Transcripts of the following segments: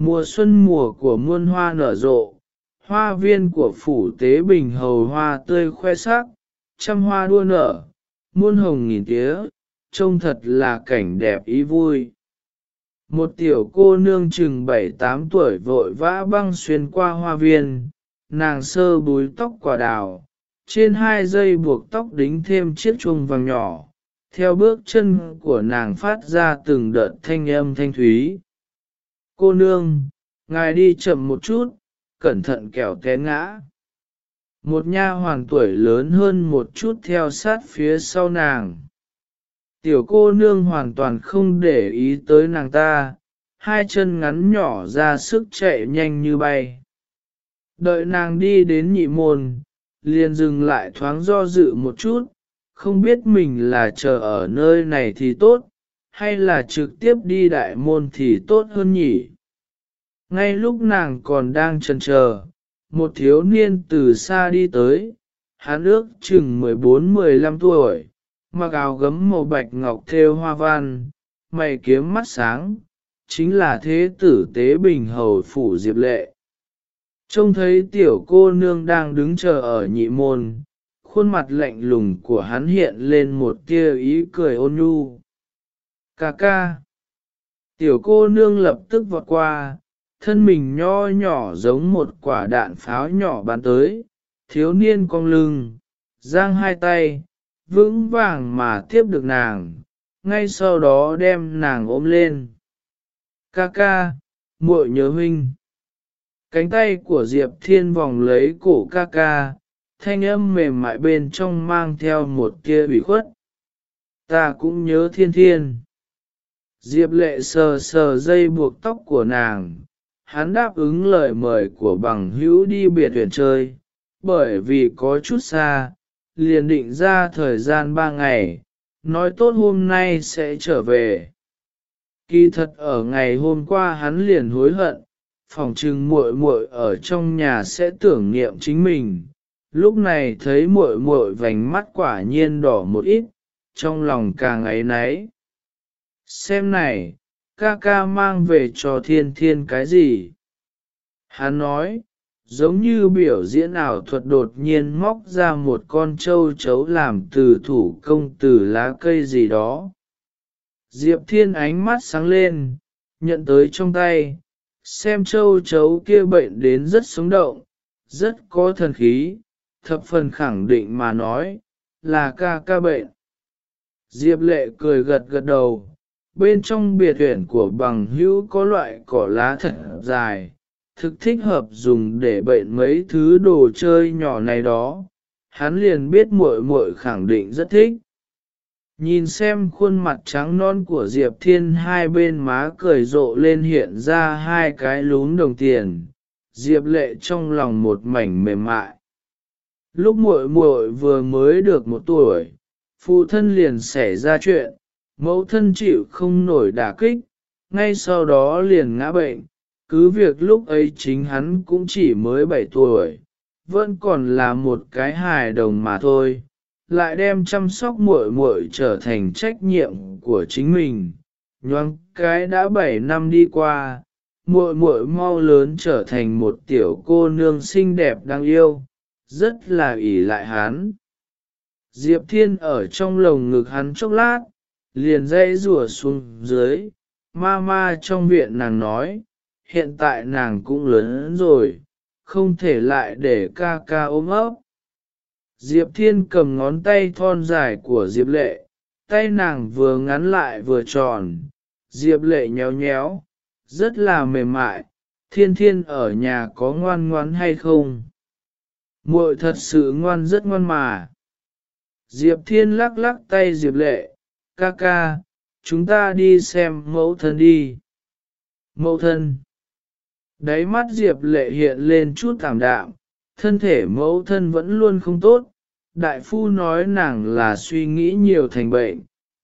mùa xuân mùa của muôn hoa nở rộ, hoa viên của phủ tế bình hầu hoa tươi khoe sắc, trăm hoa đua nở, muôn hồng nghìn tía, trông thật là cảnh đẹp ý vui. Một tiểu cô nương chừng bảy tám tuổi vội vã băng xuyên qua hoa viên, nàng sơ búi tóc quả đào, trên hai dây buộc tóc đính thêm chiếc chuông vàng nhỏ, theo bước chân của nàng phát ra từng đợt thanh âm thanh thúy cô nương, ngài đi chậm một chút, cẩn thận kẻo té ngã. Một nha hoàn tuổi lớn hơn một chút theo sát phía sau nàng. Tiểu cô nương hoàn toàn không để ý tới nàng ta, hai chân ngắn nhỏ ra sức chạy nhanh như bay. Đợi nàng đi đến nhị môn, liền dừng lại thoáng do dự một chút, không biết mình là chờ ở nơi này thì tốt, hay là trực tiếp đi đại môn thì tốt hơn nhỉ? Ngay lúc nàng còn đang chần chờ, một thiếu niên từ xa đi tới, hắn ước chừng 14-15 tuổi, mặc áo gấm màu bạch ngọc thêu hoa văn, mày kiếm mắt sáng, chính là thế tử tế bình hầu phủ diệp lệ. Trông thấy tiểu cô nương đang đứng chờ ở nhị môn, khuôn mặt lạnh lùng của hắn hiện lên một tia ý cười ôn nhu. Cà ca. Tiểu cô nương lập tức vọt qua thân mình nho nhỏ giống một quả đạn pháo nhỏ bắn tới, thiếu niên cong lưng, giang hai tay, vững vàng mà tiếp được nàng, ngay sau đó đem nàng ôm lên. Ca ca, muội nhớ huynh. Cánh tay của Diệp Thiên vòng lấy cổ ca ca, thanh âm mềm mại bên trong mang theo một tia ủy khuất. Ta cũng nhớ thiên thiên. Diệp lệ sờ sờ dây buộc tóc của nàng, hắn đáp ứng lời mời của bằng hữu đi biệt huyện chơi, bởi vì có chút xa, liền định ra thời gian ba ngày, nói tốt hôm nay sẽ trở về. Kỳ thật ở ngày hôm qua hắn liền hối hận, phòng trừng muội muội ở trong nhà sẽ tưởng niệm chính mình. Lúc này thấy muội muội vành mắt quả nhiên đỏ một ít, trong lòng càng ấy náy. Xem này, ca ca mang về cho thiên thiên cái gì? Hắn nói, giống như biểu diễn ảo thuật đột nhiên móc ra một con trâu chấu làm từ thủ công từ lá cây gì đó. Diệp Thiên ánh mắt sáng lên, nhận tới trong tay, xem trâu chấu kia bệnh đến rất sống động, rất có thần khí, thập phần khẳng định mà nói, là ca ca bệnh. Diệp lệ cười gật gật đầu, bên trong biệt huyện của bằng hữu có loại cỏ lá thật dài, thực thích hợp dùng để bệnh mấy thứ đồ chơi nhỏ này đó, hắn liền biết muội muội khẳng định rất thích. Nhìn xem khuôn mặt trắng non của Diệp Thiên hai bên má cười rộ lên hiện ra hai cái lún đồng tiền, Diệp lệ trong lòng một mảnh mềm mại. Lúc muội muội vừa mới được một tuổi, phụ thân liền xảy ra chuyện, mẫu thân chịu không nổi đả kích, ngay sau đó liền ngã bệnh, cứ việc lúc ấy chính hắn cũng chỉ mới 7 tuổi, vẫn còn là một cái hài đồng mà thôi, lại đem chăm sóc muội muội trở thành trách nhiệm của chính mình. Nhoáng cái đã 7 năm đi qua, muội muội mau lớn trở thành một tiểu cô nương xinh đẹp đáng yêu, rất là ỷ lại hắn. Diệp Thiên ở trong lồng ngực hắn chốc lát, liền dây rùa xuống dưới, ma ma trong viện nàng nói, hiện tại nàng cũng lớn rồi, không thể lại để ca ca ôm ấp. Diệp Thiên cầm ngón tay thon dài của Diệp Lệ, tay nàng vừa ngắn lại vừa tròn, Diệp Lệ nhéo nhéo, rất là mềm mại, Thiên Thiên ở nhà có ngoan ngoãn hay không? muội thật sự ngoan rất ngoan mà. Diệp Thiên lắc lắc tay Diệp Lệ, ca ca, chúng ta đi xem mẫu thân đi. Mẫu thân. Đáy mắt Diệp lệ hiện lên chút thảm đạm, thân thể mẫu thân vẫn luôn không tốt. Đại phu nói nàng là suy nghĩ nhiều thành bệnh,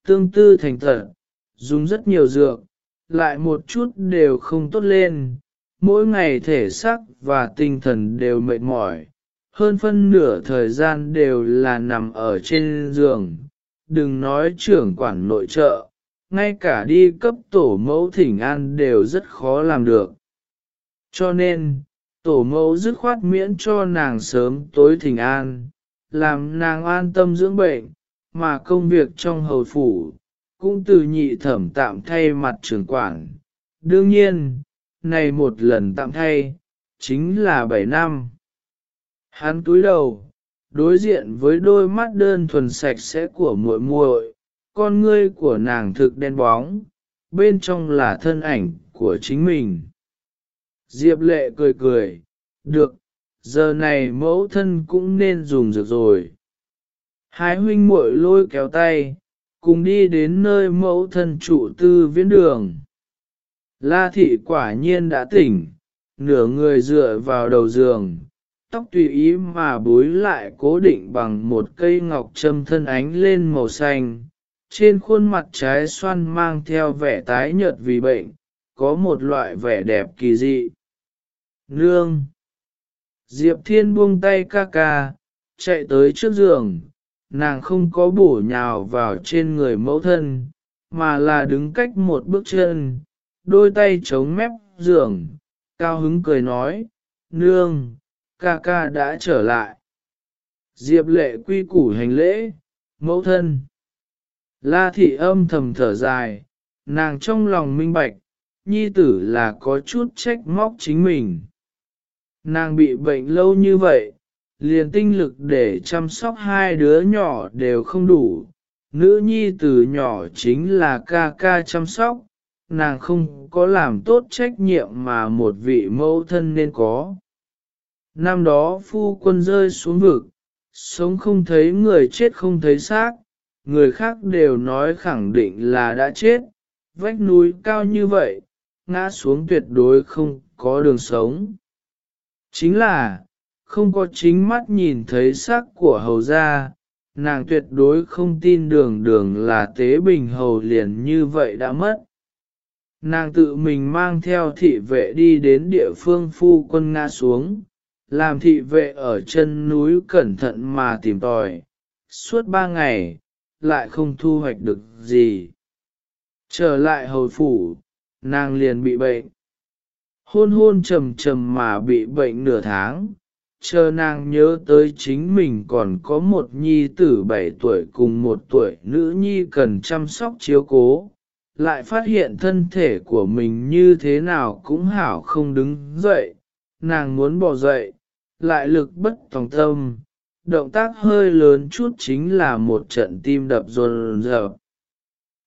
tương tư thành tật, dùng rất nhiều dược, lại một chút đều không tốt lên. Mỗi ngày thể xác và tinh thần đều mệt mỏi, hơn phân nửa thời gian đều là nằm ở trên giường. Đừng nói trưởng quản nội trợ, ngay cả đi cấp tổ mẫu thỉnh an đều rất khó làm được. Cho nên, tổ mẫu dứt khoát miễn cho nàng sớm tối thỉnh an, làm nàng an tâm dưỡng bệnh, mà công việc trong hầu phủ, cũng từ nhị thẩm tạm thay mặt trưởng quản. Đương nhiên, này một lần tạm thay, chính là 7 năm. Hắn túi đầu, đối diện với đôi mắt đơn thuần sạch sẽ của muội muội, con ngươi của nàng thực đen bóng, bên trong là thân ảnh của chính mình. Diệp lệ cười cười, được, giờ này mẫu thân cũng nên dùng dược rồi. Hai huynh muội lôi kéo tay, cùng đi đến nơi mẫu thân trụ tư viễn đường. La thị quả nhiên đã tỉnh, nửa người dựa vào đầu giường, tóc tùy ý mà búi lại cố định bằng một cây ngọc châm thân ánh lên màu xanh. Trên khuôn mặt trái xoan mang theo vẻ tái nhợt vì bệnh, có một loại vẻ đẹp kỳ dị. Nương! Diệp Thiên buông tay ca ca, chạy tới trước giường, nàng không có bổ nhào vào trên người mẫu thân, mà là đứng cách một bước chân, đôi tay chống mép giường, cao hứng cười nói, nương, ca ca đã trở lại. Diệp lệ quy củ hành lễ, mẫu thân. La thị âm thầm thở dài, nàng trong lòng minh bạch, nhi tử là có chút trách móc chính mình. Nàng bị bệnh lâu như vậy, liền tinh lực để chăm sóc hai đứa nhỏ đều không đủ. Nữ nhi từ nhỏ chính là ca ca chăm sóc, nàng không có làm tốt trách nhiệm mà một vị mẫu thân nên có. Năm đó phu quân rơi xuống vực, sống không thấy người chết không thấy xác, người khác đều nói khẳng định là đã chết, vách núi cao như vậy, ngã xuống tuyệt đối không có đường sống. Chính là, không có chính mắt nhìn thấy xác của hầu gia, nàng tuyệt đối không tin đường đường là tế bình hầu liền như vậy đã mất. Nàng tự mình mang theo thị vệ đi đến địa phương phu quân nga xuống, làm thị vệ ở chân núi cẩn thận mà tìm tòi, suốt ba ngày, lại không thu hoạch được gì. Trở lại hầu phủ, nàng liền bị bệnh. Hôn hôn trầm trầm mà bị bệnh nửa tháng, chờ nàng nhớ tới chính mình còn có một nhi tử bảy tuổi cùng một tuổi nữ nhi cần chăm sóc chiếu cố, lại phát hiện thân thể của mình như thế nào cũng hảo không đứng dậy, nàng muốn bỏ dậy, lại lực bất tòng tâm, động tác hơi lớn chút chính là một trận tim đập rồn rợp.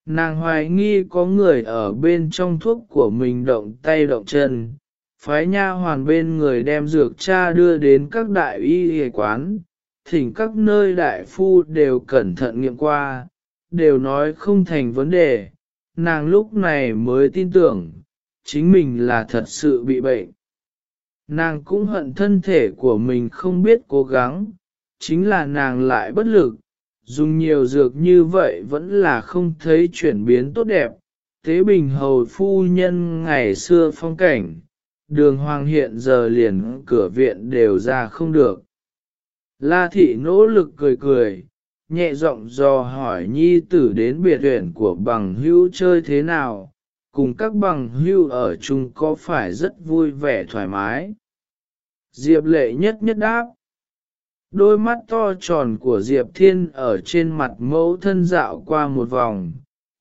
Nàng hoài nghi có người ở bên trong thuốc của mình động tay động chân, phái nha hoàn bên người đem dược cha đưa đến các đại y y quán, thỉnh các nơi đại phu đều cẩn thận nghiệm qua, đều nói không thành vấn đề, nàng lúc này mới tin tưởng, chính mình là thật sự bị bệnh. Nàng cũng hận thân thể của mình không biết cố gắng, chính là nàng lại bất lực, dùng nhiều dược như vậy vẫn là không thấy chuyển biến tốt đẹp. Tế bình hầu phu nhân ngày xưa phong cảnh, đường hoàng hiện giờ liền cửa viện đều ra không được. La thị nỗ lực cười cười, nhẹ giọng dò hỏi nhi tử đến biệt huyện của bằng hữu chơi thế nào, cùng các bằng hưu ở chung có phải rất vui vẻ thoải mái. Diệp lệ nhất nhất đáp. Đôi mắt to tròn của Diệp Thiên ở trên mặt mẫu thân dạo qua một vòng,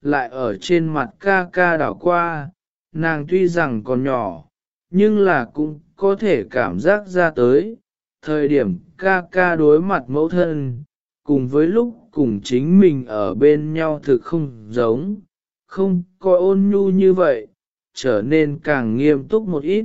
lại ở trên mặt ca ca đảo qua, nàng tuy rằng còn nhỏ, nhưng là cũng có thể cảm giác ra tới, thời điểm ca ca đối mặt mẫu thân, cùng với lúc cùng chính mình ở bên nhau thực không giống, không có ôn nhu như vậy, trở nên càng nghiêm túc một ít.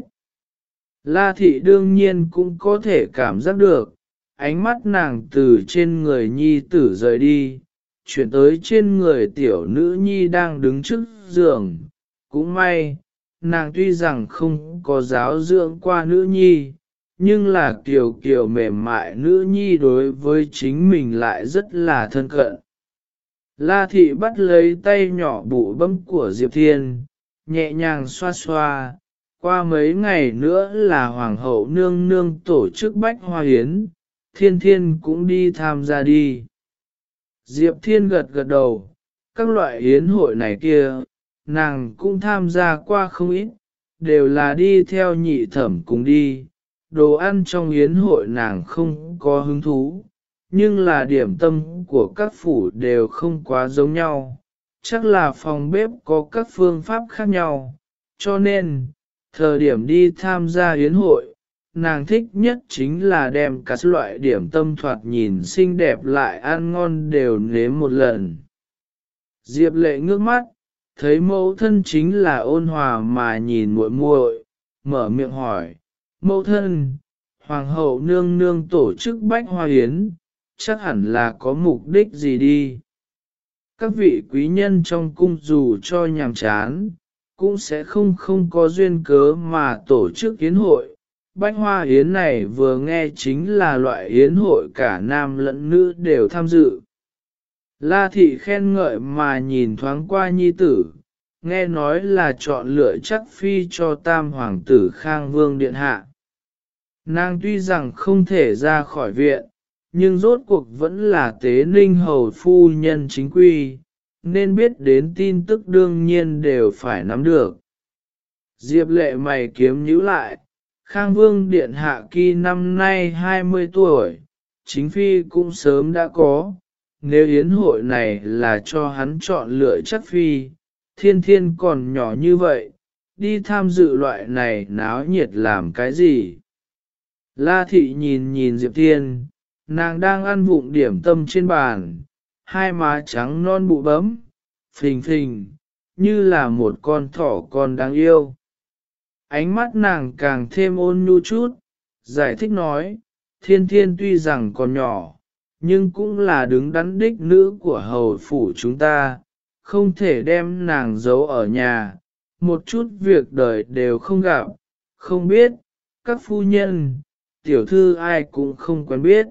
La thị đương nhiên cũng có thể cảm giác được, ánh mắt nàng từ trên người nhi tử rời đi, chuyển tới trên người tiểu nữ nhi đang đứng trước giường. Cũng may, nàng tuy rằng không có giáo dưỡng qua nữ nhi, nhưng là kiểu kiểu mềm mại nữ nhi đối với chính mình lại rất là thân cận. La thị bắt lấy tay nhỏ bụ bấm của Diệp Thiên, nhẹ nhàng xoa xoa, qua mấy ngày nữa là Hoàng hậu nương nương tổ chức bách hoa hiến, thiên thiên cũng đi tham gia đi. Diệp Thiên gật gật đầu, các loại hiến hội này kia, nàng cũng tham gia qua không ít, đều là đi theo nhị thẩm cùng đi, đồ ăn trong yến hội nàng không có hứng thú, nhưng là điểm tâm của các phủ đều không quá giống nhau, chắc là phòng bếp có các phương pháp khác nhau, cho nên, thời điểm đi tham gia yến hội, nàng thích nhất chính là đem các loại điểm tâm thoạt nhìn xinh đẹp lại ăn ngon đều nếm một lần. Diệp lệ ngước mắt, thấy mẫu thân chính là ôn hòa mà nhìn muội muội, mở miệng hỏi, mẫu thân, hoàng hậu nương nương tổ chức bách hoa yến, chắc hẳn là có mục đích gì đi. Các vị quý nhân trong cung dù cho nhàm chán, cũng sẽ không không có duyên cớ mà tổ chức yến hội. Bách hoa yến này vừa nghe chính là loại yến hội cả nam lẫn nữ đều tham dự. La thị khen ngợi mà nhìn thoáng qua nhi tử, nghe nói là chọn lựa chắc phi cho tam hoàng tử Khang Vương Điện Hạ. Nàng tuy rằng không thể ra khỏi viện, nhưng rốt cuộc vẫn là tế ninh hầu phu nhân chính quy, nên biết đến tin tức đương nhiên đều phải nắm được. Diệp lệ mày kiếm nhữ lại, Khang Vương Điện Hạ Kỳ năm nay 20 tuổi, chính phi cũng sớm đã có, nếu yến hội này là cho hắn chọn lựa chắc phi, thiên thiên còn nhỏ như vậy, đi tham dự loại này náo nhiệt làm cái gì? La thị nhìn nhìn Diệp Thiên, nàng đang ăn vụng điểm tâm trên bàn, hai má trắng non bụ bấm, phình phình, như là một con thỏ con đáng yêu. Ánh mắt nàng càng thêm ôn nhu chút, giải thích nói, thiên thiên tuy rằng còn nhỏ, nhưng cũng là đứng đắn đích nữ của hầu phủ chúng ta, không thể đem nàng giấu ở nhà, một chút việc đời đều không gặp, không biết, các phu nhân, tiểu thư ai cũng không quen biết.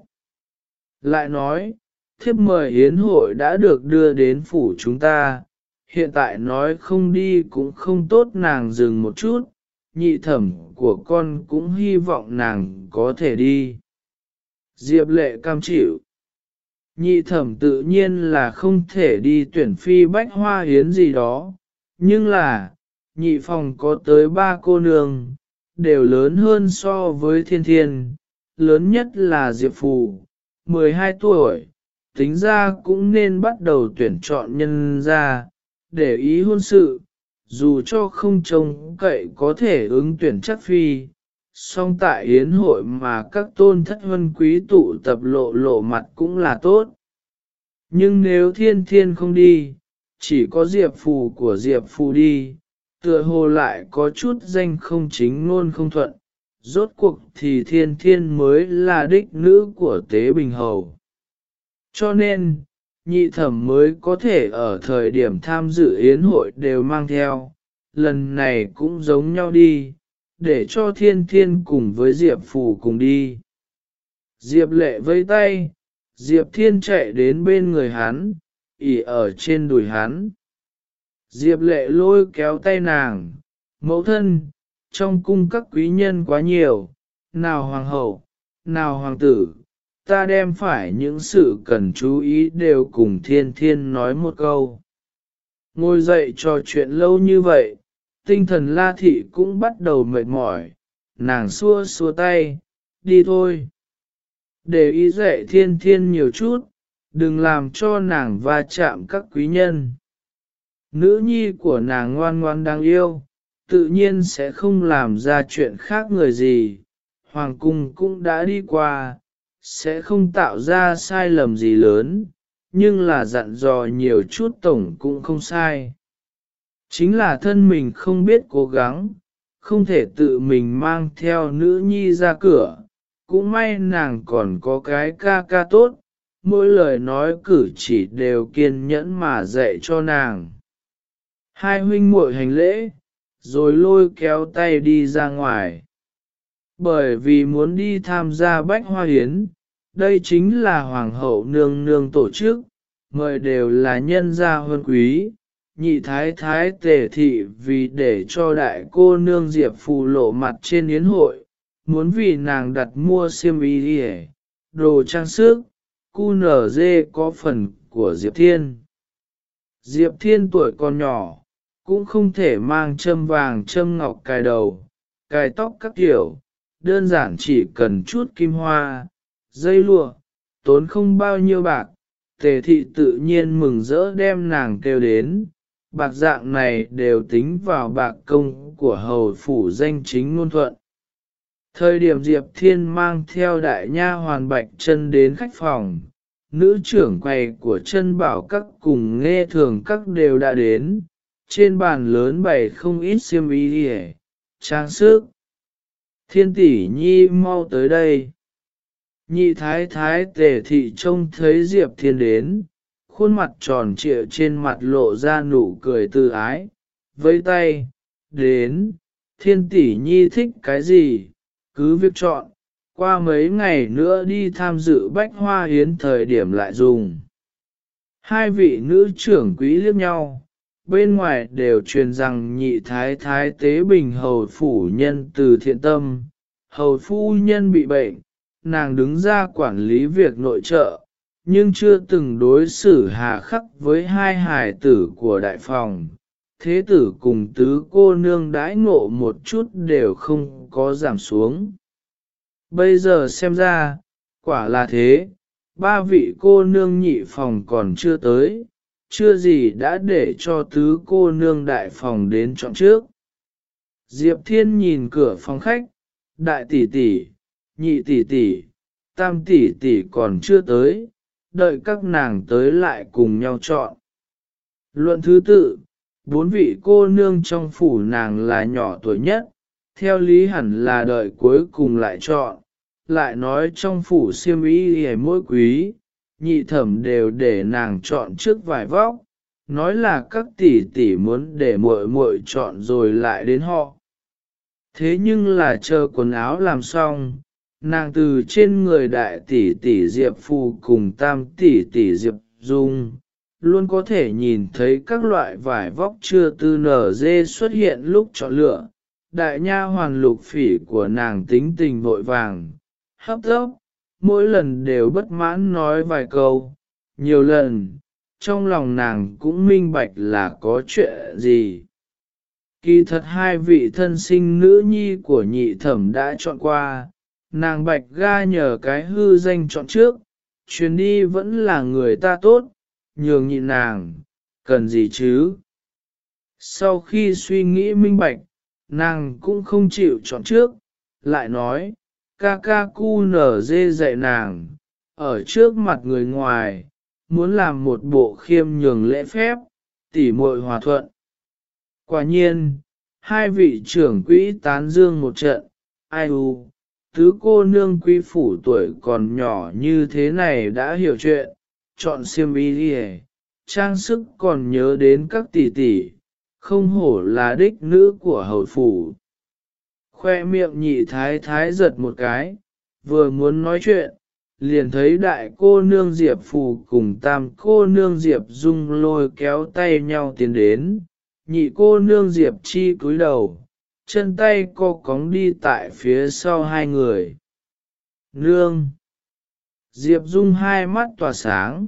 Lại nói, thiếp mời hiến hội đã được đưa đến phủ chúng ta, hiện tại nói không đi cũng không tốt nàng dừng một chút, nhị thẩm của con cũng hy vọng nàng có thể đi. Diệp lệ cam chịu. Nhị thẩm tự nhiên là không thể đi tuyển phi bách hoa hiến gì đó, nhưng là, nhị phòng có tới ba cô nương, đều lớn hơn so với thiên thiên, lớn nhất là Diệp Phù, 12 tuổi, tính ra cũng nên bắt đầu tuyển chọn nhân ra, để ý hôn sự, dù cho không trông cậy có thể ứng tuyển chắc phi, song tại yến hội mà các tôn thất vân quý tụ tập lộ lộ mặt cũng là tốt. Nhưng nếu thiên thiên không đi, chỉ có diệp phù của diệp phù đi, tựa hồ lại có chút danh không chính luôn không thuận, rốt cuộc thì thiên thiên mới là đích nữ của tế bình hầu. Cho nên, nhị thẩm mới có thể ở thời điểm tham dự yến hội đều mang theo, lần này cũng giống nhau đi, để cho thiên thiên cùng với Diệp Phù cùng đi. Diệp lệ vây tay, Diệp thiên chạy đến bên người hắn, ỉ ở trên đùi hắn. Diệp lệ lôi kéo tay nàng, mẫu thân, trong cung các quý nhân quá nhiều, nào hoàng hậu, nào hoàng tử, ta đem phải những sự cần chú ý đều cùng thiên thiên nói một câu. Ngồi dậy trò chuyện lâu như vậy, tinh thần la thị cũng bắt đầu mệt mỏi, nàng xua xua tay, đi thôi. Để ý dạy thiên thiên nhiều chút, đừng làm cho nàng va chạm các quý nhân. Nữ nhi của nàng ngoan ngoan đáng yêu, tự nhiên sẽ không làm ra chuyện khác người gì. Hoàng cung cũng đã đi qua, sẽ không tạo ra sai lầm gì lớn, nhưng là dặn dò nhiều chút tổng cũng không sai. Chính là thân mình không biết cố gắng, không thể tự mình mang theo nữ nhi ra cửa, cũng may nàng còn có cái ca ca tốt, mỗi lời nói cử chỉ đều kiên nhẫn mà dạy cho nàng. Hai huynh muội hành lễ, rồi lôi kéo tay đi ra ngoài. Bởi vì muốn đi tham gia bách hoa hiến, đây chính là hoàng hậu nương nương tổ chức, mời đều là nhân gia huân quý, nhị thái thái tề thị vì để cho đại cô nương diệp phù lộ mặt trên yến hội, muốn vì nàng đặt mua xiêm y đi đồ trang sức, cu nở dê có phần của Diệp Thiên. Diệp Thiên tuổi còn nhỏ, cũng không thể mang châm vàng châm ngọc cài đầu, cài tóc các kiểu, đơn giản chỉ cần chút kim hoa, dây lụa, tốn không bao nhiêu bạc, tề thị tự nhiên mừng rỡ đem nàng kêu đến, bạc dạng này đều tính vào bạc công của hầu phủ danh chính ngôn thuận. Thời điểm Diệp Thiên mang theo đại nha hoàn bạch chân đến khách phòng, nữ trưởng quầy của chân bảo các cùng nghe thường các đều đã đến, trên bàn lớn bày không ít xiêm y hề, trang sức. Thiên tỷ nhi mau tới đây. Nhị thái thái tề thị trông thấy Diệp Thiên đến, khuôn mặt tròn trịa trên mặt lộ ra nụ cười từ ái, với tay, đến, thiên tỷ nhi thích cái gì, cứ việc chọn, qua mấy ngày nữa đi tham dự bách hoa hiến thời điểm lại dùng. Hai vị nữ trưởng quý liếc nhau, bên ngoài đều truyền rằng nhị thái thái tế bình hầu phủ nhân từ thiện tâm, hầu phu nhân bị bệnh, nàng đứng ra quản lý việc nội trợ, nhưng chưa từng đối xử hà khắc với hai hài tử của đại phòng. Thế tử cùng tứ cô nương đãi ngộ một chút đều không có giảm xuống. Bây giờ xem ra, quả là thế, ba vị cô nương nhị phòng còn chưa tới, chưa gì đã để cho tứ cô nương đại phòng đến chọn trước. Diệp Thiên nhìn cửa phòng khách, đại tỷ tỷ, nhị tỷ tỷ, tam tỷ tỷ còn chưa tới, đợi các nàng tới lại cùng nhau chọn. Luận thứ tự, bốn vị cô nương trong phủ nàng là nhỏ tuổi nhất, theo lý hẳn là đợi cuối cùng lại chọn, lại nói trong phủ siêm ý hề mỗi quý, nhị thẩm đều để nàng chọn trước vài vóc, nói là các tỷ tỷ muốn để muội muội chọn rồi lại đến họ. Thế nhưng là chờ quần áo làm xong, nàng từ trên người đại tỷ tỷ Diệp Phù cùng tam tỷ tỷ Diệp Dung, luôn có thể nhìn thấy các loại vải vóc chưa tư nở dê xuất hiện lúc chọn lựa. Đại nha hoàn lục phỉ của nàng tính tình vội vàng, hấp tốc, mỗi lần đều bất mãn nói vài câu, nhiều lần, trong lòng nàng cũng minh bạch là có chuyện gì. Kỳ thật hai vị thân sinh nữ nhi của nhị thẩm đã chọn qua, nàng bạch ga nhờ cái hư danh chọn trước, chuyến đi vẫn là người ta tốt, nhường nhị nàng, cần gì chứ? Sau khi suy nghĩ minh bạch, nàng cũng không chịu chọn trước, lại nói, ca ca cu nở dê dạy nàng, ở trước mặt người ngoài, muốn làm một bộ khiêm nhường lễ phép, tỉ muội hòa thuận. Quả nhiên, hai vị trưởng quỹ tán dương một trận, ai u, tứ cô nương quý phủ tuổi còn nhỏ như thế này đã hiểu chuyện, chọn xiêm y đi trang sức còn nhớ đến các tỷ tỷ, không hổ là đích nữ của hầu phủ. Khoe miệng nhị thái thái giật một cái, vừa muốn nói chuyện, liền thấy đại cô nương Diệp Phù cùng tam cô nương Diệp Dung lôi kéo tay nhau tiến đến, nhị cô nương Diệp Chi cúi đầu, chân tay co cóng đi tại phía sau hai người. Nương! Diệp Dung hai mắt tỏa sáng,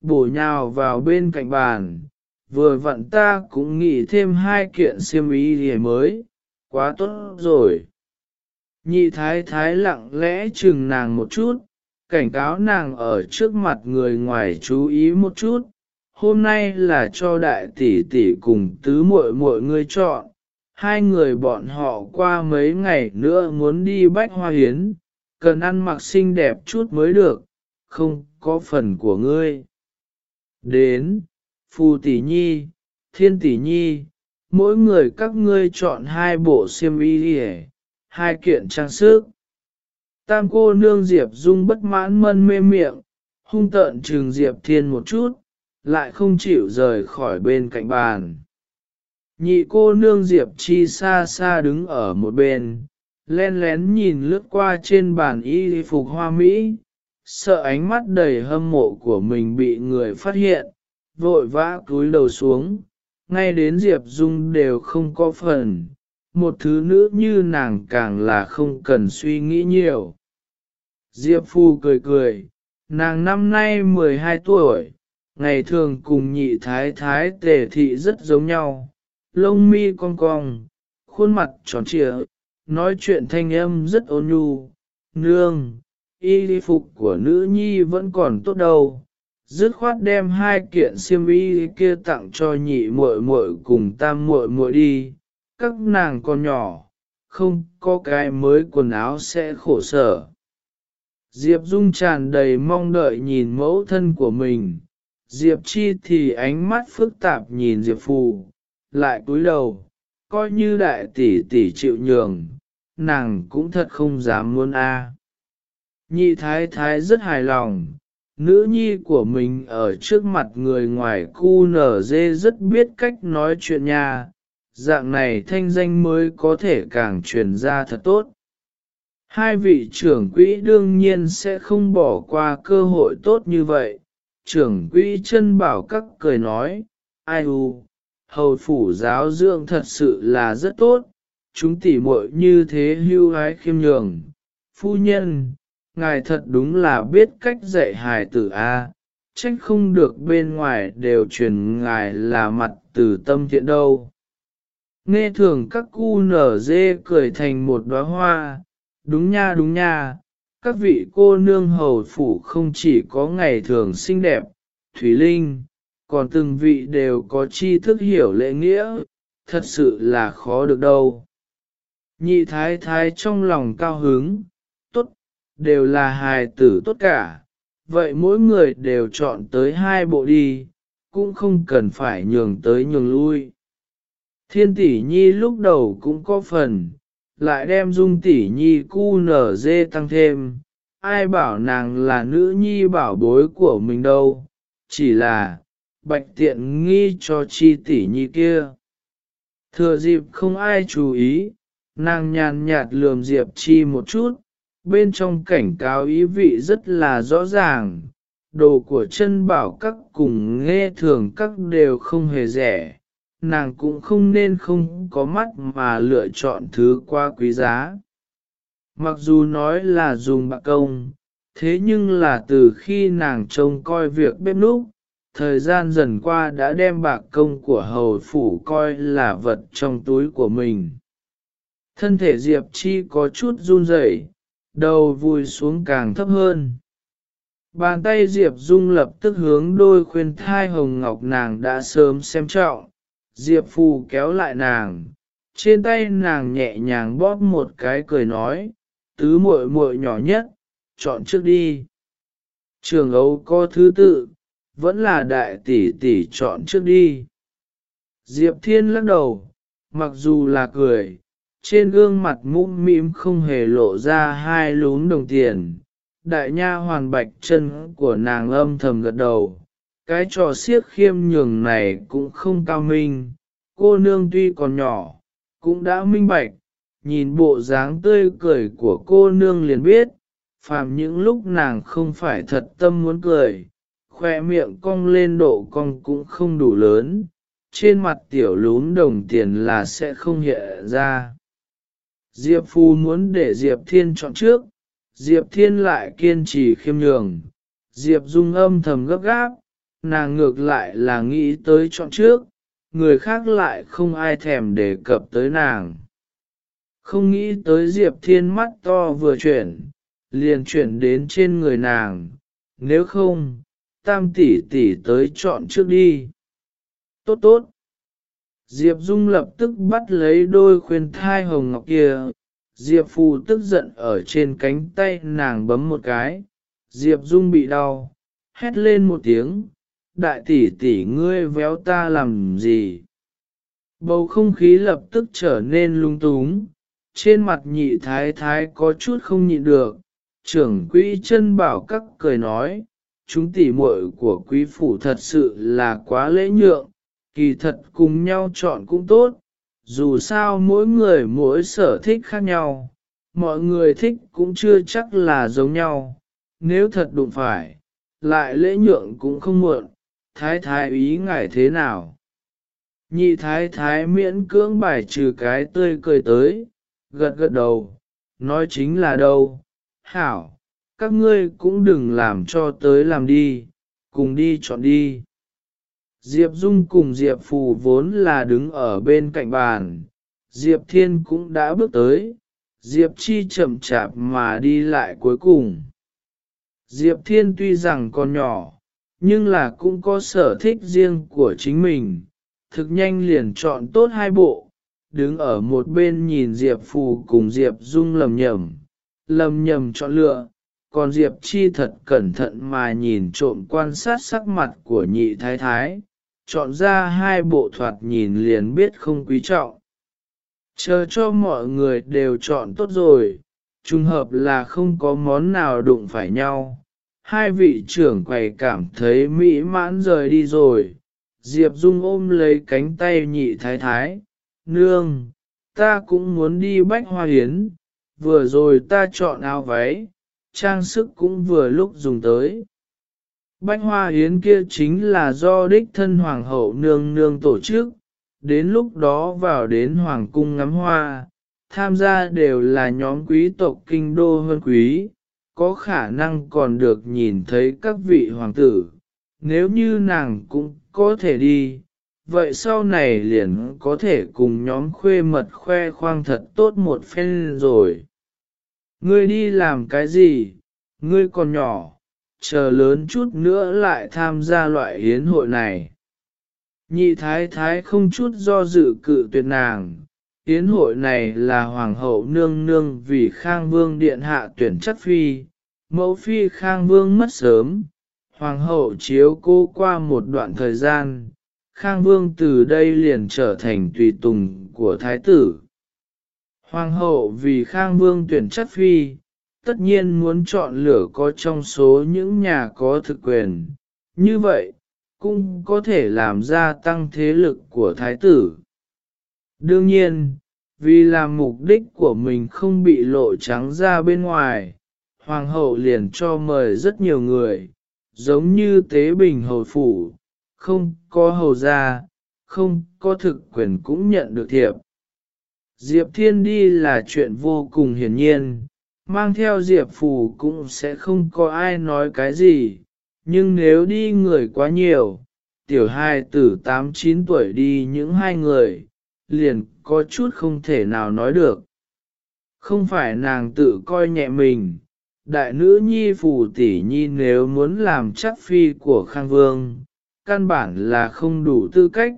bổ nhào vào bên cạnh bàn, vừa vặn ta cũng nghĩ thêm hai kiện xiêm y gì mới, quá tốt rồi. Nhị thái thái lặng lẽ chừng nàng một chút, cảnh cáo nàng ở trước mặt người ngoài chú ý một chút. Hôm nay là cho đại tỷ tỷ cùng tứ muội muội người chọn, hai người bọn họ qua mấy ngày nữa muốn đi bách hoa hiến, cần ăn mặc xinh đẹp chút mới được, không có phần của ngươi. Đến, phù tỷ nhi, thiên tỷ nhi, mỗi người các ngươi chọn hai bộ xiêm y hai kiện trang sức. Tam cô nương Diệp Dung bất mãn mân mê miệng, hung tợn trừng Diệp Thiên một chút, lại không chịu rời khỏi bên cạnh bàn. Nhị cô nương Diệp Chi xa xa đứng ở một bên, len lén nhìn lướt qua trên bàn y phục hoa Mỹ, sợ ánh mắt đầy hâm mộ của mình bị người phát hiện, vội vã cúi đầu xuống, ngay đến Diệp Dung đều không có phần, một thứ nữ như nàng càng là không cần suy nghĩ nhiều. Diệp Phu cười cười, nàng năm nay 12 tuổi, ngày thường cùng nhị thái thái tề thị rất giống nhau, lông mi cong cong, khuôn mặt tròn trịa, nói chuyện thanh âm rất ôn nhu, nương, y phục của nữ nhi vẫn còn tốt đâu. Dứt khoát đem hai kiện xiêm y kia tặng cho nhị muội muội cùng tam muội muội đi, các nàng còn nhỏ, không có cái mới quần áo sẽ khổ sở. Diệp Dung tràn đầy mong đợi nhìn mẫu thân của mình, Diệp Chi thì ánh mắt phức tạp nhìn Diệp Phù, lại cúi đầu, coi như đại tỷ tỷ chịu nhường, nàng cũng thật không dám muốn a. Nhị thái thái rất hài lòng, nữ nhi của mình ở trước mặt người ngoài cu nở dê rất biết cách nói chuyện nha, dạng này thanh danh mới có thể càng truyền ra thật tốt. Hai vị trưởng quỹ đương nhiên sẽ không bỏ qua cơ hội tốt như vậy. Trưởng quỹ chân bảo các cười nói, ai u, hầu phủ giáo dưỡng thật sự là rất tốt, chúng tỉ muội như thế hưu hái khiêm nhường. Phu nhân, ngài thật đúng là biết cách dạy hài tử A, trách không được bên ngoài đều truyền ngài là mặt từ tâm thiện đâu. Nghe thường các cu nở dê cười thành một đóa hoa, đúng nha đúng nha, các vị cô nương hầu phủ không chỉ có ngày thường xinh đẹp, thủy linh, còn từng vị đều có tri thức hiểu lễ nghĩa, thật sự là khó được đâu. Nhị thái thái trong lòng cao hứng, đều là hài tử tốt cả, vậy mỗi người đều chọn tới hai bộ đi, cũng không cần phải nhường tới nhường lui. Thiên tỷ nhi lúc đầu cũng có phần, lại đem dung tỷ nhi cu nở dê tăng thêm, ai bảo nàng là nữ nhi bảo bối của mình đâu, chỉ là bạch tiện nghi cho chi tỷ nhi kia. Thừa dịp không ai chú ý, nàng nhàn nhạt lườm Diệp Chi một chút, bên trong cảnh cáo ý vị rất là rõ ràng, đồ của chân bảo các cùng nghe thường các đều không hề rẻ, nàng cũng không nên không có mắt mà lựa chọn thứ quá quý giá. Mặc dù nói là dùng bạc công, thế nhưng là từ khi nàng trông coi việc bếp núc, thời gian dần qua đã đem bạc công của hầu phủ coi là vật trong túi của mình. Thân thể Diệp Chi có chút run rẩy, đầu vùi xuống càng thấp hơn. Bàn tay Diệp Dung lập tức hướng đôi khuyên thai hồng ngọc nàng đã sớm xem trọng, Diệp Phù kéo lại nàng, trên tay nàng nhẹ nhàng bóp một cái cười nói, tứ muội muội nhỏ nhất, chọn trước đi. Trường Âu có thứ tự, vẫn là đại tỷ tỷ chọn trước đi. Diệp Thiên lắc đầu, mặc dù là cười, trên gương mặt mũm mĩm không hề lộ ra hai lún đồng tiền. Đại nha hoàn bạch chân của nàng âm thầm gật đầu, cái trò siếc khiêm nhường này cũng không cao minh, cô nương tuy còn nhỏ, cũng đã minh bạch, nhìn bộ dáng tươi cười của cô nương liền biết, phàm những lúc nàng không phải thật tâm muốn cười, khoe miệng cong lên độ cong cũng không đủ lớn, trên mặt tiểu lún đồng tiền là sẽ không hiện ra. Diệp Phu muốn để Diệp Thiên chọn trước, Diệp Thiên lại kiên trì khiêm nhường, Diệp Dung âm thầm gấp gáp, nàng ngược lại là nghĩ tới chọn trước, người khác lại không ai thèm đề cập tới nàng. Không nghĩ tới Diệp Thiên mắt to vừa chuyển, liền chuyển đến trên người nàng, nếu không, tam tỷ tỷ tới chọn trước đi. Tốt tốt. Diệp Dung lập tức bắt lấy đôi khuyên thai hồng ngọc kia, Diệp Phù tức giận ở trên cánh tay nàng bấm một cái, Diệp Dung bị đau, hét lên một tiếng, đại tỷ tỷ ngươi véo ta làm gì? Bầu không khí lập tức trở nên lung túng, trên mặt nhị thái thái có chút không nhịn được, trưởng quỹ chân bảo các cười nói, chúng tỷ muội của quý phủ thật sự là quá lễ nhượng, kỳ thật cùng nhau chọn cũng tốt, dù sao mỗi người mỗi sở thích khác nhau, mọi người thích cũng chưa chắc là giống nhau, nếu thật đụng phải, lại lễ nhượng cũng không muộn, thái thái ý ngài thế nào? Nhị thái thái miễn cưỡng bài trừ cái tươi cười tới, gật gật đầu, nói chính là đâu, hảo, các ngươi cũng đừng làm cho tới làm đi, cùng đi chọn đi. Diệp Dung cùng Diệp Phù vốn là đứng ở bên cạnh bàn, Diệp Thiên cũng đã bước tới, Diệp Chi chậm chạp mà đi lại cuối cùng. Diệp Thiên tuy rằng còn nhỏ, nhưng là cũng có sở thích riêng của chính mình, thực nhanh liền chọn tốt hai bộ, đứng ở một bên nhìn Diệp Phù cùng Diệp Dung lầm nhầm, lầm nhầm chọn lựa, còn Diệp Chi thật cẩn thận mà nhìn trộm quan sát sắc mặt của nhị thái thái, chọn ra hai bộ thoạt nhìn liền biết không quý trọng. Chờ cho mọi người đều chọn tốt rồi, trùng hợp là không có món nào đụng phải nhau. Hai vị trưởng quầy cảm thấy mỹ mãn rời đi rồi. Diệp Dung ôm lấy cánh tay nhị thái thái. Nương, ta cũng muốn đi bách hoa hiến. Vừa rồi ta chọn áo váy, trang sức cũng vừa lúc dùng tới. Bách hoa hiến kia chính là do đích thân hoàng hậu nương nương tổ chức, đến lúc đó vào đến hoàng cung ngắm hoa, tham gia đều là nhóm quý tộc kinh đô hơn quý, có khả năng còn được nhìn thấy các vị hoàng tử. Nếu như nàng cũng có thể đi, vậy sau này liền có thể cùng nhóm khuê mật khoe khoang thật tốt một phen rồi. Ngươi đi làm cái gì? Ngươi còn nhỏ, chờ lớn chút nữa lại tham gia loại hiến hội này. Nhị thái thái không chút do dự cự tuyệt nàng, Hiến hội này là hoàng hậu nương nương vì khang vương điện hạ tuyển chất phi, mẫu phi khang vương mất sớm, hoàng hậu chiếu cô qua một đoạn thời gian, khang vương từ đây liền trở thành tùy tùng của thái tử. Hoàng hậu vì khang vương tuyển chất phi, tất nhiên muốn chọn lựa có trong số những nhà có thực quyền, như vậy, cũng có thể làm gia tăng thế lực của thái tử. Đương nhiên, vì làm mục đích của mình không bị lộ trắng ra bên ngoài, hoàng hậu liền cho mời rất nhiều người, giống như tế bình hầu phủ, không có hầu gia, không có thực quyền cũng nhận được thiệp. Diệp Thiên đi là chuyện vô cùng hiển nhiên, mang theo Diệp Phù cũng sẽ không có ai nói cái gì, nhưng nếu đi người quá nhiều, tiểu hai tử 8-9 tuổi đi những hai người, liền có chút không thể nào nói được. Không phải nàng tự coi nhẹ mình, đại nữ nhi phù tỷ nhi nếu muốn làm chắc phi của Khang Vương, căn bản là không đủ tư cách,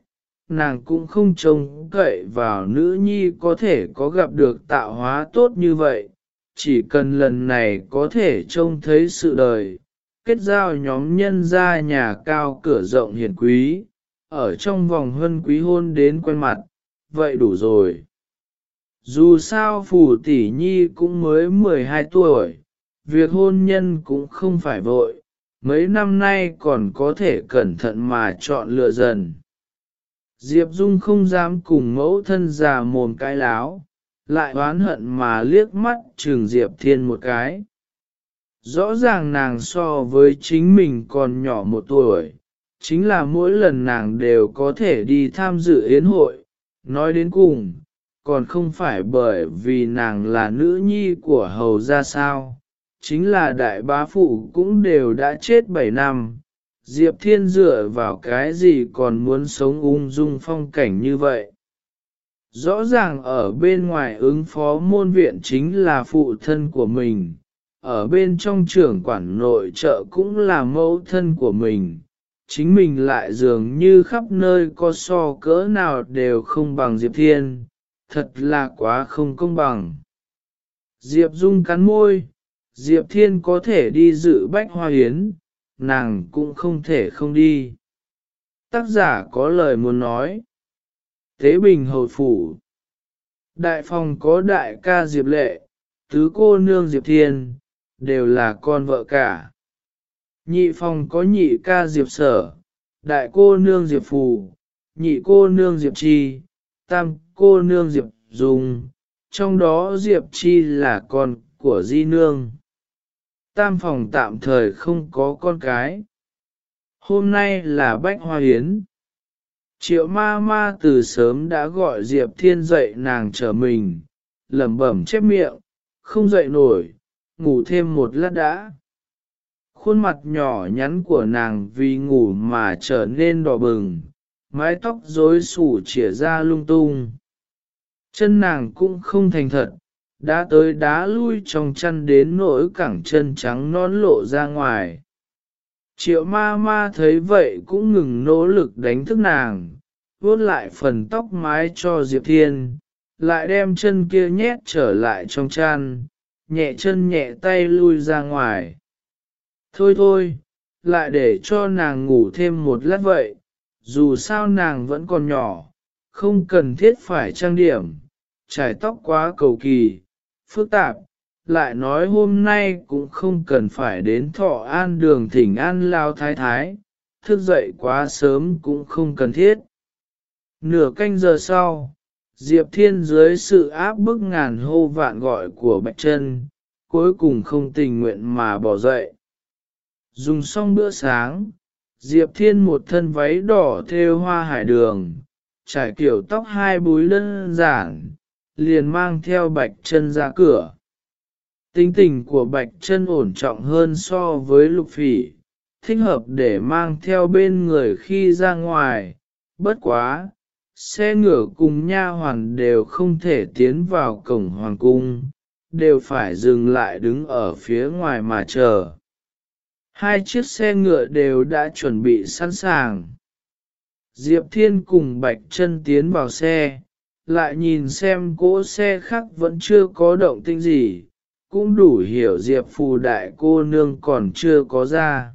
nàng cũng không trông cậy vào nữ nhi có thể có gặp được tạo hóa tốt như vậy, chỉ cần lần này có thể trông thấy sự đời, kết giao nhóm nhân gia nhà cao cửa rộng hiền quý, ở trong vòng hân quý hôn đến quen mặt, vậy đủ rồi. Dù sao phù tỷ nhi cũng mới 12 tuổi, việc hôn nhân cũng không phải vội, mấy năm nay còn có thể cẩn thận mà chọn lựa dần. Diệp Dung không dám cùng mẫu thân già mồm cái láo, lại oán hận mà liếc mắt trường Diệp Thiên một cái. Rõ ràng nàng so với chính mình còn nhỏ một tuổi, chính là mỗi lần nàng đều có thể đi tham dự yến hội, nói đến cùng, còn không phải bởi vì nàng là nữ nhi của hầu ra sao, chính là đại bá phụ cũng đều đã chết 7 năm, Diệp Thiên dựa vào cái gì còn muốn sống ung dung phong cảnh như vậy. Rõ ràng ở bên ngoài ứng phó môn viện chính là phụ thân của mình, ở bên trong trưởng quản nội trợ cũng là mẫu thân của mình, chính mình lại dường như khắp nơi có so cỡ nào đều không bằng Diệp Thiên, thật là quá không công bằng. Diệp Dung cắn môi, Diệp Thiên có thể đi dự bách hoa hiến, nàng cũng không thể không đi. Tác giả có lời muốn nói. Thế Bình Hầu Phủ Đại phòng có đại ca Diệp Lệ, tứ cô nương Diệp Thiên, đều là con vợ cả. Nhị phòng có nhị ca Diệp Sở, đại cô nương Diệp Phù, nhị cô nương Diệp Chi, tam cô nương Diệp Dung, trong đó Diệp Chi là con của Di Nương. Tam phòng tạm thời không có con cái. Hôm nay là Bách Hoa Hiến. Triệu ma ma từ sớm đã gọi Diệp Thiên dậy nàng trở mình, lẩm bẩm chép miệng, không dậy nổi, ngủ thêm một lát đã. khuôn mặt nhỏ nhắn của nàng vì ngủ mà trở nên đỏ bừng mái tóc rối xù chỉa ra lung tung chân nàng cũng không thành thật đã tới đá lui trong chăn đến nỗi cẳng chân trắng non lộ ra ngoài triệu ma ma thấy vậy cũng ngừng nỗ lực đánh thức nàng, vuốt lại phần tóc mái cho diệp thiên, lại đem chân kia nhét trở lại trong chăn, nhẹ chân nhẹ tay lui ra ngoài. Thôi thôi, lại để cho nàng ngủ thêm một lát vậy, dù sao nàng vẫn còn nhỏ, không cần thiết phải trang điểm, trải tóc quá cầu kỳ, phức tạp lại nói hôm nay cũng không cần phải đến thọ an đường thỉnh an lao thái thái, thức dậy quá sớm cũng không cần thiết. Nửa canh giờ sau, Diệp Thiên dưới sự áp bức ngàn hô vạn gọi của Bạch Trân, cuối cùng không tình nguyện mà bỏ dậy. Dùng xong bữa sáng, Diệp Thiên một thân váy đỏ thêu hoa hải đường, trải kiểu tóc hai búi đơn giản, liền mang theo Bạch Trân ra cửa. Tính tình của Bạch Trân ổn trọng hơn so với lục phỉ, thích hợp để mang theo bên người khi ra ngoài, bất quá, xe ngựa cùng nha hoàn đều không thể tiến vào cổng hoàng cung, đều phải dừng lại đứng ở phía ngoài mà chờ. Hai chiếc xe ngựa đều đã chuẩn bị sẵn sàng. Diệp Thiên cùng Bạch Trân tiến vào xe, lại nhìn xem cỗ xe khác vẫn chưa có động tinh gì, cũng đủ hiểu Diệp phù đại cô nương còn chưa có ra.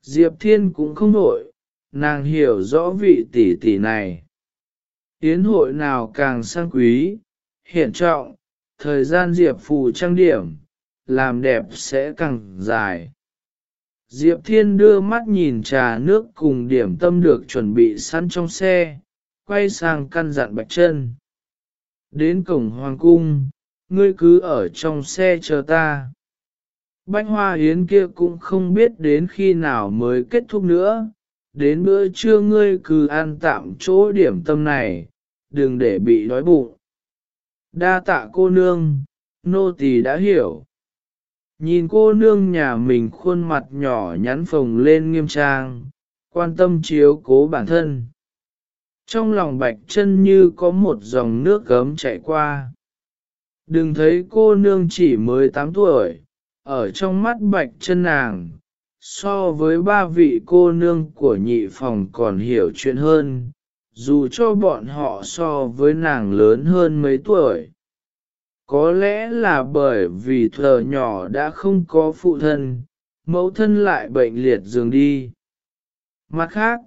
Diệp Thiên cũng không nổi, nàng hiểu rõ vị tỷ tỷ này. Yến hội nào càng sang quý, hiện trọng, thời gian Diệp phù trang điểm, làm đẹp sẽ càng dài. Diệp Thiên đưa mắt nhìn trà nước cùng điểm tâm được chuẩn bị sẵn trong xe, quay sang căn dặn Bạch chân Đến cổng Hoàng Cung, ngươi cứ ở trong xe chờ ta. Bánh hoa yến kia cũng không biết đến khi nào mới kết thúc nữa, đến bữa trưa ngươi cứ ăn tạm chỗ điểm tâm này, đừng để bị đói bụng. Đa tạ cô nương, nô tỳ đã hiểu. Nhìn cô nương nhà mình khuôn mặt nhỏ nhắn phồng lên nghiêm trang, quan tâm chiếu cố bản thân. Trong lòng bạch chân như có một dòng nước gấm chảy qua. Đừng thấy cô nương chỉ mới 8 tuổi, ở trong mắt bạch chân nàng, so với ba vị cô nương của nhị phòng còn hiểu chuyện hơn, dù cho bọn họ so với nàng lớn hơn mấy tuổi. Có lẽ là bởi vì thờ nhỏ đã không có phụ thân, mẫu thân lại bệnh liệt giường đi. Mặt khác,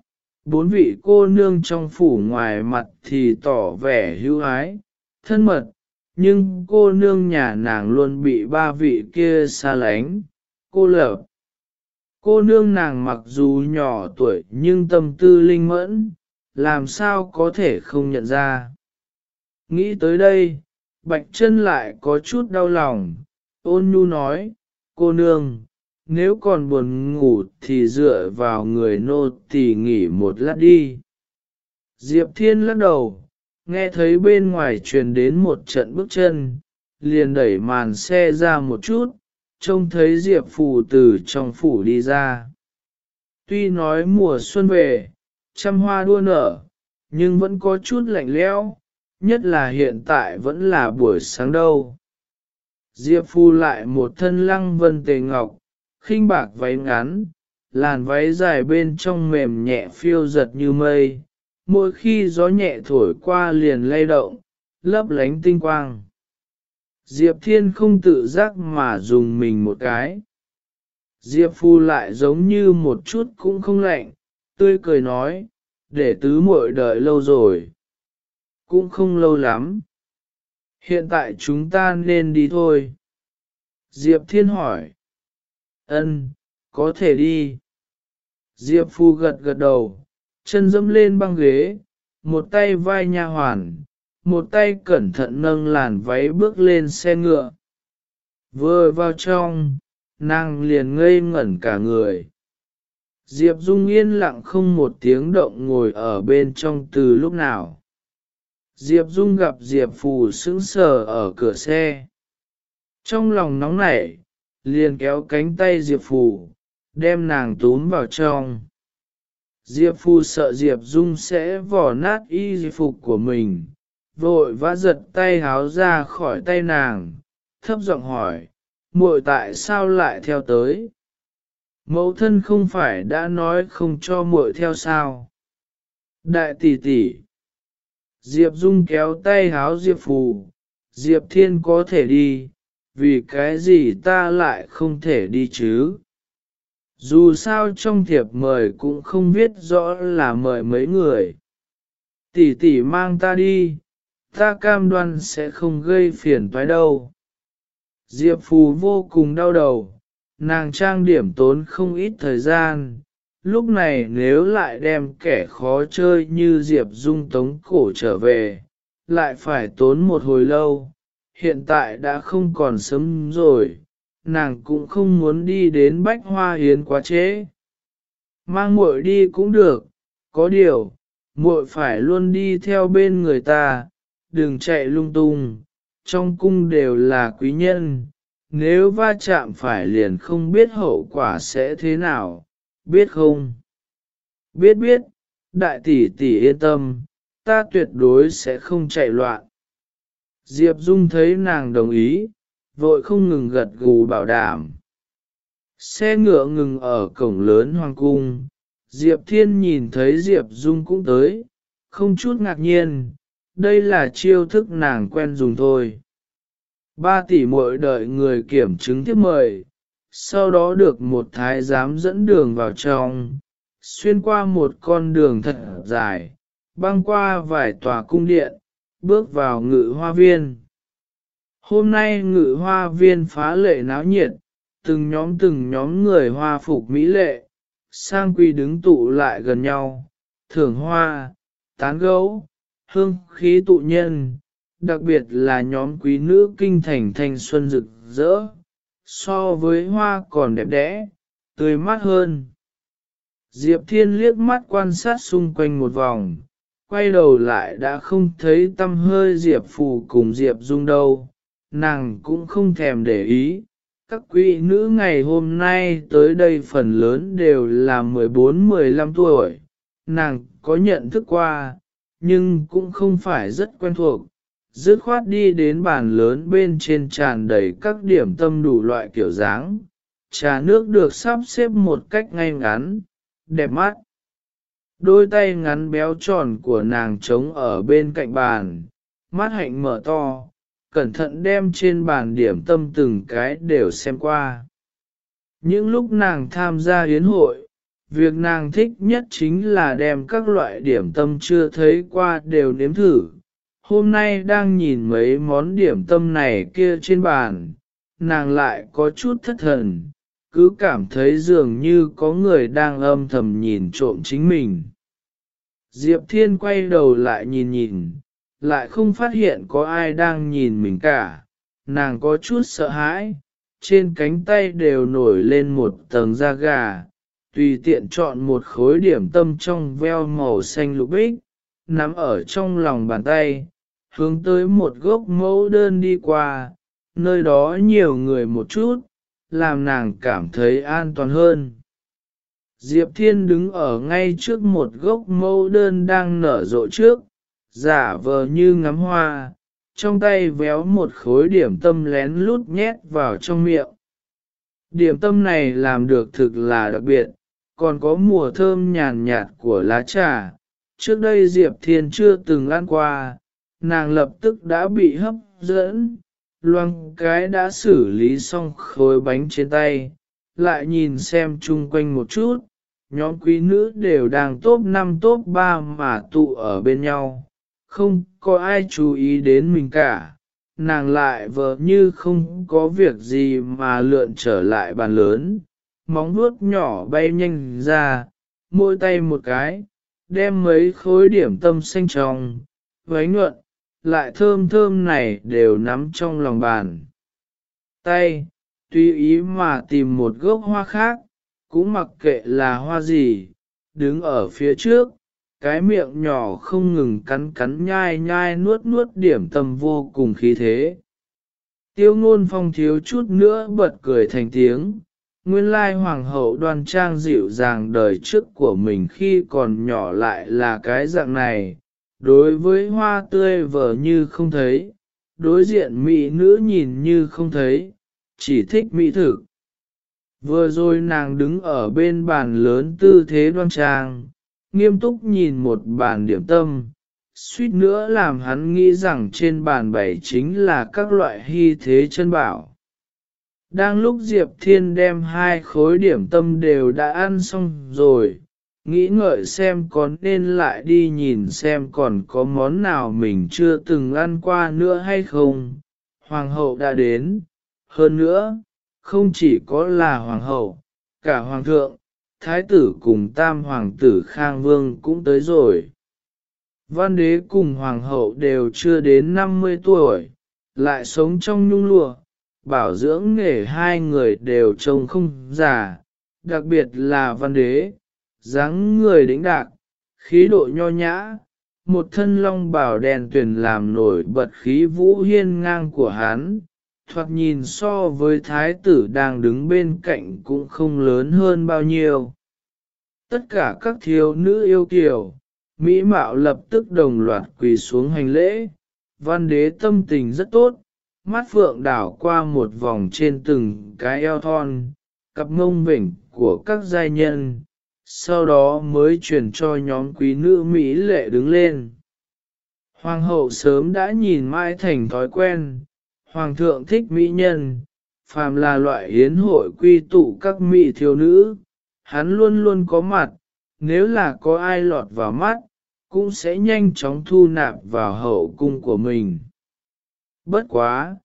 bốn vị cô nương trong phủ ngoài mặt thì tỏ vẻ hữu ái, thân mật, nhưng cô nương nhà nàng luôn bị ba vị kia xa lánh, cô lập. Cô nương nàng mặc dù nhỏ tuổi nhưng tâm tư linh mẫn, làm sao có thể không nhận ra. Nghĩ tới đây, Bạch chân lại có chút đau lòng, ôn nhu nói, cô nương, nếu còn buồn ngủ thì dựa vào người nô tỳ nghỉ một lát đi. Diệp Thiên lắc đầu, nghe thấy bên ngoài truyền đến một trận bước chân, liền đẩy màn xe ra một chút, trông thấy Diệp Phù từ trong phủ đi ra. Tuy nói mùa xuân về, trăm hoa đua nở, nhưng vẫn có chút lạnh lẽo, nhất là hiện tại vẫn là buổi sáng đâu. Diệp Phu lại một thân lăng vân tề ngọc, khinh bạc váy ngắn, làn váy dài bên trong mềm nhẹ phiêu giật như mây, mỗi khi gió nhẹ thổi qua liền lay động, lấp lánh tinh quang. Diệp Thiên không tự giác mà dùng mình một cái. Diệp Phu lại giống như một chút cũng không lạnh, tươi cười nói, để tứ muội đợi lâu rồi. Cũng không lâu lắm. Hiện tại chúng ta nên đi thôi. Diệp Thiên hỏi. Ân, có thể đi. Diệp Phu gật gật đầu, chân dẫm lên băng ghế, một tay vai nha hoàn, một tay cẩn thận nâng làn váy bước lên xe ngựa. Vừa vào trong, nàng liền ngây ngẩn cả người. Diệp Dung yên lặng không một tiếng động ngồi ở bên trong từ lúc nào. Diệp Dung gặp Diệp Phù sững sờ ở cửa xe. Trong lòng nóng nảy, liền kéo cánh tay Diệp Phù, đem nàng túm vào trong. Diệp Phu sợ Diệp Dung sẽ vỏ nát y phục của mình, vội vã giật tay háo ra khỏi tay nàng, thấp giọng hỏi, muội tại sao lại theo tới? Mẫu thân không phải đã nói không cho muội theo sao? Đại tỷ tỷ. Diệp Dung kéo tay háo Diệp Phù, Diệp Thiên có thể đi, vì cái gì ta lại không thể đi chứ? Dù sao trong thiệp mời cũng không viết rõ là mời mấy người. Tỷ tỷ mang ta đi, ta cam đoan sẽ không gây phiền toái đâu. Diệp Phù vô cùng đau đầu, nàng trang điểm tốn không ít thời gian, lúc này nếu lại đem kẻ khó chơi như Diệp Dung tống cổ trở về, lại phải tốn một hồi lâu, hiện tại đã không còn sớm rồi, nàng cũng không muốn đi đến bách hoa hiến quá chế, Mang muội đi cũng được, có điều, muội phải luôn đi theo bên người ta, đừng chạy lung tung, trong cung đều là quý nhân, nếu va chạm phải liền không biết hậu quả sẽ thế nào, biết không? Biết biết, đại tỷ tỷ yên tâm, ta tuyệt đối sẽ không chạy loạn. Diệp Dung thấy nàng đồng ý, vội không ngừng gật gù bảo đảm. Xe ngựa ngừng ở cổng lớn hoàng cung, Diệp Thiên nhìn thấy Diệp Dung cũng tới, không chút ngạc nhiên, đây là chiêu thức nàng quen dùng thôi. Ba tỷ muội đợi người kiểm chứng tiếp mời, sau đó được một thái giám dẫn đường vào trong, xuyên qua một con đường thật dài, băng qua vài tòa cung điện, bước vào ngự hoa viên. Hôm nay ngự hoa viên phá lệ náo nhiệt, từng nhóm từng nhóm người hoa phục mỹ lệ, sang quy đứng tụ lại gần nhau, thưởng hoa, tán gấu, hương khí tụ nhân, đặc biệt là nhóm quý nữ kinh thành thanh xuân rực rỡ, so với hoa còn đẹp đẽ, tươi mát hơn. Diệp Thiên liếc mắt quan sát xung quanh một vòng, quay đầu lại đã không thấy tâm hơi Diệp Phù cùng Diệp Dung đâu, nàng cũng không thèm để ý. Các quý nữ ngày hôm nay tới đây phần lớn đều là 14-15 tuổi, nàng có nhận thức qua, nhưng cũng không phải rất quen thuộc. Dứt khoát đi đến bàn lớn bên trên tràn đầy các điểm tâm đủ loại kiểu dáng, trà nước được sắp xếp một cách ngay ngắn, đẹp mắt. Đôi tay ngắn béo tròn của nàng trống ở bên cạnh bàn, mắt hạnh mở to, cẩn thận đem trên bàn điểm tâm từng cái đều xem qua. Những lúc nàng tham gia yến hội, việc nàng thích nhất chính là đem các loại điểm tâm chưa thấy qua đều nếm thử. Hôm nay đang nhìn mấy món điểm tâm này kia trên bàn, nàng lại có chút thất thần, cứ cảm thấy dường như có người đang âm thầm nhìn trộm chính mình. Diệp Thiên quay đầu lại nhìn nhìn, lại không phát hiện có ai đang nhìn mình cả, nàng có chút sợ hãi, trên cánh tay đều nổi lên một tầng da gà, tùy tiện chọn một khối điểm tâm trong veo màu xanh lục bích, nắm ở trong lòng bàn tay, hướng tới một gốc mẫu đơn đi qua, nơi đó nhiều người một chút, làm nàng cảm thấy an toàn hơn. Diệp Thiên đứng ở ngay trước một gốc mẫu đơn đang nở rộ trước, giả vờ như ngắm hoa, trong tay véo một khối điểm tâm lén lút nhét vào trong miệng. Điểm tâm này làm được thực là đặc biệt, còn có mùa thơm nhàn nhạt của lá trà. Trước đây Diệp Thiên chưa từng ăn qua, nàng lập tức đã bị hấp dẫn, loang cái đã xử lý xong khối bánh trên tay, lại nhìn xem chung quanh một chút, nhóm quý nữ đều đang top 5 top 3 mà tụ ở bên nhau, không có ai chú ý đến mình cả, nàng lại vờ như không có việc gì mà lượn trở lại bàn lớn, móng vuốt nhỏ bay nhanh ra, môi tay một cái, đem mấy khối điểm tâm xanh tròn, váy nhuận, lại thơm thơm này đều nắm trong lòng bàn. Tay, tùy ý mà tìm một gốc hoa khác, cũng mặc kệ là hoa gì, đứng ở phía trước, cái miệng nhỏ không ngừng cắn cắn nhai nhai nuốt nuốt điểm tâm vô cùng khí thế. Tiêu ngôn phong thiếu chút nữa bật cười thành tiếng, nguyên lai hoàng hậu đoan trang dịu dàng đời trước của mình khi còn nhỏ lại là cái dạng này, đối với hoa tươi vờ như không thấy, đối diện mỹ nữ nhìn như không thấy, chỉ thích mỹ thực. Vừa rồi nàng đứng ở bên bàn lớn tư thế đoan trang, nghiêm túc nhìn một bàn điểm tâm, suýt nữa làm hắn nghĩ rằng trên bàn bày chính là các loại hy thế chân bảo. Đang lúc Diệp Thiên đem hai khối điểm tâm đều đã ăn xong rồi, nghĩ ngợi xem có nên lại đi nhìn xem còn có món nào mình chưa từng ăn qua nữa hay không. Hoàng hậu đã đến, hơn nữa, không chỉ có là hoàng hậu, cả hoàng thượng, thái tử cùng tam hoàng tử Khang Vương cũng tới rồi. Văn đế cùng hoàng hậu đều chưa đến 50 tuổi, lại sống trong nhung lụa, bảo dưỡng nghề hai người đều trông không già, đặc biệt là văn đế, dáng người đĩnh đạc, khí độ nho nhã, một thân long bảo đèn tuyển làm nổi bật khí vũ hiên ngang của hắn, thoạt nhìn so với thái tử đang đứng bên cạnh cũng không lớn hơn bao nhiêu. Tất cả các thiếu nữ yêu kiều, Mỹ Mạo lập tức đồng loạt quỳ xuống hành lễ, văn đế tâm tình rất tốt, mắt phượng đảo qua một vòng trên từng cái eo thon, cặp mông vỉnh của các giai nhân, sau đó mới truyền cho nhóm quý nữ Mỹ lệ đứng lên. Hoàng hậu sớm đã nhìn mãi thành thói quen, Hoàng thượng thích mỹ nhân, phàm là loại yến hội quy tụ các mỹ thiếu nữ, hắn luôn luôn có mặt, nếu là có ai lọt vào mắt, cũng sẽ nhanh chóng thu nạp vào hậu cung của mình. Bất quá,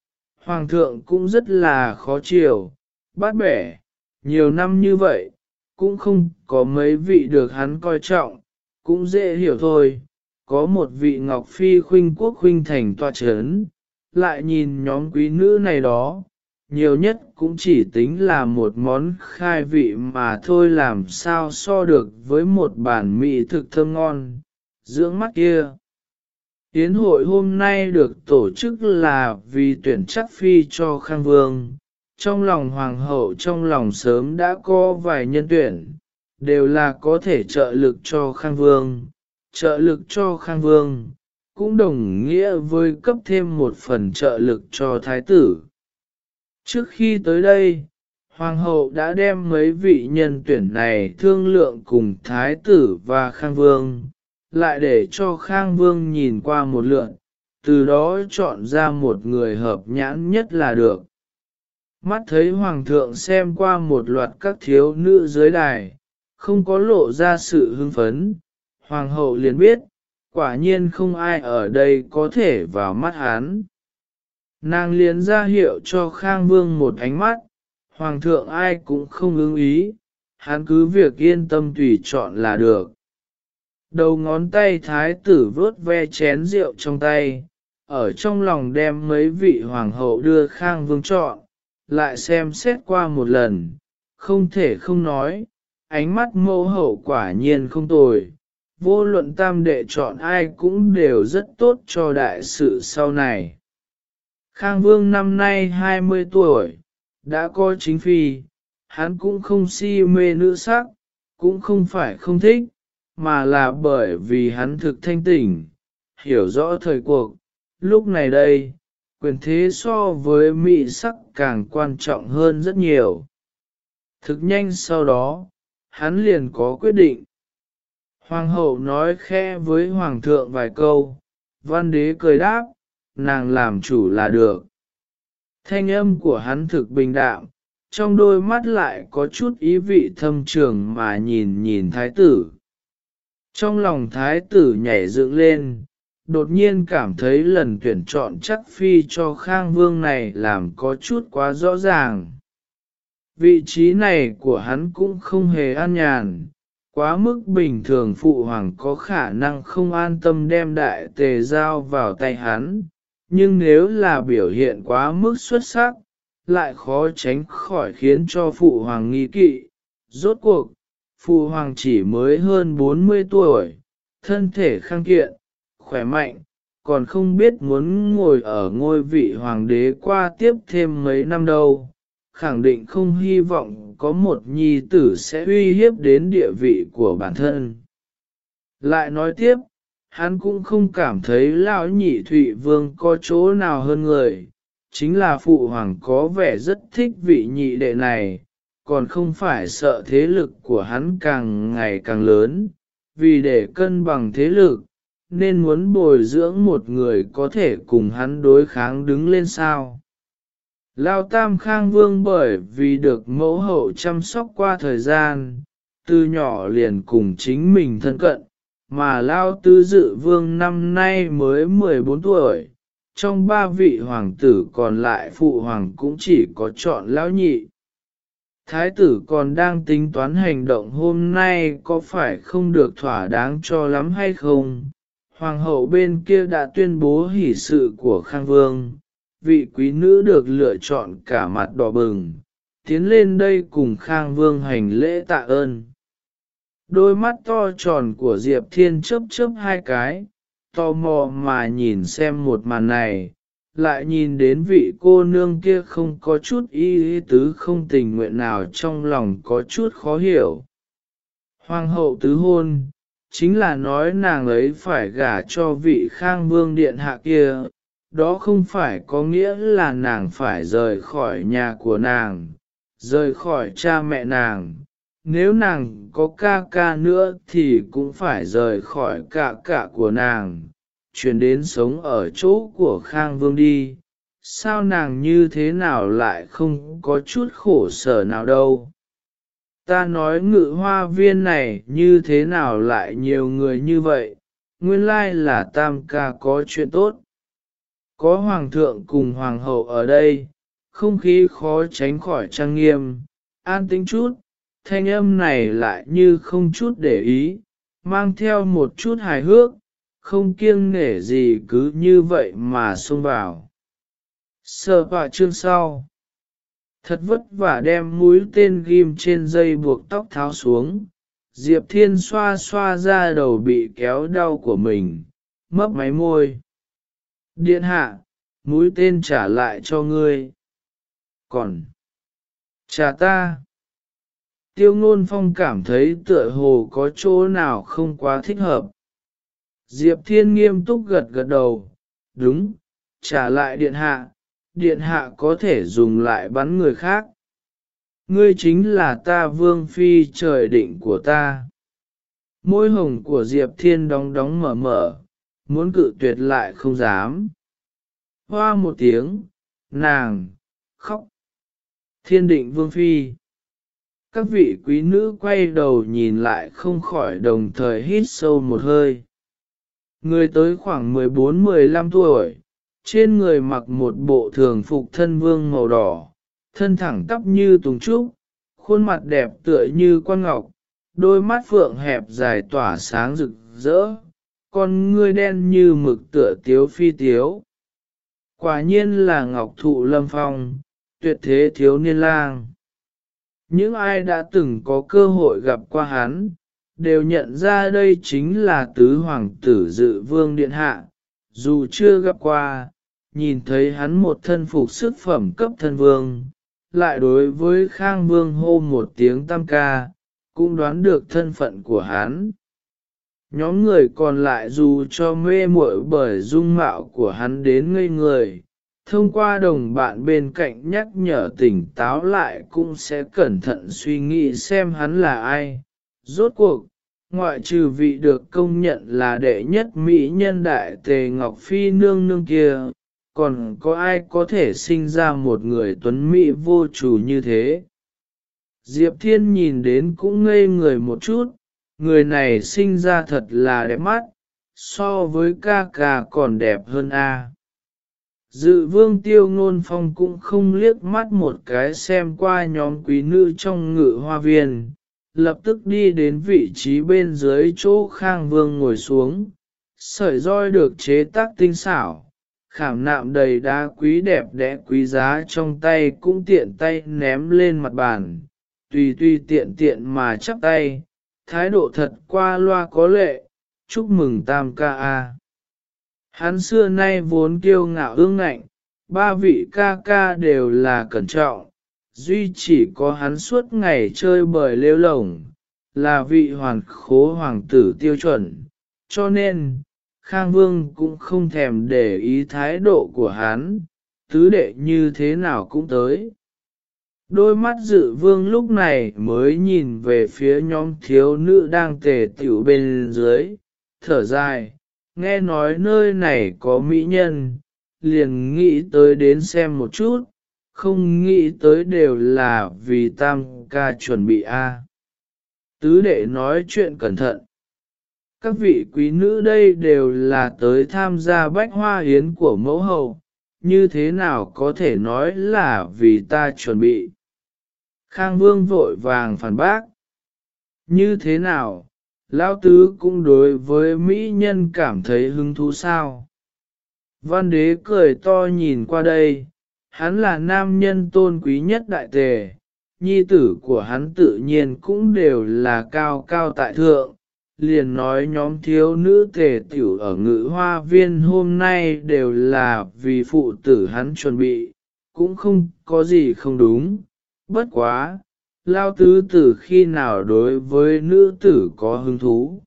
Hoàng thượng cũng rất là khó chịu, bát bẻ, nhiều năm như vậy, cũng không có mấy vị được hắn coi trọng, cũng dễ hiểu thôi, có một vị Ngọc Phi khuynh quốc khuynh thành toa chấn, lại nhìn nhóm quý nữ này đó, nhiều nhất cũng chỉ tính là một món khai vị mà thôi làm sao so được với một bản mỹ thực thơm ngon, dưỡng mắt kia. Yến hội hôm nay được tổ chức là vì tuyển chắc phi cho Khang Vương. Trong lòng hoàng hậu trong lòng sớm đã có vài nhân tuyển, đều là có thể trợ lực cho Khang Vương. Trợ lực cho Khang Vương, cũng đồng nghĩa với cấp thêm một phần trợ lực cho thái tử. Trước khi tới đây, Hoàng hậu đã đem mấy vị nhân tuyển này thương lượng cùng thái tử và Khang Vương, lại để cho Khang Vương nhìn qua một lượn, từ đó chọn ra một người hợp nhãn nhất là được. Mắt thấy Hoàng thượng xem qua một loạt các thiếu nữ dưới đài, không có lộ ra sự hưng phấn, Hoàng hậu liền biết, quả nhiên không ai ở đây có thể vào mắt hắn. Nàng liền ra hiệu cho Khang Vương một ánh mắt, Hoàng thượng ai cũng không ứng ý, hắn cứ việc yên tâm tùy chọn là được. Đầu ngón tay thái tử vớt ve chén rượu trong tay, ở trong lòng đem mấy vị hoàng hậu đưa Khang Vương chọn, lại xem xét qua một lần, không thể không nói, ánh mắt mẫu hậu quả nhiên không tồi vô luận tam đệ chọn ai cũng đều rất tốt cho đại sự sau này. Khang Vương năm nay 20 tuổi, đã có chính phi, hắn cũng không si mê nữ sắc, cũng không phải không thích, mà là bởi vì hắn thực thanh tỉnh, hiểu rõ thời cuộc. Lúc này đây, quyền thế so với mỹ sắc càng quan trọng hơn rất nhiều. Thực nhanh sau đó, hắn liền có quyết định. Hoàng hậu nói khe với hoàng thượng vài câu, văn đế cười đáp, nàng làm chủ là được. Thanh âm của hắn thực bình đạm, trong đôi mắt lại có chút ý vị thâm trường mà nhìn nhìn thái tử. Trong lòng thái tử nhảy dựng lên, đột nhiên cảm thấy lần tuyển chọn chắc phi cho khang vương này làm có chút quá rõ ràng. Vị trí này của hắn cũng không hề an nhàn, quá mức bình thường phụ hoàng có khả năng không an tâm đem đại tề giao vào tay hắn, nhưng nếu là biểu hiện quá mức xuất sắc, lại khó tránh khỏi khiến cho phụ hoàng nghi kỵ. Rốt cuộc, phụ hoàng chỉ mới hơn 40 tuổi, thân thể khang kiện, khỏe mạnh, còn không biết muốn ngồi ở ngôi vị hoàng đế qua tiếp thêm mấy năm đâu, khẳng định không hy vọng có một nhi tử sẽ uy hiếp đến địa vị của bản thân. Lại nói tiếp, hắn cũng không cảm thấy lão nhị thụy vương có chỗ nào hơn người, chính là phụ hoàng có vẻ rất thích vị nhị đệ này, còn không phải sợ thế lực của hắn càng ngày càng lớn, vì để cân bằng thế lực, nên muốn bồi dưỡng một người có thể cùng hắn đối kháng đứng lên sao. Lao Tam Khang Vương bởi vì được mẫu hậu chăm sóc qua thời gian, từ nhỏ liền cùng chính mình thân cận, mà Lao Tứ Dự Vương năm nay mới 14 tuổi, trong ba vị hoàng tử còn lại phụ hoàng cũng chỉ có chọn Lão Nhị. Thái tử còn đang tính toán hành động hôm nay có phải không được thỏa đáng cho lắm hay không? Hoàng hậu bên kia đã tuyên bố hỷ sự của Khang Vương, vị quý nữ được lựa chọn cả mặt đỏ bừng, tiến lên đây cùng Khang Vương hành lễ tạ ơn. Đôi mắt to tròn của Diệp Thiên chớp chớp hai cái, tò mò mà nhìn xem một màn này, lại nhìn đến vị cô nương kia không có chút ý tứ không tình nguyện nào trong lòng có chút khó hiểu. Hoàng hậu tứ hôn, chính là nói nàng ấy phải gả cho vị khang vương điện hạ kia, đó không phải có nghĩa là nàng phải rời khỏi nhà của nàng, rời khỏi cha mẹ nàng. Nếu nàng có ca ca nữa thì cũng phải rời khỏi cả cả của nàng, chuyển đến sống ở chỗ của Khang Vương đi. Sao nàng như thế nào lại không có chút khổ sở nào đâu? Ta nói ngự hoa viên này như thế nào lại nhiều người như vậy, nguyên lai là tam ca có chuyện tốt. Có hoàng thượng cùng hoàng hậu ở đây, không khí khó tránh khỏi trang nghiêm, an tĩnh chút, thanh âm này lại như không chút để ý, mang theo một chút hài hước, không kiêng nể gì cứ như vậy mà xông vào. Sơ họa chương sau. Thật vất vả đem mũi tên ghim trên dây buộc tóc tháo xuống, Diệp Thiên xoa xoa ra đầu bị kéo đau của mình, mấp máy môi. Điện hạ, mũi tên trả lại cho ngươi. Còn, trả ta. Tiêu ngôn phong cảm thấy tựa hồ có chỗ nào không quá thích hợp. Diệp Thiên nghiêm túc gật gật đầu, đúng, trả lại điện hạ, điện hạ có thể dùng lại bắn người khác. Ngươi chính là ta vương phi trời định của ta. Môi hồng của Diệp Thiên đóng đóng mở mở, muốn cự tuyệt lại không dám. Hoa một tiếng, nàng, khóc. Thiên định vương phi. Các vị quý nữ quay đầu nhìn lại không khỏi đồng thời hít sâu một hơi. Người tới khoảng 14-15 tuổi, trên người mặc một bộ thường phục thân vương màu đỏ, thân thẳng tắp như tùng trúc, khuôn mặt đẹp tựa như quan ngọc, đôi mắt phượng hẹp dài tỏa sáng rực rỡ, con ngươi đen như mực tựa tiếu phi tiếu. Quả nhiên là ngọc thụ lâm phong, tuyệt thế thiếu niên lang. Những ai đã từng có cơ hội gặp qua hắn, đều nhận ra đây chính là tứ hoàng tử dự vương điện hạ, dù chưa gặp qua, nhìn thấy hắn một thân phục sức phẩm cấp thân vương, lại đối với khang vương hô một tiếng tam ca, cũng đoán được thân phận của hắn. Nhóm người còn lại dù cho mê muội bởi dung mạo của hắn đến ngây người, thông qua đồng bạn bên cạnh nhắc nhở tỉnh táo lại cũng sẽ cẩn thận suy nghĩ xem hắn là ai. Rốt cuộc, ngoại trừ vị được công nhận là đệ nhất mỹ nhân đại tề Ngọc Phi nương nương kia, còn có ai có thể sinh ra một người tuấn mỹ vô chủ như thế. Diệp Thiên nhìn đến cũng ngây người một chút, người này sinh ra thật là đẹp mắt, so với ca ca còn đẹp hơn a. Dự vương tiêu ngôn phong cũng không liếc mắt một cái xem qua nhóm quý nữ trong ngự hoa viên, lập tức đi đến vị trí bên dưới chỗ khang vương ngồi xuống, sợi roi được chế tác tinh xảo, khảm nạm đầy đá quý đẹp đẽ quý giá trong tay cũng tiện tay ném lên mặt bàn, tùy tùy tiện tiện mà chắp tay, thái độ thật qua loa có lệ, chúc mừng tam ca a. Hắn xưa nay vốn kiêu ngạo ương ngạnh, ba vị ca ca đều là cẩn trọng, duy chỉ có hắn suốt ngày chơi bời lêu lồng, là vị hoàn khố hoàng tử tiêu chuẩn, cho nên, Khang Vương cũng không thèm để ý thái độ của hắn, tứ đệ như thế nào cũng tới. Đôi mắt dự vương lúc này mới nhìn về phía nhóm thiếu nữ đang tề tiểu bên dưới, thở dài, nghe nói nơi này có mỹ nhân, liền nghĩ tới đến xem một chút, không nghĩ tới đều là vì tam ca chuẩn bị a. Tứ đệ nói chuyện cẩn thận. Các vị quý nữ đây đều là tới tham gia bách hoa hiến của mẫu hậu, như thế nào có thể nói là vì ta chuẩn bị. Khang Vương vội vàng phản bác. Như thế nào, Lão Tứ cũng đối với Mỹ nhân cảm thấy hứng thú sao? Văn đế cười to nhìn qua đây, hắn là nam nhân tôn quý nhất đại tề, nhi tử của hắn tự nhiên cũng đều là cao cao tại thượng, liền nói nhóm thiếu nữ tề tiểu ở ngự hoa viên hôm nay đều là vì phụ tử hắn chuẩn bị, cũng không có gì không đúng, bất quá, lao tứ tử khi nào đối với nữ tử có hứng thú.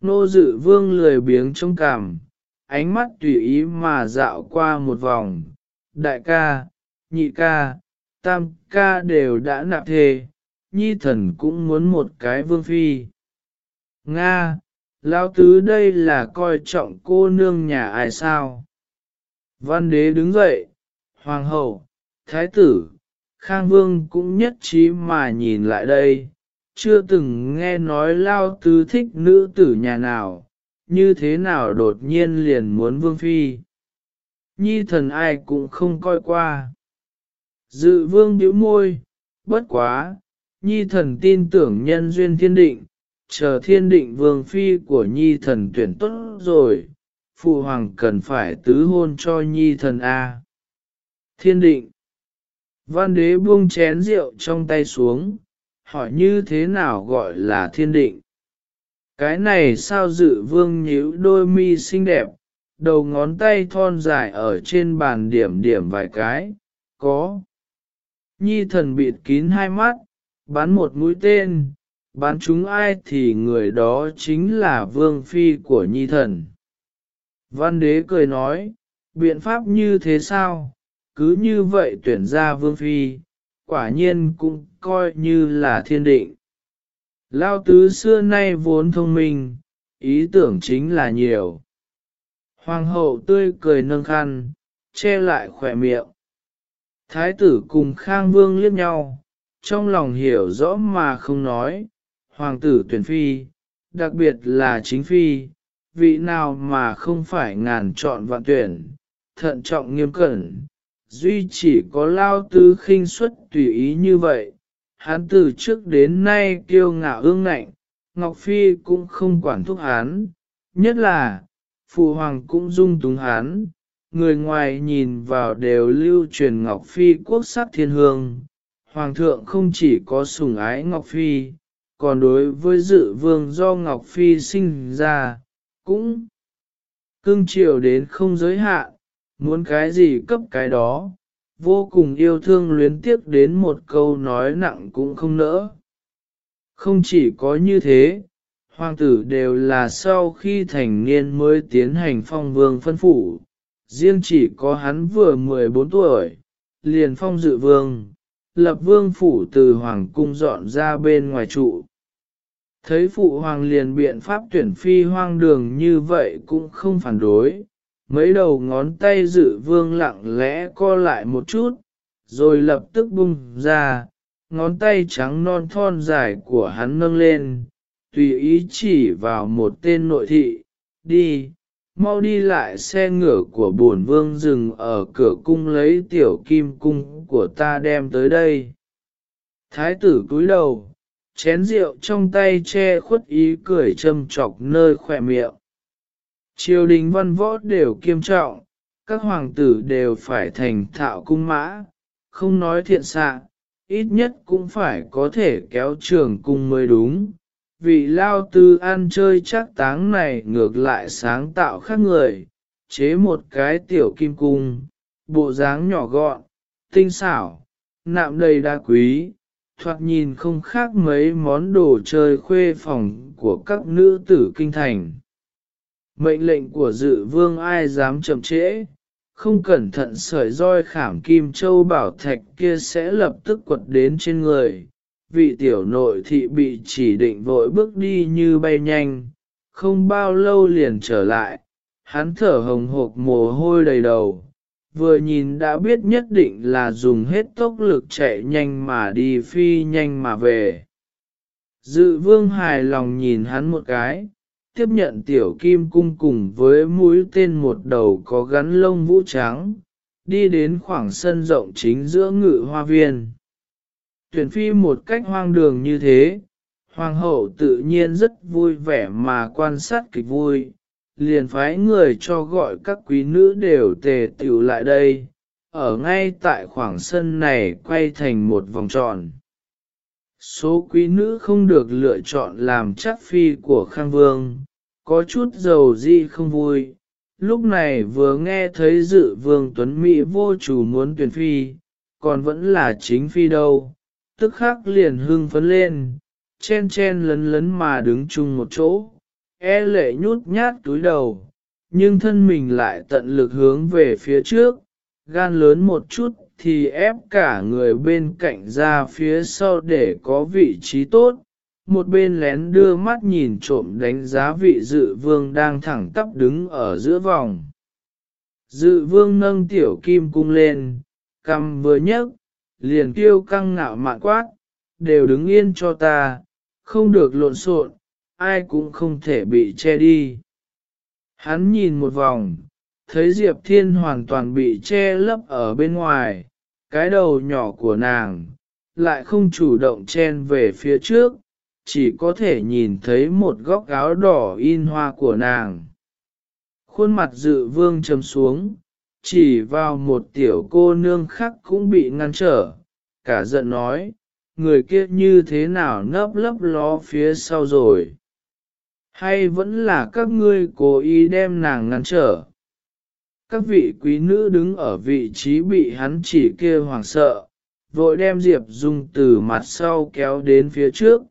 Nô dự vương lười biếng trong cảm, ánh mắt tùy ý mà dạo qua một vòng, đại ca, nhị ca, tam ca đều đã nạp thề, nhi thần cũng muốn một cái vương phi. Nga, lao tứ đây là coi trọng cô nương nhà ai sao? Văn đế đứng dậy, hoàng hậu, thái tử, khang vương cũng nhất trí mà nhìn lại đây, chưa từng nghe nói lao tứ thích nữ tử nhà nào, như thế nào đột nhiên liền muốn vương phi. Nhi thần ai cũng không coi qua. Dự vương bĩu môi, bất quá, nhi thần tin tưởng nhân duyên thiên định, chờ thiên định vương phi của nhi thần tuyển tốt rồi, phụ hoàng cần phải tứ hôn cho nhi thần A. Thiên định. Văn đế buông chén rượu trong tay xuống, hỏi như thế nào gọi là thiên định. Cái này sao dự vương nhíu đôi mi xinh đẹp, đầu ngón tay thon dài ở trên bàn điểm điểm vài cái, có. Nhi thần bịt kín hai mắt, bắn một mũi tên, bắn chúng ai thì người đó chính là vương phi của nhi thần. Văn đế cười nói, biện pháp như thế sao, cứ như vậy tuyển ra vương phi, quả nhiên cũng coi như là thiên định. Lao tứ xưa nay vốn thông minh, ý tưởng chính là nhiều. Hoàng hậu tươi cười nâng khăn, che lại khỏe miệng. Thái tử cùng Khang Vương liếc nhau, trong lòng hiểu rõ mà không nói, hoàng tử tuyển phi, đặc biệt là chính phi, vị nào mà không phải ngàn chọn vạn tuyển, thận trọng nghiêm cẩn, duy chỉ có lao tứ khinh suất tùy ý như vậy. Hắn từ trước đến nay kiêu ngạo ương ngạnh, Ngọc Phi cũng không quản thúc hắn, nhất là, Phụ Hoàng cũng dung túng hắn, người ngoài nhìn vào đều lưu truyền Ngọc Phi quốc sắc thiên hương. Hoàng thượng không chỉ có sủng ái Ngọc Phi, còn đối với dự vương do Ngọc Phi sinh ra, cũng cưng chiều đến không giới hạn, muốn cái gì cấp cái đó, vô cùng yêu thương luyến tiếc đến một câu nói nặng cũng không nỡ. Không chỉ có như thế, hoàng tử đều là sau khi thành niên mới tiến hành phong vương phân phủ, riêng chỉ có hắn vừa 14 tuổi, liền phong dự vương, lập vương phủ từ hoàng cung dọn ra bên ngoài trụ. Thấy phụ hoàng liền biện pháp tuyển phi hoang đường như vậy cũng không phản đối, mấy đầu ngón tay dự vương lặng lẽ co lại một chút, rồi lập tức bung ra, ngón tay trắng non thon dài của hắn nâng lên, tùy ý chỉ vào một tên nội thị, đi, mau đi lại xe ngựa của bổn vương dừng ở cửa cung lấy tiểu kim cung của ta đem tới đây. Thái tử cúi đầu, chén rượu trong tay che khuất ý cười châm chọc nơi khỏe miệng. Triều đình văn võ đều kiêm trọng, các hoàng tử đều phải thành thạo cung mã, không nói thiện xạ, ít nhất cũng phải có thể kéo trường cung mới đúng. Vị lao tư ăn chơi chắc táng này ngược lại sáng tạo khác người, chế một cái tiểu kim cung, bộ dáng nhỏ gọn, tinh xảo, nạm đầy đá quý, thoạt nhìn không khác mấy món đồ chơi khuê phòng của các nữ tử kinh thành. Mệnh lệnh của dự vương ai dám chậm trễ, không cẩn thận sợi roi khảm kim châu bảo thạch kia sẽ lập tức quật đến trên người. Vị tiểu nội thị bị chỉ định vội bước đi như bay nhanh, không bao lâu liền trở lại, hắn thở hồng hộc mồ hôi đầy đầu, vừa nhìn đã biết nhất định là dùng hết tốc lực chạy nhanh mà đi phi nhanh mà về. Dự vương hài lòng nhìn hắn một cái, tiếp nhận tiểu kim cung cùng với mũi tên một đầu có gắn lông vũ trắng, đi đến khoảng sân rộng chính giữa ngự hoa viên. Tuyển phi một cách hoang đường như thế, hoàng hậu tự nhiên rất vui vẻ mà quan sát kịch vui, liền phái người cho gọi các quý nữ đều tề tiểu lại đây, ở ngay tại khoảng sân này quay thành một vòng tròn. Số quý nữ không được lựa chọn làm chắc phi của Khang Vương, có chút dầu di không vui. Lúc này vừa nghe thấy dự vương Tuấn Mỹ vô chủ muốn tuyển phi, còn vẫn là chính phi đâu, tức khắc liền hưng phấn lên, chen chen lấn lấn mà đứng chung một chỗ, e lệ nhút nhát túi đầu, nhưng thân mình lại tận lực hướng về phía trước, gan lớn một chút thì ép cả người bên cạnh ra phía sau để có vị trí tốt, một bên lén đưa mắt nhìn trộm đánh giá vị dự vương đang thẳng tắp đứng ở giữa vòng. Dự vương nâng tiểu kim cung lên, cầm vừa nhấc, liền kêu căng ngạo mạn quát, đều đứng yên cho ta, không được lộn xộn, ai cũng không thể bị che đi. Hắn nhìn một vòng, thấy Diệp Thiên hoàn toàn bị che lấp ở bên ngoài, cái đầu nhỏ của nàng, lại không chủ động chen về phía trước, chỉ có thể nhìn thấy một góc áo đỏ in hoa của nàng. Khuôn mặt dự vương trầm xuống, chỉ vào một tiểu cô nương khác cũng bị ngăn trở, cả giận nói, người kia như thế nào nấp lấp ló phía sau rồi. Hay vẫn là các ngươi cố ý đem nàng ngăn trở? Các vị quý nữ đứng ở vị trí bị hắn chỉ kia hoảng sợ, vội đem Diệp Dung từ mặt sau kéo đến phía trước.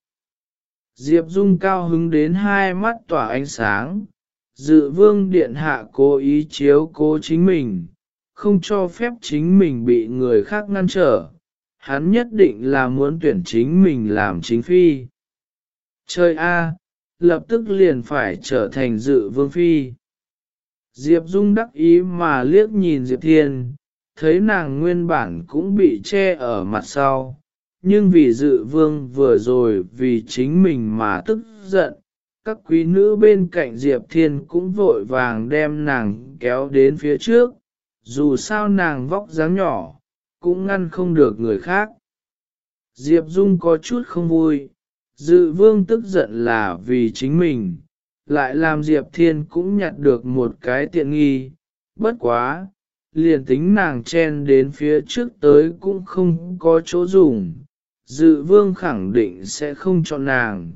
Diệp Dung cao hứng đến hai mắt tỏa ánh sáng, dự vương điện hạ cố ý chiếu cố chính mình, không cho phép chính mình bị người khác ngăn trở, hắn nhất định là muốn tuyển chính mình làm chính phi. Trời A, lập tức liền phải trở thành dự vương phi. Diệp Dung đắc ý mà liếc nhìn Diệp Thiên, thấy nàng nguyên bản cũng bị che ở mặt sau, nhưng vì dự vương vừa rồi vì chính mình mà tức giận, các quý nữ bên cạnh Diệp Thiên cũng vội vàng đem nàng kéo đến phía trước, dù sao nàng vóc dáng nhỏ, cũng ngăn không được người khác. Diệp Dung có chút không vui, dự vương tức giận là vì chính mình, lại làm Diệp Thiên cũng nhặt được một cái tiện nghi, bất quá, liền tính nàng chen đến phía trước tới cũng không có chỗ dùng, dự vương khẳng định sẽ không chọn nàng.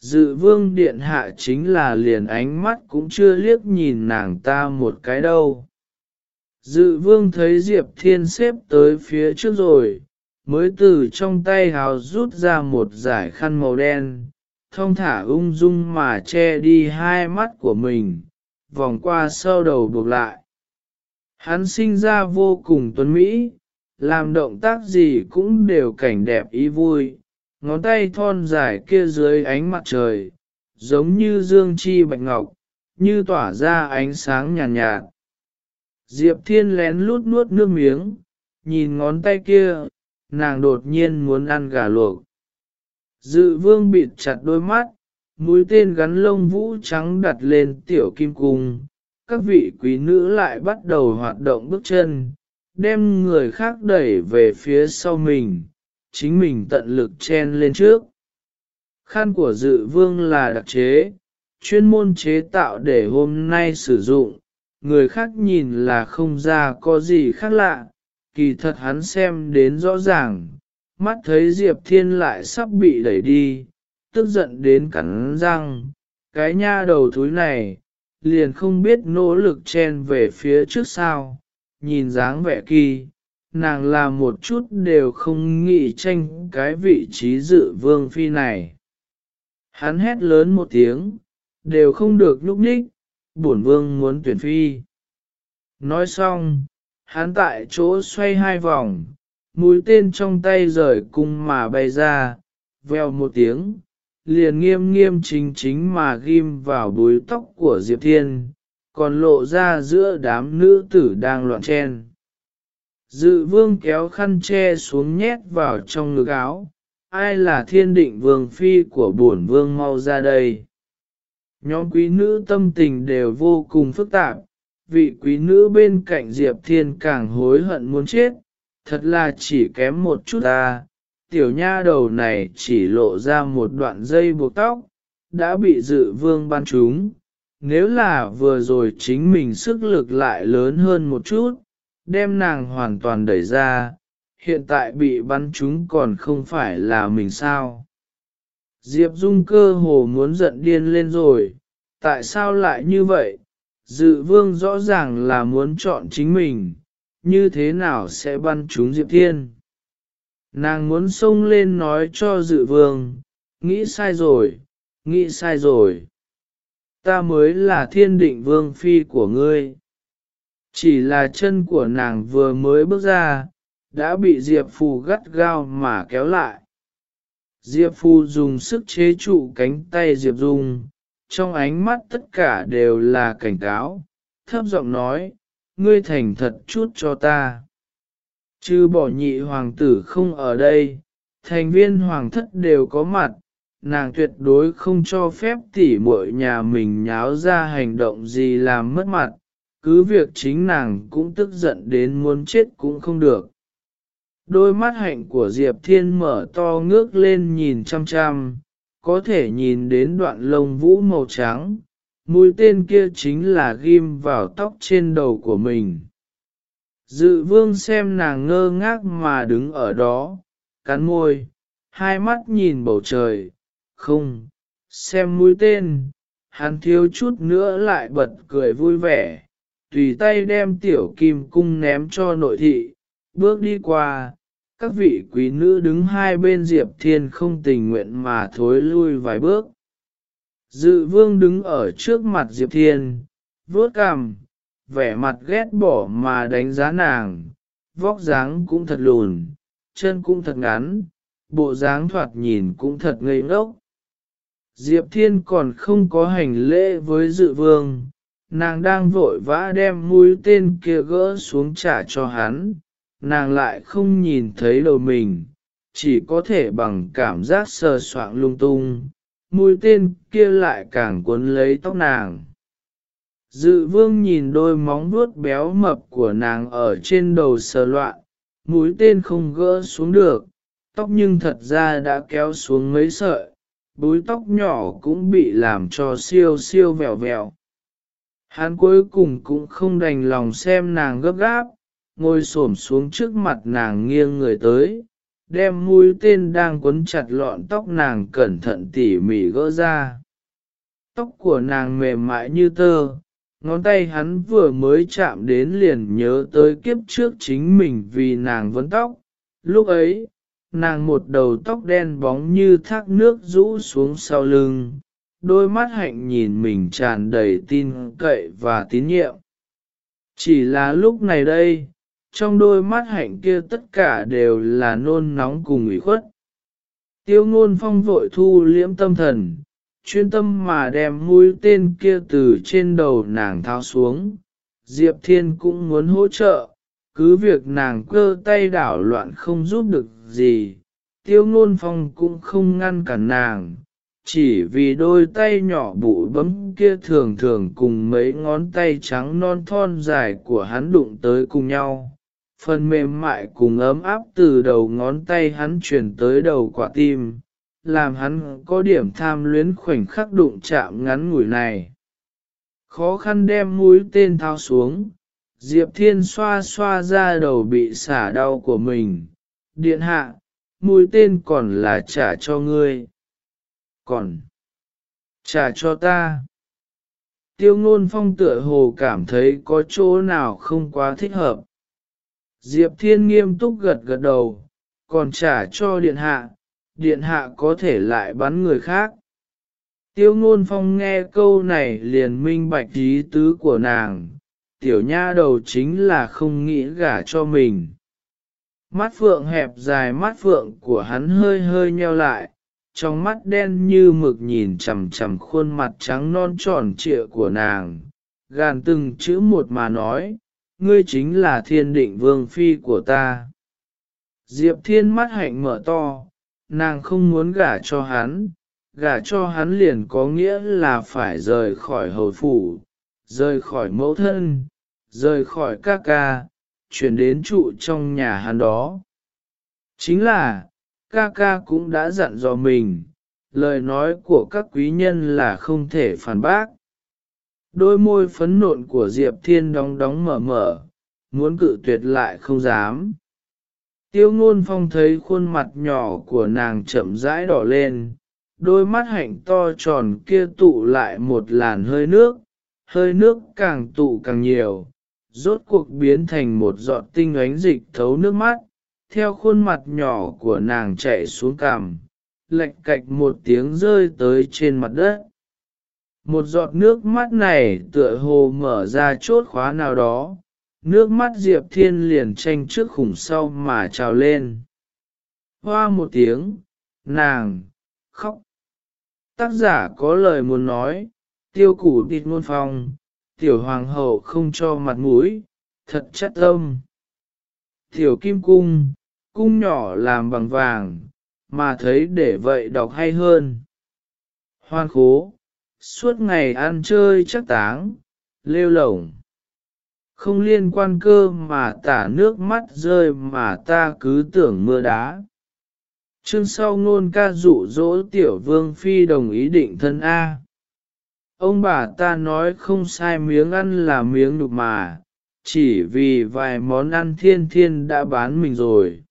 Dự vương điện hạ chính là liền ánh mắt cũng chưa liếc nhìn nàng ta một cái đâu. Dự vương thấy Diệp Thiên xếp tới phía trước rồi, mới từ trong tay hào rút ra một giải khăn màu đen, thông thả ung dung mà che đi hai mắt của mình, vòng qua sau đầu buộc lại. Hắn sinh ra vô cùng tuấn mỹ, làm động tác gì cũng đều cảnh đẹp ý vui, ngón tay thon dài kia dưới ánh mặt trời, giống như dương chi bạch ngọc, như tỏa ra ánh sáng nhàn nhạt, nhạt. Diệp Thiên lén lút nuốt nước miếng, nhìn ngón tay kia, nàng đột nhiên muốn ăn gà luộc. Dự vương bịt chặt đôi mắt, mũi tên gắn lông vũ trắng đặt lên tiểu kim cung. Các vị quý nữ lại bắt đầu hoạt động bước chân, đem người khác đẩy về phía sau mình, chính mình tận lực chen lên trước. Khăn của dự vương là đặc chế, chuyên môn chế tạo để hôm nay sử dụng, người khác nhìn là không ra có gì khác lạ, kỳ thật hắn xem đến rõ ràng, mắt thấy Diệp Thiên lại sắp bị đẩy đi, tức giận đến cắn răng, cái nha đầu thúi này, liền không biết nỗ lực chen về phía trước sao, nhìn dáng vẻ kỳ, nàng là một chút đều không nghĩ tranh cái vị trí dự vương phi này. Hắn hét lớn một tiếng, đều không được nhúc nhích, bổn vương muốn tuyển phi. Nói xong, hắn tại chỗ xoay hai vòng, mũi tên trong tay rời cung mà bay ra, veo một tiếng, liền nghiêm nghiêm chính chính mà ghim vào búi tóc của Diệp Thiên, còn lộ ra giữa đám nữ tử đang loạn chen. Dự vương kéo khăn che xuống nhét vào trong ngực áo, ai là thiên định vương phi của bổn vương mau ra đây. Nhóm quý nữ tâm tình đều vô cùng phức tạp, vị quý nữ bên cạnh Diệp Thiên càng hối hận muốn chết, thật là chỉ kém một chút ta, tiểu nha đầu này chỉ lộ ra một đoạn dây buộc tóc, đã bị dự vương ban trúng. Nếu là vừa rồi chính mình sức lực lại lớn hơn một chút, đem nàng hoàn toàn đẩy ra, hiện tại bị bắn trúng còn không phải là mình sao. Diệp Dung cơ hồ muốn giận điên lên rồi, tại sao lại như vậy? Dự vương rõ ràng là muốn chọn chính mình, như thế nào sẽ bắn trúng Diệp Thiên? Nàng muốn xông lên nói cho dự vương, nghĩ sai rồi, nghĩ sai rồi. Ta mới là thiên định vương phi của ngươi. Chỉ là chân của nàng vừa mới bước ra, đã bị Diệp Phù gắt gao mà kéo lại. Diệp Phù dùng sức chế trụ cánh tay Diệp Dung, trong ánh mắt tất cả đều là cảnh cáo, thấp giọng nói, ngươi thành thật chút cho ta. Chứ bỏ nhị hoàng tử không ở đây, thành viên hoàng thất đều có mặt, nàng tuyệt đối không cho phép tỉ muội nhà mình nháo ra hành động gì làm mất mặt, cứ việc chính nàng cũng tức giận đến muốn chết cũng không được. Đôi mắt hạnh của Diệp Thiên mở to ngước lên nhìn chăm chăm, có thể nhìn đến đoạn lông vũ màu trắng, mũi tên kia chính là ghim vào tóc trên đầu của mình. Dự vương xem nàng ngơ ngác mà đứng ở đó, cắn môi, hai mắt nhìn bầu trời, không, xem mũi tên, hắn thiếu chút nữa lại bật cười vui vẻ, tùy tay đem tiểu kim cung ném cho nội thị, bước đi qua, các vị quý nữ đứng hai bên Diệp Thiên không tình nguyện mà thối lui vài bước. Dự vương đứng ở trước mặt Diệp Thiên, vuốt cằm, vẻ mặt ghét bỏ mà đánh giá nàng, vóc dáng cũng thật lùn, chân cũng thật ngắn, bộ dáng thoạt nhìn cũng thật ngây ngốc. Diệp Thiên còn không có hành lễ với dự vương, nàng đang vội vã đem mũi tên kia gỡ xuống trả cho hắn, nàng lại không nhìn thấy đầu mình, chỉ có thể bằng cảm giác sờ soạng lung tung, mũi tên kia lại càng cuốn lấy tóc nàng. Dự vương nhìn đôi móng vuốt béo mập của nàng ở trên đầu sờ loạn, mũi tên không gỡ xuống được, tóc nhưng thật ra đã kéo xuống mấy sợi, búi tóc nhỏ cũng bị làm cho siêu siêu vẹo vẹo. Hắn cuối cùng cũng không đành lòng xem nàng gấp gáp, ngồi xổm xuống trước mặt nàng nghiêng người tới, đem mũi tên đang quấn chặt lọn tóc nàng cẩn thận tỉ mỉ gỡ ra. Tóc của nàng mềm mại như tơ, ngón tay hắn vừa mới chạm đến liền nhớ tới kiếp trước chính mình vì nàng vấn tóc. Lúc ấy, nàng một đầu tóc đen bóng như thác nước rũ xuống sau lưng, đôi mắt hạnh nhìn mình tràn đầy tin cậy và tín nhiệm. Chỉ là lúc này đây, trong đôi mắt hạnh kia tất cả đều là nôn nóng cùng ủy khuất. Tiêu ngôn phong vội thu liễm tâm thần, chuyên tâm mà đem mũi tên kia từ trên đầu nàng tháo xuống. Diệp Thiên cũng muốn hỗ trợ, cứ việc nàng cơ tay đảo loạn không giúp được gì, tiêu ngôn phong cũng không ngăn cản nàng, chỉ vì đôi tay nhỏ bụi bấm kia thường thường cùng mấy ngón tay trắng non thon dài của hắn đụng tới cùng nhau. Phần mềm mại cùng ấm áp từ đầu ngón tay hắn chuyển tới đầu quả tim, làm hắn có điểm tham luyến khoảnh khắc đụng chạm ngắn ngủi này. Khó khăn đem mũi tên thao xuống, Diệp Thiên xoa xoa ra đầu bị xả đau của mình. Điện hạ, mũi tên còn là trả cho ngươi. Còn, trả cho ta. tiêu ngôn phong tựa hồ cảm thấy có chỗ nào không quá thích hợp. Diệp Thiên nghiêm túc gật gật đầu, còn trả cho điện hạ, điện hạ có thể lại bắn người khác. Tiêu ngôn phong nghe câu này liền minh bạch ý tứ của nàng, tiểu nha đầu chính là không nghĩ gả cho mình. Mắt phượng hẹp dài mắt phượng của hắn hơi hơi nheo lại, trong mắt đen như mực nhìn chằm chằm khuôn mặt trắng non tròn trịa của nàng, gàn từng chữ một mà nói, ngươi chính là thiên định vương phi của ta. Diệp thiên mắt hạnh mở to, nàng không muốn gả cho hắn, gả cho hắn liền có nghĩa là phải rời khỏi hầu phủ, rời khỏi mẫu thân, rời khỏi ca ca, chuyển đến trụ trong nhà hắn đó. Chính là, ca ca cũng đã dặn dò mình, lời nói của các quý nhân là không thể phản bác. Đôi môi phấn nộn của Diệp Thiên đóng đóng mở mở, muốn cự tuyệt lại không dám. Tiêu ngôn phong thấy khuôn mặt nhỏ của nàng chậm rãi đỏ lên, đôi mắt hạnh to tròn kia tụ lại một làn hơi nước, hơi nước càng tụ càng nhiều, rốt cuộc biến thành một giọt tinh ánh dịch thấu nước mắt, theo khuôn mặt nhỏ của nàng chạy xuống cằm, lệch cạch một tiếng rơi tới trên mặt đất. Một giọt nước mắt này tựa hồ mở ra chốt khóa nào đó, nước mắt Diệp Thiên liền tranh trước khủng sau mà trào lên. Hoa một tiếng, nàng, khóc. Tác giả có lời muốn nói, tiêu củ tịt ngôn phong, tiểu hoàng hậu không cho mặt mũi, thật chất âm. Tiểu kim cung, cung nhỏ làm bằng vàng, mà thấy để vậy đọc hay hơn. Hoan khố, suốt ngày ăn chơi chắc táng, lêu lổng. Không liên quan cơ mà tả nước mắt rơi mà ta cứ tưởng mưa đá. Chương sau ngôn ca dụ dỗ tiểu vương phi đồng ý định thân A. Ông bà ta nói không sai miếng ăn là miếng đục mà, chỉ vì vài món ăn thiên thiên đã bán mình rồi.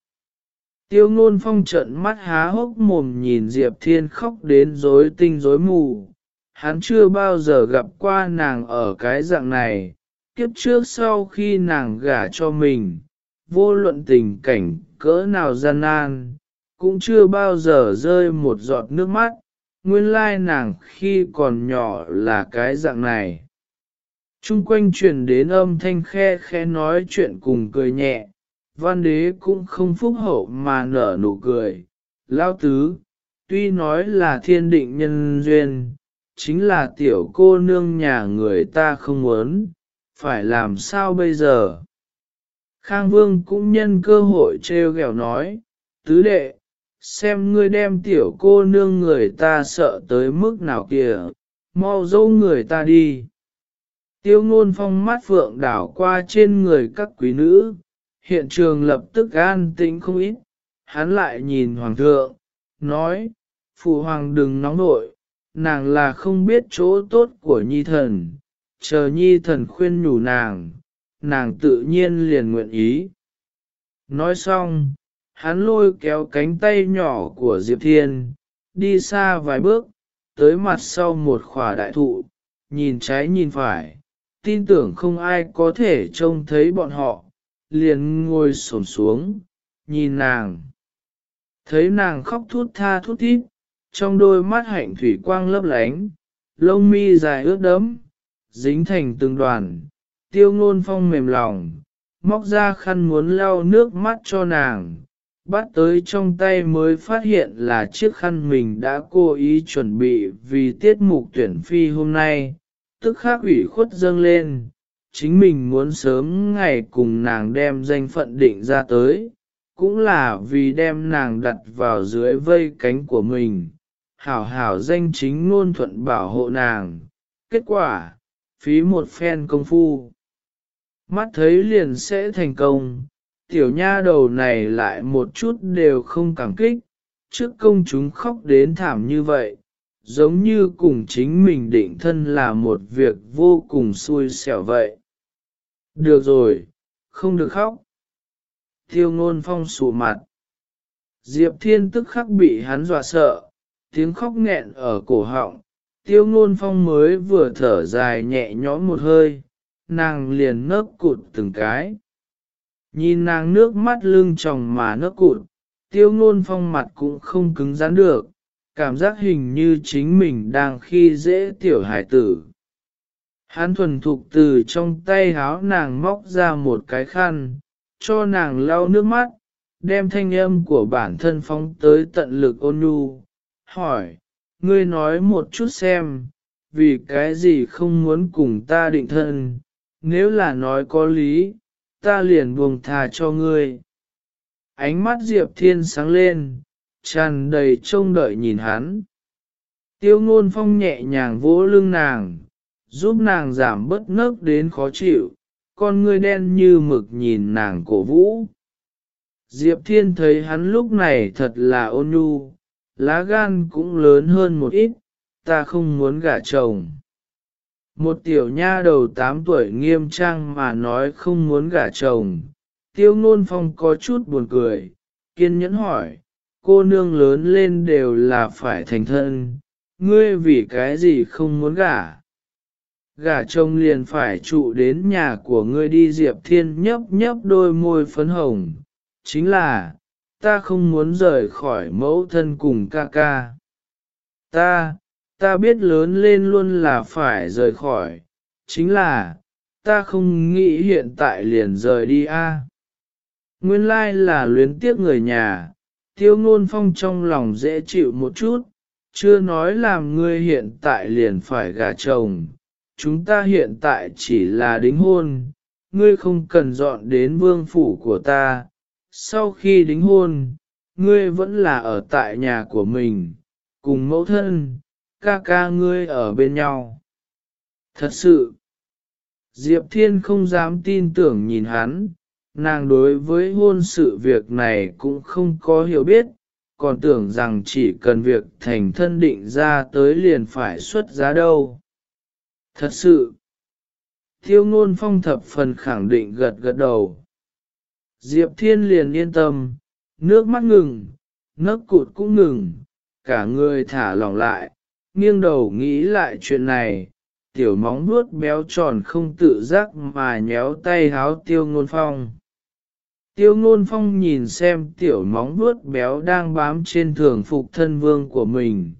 Tiêu ngôn phong trận mắt há hốc mồm nhìn Diệp Thiên khóc đến rối tinh rối mù. Hắn chưa bao giờ gặp qua nàng ở cái dạng này, kiếp trước sau khi nàng gả cho mình, vô luận tình cảnh cỡ nào gian nan, cũng chưa bao giờ rơi một giọt nước mắt, nguyên lai nàng khi còn nhỏ là cái dạng này. Trung quanh truyền đến âm thanh khe khe nói chuyện cùng cười nhẹ, văn đế cũng không phúc hậu mà nở nụ cười. Lao tứ, tuy nói là thiên định nhân duyên, chính là tiểu cô nương nhà người ta không muốn, phải làm sao bây giờ? Khang Vương cũng nhân cơ hội treo ghẹo nói, tứ đệ, xem ngươi đem tiểu cô nương người ta sợ tới mức nào kìa, mau dâu người ta đi. Tiêu ngôn phong mắt phượng đảo qua trên người các quý nữ, hiện trường lập tức an tĩnh không ít, hắn lại nhìn hoàng thượng, nói, phụ hoàng đừng nóng nội, nàng là không biết chỗ tốt của nhi thần, chờ nhi thần khuyên nhủ nàng, nàng tự nhiên liền nguyện ý. Nói xong, hắn lôi kéo cánh tay nhỏ của Diệp Thiên, đi xa vài bước, tới mặt sau một khỏa đại thụ, nhìn trái nhìn phải, tin tưởng không ai có thể trông thấy bọn họ, liền ngồi xổm xuống, nhìn nàng. Thấy nàng khóc thút tha thút thít, trong đôi mắt hạnh thủy quang lấp lánh, lông mi dài ướt đẫm, dính thành từng đoàn, tiêu ngôn phong mềm lòng, móc ra khăn muốn lau nước mắt cho nàng, bắt tới trong tay mới phát hiện là chiếc khăn mình đã cố ý chuẩn bị vì tiết mục tuyển phi hôm nay, tức khắc ủy khuất dâng lên, chính mình muốn sớm ngày cùng nàng đem danh phận định ra tới, cũng là vì đem nàng đặt vào dưới vây cánh của mình, hảo hảo danh chính ngôn thuận bảo hộ nàng. Kết quả, phí một phen công phu. Mắt thấy liền sẽ thành công, tiểu nha đầu này lại một chút đều không cảm kích, trước công chúng khóc đến thảm như vậy, giống như cùng chính mình định thân là một việc vô cùng xui xẻo vậy. Được rồi, không được khóc. Tiêu ngôn phong sụ mặt. Diệp thiên tức khắc bị hắn dọa sợ, tiếng khóc nghẹn ở cổ họng, tiêu ngôn phong mới vừa thở dài nhẹ nhõm một hơi nàng liền nớp cụt từng cái. Nhìn nàng nước mắt lưng tròng mà nớp cụt tiêu ngôn phong mặt cũng không cứng rắn được cảm giác hình như chính mình đang khi dễ tiểu hải tử. Hắn thuần thục từ trong tay háo nàng móc ra một cái khăn cho nàng lau nước mắt đem thanh âm của bản thân phóng tới tận lực ôn nhu hỏi, ngươi nói một chút xem, vì cái gì không muốn cùng ta định thân, nếu là nói có lý, ta liền buông thà cho ngươi. Ánh mắt diệp thiên sáng lên, tràn đầy trông đợi nhìn hắn. Tiêu ngôn phong nhẹ nhàng vỗ lưng nàng, giúp nàng giảm bớt nấc đến khó chịu, con ngươi đen như mực nhìn nàng cổ vũ. Diệp thiên thấy hắn lúc này thật là ôn nhu lá gan cũng lớn hơn một ít, ta không muốn gả chồng. Một tiểu nha đầu tám tuổi nghiêm trang mà nói không muốn gả chồng, tiêu ngôn phong có chút buồn cười, kiên nhẫn hỏi, cô nương lớn lên đều là phải thành thân, ngươi vì cái gì không muốn gả? Gả chồng liền phải trụ đến nhà của ngươi đi diệp thiên nhấp nhấp đôi môi phấn hồng, chính là ta không muốn rời khỏi mẫu thân cùng ca ca. Ta ta biết lớn lên luôn là phải rời khỏi. Chính là ta không nghĩ hiện tại liền rời đi a. Nguyên lai là luyến tiếc người nhà. Tiêu ngôn phong trong lòng dễ chịu một chút, chưa nói làm ngươi hiện tại liền phải gả chồng, chúng ta hiện tại chỉ là đính hôn, ngươi không cần dọn đến vương phủ của ta, sau khi đính hôn, ngươi vẫn là ở tại nhà của mình, cùng mẫu thân, ca ca ngươi ở bên nhau. Thật sự, Diệp Thiên không dám tin tưởng nhìn hắn, nàng đối với hôn sự việc này cũng không có hiểu biết, còn tưởng rằng chỉ cần việc thành thân định ra tới liền phải xuất giá đâu. Thật sự, Thiêu ngôn phong thập phần khẳng định gật gật đầu. Diệp Thiên liền yên tâm, nước mắt ngừng, nấc cụt cũng ngừng, cả người thả lỏng lại, nghiêng đầu nghĩ lại chuyện này, tiểu móng vuốt béo tròn không tự giác mà nhéo tay háo tiêu ngôn phong. Tiêu ngôn phong nhìn xem tiểu móng vuốt béo đang bám trên thường phục thân vương của mình,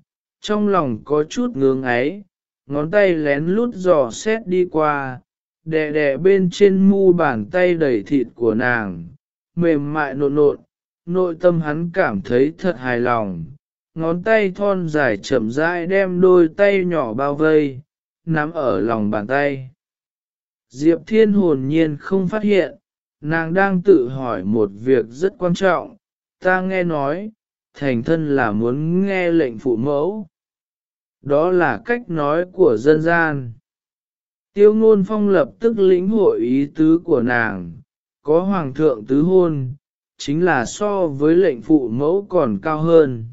trong lòng có chút ngưỡng ấy, ngón tay lén lút dò xét đi qua, đè đè bên trên mu bàn tay đầy thịt của nàng, mềm mại nộn nộn, nội tâm hắn cảm thấy thật hài lòng, ngón tay thon dài chậm rãi đem đôi tay nhỏ bao vây, nắm ở lòng bàn tay. Diệp thiên hồn nhiên không phát hiện, nàng đang tự hỏi một việc rất quan trọng, ta nghe nói, thành thân là muốn nghe lệnh phụ mẫu. Đó là cách nói của dân gian. Tiêu ngôn phong lập tức lĩnh hội ý tứ của nàng, có hoàng thượng tứ hôn, chính là so với lệnh phụ mẫu còn cao hơn.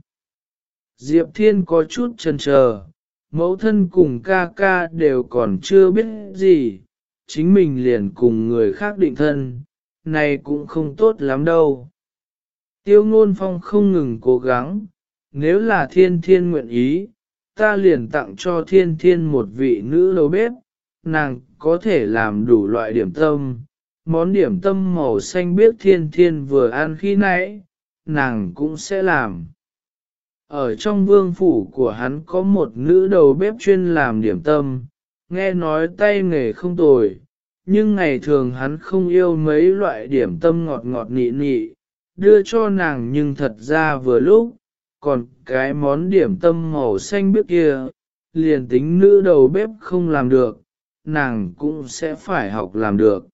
Diệp Thiên có chút chần chờ, mẫu thân cùng ca ca đều còn chưa biết gì, chính mình liền cùng người khác định thân, này cũng không tốt lắm đâu. Tiêu ngôn phong không ngừng cố gắng, nếu là thiên thiên nguyện ý, ta liền tặng cho thiên thiên một vị nữ đầu bếp, nàng có thể làm đủ loại điểm tâm. Món điểm tâm màu xanh biếc thiên thiên vừa ăn khi nãy, nàng cũng sẽ làm. Ở trong vương phủ của hắn có một nữ đầu bếp chuyên làm điểm tâm, nghe nói tay nghề không tồi, nhưng ngày thường hắn không yêu mấy loại điểm tâm ngọt ngọt nị nị, đưa cho nàng nhưng thật ra vừa lúc, còn cái món điểm tâm màu xanh biếc kia, liền tính nữ đầu bếp không làm được, nàng cũng sẽ phải học làm được.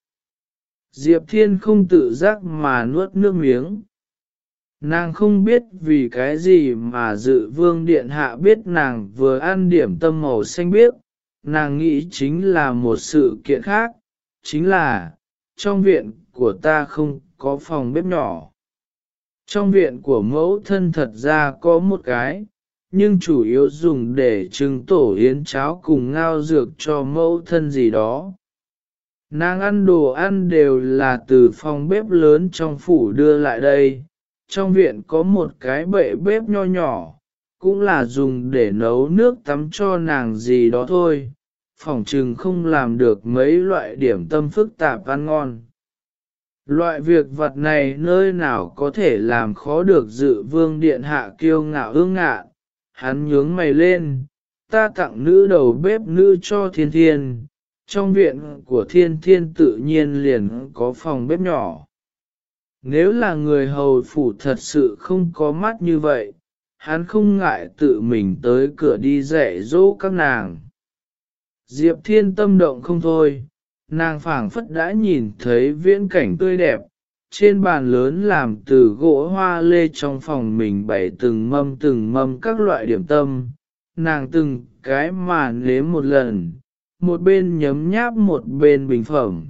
Diệp Thiên không tự giác mà nuốt nước miếng. Nàng không biết vì cái gì mà dự vương điện hạ biết nàng vừa ăn điểm tâm màu xanh biếc, nàng nghĩ chính là một sự kiện khác, chính là, trong viện của ta không có phòng bếp nhỏ. Trong viện của mẫu thân thật ra có một cái, nhưng chủ yếu dùng để trưng tổ yến cháo cùng ngao dược cho mẫu thân gì đó. Nàng ăn đồ ăn đều là từ phòng bếp lớn trong phủ đưa lại đây. Trong viện có một cái bệ bếp nho nhỏ, cũng là dùng để nấu nước tắm cho nàng gì đó thôi, phỏng chừng không làm được mấy loại điểm tâm phức tạp ăn ngon. Loại việc vật này nơi nào có thể làm khó được dự vương điện hạ kiêu ngạo ương ngạn? Hắn nhướng mày lên, ta tặng nữ đầu bếp nữ cho thiên thiên, trong viện của thiên thiên tự nhiên liền có phòng bếp nhỏ. Nếu là người hầu phủ thật sự không có mắt như vậy, hắn không ngại tự mình tới cửa đi dạy dỗ các nàng. Diệp thiên tâm động không thôi, nàng phảng phất đã nhìn thấy viễn cảnh tươi đẹp, trên bàn lớn làm từ gỗ hoa lê trong phòng mình bày từng mâm từng mâm các loại điểm tâm, nàng từng cái mà nếm một lần, một bên nhấm nháp một bên bình phẩm,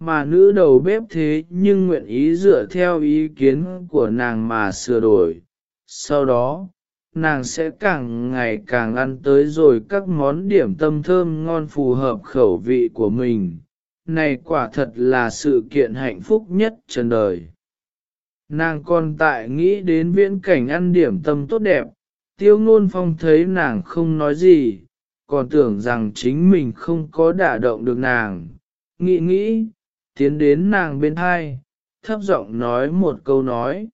mà nữ đầu bếp thế nhưng nguyện ý dựa theo ý kiến của nàng mà sửa đổi. Sau đó, nàng sẽ càng ngày càng ăn tới rồi các món điểm tâm thơm ngon phù hợp khẩu vị của mình. Này quả thật là sự kiện hạnh phúc nhất trần đời. Nàng còn tại nghĩ đến viễn cảnh ăn điểm tâm tốt đẹp, tiêu ngôn phong thấy nàng không nói gì, còn tưởng rằng chính mình không có đả động được nàng. Nghĩ nghĩ, tiến đến nàng bên hai, thấp giọng nói một câu nói.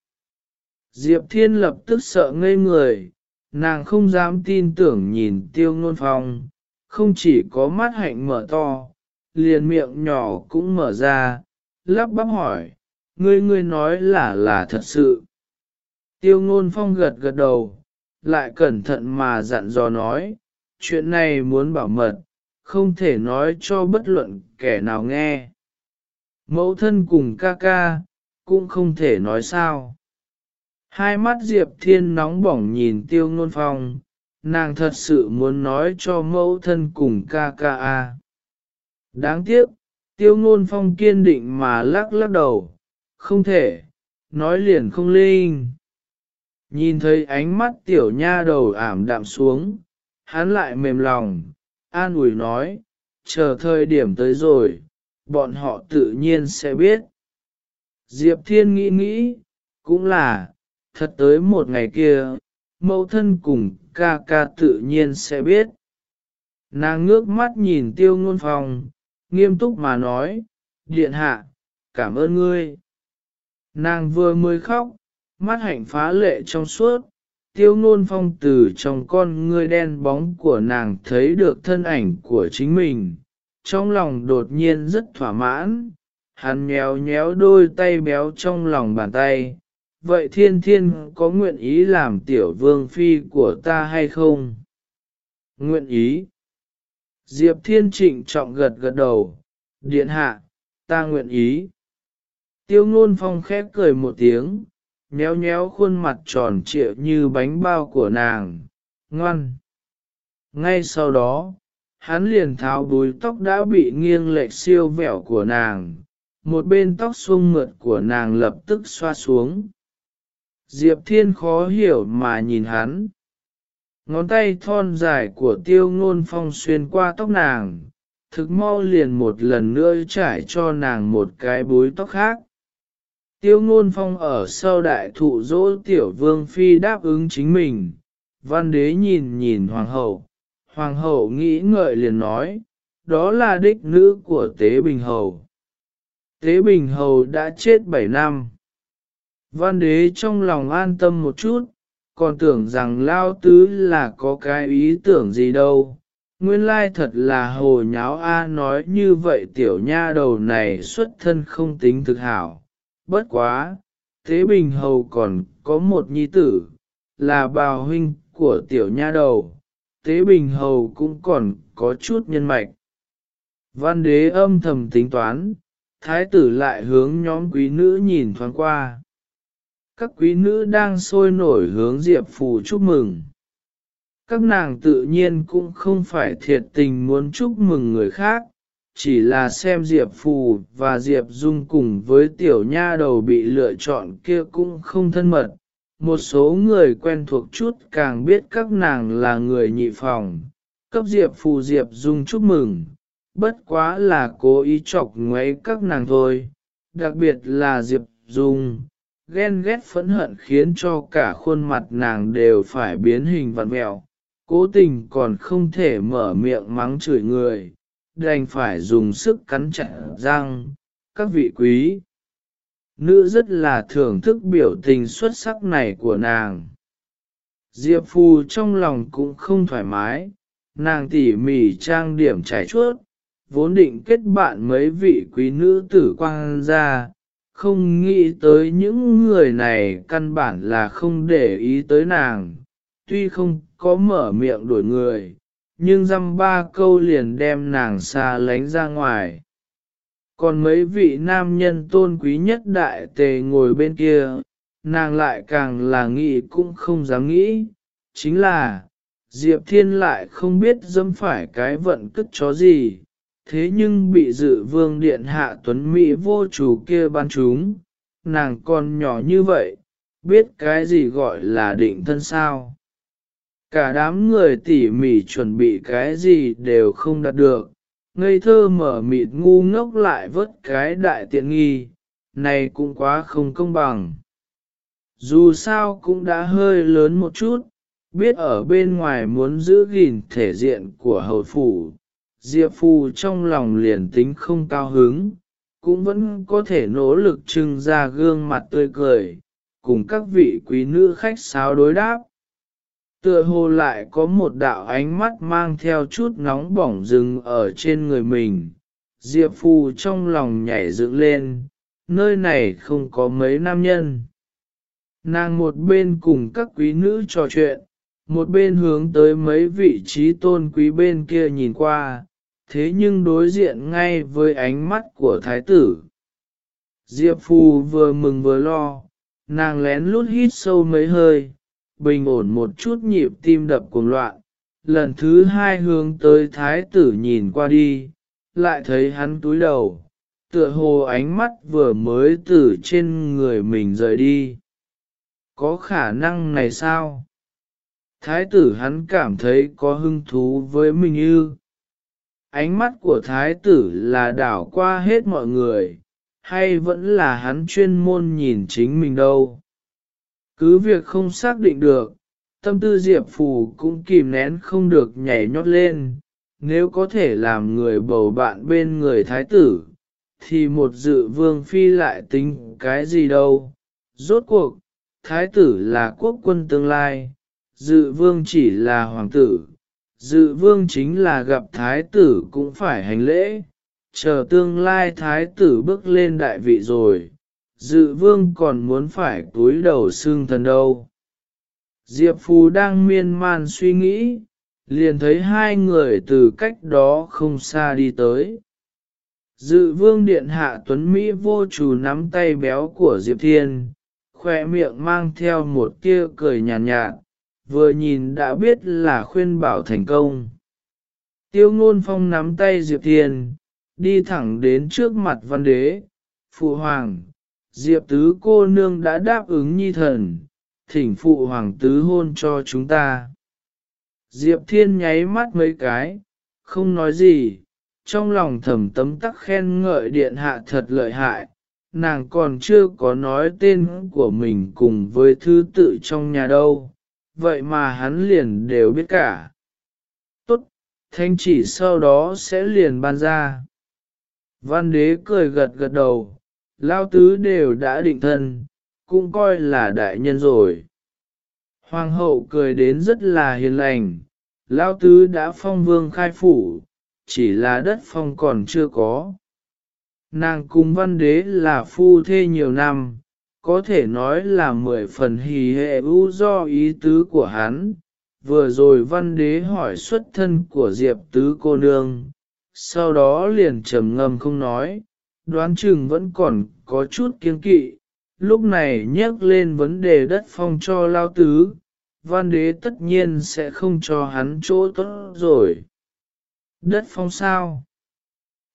Diệp Thiên lập tức sợ ngây người, nàng không dám tin tưởng nhìn tiêu ngôn phong, không chỉ có mắt hạnh mở to, liền miệng nhỏ cũng mở ra, lắp bắp hỏi, ngươi ngươi nói là là thật sự. Tiêu ngôn phong gật gật đầu, lại cẩn thận mà dặn dò nói, chuyện này muốn bảo mật, không thể nói cho bất luận kẻ nào nghe. Mẫu thân cùng ca ca, cũng không thể nói sao. Hai mắt Diệp Thiên nóng bỏng nhìn tiêu ngôn phong, nàng thật sự muốn nói cho mẫu thân cùng ca ca a. Đáng tiếc, tiêu ngôn phong kiên định mà lắc lắc đầu, không thể, nói liền không linh. Nhìn thấy ánh mắt tiểu nha đầu ảm đạm xuống, hắn lại mềm lòng, an ủi nói, chờ thời điểm tới rồi, bọn họ tự nhiên sẽ biết. Diệp Thiên nghĩ nghĩ, cũng là, thật tới một ngày kia, mẫu thân cùng ca ca tự nhiên sẽ biết. Nàng ngước mắt nhìn tiêu ngôn phòng, nghiêm túc mà nói, điện hạ, cảm ơn ngươi. Nàng vừa mới khóc, mắt hạnh phá lệ trong suốt, tiêu ngôn phong từ trong con ngươi đen bóng của nàng thấy được thân ảnh của chính mình, trong lòng đột nhiên rất thỏa mãn, hắn nhéo nhéo đôi tay béo trong lòng bàn tay. Vậy thiên thiên có nguyện ý làm tiểu vương phi của ta hay không? Nguyện ý. Diệp thiên trịnh trọng gật gật đầu, điện hạ, ta nguyện ý. Tiêu ngôn phong khép cười một tiếng, nhéo nhéo khuôn mặt tròn trịa như bánh bao của nàng, ngoan. Ngay sau đó, hắn liền tháo đuôi tóc đã bị nghiêng lệch siêu vẹo của nàng, một bên tóc xuông mượt của nàng lập tức xoa xuống. Diệp Thiên khó hiểu mà nhìn hắn. Ngón tay thon dài của tiêu ngôn phong xuyên qua tóc nàng, thực mau liền một lần nữa trải cho nàng một cái búi tóc khác. Tiêu ngôn phong ở sau đại thụ dỗ tiểu vương phi đáp ứng chính mình, văn đế nhìn nhìn hoàng hậu, hoàng hậu nghĩ ngợi liền nói, đó là đích nữ của tế bình hầu. Tế bình hầu đã chết 7 năm. Văn đế trong lòng an tâm một chút, còn tưởng rằng lao tứ là có cái ý tưởng gì đâu. Nguyên lai thật là hồ nháo A nói như vậy tiểu nha đầu này xuất thân không tính thực hảo bất quá, Thế Bình Hầu còn có một nhi tử, là bào huynh của tiểu nha đầu, Thế Bình Hầu cũng còn có chút nhân mạch. Văn đế âm thầm tính toán, thái tử lại hướng nhóm quý nữ nhìn thoáng qua. Các quý nữ đang sôi nổi hướng Diệp Phù chúc mừng. Các nàng tự nhiên cũng không phải thiệt tình muốn chúc mừng người khác, chỉ là xem Diệp Phù và Diệp Dung cùng với tiểu nha đầu bị lựa chọn kia cũng không thân mật. Một số người quen thuộc chút càng biết các nàng là người nhị phòng, cấp Diệp Phù Diệp Dung chúc mừng, bất quá là cố ý chọc ngoáy các nàng thôi, đặc biệt là Diệp Dung, ghen ghét phẫn hận khiến cho cả khuôn mặt nàng đều phải biến hình vặn mẹo, cố tình còn không thể mở miệng mắng chửi người, đành phải dùng sức cắn chặt răng, các vị quý. Nữ rất là thưởng thức biểu tình xuất sắc này của nàng. Diệp Phù trong lòng cũng không thoải mái, nàng tỉ mỉ trang điểm trải chuốt, vốn định kết bạn mấy vị quý nữ tử quang ra không nghĩ tới những người này căn bản là không để ý tới nàng, tuy không có mở miệng đuổi người, nhưng dăm ba câu liền đem nàng xa lánh ra ngoài. Còn mấy vị nam nhân tôn quý nhất đại tề ngồi bên kia, nàng lại càng là nghĩ cũng không dám nghĩ, chính là, Diệp Thiên lại không biết dâm phải cái vận cất chó gì, thế nhưng bị dự vương điện hạ tuấn Mỹ vô chủ kia ban chúng, nàng còn nhỏ như vậy, biết cái gì gọi là định thân sao. Cả đám người tỉ mỉ chuẩn bị cái gì đều không đạt được, ngây thơ mở mịt ngu ngốc lại vớt cái đại tiện nghi, này cũng quá không công bằng. Dù sao cũng đã hơi lớn một chút, biết ở bên ngoài muốn giữ gìn thể diện của hầu phủ, Diệp Phu trong lòng liền tính không cao hứng, cũng vẫn có thể nỗ lực trưng ra gương mặt tươi cười, cùng các vị quý nữ khách sáo đối đáp. Tựa hồ lại có một đạo ánh mắt mang theo chút nóng bỏng rừng ở trên người mình, Diệp Phu trong lòng nhảy dựng lên, nơi này không có mấy nam nhân. Nàng một bên cùng các quý nữ trò chuyện, một bên hướng tới mấy vị trí tôn quý bên kia nhìn qua, thế nhưng đối diện ngay với ánh mắt của thái tử. Diệp Phù vừa mừng vừa lo, nàng lén lút hít sâu mấy hơi, bình ổn một chút nhịp tim đập cuồng loạn, lần thứ hai hướng tới thái tử nhìn qua đi, lại thấy hắn túi đầu, tựa hồ ánh mắt vừa mới từ trên người mình rời đi. Có khả năng này sao? Thái tử hắn cảm thấy có hứng thú với mình ư. Ánh mắt của thái tử là đảo qua hết mọi người, hay vẫn là hắn chuyên môn nhìn chính mình đâu. Cứ việc không xác định được, tâm tư Diệp Phù cũng kìm nén không được nhảy nhót lên, nếu có thể làm người bầu bạn bên người thái tử, thì một dự vương phi lại tính cái gì đâu. Rốt cuộc, thái tử là quốc quân tương lai, dự vương chỉ là hoàng tử, dự vương chính là gặp thái tử cũng phải hành lễ, chờ tương lai thái tử bước lên đại vị rồi, dự vương còn muốn phải cúi đầu xương thần đâu. Diệp Phù đang miên man suy nghĩ, liền thấy hai người từ cách đó không xa đi tới. Dự vương điện hạ tuấn Mỹ vô chủ nắm tay béo của Diệp Thiên, khoe miệng mang theo một tia cười nhàn nhạt, nhạt, vừa nhìn đã biết là khuyên bảo thành công. Tiêu ngôn phong nắm tay Diệp Thiên, đi thẳng đến trước mặt văn đế, phụ hoàng, Diệp tứ cô nương đã đáp ứng nhi thần, thỉnh phụ hoàng tứ hôn cho chúng ta. Diệp Thiên nháy mắt mấy cái, không nói gì, trong lòng thầm tấm tắc khen ngợi điện hạ thật lợi hại, nàng còn chưa có nói tên của mình cùng với thứ tự trong nhà đâu, vậy mà hắn liền đều biết cả. Tốt, thanh chỉ sau đó sẽ liền ban ra. Văn đế cười gật gật đầu, lao tứ đều đã định thân, cũng coi là đại nhân rồi. Hoàng hậu cười đến rất là hiền lành, lao tứ đã phong vương khai phủ, chỉ là đất phong còn chưa có. Nàng cùng văn đế là phu thê nhiều năm, có thể nói là mười phần hì hệ ưu do ý tứ của hắn. Vừa rồi văn đế hỏi xuất thân của Diệp tứ cô nương, sau đó liền trầm ngâm không nói, đoán chừng vẫn còn có chút kiên kỵ. Lúc này nhắc lên vấn đề đất phong cho lao tứ, văn đế tất nhiên sẽ không cho hắn chỗ tốt rồi. Đất phong sao?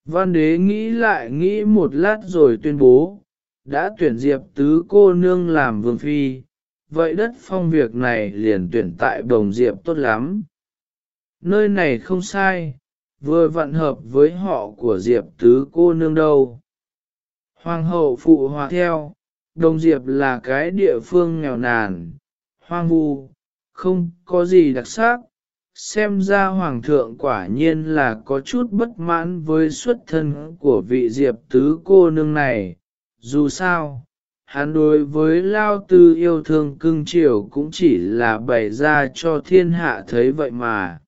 Văn đế nghĩ lại nghĩ một lát rồi tuyên bố, đã tuyển diệp tứ cô nương làm vương phi, vậy đất phong việc này liền tuyển tại đồng diệp tốt lắm. Nơi này không sai, vừa vận hợp với họ của diệp tứ cô nương đâu. Hoàng hậu phụ hòa theo, Đồng Diệp là cái địa phương nghèo nàn, hoang vu, không có gì đặc sắc. Xem ra Hoàng thượng quả nhiên là có chút bất mãn với xuất thân của vị Diệp tứ cô nương này. Dù sao, hắn đối với Lao Tư yêu thương cưng chiều cũng chỉ là bày ra cho thiên hạ thấy vậy mà.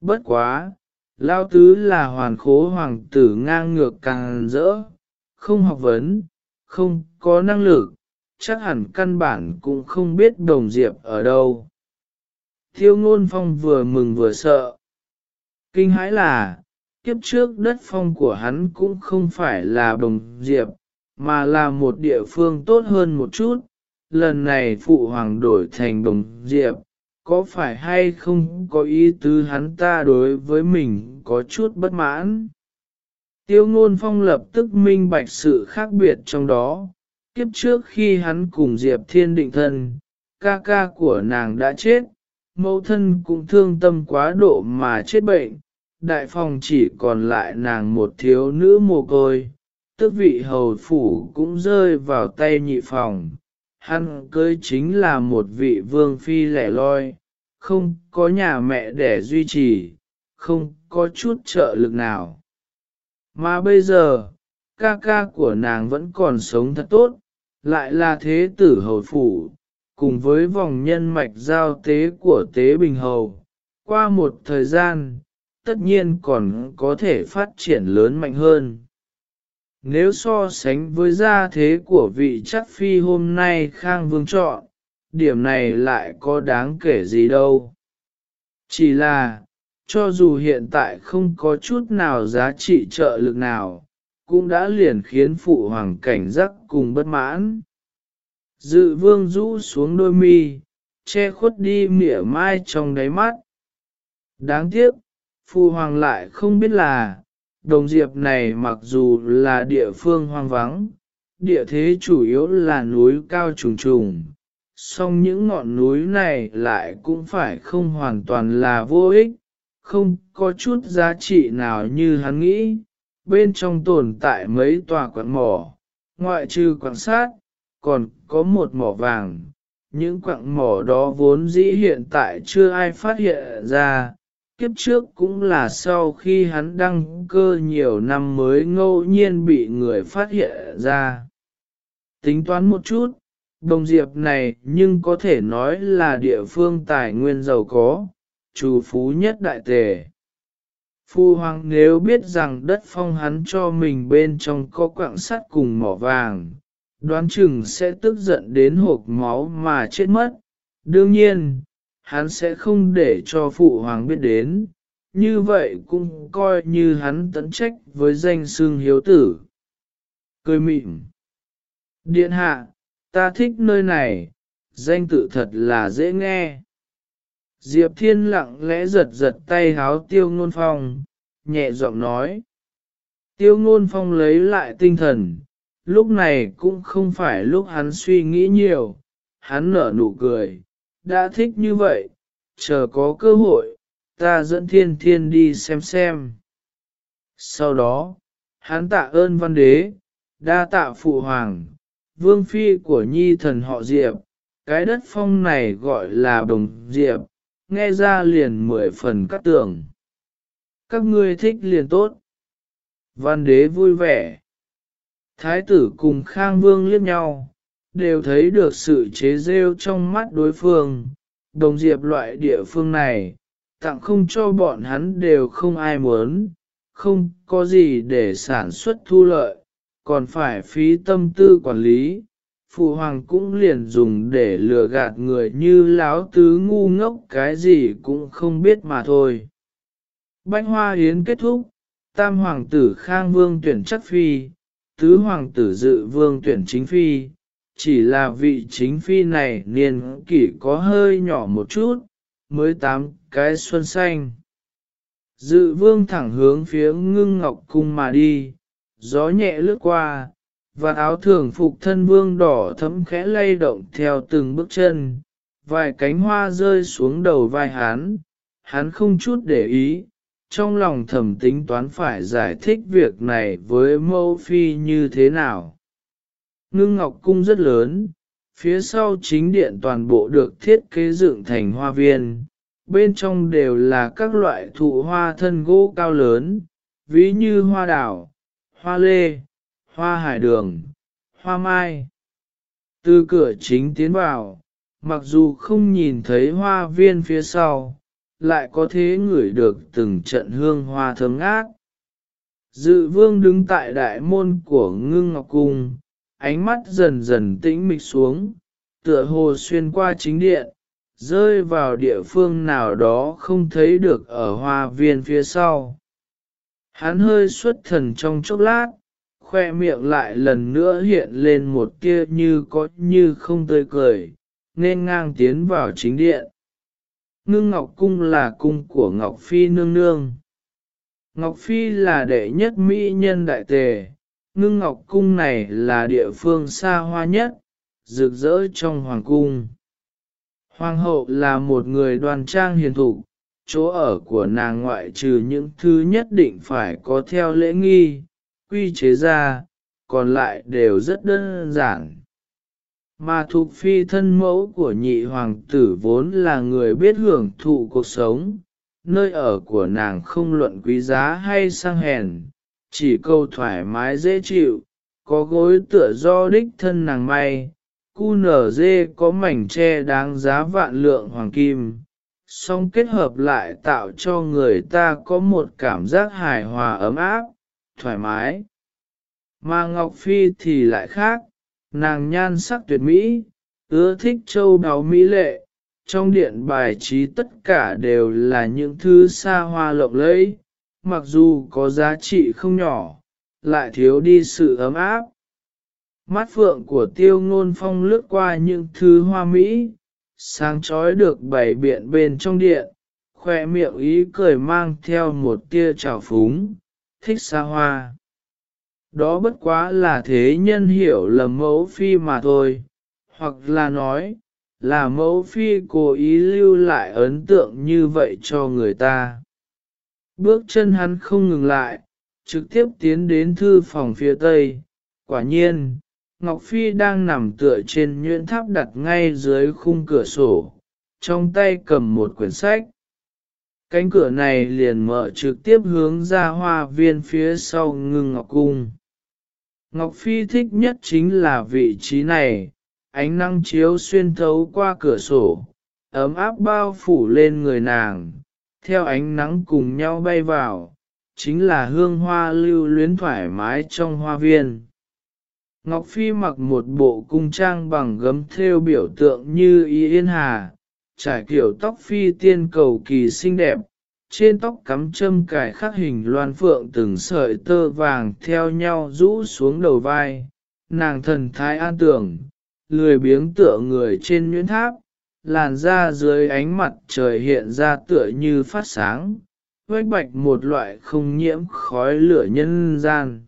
Bất quá, Lao Tứ là hoàn khố hoàng tử ngang ngược càng rỡ, không học vấn, không có năng lực, chắc hẳn căn bản cũng không biết đồng diệp ở đâu. Thiêu ngôn phong vừa mừng vừa sợ. Kinh hãi là, kiếp trước đất phong của hắn cũng không phải là đồng diệp, mà là một địa phương tốt hơn một chút. Lần này phụ hoàng đổi thành đồng diệp, có phải hay không có ý tứ hắn ta đối với mình có chút bất mãn. Tiêu ngôn phong lập tức minh bạch sự khác biệt trong đó, kiếp trước khi hắn cùng Diệp Thiên định thân, ca ca của nàng đã chết, mẫu thân cũng thương tâm quá độ mà chết bệnh, đại phòng chỉ còn lại nàng một thiếu nữ mồ côi, tước vị hầu phủ cũng rơi vào tay nhị phòng. Hắn cưới chính là một vị vương phi lẻ loi, không có nhà mẹ để duy trì, không có chút trợ lực nào. Mà bây giờ, ca ca của nàng vẫn còn sống thật tốt, lại là thế tử hầu phủ, cùng với vòng nhân mạch giao tế của tế bình hầu. Qua một thời gian, tất nhiên còn có thể phát triển lớn mạnh hơn. Nếu so sánh với gia thế của vị chắc phi hôm nay Khang Vương chọn, điểm này lại có đáng kể gì đâu. Chỉ là, cho dù hiện tại không có chút nào giá trị trợ lực nào, cũng đã liền khiến phụ hoàng cảnh giác cùng bất mãn. Dự vương rũ xuống đôi mi, che khuất đi mỉa mai trong đáy mắt. Đáng tiếc, phụ hoàng lại không biết là, đồng diệp này mặc dù là địa phương hoang vắng, địa thế chủ yếu là núi cao trùng trùng, song những ngọn núi này lại cũng phải không hoàn toàn là vô ích, không có chút giá trị nào như hắn nghĩ, bên trong tồn tại mấy tòa quặng mỏ, ngoại trừ quặng sát, còn có một mỏ vàng. Những quặng mỏ đó vốn dĩ hiện tại chưa ai phát hiện ra, kiếp trước cũng là sau khi hắn đăng cơ nhiều năm mới ngẫu nhiên bị người phát hiện ra. Tính toán một chút, đồng diệp này nhưng có thể nói là địa phương tài nguyên giàu có, chủ phú nhất đại tề. Phu hoàng nếu biết rằng đất phong hắn cho mình bên trong có quạng sắt cùng mỏ vàng, đoán chừng sẽ tức giận đến hộp máu mà chết mất. Đương nhiên, hắn sẽ không để cho phụ hoàng biết đến, như vậy cũng coi như hắn tấn trách với danh xương hiếu tử. Cười mịn. Điện hạ, ta thích nơi này, danh tự thật là dễ nghe. Diệp Thiên lặng lẽ giật giật tay háo tiêu ngôn phong, nhẹ giọng nói. Tiêu ngôn phong lấy lại tinh thần, lúc này cũng không phải lúc hắn suy nghĩ nhiều, hắn nở nụ cười, đã thích như vậy, chờ có cơ hội, ta dẫn thiên thiên đi xem xem. Sau đó, hắn tạ ơn văn đế, đa tạ phụ hoàng, vương phi của nhi thần họ Diệp, cái đất phong này gọi là đồng Diệp, nghe ra liền mười phần cắt tưởng. Các ngươi thích liền tốt. Văn đế vui vẻ. Thái tử cùng Khang Vương liếc nhau, đều thấy được sự chế rêu trong mắt đối phương. Đồng diệp loại địa phương này, tặng không cho bọn hắn đều không ai muốn, không có gì để sản xuất thu lợi, còn phải phí tâm tư quản lý, phụ hoàng cũng liền dùng để lừa gạt người như láo tứ ngu ngốc cái gì cũng không biết mà thôi. Bánh hoa hiến kết thúc, tam hoàng tử khang vương tuyển chất phi, tứ hoàng tử dự vương tuyển chính phi, chỉ là vị chính phi này niên kỷ có hơi nhỏ một chút, mới tám cái xuân xanh. Dự vương thẳng hướng phía ngưng ngọc cung mà đi, gió nhẹ lướt qua, và áo thường phục thân vương đỏ thấm khẽ lay động theo từng bước chân, vài cánh hoa rơi xuống đầu vai hắn, hắn không chút để ý, trong lòng thầm tính toán phải giải thích việc này với mẫu phi như thế nào ngưng ngọc cung rất lớn, phía sau chính điện toàn bộ được thiết kế dựng thành hoa viên, bên trong đều là các loại thụ hoa thân gỗ cao lớn, ví như hoa đảo, hoa lê, hoa hải đường, hoa mai. Từ cửa chính tiến vào, mặc dù không nhìn thấy hoa viên phía sau, lại có thể ngửi được từng trận hương hoa thơm ngát. Dự vương đứng tại đại môn của ngưng ngọc cung, ánh mắt dần dần tĩnh mịch xuống, tựa hồ xuyên qua chính điện, rơi vào địa phương nào đó không thấy được ở hoa viên phía sau. Hắn hơi xuất thần trong chốc lát, khoe miệng lại lần nữa hiện lên một tia như có như không tươi cười, nên ngang tiến vào chính điện. Ngưng Ngọc Cung là cung của Ngọc Phi nương nương. Ngọc Phi là đệ nhất mỹ nhân đại tề, ngưng Ngọc Cung này là địa phương xa hoa nhất, rực rỡ trong hoàng cung. Hoàng hậu là một người đoan trang hiền thục, chỗ ở của nàng ngoại trừ những thứ nhất định phải có theo lễ nghi, quy chế ra, còn lại đều rất đơn giản. Mà thuộc phi thân mẫu của nhị hoàng tử vốn là người biết hưởng thụ cuộc sống, nơi ở của nàng không luận quý giá hay sang hèn, chỉ câu thoải mái dễ chịu, có gối tựa do đích thân nàng may, cu nở dê có mảnh tre đáng giá vạn lượng hoàng kim, song kết hợp lại tạo cho người ta có một cảm giác hài hòa ấm áp, thoải mái. Mà Ngọc Phi thì lại khác, nàng nhan sắc tuyệt mỹ, ưa thích châu báu mỹ lệ, trong điện bài trí tất cả đều là những thứ xa hoa lộng lẫy, mặc dù có giá trị không nhỏ, lại thiếu đi sự ấm áp. Mắt phượng của tiêu ngôn phong lướt qua những thứ hoa mỹ, sáng chói được bảy biện bên trong điện, khoe miệng ý cười mang theo một tia trào phúng, thích xa hoa. Đó bất quá là thế nhân hiểu lầm mẫu phi mà thôi, hoặc là nói, là mẫu phi cố ý lưu lại ấn tượng như vậy cho người ta. Bước chân hắn không ngừng lại, trực tiếp tiến đến thư phòng phía tây. Quả nhiên, Ngọc Phi đang nằm tựa trên nhuyễn tháp đặt ngay dưới khung cửa sổ, trong tay cầm một quyển sách. Cánh cửa này liền mở trực tiếp hướng ra hoa viên phía sau ngưng Ngọc Cung. Ngọc Phi thích nhất chính là vị trí này, ánh nắng chiếu xuyên thấu qua cửa sổ, ấm áp bao phủ lên người nàng, theo ánh nắng cùng nhau bay vào, chính là hương hoa lưu luyến thoải mái trong hoa viên. Ngọc Phi mặc một bộ cung trang bằng gấm thêu biểu tượng như y yên hà, trải kiểu tóc phi tiên cầu kỳ xinh đẹp, trên tóc cắm châm cài khắc hình loan phượng từng sợi tơ vàng theo nhau rũ xuống đầu vai, nàng thần thái an tưởng, lười biếng tựa người trên nhuyễn tháp, làn da dưới ánh mặt trời hiện ra tựa như phát sáng, vách bạch một loại không nhiễm khói lửa nhân gian.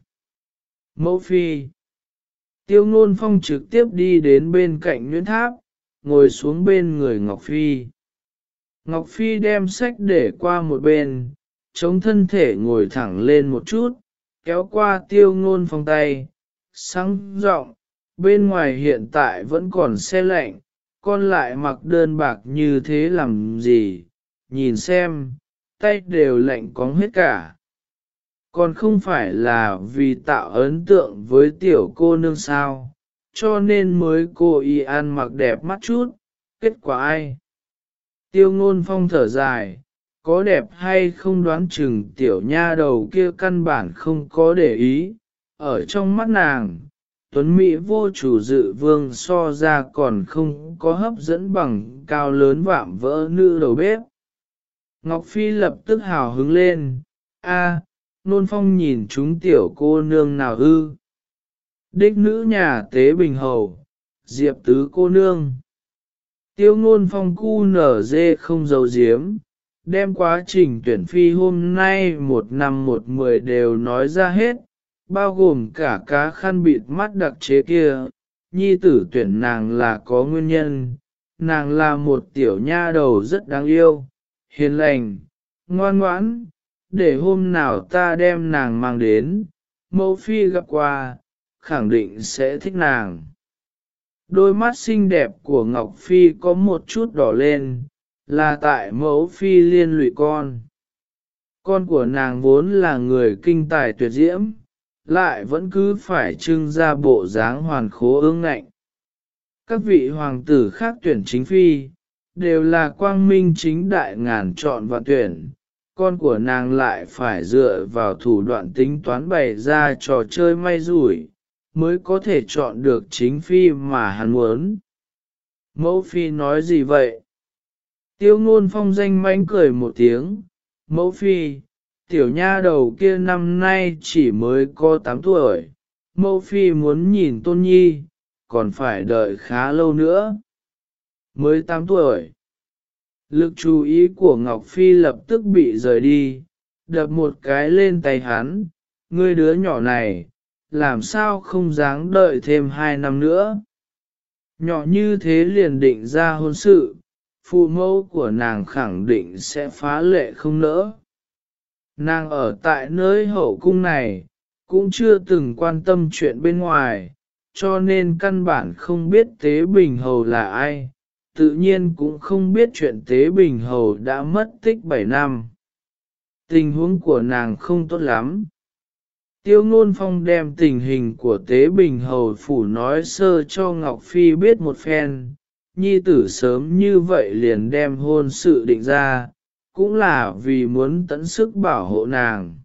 Mẫu phi Tiêu ngôn phong trực tiếp đi đến bên cạnh nguyễn tháp, ngồi xuống bên người Ngọc Phi. Ngọc Phi đem sách để qua một bên, chống thân thể ngồi thẳng lên một chút, kéo qua tiêu ngôn phong tay, sáng rộng, bên ngoài hiện tại vẫn còn xe lạnh, con lại mặc đơn bạc như thế làm gì, nhìn xem, tay đều lạnh cóng hết cả. Còn không phải là vì tạo ấn tượng với tiểu cô nương sao, cho nên mới cô y ăn mặc đẹp mắt chút, kết quả ai? Tiêu ngôn phong thở dài, có đẹp hay không đoán chừng tiểu nha đầu kia căn bản không có để ý, ở trong mắt nàng, tuấn Mỹ vô chủ dự vương so ra còn không có hấp dẫn bằng cao lớn vạm vỡ nữ đầu bếp. Ngọc Phi lập tức hào hứng lên, a, nôn phong nhìn chúng tiểu cô nương nào ư. Đích nữ nhà tế bình hầu, diệp tứ cô nương. Tiêu ngôn phong cu nở dê không giấu giếm, đem quá trình tuyển phi hôm nay một năm một mười đều nói ra hết, bao gồm cả cá khăn bịt mắt đặc chế kia, nhi tử tuyển nàng là có nguyên nhân, nàng là một tiểu nha đầu rất đáng yêu, hiền lành, ngoan ngoãn, để hôm nào ta đem nàng mang đến, mẫu phi gặp qua, khẳng định sẽ thích nàng. Đôi mắt xinh đẹp của Ngọc Phi có một chút đỏ lên, là tại mẫu Phi liên lụy con. Con của nàng vốn là người kinh tài tuyệt diễm, lại vẫn cứ phải trưng ra bộ dáng hoàn khố ương ngạnh. Các vị hoàng tử khác tuyển chính phi, đều là quang minh chính đại ngàn chọn và tuyển, con của nàng lại phải dựa vào thủ đoạn tính toán bày ra trò chơi may rủi, mới có thể chọn được chính phi mà hắn muốn. Mẫu phi nói gì vậy? Tiêu ngôn phong danh mánh cười một tiếng, mẫu phi, tiểu nha đầu kia năm nay chỉ mới có 8 tuổi, mẫu phi muốn nhìn tôn nhi, còn phải đợi khá lâu nữa. Mới 8 tuổi. Lực chú ý của Ngọc Phi lập tức bị rời đi, đập một cái lên tay hắn, ngươi đứa nhỏ này, làm sao không dáng đợi thêm hai năm nữa. Nhỏ như thế liền định ra hôn sự, phụ mẫu của nàng khẳng định sẽ phá lệ không nỡ. Nàng ở tại nơi hậu cung này, cũng chưa từng quan tâm chuyện bên ngoài, cho nên căn bản không biết Tế Bình Hầu là ai, tự nhiên cũng không biết chuyện Tế Bình Hầu đã mất tích 7 năm. Tình huống của nàng không tốt lắm. Tiêu ngôn phong đem tình hình của Tế Bình Hầu Phủ nói sơ cho Ngọc Phi biết một phen, nhi tử sớm như vậy liền đem hôn sự định ra, cũng là vì muốn tận sức bảo hộ nàng.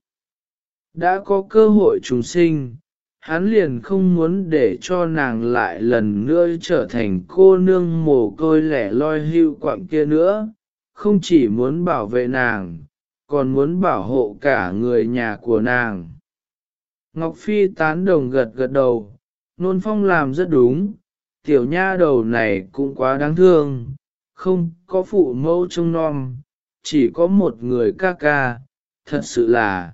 Đã có cơ hội trùng sinh, hắn liền không muốn để cho nàng lại lần nữa trở thành cô nương mồ côi lẻ loi hưu quạng kia nữa, không chỉ muốn bảo vệ nàng, còn muốn bảo hộ cả người nhà của nàng. Ngọc Phi tán đồng gật gật đầu, nôn phong làm rất đúng, tiểu nha đầu này cũng quá đáng thương, không có phụ mẫu trông non, chỉ có một người ca ca, thật sự là.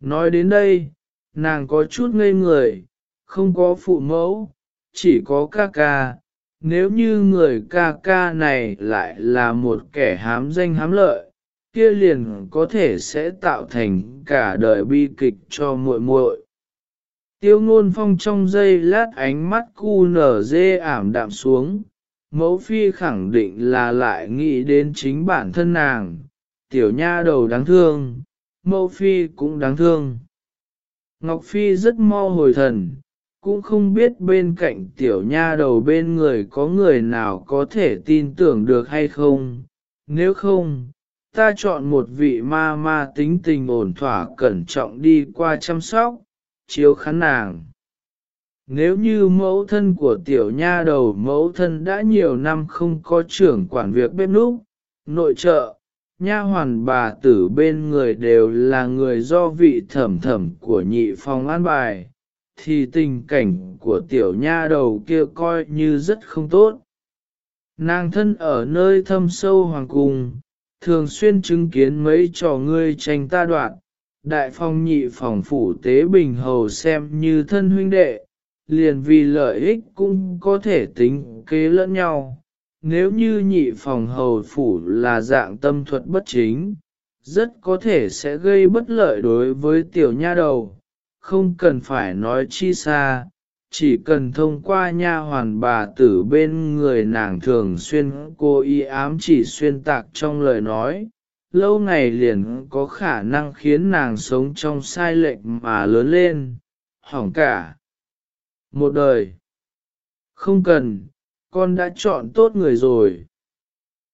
Nói đến đây, nàng có chút ngây người, không có phụ mẫu, chỉ có ca ca. Nếu như người ca ca này lại là một kẻ hám danh hám lợi, kia liền có thể sẽ tạo thành cả đời bi kịch cho muội muội. Tiêu ngôn phong trong giây lát ánh mắt cu nở dê ảm đạm xuống, mẫu phi khẳng định là lại nghĩ đến chính bản thân nàng, tiểu nha đầu đáng thương, mẫu phi cũng đáng thương. Ngọc Phi rất mo hồi thần, cũng không biết bên cạnh tiểu nha đầu bên người có người nào có thể tin tưởng được hay không. Nếu không, ta chọn một vị ma ma tính tình ổn thỏa cẩn trọng đi qua chăm sóc, chiếu khán nàng. Nếu như mẫu thân của tiểu nha đầu mẫu thân đã nhiều năm không có trưởng quản việc bếp núc, nội trợ, nha hoàn bà tử bên người đều là người do vị thẩm thẩm của nhị phòng an bài, thì tình cảnh của tiểu nha đầu kia coi như rất không tốt. Nàng thân ở nơi thâm sâu hoàng cung, thường xuyên chứng kiến mấy trò ngươi tranh ta đoạn, đại phong nhị phòng phủ tế bình hầu xem như thân huynh đệ, liền vì lợi ích cũng có thể tính kế lẫn nhau nếu như nhị phòng hầu phủ là dạng tâm thuật bất chính, rất có thể sẽ gây bất lợi đối với tiểu nha đầu, không cần phải nói chi xa, chỉ cần thông qua nha hoàn bà tử bên người nàng thường xuyên cô y ám chỉ xuyên tạc trong lời nói, lâu ngày liền có khả năng khiến nàng sống trong sai lệch mà lớn lên, hỏng cả. Một đời. Không cần, con đã chọn tốt người rồi.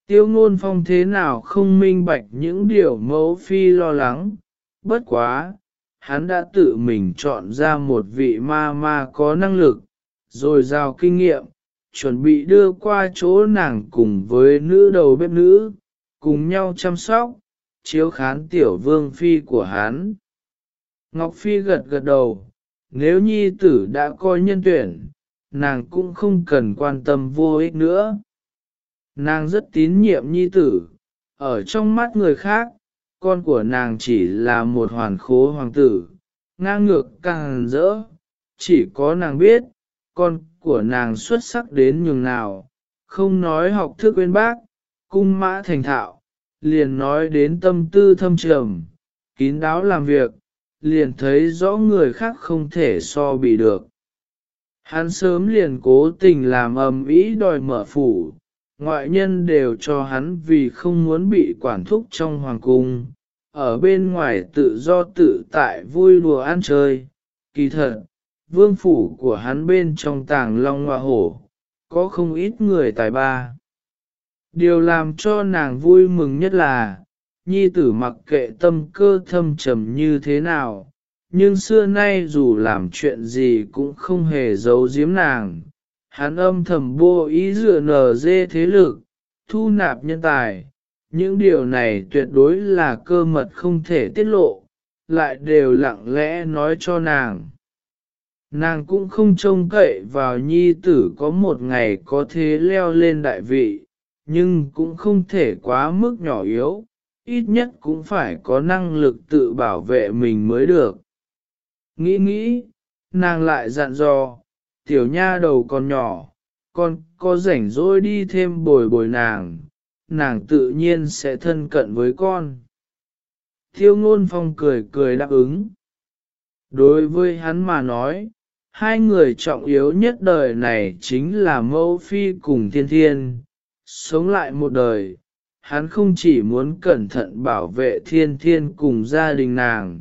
Tiêu ngôn phong thế nào không minh bạch những điều mẫu phi lo lắng, bất quá, hắn đã tự mình chọn ra một vị ma ma có năng lực, rồi giàu kinh nghiệm, chuẩn bị đưa qua chỗ nàng cùng với nữ đầu bếp nữ, cùng nhau chăm sóc, chiếu khán tiểu vương phi của hắn. Ngọc Phi gật gật đầu, nếu nhi tử đã coi nhân tuyển, nàng cũng không cần quan tâm vô ích nữa. Nàng rất tín nhiệm nhi tử, ở trong mắt người khác, con của nàng chỉ là một hoàn khố hoàng tử, ngang ngược càng rỡ, chỉ có nàng biết, con của nàng xuất sắc đến nhường nào, không nói học thức quên bác, cung mã thành thạo, liền nói đến tâm tư thâm trầm, kín đáo làm việc, liền thấy rõ người khác không thể so bị được. Hắn sớm liền cố tình làm ầm ĩ đòi mở phủ, ngoại nhân đều cho hắn vì không muốn bị quản thúc trong hoàng cung, ở bên ngoài tự do tự tại vui lùa ăn chơi. Kỳ thật, vương phủ của hắn bên trong tàng long hoa hổ, có không ít người tài ba. Điều làm cho nàng vui mừng nhất là, nhi tử mặc kệ tâm cơ thâm trầm như thế nào, nhưng xưa nay dù làm chuyện gì cũng không hề giấu giếm nàng. Hắn âm thầm vô ý dựa nở dê thế lực, thu nạp nhân tài, những điều này tuyệt đối là cơ mật không thể tiết lộ, lại đều lặng lẽ nói cho nàng. Nàng cũng không trông cậy vào nhi tử có một ngày có thế leo lên đại vị, nhưng cũng không thể quá mức nhỏ yếu, ít nhất cũng phải có năng lực tự bảo vệ mình mới được. Nghĩ nghĩ, nàng lại dặn dò, tiểu nha đầu còn nhỏ, con có rảnh rỗi đi thêm bồi bồi nàng, nàng tự nhiên sẽ thân cận với con. Thiêu ngôn phong cười cười đáp ứng. Đối với hắn mà nói, hai người trọng yếu nhất đời này chính là mẫu phi cùng thiên thiên, sống lại một đời. Hắn không chỉ muốn cẩn thận bảo vệ thiên thiên cùng gia đình nàng,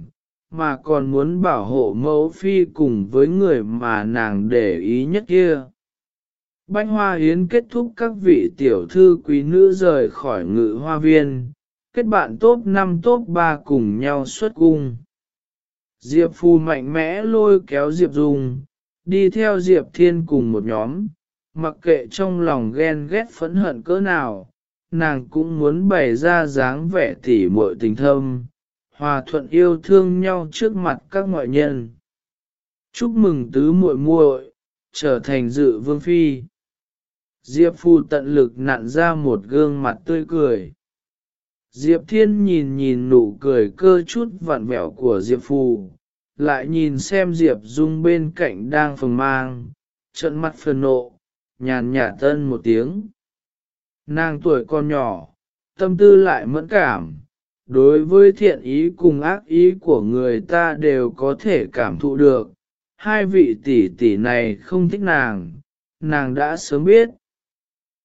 mà còn muốn bảo hộ mẫu phi cùng với người mà nàng để ý nhất kia. Bánh hoa yến kết thúc các vị tiểu thư quý nữ rời khỏi ngự hoa viên, kết bạn tốt 5 tốt 3 cùng nhau xuất cung. Diệp Phu mạnh mẽ lôi kéo Diệp Dung, đi theo Diệp Thiên cùng một nhóm, mặc kệ trong lòng ghen ghét phẫn hận cỡ nào, nàng cũng muốn bày ra dáng vẻ tỉ muội tình thâm, hòa thuận yêu thương nhau trước mặt các ngoại nhân. Chúc mừng tứ muội muội trở thành dự vương phi. Diệp Phu tận lực nặn ra một gương mặt tươi cười. Diệp Thiên nhìn nhìn nụ cười cơ chút vặn vẹo của Diệp Phu, lại nhìn xem Diệp Dung bên cạnh đang phồng mang, trận mắt phần nộ, nhàn nhạt tân một tiếng. Nàng tuổi còn nhỏ, tâm tư lại mẫn cảm, đối với thiện ý cùng ác ý của người ta đều có thể cảm thụ được. Hai vị tỷ tỷ này không thích nàng, nàng đã sớm biết.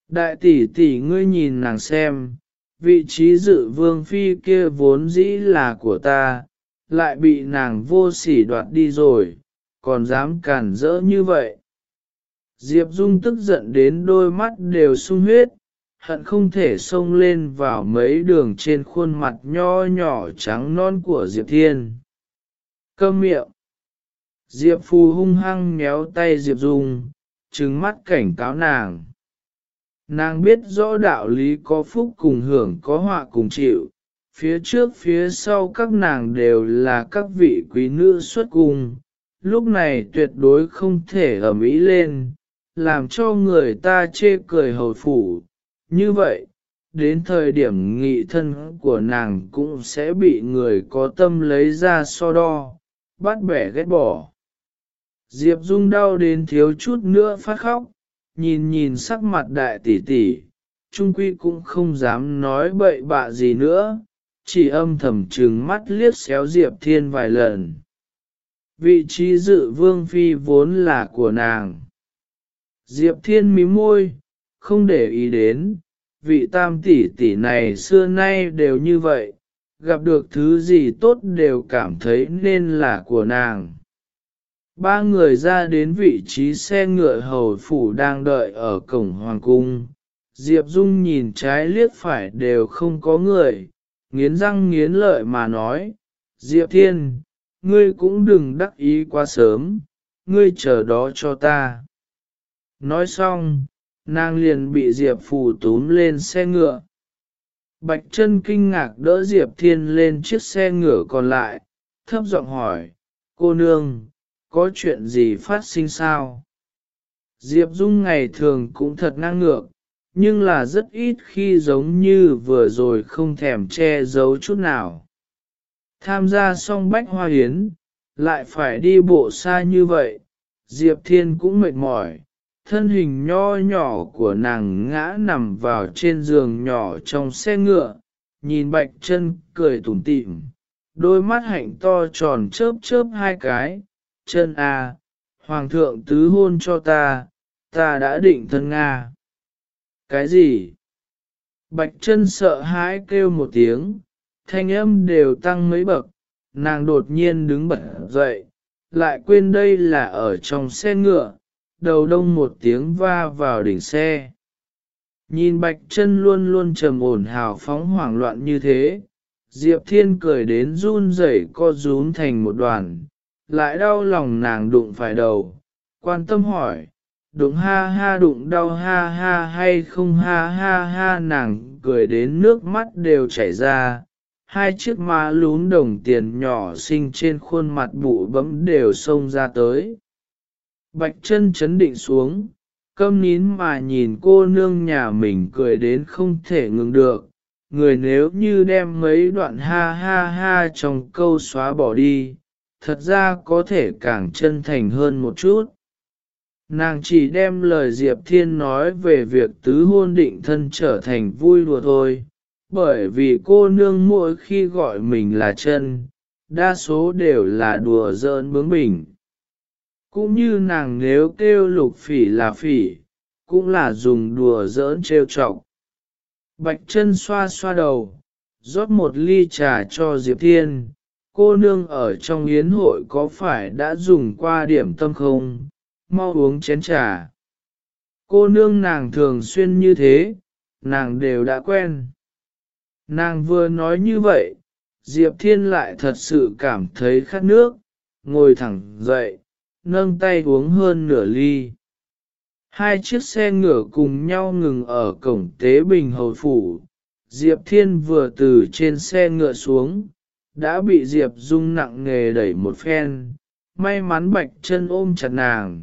Đại tỷ tỷ ngươi nhìn nàng xem, vị trí dự vương phi kia vốn dĩ là của ta, lại bị nàng vô sỉ đoạt đi rồi, còn dám cản rỡ như vậy. Diệp Dung tức giận đến đôi mắt đều sung huyết, hận không thể xông lên vào mấy đường trên khuôn mặt nho nhỏ trắng non của Diệp Thiên. Cơm miệng. Diệp Phù hung hăng méo tay Diệp Dung, trừng mắt cảnh cáo nàng. Nàng biết rõ đạo lý có phúc cùng hưởng có họa cùng chịu, phía trước phía sau các nàng đều là các vị quý nữ xuất cung, lúc này tuyệt đối không thể ở mỹ lên, làm cho người ta chê cười hồi phủ. Như vậy, đến thời điểm nghị thân của nàng cũng sẽ bị người có tâm lấy ra so đo, bắt bẻ ghét bỏ. Diệp Dung đau đến thiếu chút nữa phát khóc, nhìn nhìn sắc mặt đại tỷ tỷ, trung quy cũng không dám nói bậy bạ gì nữa, chỉ âm thầm trừng mắt liếc xéo Diệp Thiên vài lần. Vị trí dự vương phi vốn là của nàng. Diệp Thiên mím môi, không để ý đến, vị tam tỷ tỷ này xưa nay đều như vậy, gặp được thứ gì tốt đều cảm thấy nên là của nàng. Ba người ra đến vị trí xe ngựa hầu phủ đang đợi ở cổng hoàng cung. Diệp Dung nhìn trái liếc phải đều không có người, nghiến răng nghiến lợi mà nói, Diệp Thiên, ngươi cũng đừng đắc ý quá sớm, ngươi chờ đó cho ta. Nói xong, nàng liền bị Diệp Phù túm lên xe ngựa. Bạch chân kinh ngạc đỡ Diệp Thiên lên chiếc xe ngựa còn lại, thấp giọng hỏi, cô nương, có chuyện gì phát sinh sao? Diệp Dung ngày thường cũng thật ngang ngược, nhưng là rất ít khi giống như vừa rồi không thèm che giấu chút nào. Tham gia xong bách hoa hiến, lại phải đi bộ xa như vậy, Diệp Thiên cũng mệt mỏi, thân hình nho nhỏ của nàng ngã nằm vào trên giường nhỏ trong xe ngựa, nhìn bạch chân cười tủm tỉm, đôi mắt hạnh to tròn chớp chớp hai cái, chân à, hoàng thượng tứ hôn cho ta, ta đã định thân Nga. Cái gì? Bạch chân sợ hãi kêu một tiếng, thanh âm đều tăng mấy bậc, nàng đột nhiên đứng bật dậy, lại quên đây là ở trong xe ngựa, đầu đông một tiếng va vào đỉnh xe. Nhìn bạch chân luôn luôn trầm ổn hào phóng hoảng loạn như thế, Diệp Thiên cười đến run rẩy co rúm thành một đoàn, lại đau lòng nàng đụng phải đầu, quan tâm hỏi, đụng ha ha đụng đau ha ha hay không ha ha ha nàng cười đến nước mắt đều chảy ra, hai chiếc má lún đồng tiền nhỏ xinh trên khuôn mặt bụ bấm đều xông ra tới. Bạch chân chấn định xuống, câm nín mà nhìn cô nương nhà mình cười đến không thể ngừng được. Người nếu như đem mấy đoạn ha ha ha trong câu xóa bỏ đi, thật ra có thể càng chân thành hơn một chút. Nàng chỉ đem lời Diệp Thiên nói về việc tứ hôn định thân trở thành vui đùa thôi, bởi vì cô nương mỗi khi gọi mình là chân, đa số đều là đùa giỡn bướng bỉnh. Cũng như nàng nếu kêu lục phỉ là phỉ, cũng là dùng đùa giỡn trêu chọc. Bạch chân xoa xoa đầu, rót một ly trà cho Diệp Thiên, cô nương ở trong yến hội có phải đã dùng qua điểm tâm không, mau uống chén trà. Cô nương nàng thường xuyên như thế, nàng đều đã quen. Nàng vừa nói như vậy, Diệp Thiên lại thật sự cảm thấy khát nước, ngồi thẳng dậy, nâng tay uống hơn nửa ly. Hai chiếc xe ngựa cùng nhau ngừng ở cổng tế bình hầu phủ. Diệp Thiên vừa từ trên xe ngựa xuống, đã bị Diệp Dung nặng nghề đẩy một phen. May mắn bạch chân ôm chặt nàng,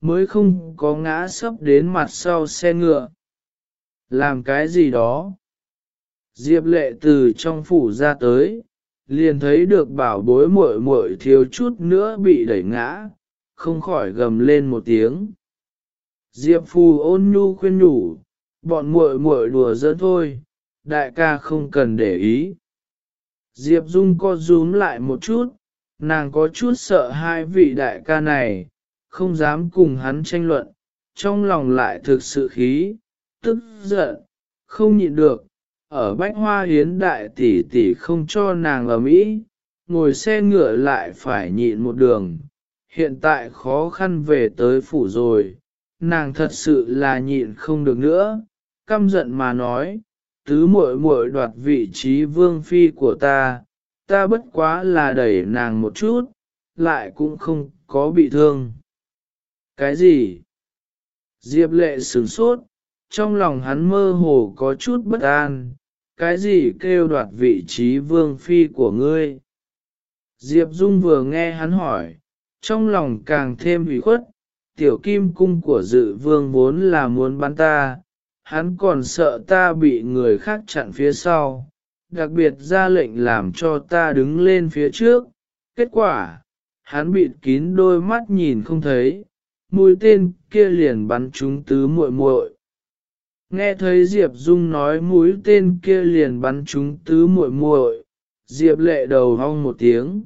mới không có ngã sấp đến mặt sau xe ngựa. Làm cái gì đó? Diệp lệ từ trong phủ ra tới, liền thấy được bảo bối muội muội thiếu chút nữa bị đẩy ngã, không khỏi gầm lên một tiếng. Diệp phù ôn nhu khuyên nhủ, bọn muội muội đùa giỡn thôi, đại ca không cần để ý. Diệp Dung co rúm lại một chút, nàng có chút sợ hai vị đại ca này, không dám cùng hắn tranh luận, trong lòng lại thực sự khí, tức giận, không nhịn được, ở bách hoa hiến đại tỷ tỷ không cho nàng ở Mỹ, ngồi xe ngựa lại phải nhịn một đường, hiện tại khó khăn về tới phủ rồi, nàng thật sự là nhịn không được nữa, căm giận mà nói, tứ muội muội đoạt vị trí vương phi của ta, ta bất quá là đẩy nàng một chút, lại cũng không có bị thương. Cái gì? Diệp lệ sửng sốt, trong lòng hắn mơ hồ có chút bất an, cái gì kêu đoạt vị trí vương phi của ngươi? Diệp Dung vừa nghe hắn hỏi, trong lòng càng thêm ủy khuất, tiểu kim cung của dự vương vốn là muốn bắn ta, hắn còn sợ ta bị người khác chặn phía sau, đặc biệt ra lệnh làm cho ta đứng lên phía trước. Kết quả, hắn bịt kín đôi mắt nhìn không thấy, mũi tên kia liền bắn trúng tứ muội muội. Nghe thấy Diệp Dung nói mũi tên kia liền bắn trúng tứ muội muội, Diệp lệ đầu hong một tiếng,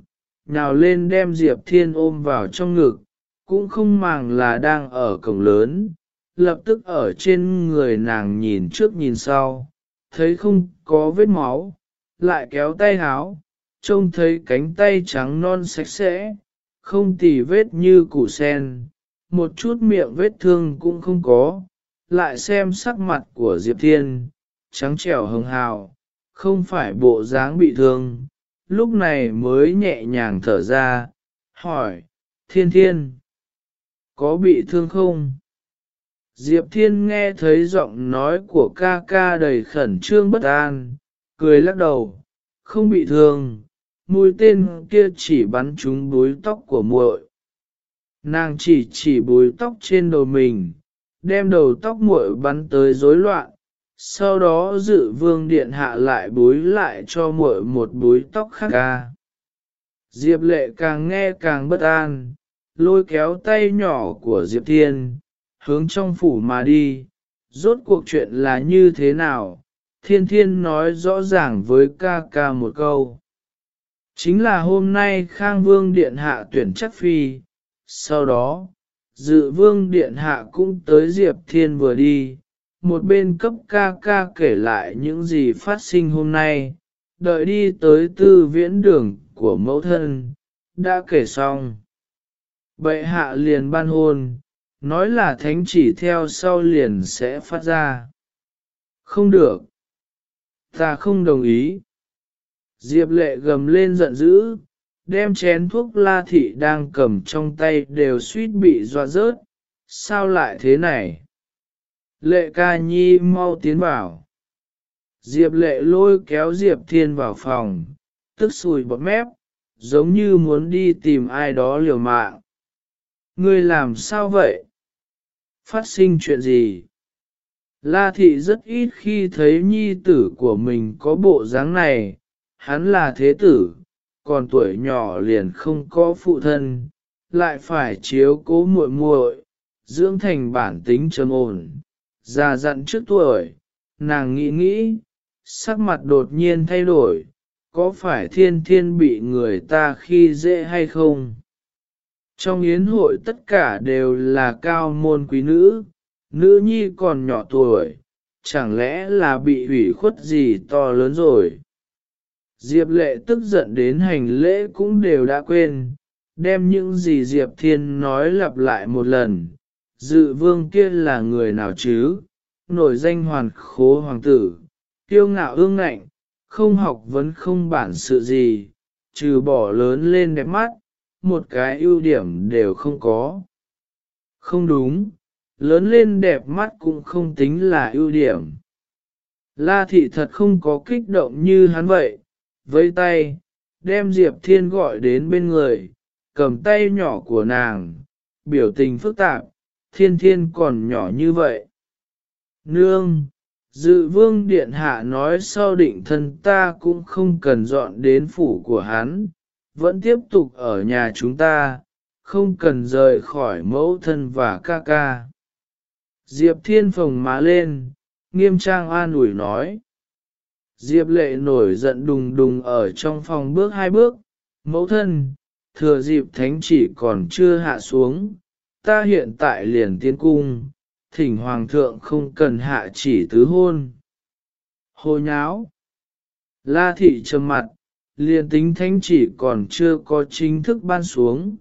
nào lên đem Diệp Thiên ôm vào trong ngực, cũng không màng là đang ở cổng lớn, lập tức ở trên người nàng nhìn trước nhìn sau, thấy không có vết máu, lại kéo tay háo, trông thấy cánh tay trắng non sạch sẽ, không tì vết như củ sen, một chút miệng vết thương cũng không có, lại xem sắc mặt của Diệp Thiên, trắng trẻo hồng hào, không phải bộ dáng bị thương, lúc này mới nhẹ nhàng thở ra, hỏi, Thiên Thiên, có bị thương không? Diệp Thiên nghe thấy giọng nói của ca ca đầy khẩn trương bất an, cười lắc đầu, không bị thương, mũi tên kia chỉ bắn trúng búi tóc của muội. Nàng chỉ chỉ búi tóc trên đầu mình, đem đầu tóc muội bắn tới rối loạn, sau đó dự vương điện hạ lại búi lại cho muội một búi tóc khác ca. Diệp lệ càng nghe càng bất an, lôi kéo tay nhỏ của Diệp Thiên, hướng trong phủ mà đi, rốt cuộc chuyện là như thế nào, thiên thiên nói rõ ràng với ca ca một câu. Chính là hôm nay Khang Vương Điện Hạ tuyển chắc phi, sau đó, dự Vương Điện Hạ cũng tới Diệp Thiên vừa đi, một bên cấp ca ca kể lại những gì phát sinh hôm nay, đợi đi tới tư viễn đường của mẫu thân, đã kể xong. Bệ hạ liền ban hôn, nói là thánh chỉ theo sau liền sẽ phát ra. Không được. Ta không đồng ý. Diệp lệ gầm lên giận dữ, đem chén thuốc la thị đang cầm trong tay đều suýt bị doa rớt. Sao lại thế này? Lệ ca nhi mau tiến vào. Diệp lệ lôi kéo Diệp thiên vào phòng, tức sùi bọt mép, giống như muốn đi tìm ai đó liều mạng. Ngươi làm sao vậy? Phát sinh chuyện gì? La thị rất ít khi thấy nhi tử của mình có bộ dáng này, hắn là thế tử, còn tuổi nhỏ liền không có phụ thân, lại phải chiếu cố muội muội, dưỡng thành bản tính trầm ổn, già dặn trước tuổi, nàng nghĩ nghĩ, sắc mặt đột nhiên thay đổi, có phải thiên thiên bị người ta khi dễ hay không? Trong yến hội tất cả đều là cao môn quý nữ, nữ nhi còn nhỏ tuổi, chẳng lẽ là bị hủy khuất gì to lớn rồi? Diệp lệ tức giận đến hành lễ cũng đều đã quên, đem những gì Diệp Thiên nói lặp lại một lần. Dự vương kia là người nào chứ? Nổi danh hoàn khố hoàng tử, kiêu ngạo ương ngạnh, không học vấn không bản sự gì, trừ bỏ lớn lên đẹp mắt, một cái ưu điểm đều không có. Không đúng, lớn lên đẹp mắt cũng không tính là ưu điểm. La thị thật không có kích động như hắn vậy, với tay, đem Diệp Thiên gọi đến bên người, cầm tay nhỏ của nàng, biểu tình phức tạp, thiên thiên còn nhỏ như vậy. Nương, dự vương điện hạ nói sau định thân ta cũng không cần dọn đến phủ của hắn, vẫn tiếp tục ở nhà chúng ta, không cần rời khỏi mẫu thân và ca ca. Diệp thiên phồng má lên, nghiêm trang an ủi nói. Diệp lệ nổi giận đùng đùng ở trong phòng bước hai bước, mẫu thân, thừa dịp thánh chỉ còn chưa hạ xuống, ta hiện tại liền tiến cung, thỉnh hoàng thượng không cần hạ chỉ tứ hôn. Hồ nháo. La thị trầm mặt, liền tính thánh chỉ còn chưa có chính thức ban xuống,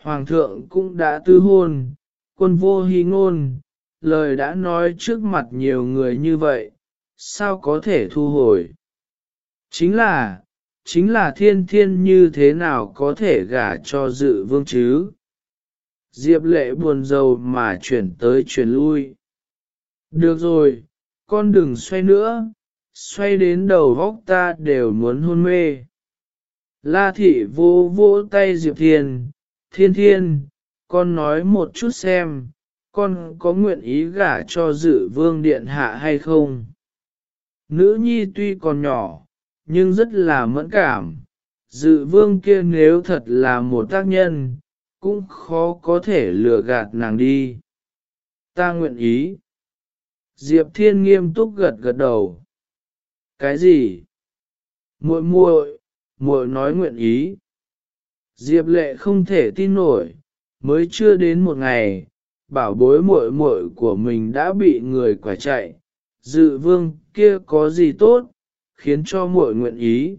hoàng thượng cũng đã tư hôn, quân vô hy ngôn, lời đã nói trước mặt nhiều người như vậy, sao có thể thu hồi? Chính là, chính là thiên thiên như thế nào có thể gả cho dự vương chứ? Diệp lệ buồn rầu mà chuyển tới chuyển lui. Được rồi, con đừng xoay nữa, xoay đến đầu góc ta đều muốn hôn mê. La thị vô vô tay Diệp Thiên, thiên thiên, con nói một chút xem, con có nguyện ý gả cho dự vương điện hạ hay không? Nữ nhi tuy còn nhỏ, nhưng rất là mẫn cảm, dự vương kia nếu thật là một tác nhân, cũng khó có thể lừa gạt nàng đi. Ta nguyện ý. Diệp Thiên nghiêm túc gật gật đầu. Cái gì? Muội muội, muội nói nguyện ý. Diệp Lệ không thể tin nổi, mới chưa đến một ngày, bảo bối muội muội của mình đã bị người quả chạy. Dự vương kia có gì tốt, khiến cho muội nguyện ý.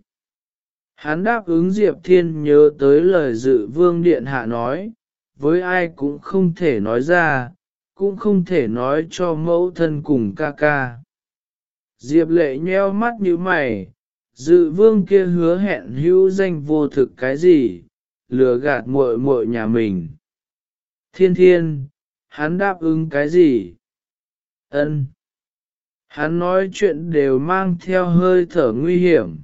Hắn đáp ứng Diệp Thiên nhớ tới lời dự vương điện hạ nói, với ai cũng không thể nói ra, cũng không thể nói cho mẫu thân cùng ca ca. Diệp lệ nheo mắt như mày, dự vương kia hứa hẹn hữu danh vô thực cái gì, lừa gạt muội muội nhà mình. Thiên thiên, hắn đáp ứng cái gì? Ân. Hắn nói chuyện đều mang theo hơi thở nguy hiểm,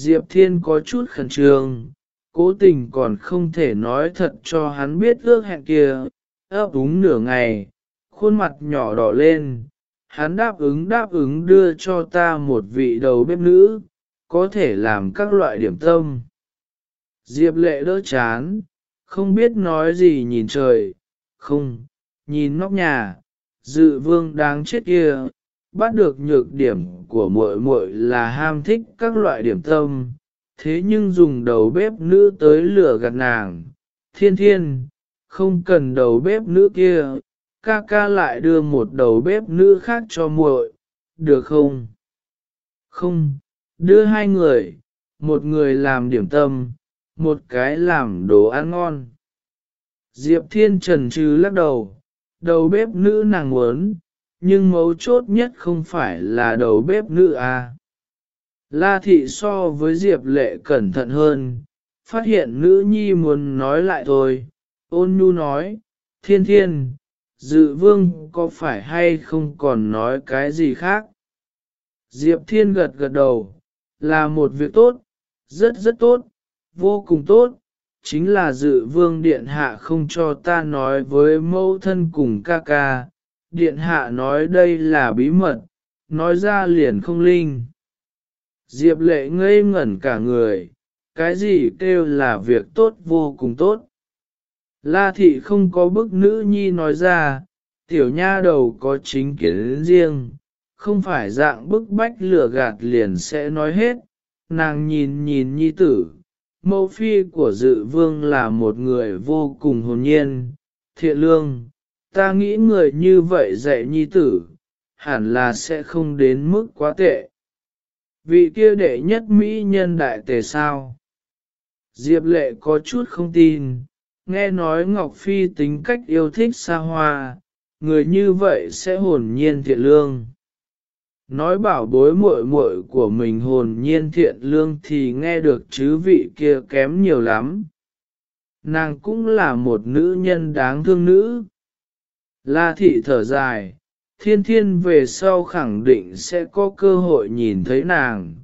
Diệp Thiên có chút khẩn trương, cố tình còn không thể nói thật cho hắn biết ước hẹn kia, ấp úng nửa ngày, khuôn mặt nhỏ đỏ lên, hắn đáp ứng đáp ứng đưa cho ta một vị đầu bếp nữ, có thể làm các loại điểm tâm. Diệp lệ đỡ chán, không biết nói gì nhìn trời, không, nhìn nóc nhà, dự vương đáng chết kia, bắt được nhược điểm của muội muội là ham thích các loại điểm tâm, thế nhưng dùng đầu bếp nữ tới lửa gạt nàng. Thiên thiên, không cần đầu bếp nữ kia, ca ca lại đưa một đầu bếp nữ khác cho muội, được không? Không, đưa hai người, một người làm điểm tâm, một cái làm đồ ăn ngon. Diệp Thiên Trần trừ lắc đầu, đầu bếp nữ nàng muốn, nhưng mấu chốt nhất không phải là đầu bếp nữ à. La thị so với Diệp lệ cẩn thận hơn, phát hiện nữ nhi muốn nói lại thôi, ôn nhu nói, thiên thiên, dự vương có phải hay không còn nói cái gì khác? Diệp thiên gật gật đầu, là một việc tốt, rất rất tốt, vô cùng tốt, chính là dự vương điện hạ không cho ta nói với mẫu thân cùng ca ca, điện hạ nói đây là bí mật, nói ra liền không linh. Diệp lệ ngây ngẩn cả người, cái gì kêu là việc tốt vô cùng tốt. La thị không có bức nữ nhi nói ra, tiểu nha đầu có chính kiến riêng, không phải dạng bức bách lửa gạt liền sẽ nói hết, nàng nhìn nhìn nhi tử, mẫu phi của dự vương là một người vô cùng hồn nhiên, thiện lương, ta nghĩ người như vậy dạy nhi tử, hẳn là sẽ không đến mức quá tệ. Vị kia đệ nhất Mỹ nhân đại tề sao? Diệp lệ có chút không tin, nghe nói Ngọc Phi tính cách yêu thích xa hoa, người như vậy sẽ hồn nhiên thiện lương. Nói bảo bối muội muội của mình hồn nhiên thiện lương thì nghe được chứ vị kia kém nhiều lắm. Nàng cũng là một nữ nhân đáng thương nữ. La thị thở dài, thiên thiên về sau khẳng định sẽ có cơ hội nhìn thấy nàng,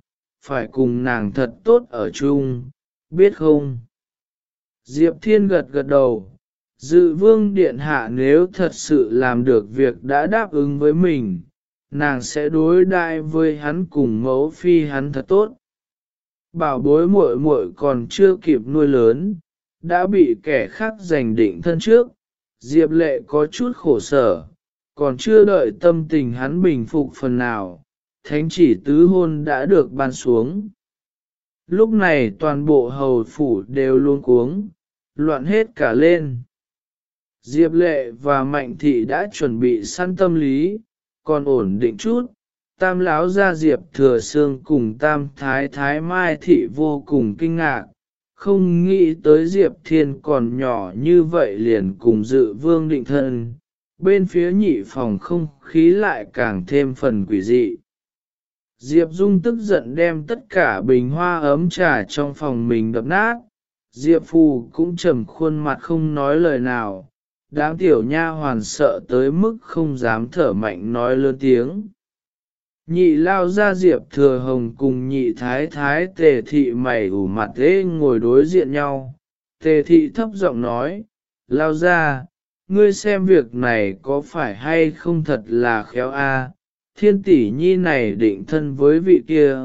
phải cùng nàng thật tốt ở chung, biết không? Diệp thiên gật gật đầu, dự vương điện hạ nếu thật sự làm được việc đã đáp ứng với mình, nàng sẽ đối đại với hắn cùng mẫu phi hắn thật tốt. Bảo bối muội muội còn chưa kịp nuôi lớn, đã bị kẻ khác giành định thân trước, Diệp lệ có chút khổ sở, còn chưa đợi tâm tình hắn bình phục phần nào, thánh chỉ tứ hôn đã được ban xuống. Lúc này toàn bộ hầu phủ đều luôn cuống, loạn hết cả lên. Diệp lệ và mạnh thị đã chuẩn bị săn tâm lý, còn ổn định chút. Tam lão ra Diệp thừa xương cùng tam thái thái mai thị vô cùng kinh ngạc, không nghĩ tới Diệp thiên còn nhỏ như vậy liền cùng dự vương định thân, bên phía nhị phòng không khí lại càng thêm phần quỷ dị. Diệp Dung tức giận đem tất cả bình hoa ấm trà trong phòng mình đập nát, Diệp Phù cũng trầm khuôn mặt không nói lời nào, đám tiểu nha hoàn sợ tới mức không dám thở mạnh nói lớn tiếng. Nhị lao ra Diệp Thừa Hồng cùng nhị thái thái tề thị mày ủ mặt thế ngồi đối diện nhau, tề thị thấp giọng nói, lao ra, ngươi xem việc này có phải hay không thật là khéo a? thiên tỷ nhi này định thân với vị kia,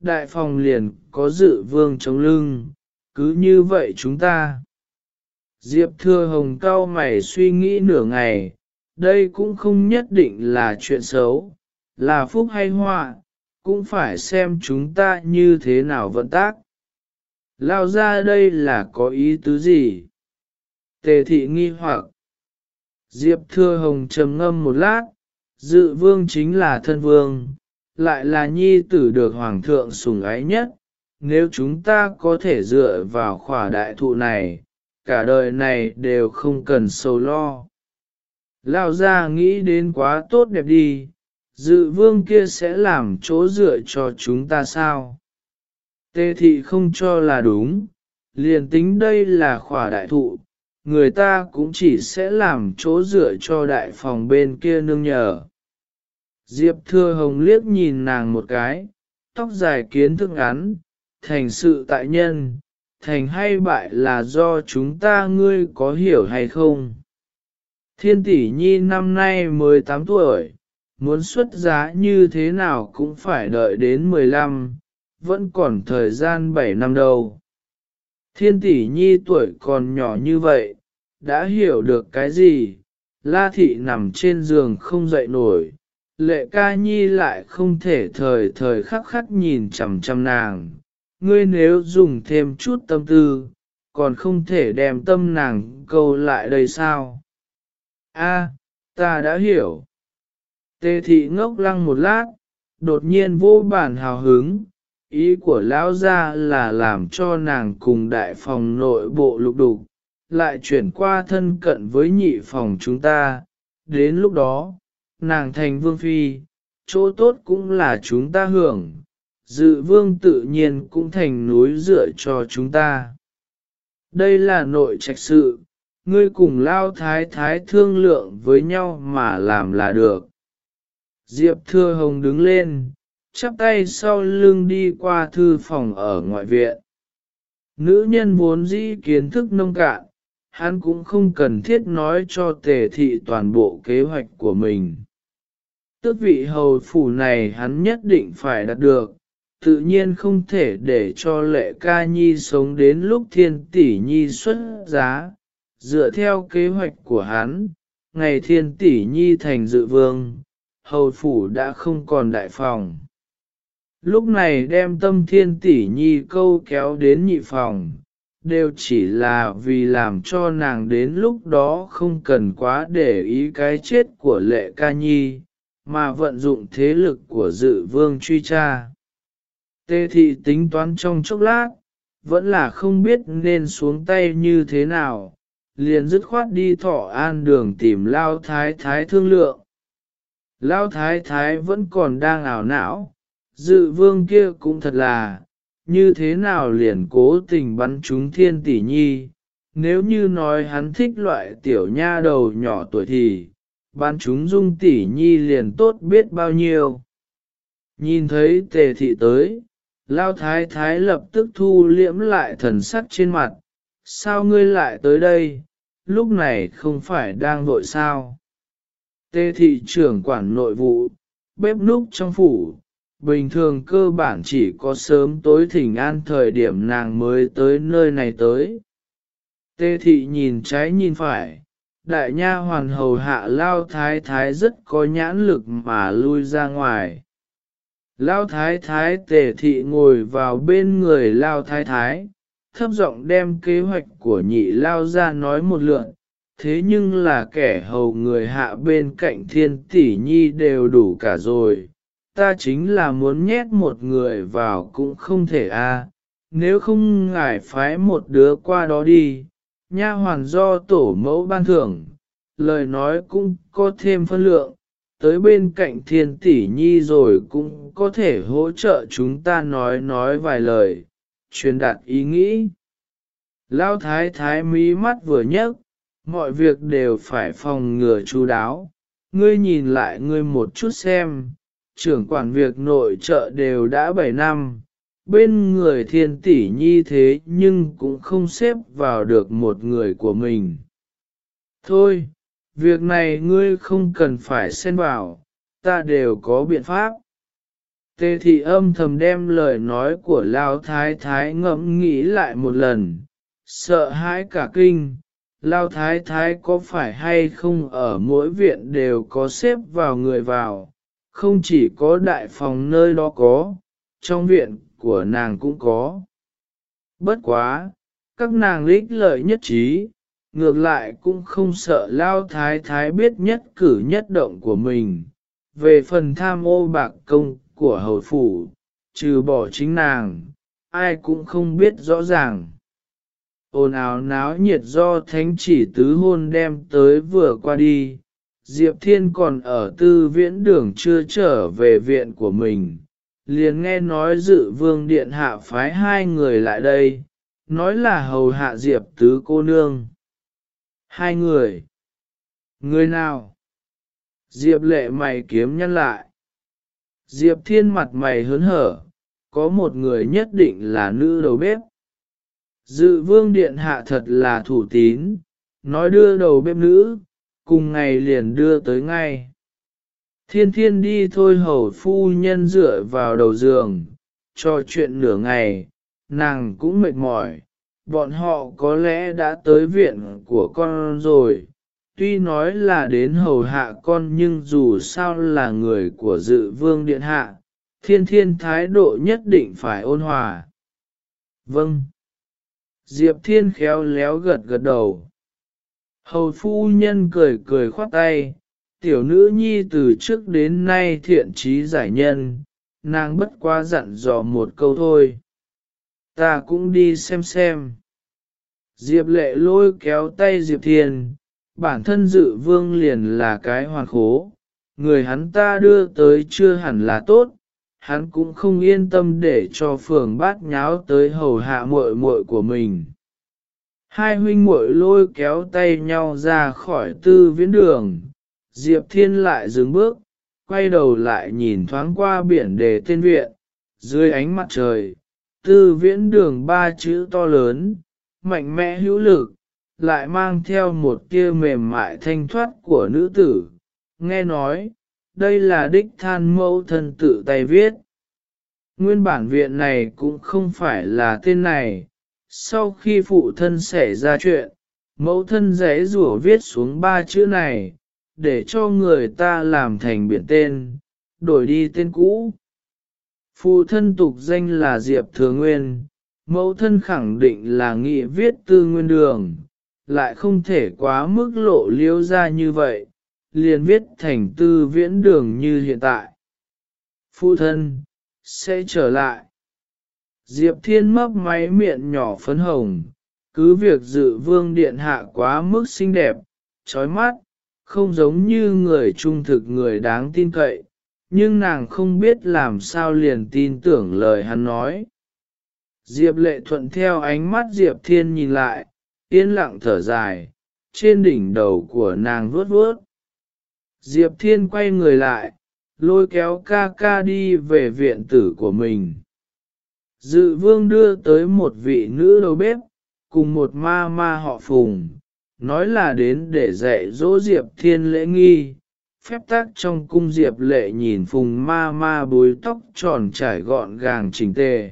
đại phòng liền có dự vương chống lưng, cứ như vậy chúng ta. Diệp Thừa Hồng cao mày suy nghĩ nửa ngày, đây cũng không nhất định là chuyện xấu, là phúc hay họa, cũng phải xem chúng ta như thế nào vận tác. Lao ra đây là có ý tứ gì? Tề thị nghi hoặc. Diệp Thừa Hồng trầm ngâm một lát, dự vương chính là thân vương, lại là nhi tử được hoàng thượng sủng ái nhất. Nếu chúng ta có thể dựa vào khỏa đại thụ này, cả đời này đều không cần sầu lo. Lao ra nghĩ đến quá tốt đẹp đi, dự vương kia sẽ làm chỗ dựa cho chúng ta sao? Tê thị không cho là đúng, liền tính đây là khỏa đại thụ, người ta cũng chỉ sẽ làm chỗ dựa cho đại phòng bên kia nương nhờ. Diệp Thừa Hồng liếc nhìn nàng một cái, tóc dài kiến thức ngắn, thành sự tại nhân, thành hay bại là do chúng ta ngươi có hiểu hay không. Thiên tỷ nhi năm nay 18 tuổi, muốn xuất giá như thế nào cũng phải đợi đến 15, vẫn còn thời gian 7 năm đâu. Thiên tỷ nhi tuổi còn nhỏ như vậy, đã hiểu được cái gì, la thị nằm trên giường không dậy nổi, lệ ca nhi lại không thể thời thời khắc khắc nhìn chằm chằm nàng, ngươi nếu dùng thêm chút tâm tư, còn không thể đem tâm nàng câu lại đây sao? A, ta đã hiểu. Tê thị ngốc lăng một lát, đột nhiên vô bản hào hứng, ý của lão gia là làm cho nàng cùng đại phòng nội bộ lục đục, lại chuyển qua thân cận với nhị phòng chúng ta, đến lúc đó, nàng thành vương phi, chỗ tốt cũng là chúng ta hưởng, dự vương tự nhiên cũng thành núi dựa cho chúng ta. Đây là nội trạch sự, ngươi cùng lao thái thái thương lượng với nhau mà làm là được. Diệp Thưa Hồng đứng lên, chắp tay sau lưng đi qua thư phòng ở ngoại viện. Nữ nhân vốn dĩ kiến thức nông cạn, hắn cũng không cần thiết nói cho tề thị toàn bộ kế hoạch của mình. Tước vị hầu phủ này hắn nhất định phải đạt được, tự nhiên không thể để cho lệ ca nhi sống đến lúc thiên tỷ nhi xuất giá. Dựa theo kế hoạch của hắn, ngày thiên tỷ nhi thành dự vương, hầu phủ đã không còn đại phòng. Lúc này đem tâm thiên tỷ nhi câu kéo đến nhị phòng, đều chỉ là vì làm cho nàng đến lúc đó không cần quá để ý cái chết của lệ ca nhi, mà vận dụng thế lực của dự vương truy tra. Tê thị tính toán trong chốc lát, vẫn là không biết nên xuống tay như thế nào, liền dứt khoát đi thọ an đường tìm lao thái thái thương lượng. Lao thái thái vẫn còn đang ảo não, dự vương kia cũng thật là, như thế nào liền cố tình bắn chúng thiên tỷ nhi, nếu như nói hắn thích loại tiểu nha đầu nhỏ tuổi thì, bắn chúng dung tỷ nhi liền tốt biết bao nhiêu. Nhìn thấy tề thị tới, lao thái thái lập tức thu liễm lại thần sắc trên mặt, sao ngươi lại tới đây, lúc này không phải đang vội sao. Tê thị trưởng quản nội vụ, bếp núc trong phủ, bình thường cơ bản chỉ có sớm tối thỉnh an thời điểm nàng mới tới nơi này tới. Tê thị nhìn trái nhìn phải, đại nha hoàn hầu hạ lao thái thái rất có nhãn lực mà lui ra ngoài. Lao thái thái tề thị ngồi vào bên người lao thái thái, thấp giọng đem kế hoạch của nhị lao ra nói một lượn, thế nhưng là kẻ hầu người hạ bên cạnh thiên tỷ nhi đều đủ cả rồi ta chính là muốn nhét một người vào cũng không thể a. À. nếu không ngài phái một đứa qua đó đi, nha hoàn do tổ mẫu ban thưởng, lời nói cũng có thêm phân lượng, tới bên cạnh thiên tỷ nhi rồi cũng có thể hỗ trợ chúng ta nói nói vài lời, truyền đạt ý nghĩ. lao thái thái mí mắt vừa nhấc, mọi việc đều phải phòng ngừa chú đáo, ngươi nhìn lại ngươi một chút xem, trưởng quản việc nội trợ đều đã 7 năm, bên người thiên tỷ nhi thế nhưng cũng không xếp vào được một người của mình. Thôi, việc này ngươi không cần phải xen vào, ta đều có biện pháp. Tề thị âm thầm đem lời nói của Lao Thái Thái ngẫm nghĩ lại một lần, sợ hãi cả kinh. Lao Thái Thái có phải hay không ở mỗi viện đều có xếp vào người vào, không chỉ có đại phòng nơi đó có, trong viện của nàng cũng có. Bất quá, các nàng lích lợi nhất trí, ngược lại cũng không sợ lao thái thái biết nhất cử nhất động của mình. Về phần tham ô bạc công của hầu phủ, trừ bỏ chính nàng, ai cũng không biết rõ ràng. Ồn ào náo nhiệt do thánh chỉ tứ hôn đem tới vừa qua đi, Diệp Thiên còn ở tư viễn đường chưa trở về viện của mình, liền nghe nói dự vương điện hạ phái hai người lại đây, nói là hầu hạ Diệp tứ cô nương. Hai người. Người nào? Diệp lệ mày kiếm nhăn lại. Diệp Thiên mặt mày hớn hở, có một người nhất định là nữ đầu bếp. Dự vương điện hạ thật là thủ tín, nói đưa đầu bếp nữ, cùng ngày liền đưa tới ngay. Thiên thiên đi thôi hầu phu nhân dựa vào đầu giường, trò chuyện nửa ngày, nàng cũng mệt mỏi, bọn họ có lẽ đã tới viện của con rồi. Tuy nói là đến hầu hạ con nhưng dù sao là người của dự vương điện hạ, thiên thiên thái độ nhất định phải ôn hòa. vâng diệp thiên khéo léo gật gật đầu. Hầu phu nhân cười cười khoát tay, tiểu nữ nhi từ trước đến nay thiện trí giải nhân, nàng bất quá dặn dò một câu thôi. Ta cũng đi xem xem. Diệp lệ lôi kéo tay diệp thiên, bản thân dự vương liền là cái hoàn khố, người hắn ta đưa tới chưa hẳn là tốt hắn cũng không yên tâm để cho phường bát nháo tới hầu hạ muội muội của mình. Hai huynh muội lôi kéo tay nhau ra khỏi tư viễn đường. Diệp thiên lại dừng bước, quay đầu lại nhìn thoáng qua biển đề tên viện. Dưới ánh mặt trời, tư viễn đường ba chữ to lớn, mạnh mẽ hữu lực, lại mang theo một tia mềm mại thanh thoát của nữ tử. Nghe nói đây là đích than mẫu thân tự tay viết. Nguyên bản viện này cũng không phải là tên này. Sau khi phụ thân xảy ra chuyện, mẫu thân rẽ rủa viết xuống ba chữ này, để cho người ta làm thành biển tên, đổi đi tên cũ. Phụ thân tục danh là diệp thừa nguyên, mẫu thân khẳng định là nghị viết tư nguyên đường, lại không thể quá mức lộ liêu ra như vậy liền viết thành tư viễn đường như hiện tại. Phụ thân, sẽ trở lại. Diệp Thiên mấp máy miệng nhỏ phấn hồng, cứ việc dự vương điện hạ quá mức xinh đẹp, trói mắt, không giống như người trung thực người đáng tin cậy, nhưng nàng không biết làm sao liền tin tưởng lời hắn nói. Diệp lệ thuận theo ánh mắt Diệp Thiên nhìn lại, yên lặng thở dài, trên đỉnh đầu của nàng vuốt vuốt. Diệp Thiên quay người lại, lôi kéo ca ca đi về viện tử của mình. Dự vương đưa tới một vị nữ đầu bếp, cùng một ma ma họ phùng, nói là đến để dạy dỗ Diệp Thiên lễ nghi. Phép tác trong cung Diệp lệ nhìn phùng ma ma bối tóc tròn trải gọn gàng chỉnh tề,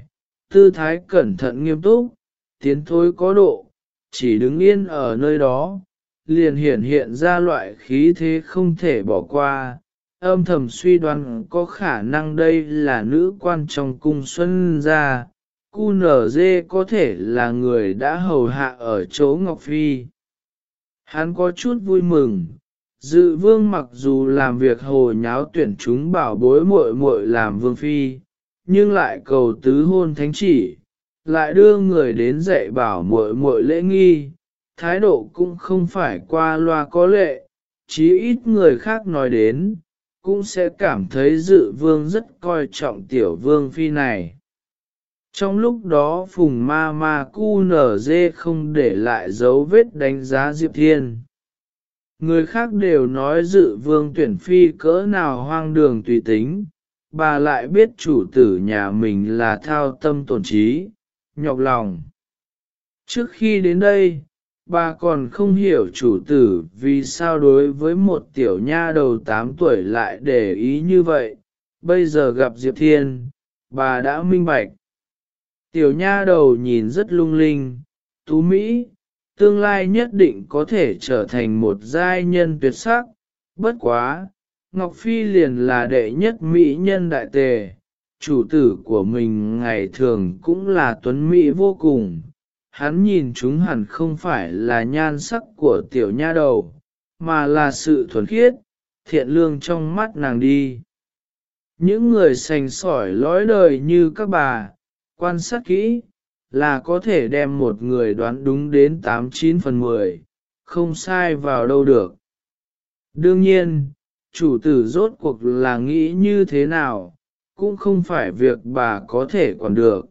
tư thái cẩn thận nghiêm túc, tiến thối có độ, chỉ đứng yên ở nơi đó, liền hiện hiện ra loại khí thế không thể bỏ qua, âm thầm suy đoán có khả năng đây là nữ quan trong cung xuân gia, cu nở dê có thể là người đã hầu hạ ở chỗ Ngọc Phi. Hắn có chút vui mừng, dự vương mặc dù làm việc hồ nháo tuyển chúng bảo bối muội muội làm vương phi, nhưng lại cầu tứ hôn thánh chỉ, lại đưa người đến dạy bảo muội muội lễ nghi, thái độ cũng không phải qua loa có lệ, chí ít người khác nói đến, cũng sẽ cảm thấy dự vương rất coi trọng tiểu vương phi này. Trong lúc đó phùng ma ma cu nở dê không để lại dấu vết đánh giá Diệp Thiên. Người khác đều nói dự vương tuyển phi cỡ nào hoang đường tùy tính, bà lại biết chủ tử nhà mình là thao tâm tổn trí, nhọc lòng. Trước khi đến đây, bà còn không hiểu chủ tử vì sao đối với một tiểu nha đầu 8 tuổi lại để ý như vậy. Bây giờ gặp Diệp Thiên, bà đã minh bạch. Tiểu nha đầu nhìn rất lung linh, tú mỹ, tương lai nhất định có thể trở thành một giai nhân tuyệt sắc. Bất quá, Ngọc Phi liền là đệ nhất mỹ nhân đại tề, chủ tử của mình ngày thường cũng là tuấn mỹ vô cùng hắn nhìn chúng hẳn không phải là nhan sắc của tiểu nha đầu, mà là sự thuần khiết, thiện lương trong mắt nàng đi. Những người sành sỏi lõi đời như các bà, quan sát kỹ, là có thể đem một người đoán đúng đến 89 phần 10, không sai vào đâu được. Đương nhiên, chủ tử rốt cuộc là nghĩ như thế nào, cũng không phải việc bà có thể còn được.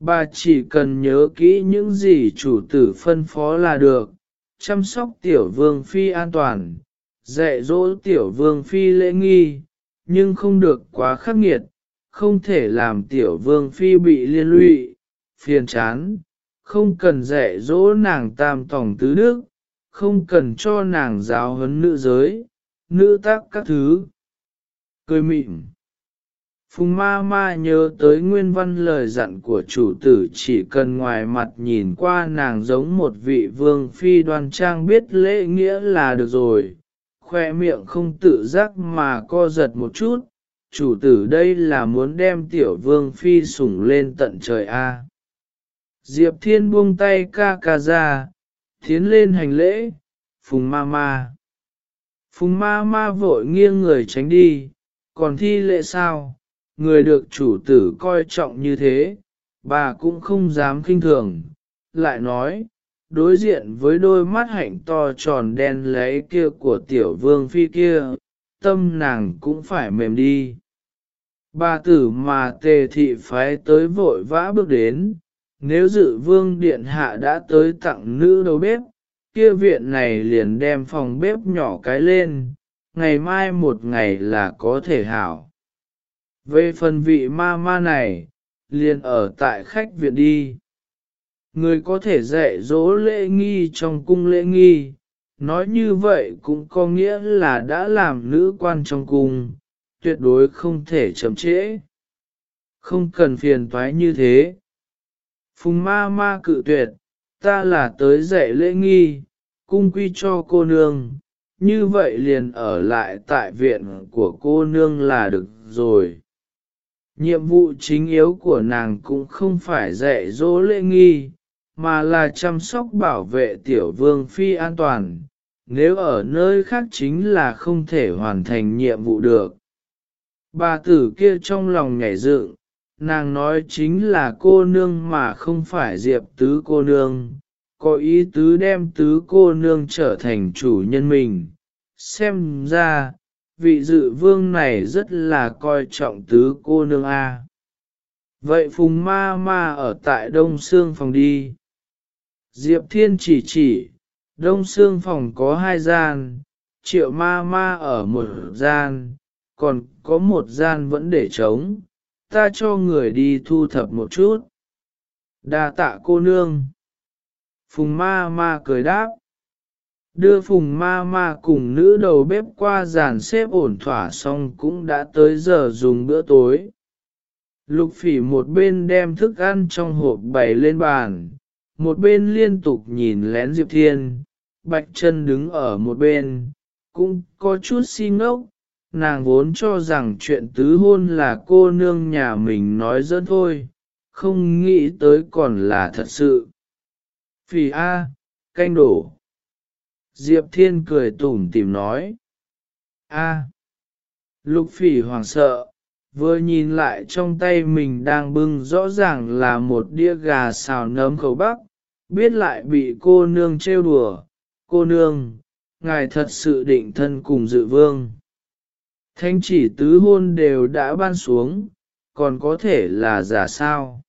Bà chỉ cần nhớ kỹ những gì chủ tử phân phó là được, chăm sóc tiểu vương phi an toàn, dạy dỗ tiểu vương phi lễ nghi, nhưng không được quá khắc nghiệt, không thể làm tiểu vương phi bị liên lụy, phiền chán, không cần dạy dỗ nàng tam tòng tứ đức, không cần cho nàng giáo huấn nữ giới, nữ tác các thứ. Cười mịn. Phùng ma ma nhớ tới nguyên văn lời dặn của chủ tử chỉ cần ngoài mặt nhìn qua nàng giống một vị vương phi đoan trang biết lễ nghĩa là được rồi, khoe miệng không tự giác mà co giật một chút, chủ tử đây là muốn đem tiểu vương phi sủng lên tận trời A. Diệp Thiên buông tay ca ca ra, tiến lên hành lễ, phùng ma ma. Phùng ma ma vội nghiêng người tránh đi, còn thi lễ sao, người được chủ tử coi trọng như thế, bà cũng không dám kinh thường, lại nói, đối diện với đôi mắt hạnh to tròn đen lấy kia của tiểu vương phi kia, tâm nàng cũng phải mềm đi. Bà tử mà tề thị phái tới vội vã bước đến, nếu dự vương điện hạ đã tới tặng nữ đầu bếp, kia viện này liền đem phòng bếp nhỏ cái lên, ngày mai một ngày là có thể hảo. Về phần vị ma ma này, liền ở tại khách viện đi. Người có thể dạy dỗ lễ nghi trong cung lễ nghi, nói như vậy cũng có nghĩa là đã làm nữ quan trong cung, tuyệt đối không thể chậm trễ. Không cần phiền toái như thế. Phùng ma ma cự tuyệt, ta là tới dạy lễ nghi, cung quy cho cô nương, như vậy liền ở lại tại viện của cô nương là được rồi. Nhiệm vụ chính yếu của nàng cũng không phải dạy dỗ lễ nghi, mà là chăm sóc bảo vệ tiểu vương phi an toàn, nếu ở nơi khác chính là không thể hoàn thành nhiệm vụ được. Bà tử kia trong lòng nhảy dựng, nàng nói chính là cô nương mà không phải diệp tứ cô nương, có ý tứ đem tứ cô nương trở thành chủ nhân mình. Xem ra, vị dự vương này rất là coi trọng tứ cô nương A. Vậy Phùng Ma Ma ở tại Đông Sương phòng đi. Diệp Thiên chỉ chỉ, Đông Sương phòng có hai gian, Triệu Ma Ma ở một gian, còn có một gian vẫn để trống, ta cho người đi thu thập một chút. đa tạ cô nương. Phùng ma ma cười đáp. Đưa phùng ma ma cùng nữ đầu bếp qua giàn xếp ổn thỏa xong cũng đã tới giờ dùng bữa tối. Lục phỉ một bên đem thức ăn trong hộp bày lên bàn, một bên liên tục nhìn lén Diệp Thiên, Bạch chân đứng ở một bên, cũng có chút si ngốc, nàng vốn cho rằng chuyện tứ hôn là cô nương nhà mình nói dân thôi, không nghĩ tới còn là thật sự. Phỉ A, canh đổ. Diệp Thiên cười tủm tìm nói. A. Lục phỉ Hoàng sợ, vừa nhìn lại trong tay mình đang bưng rõ ràng là một đĩa gà xào nấm khẩu bắc, biết lại bị cô nương trêu đùa. Cô nương, ngài thật sự định thân cùng dự vương. Thanh chỉ tứ hôn đều đã ban xuống, còn có thể là giả sao.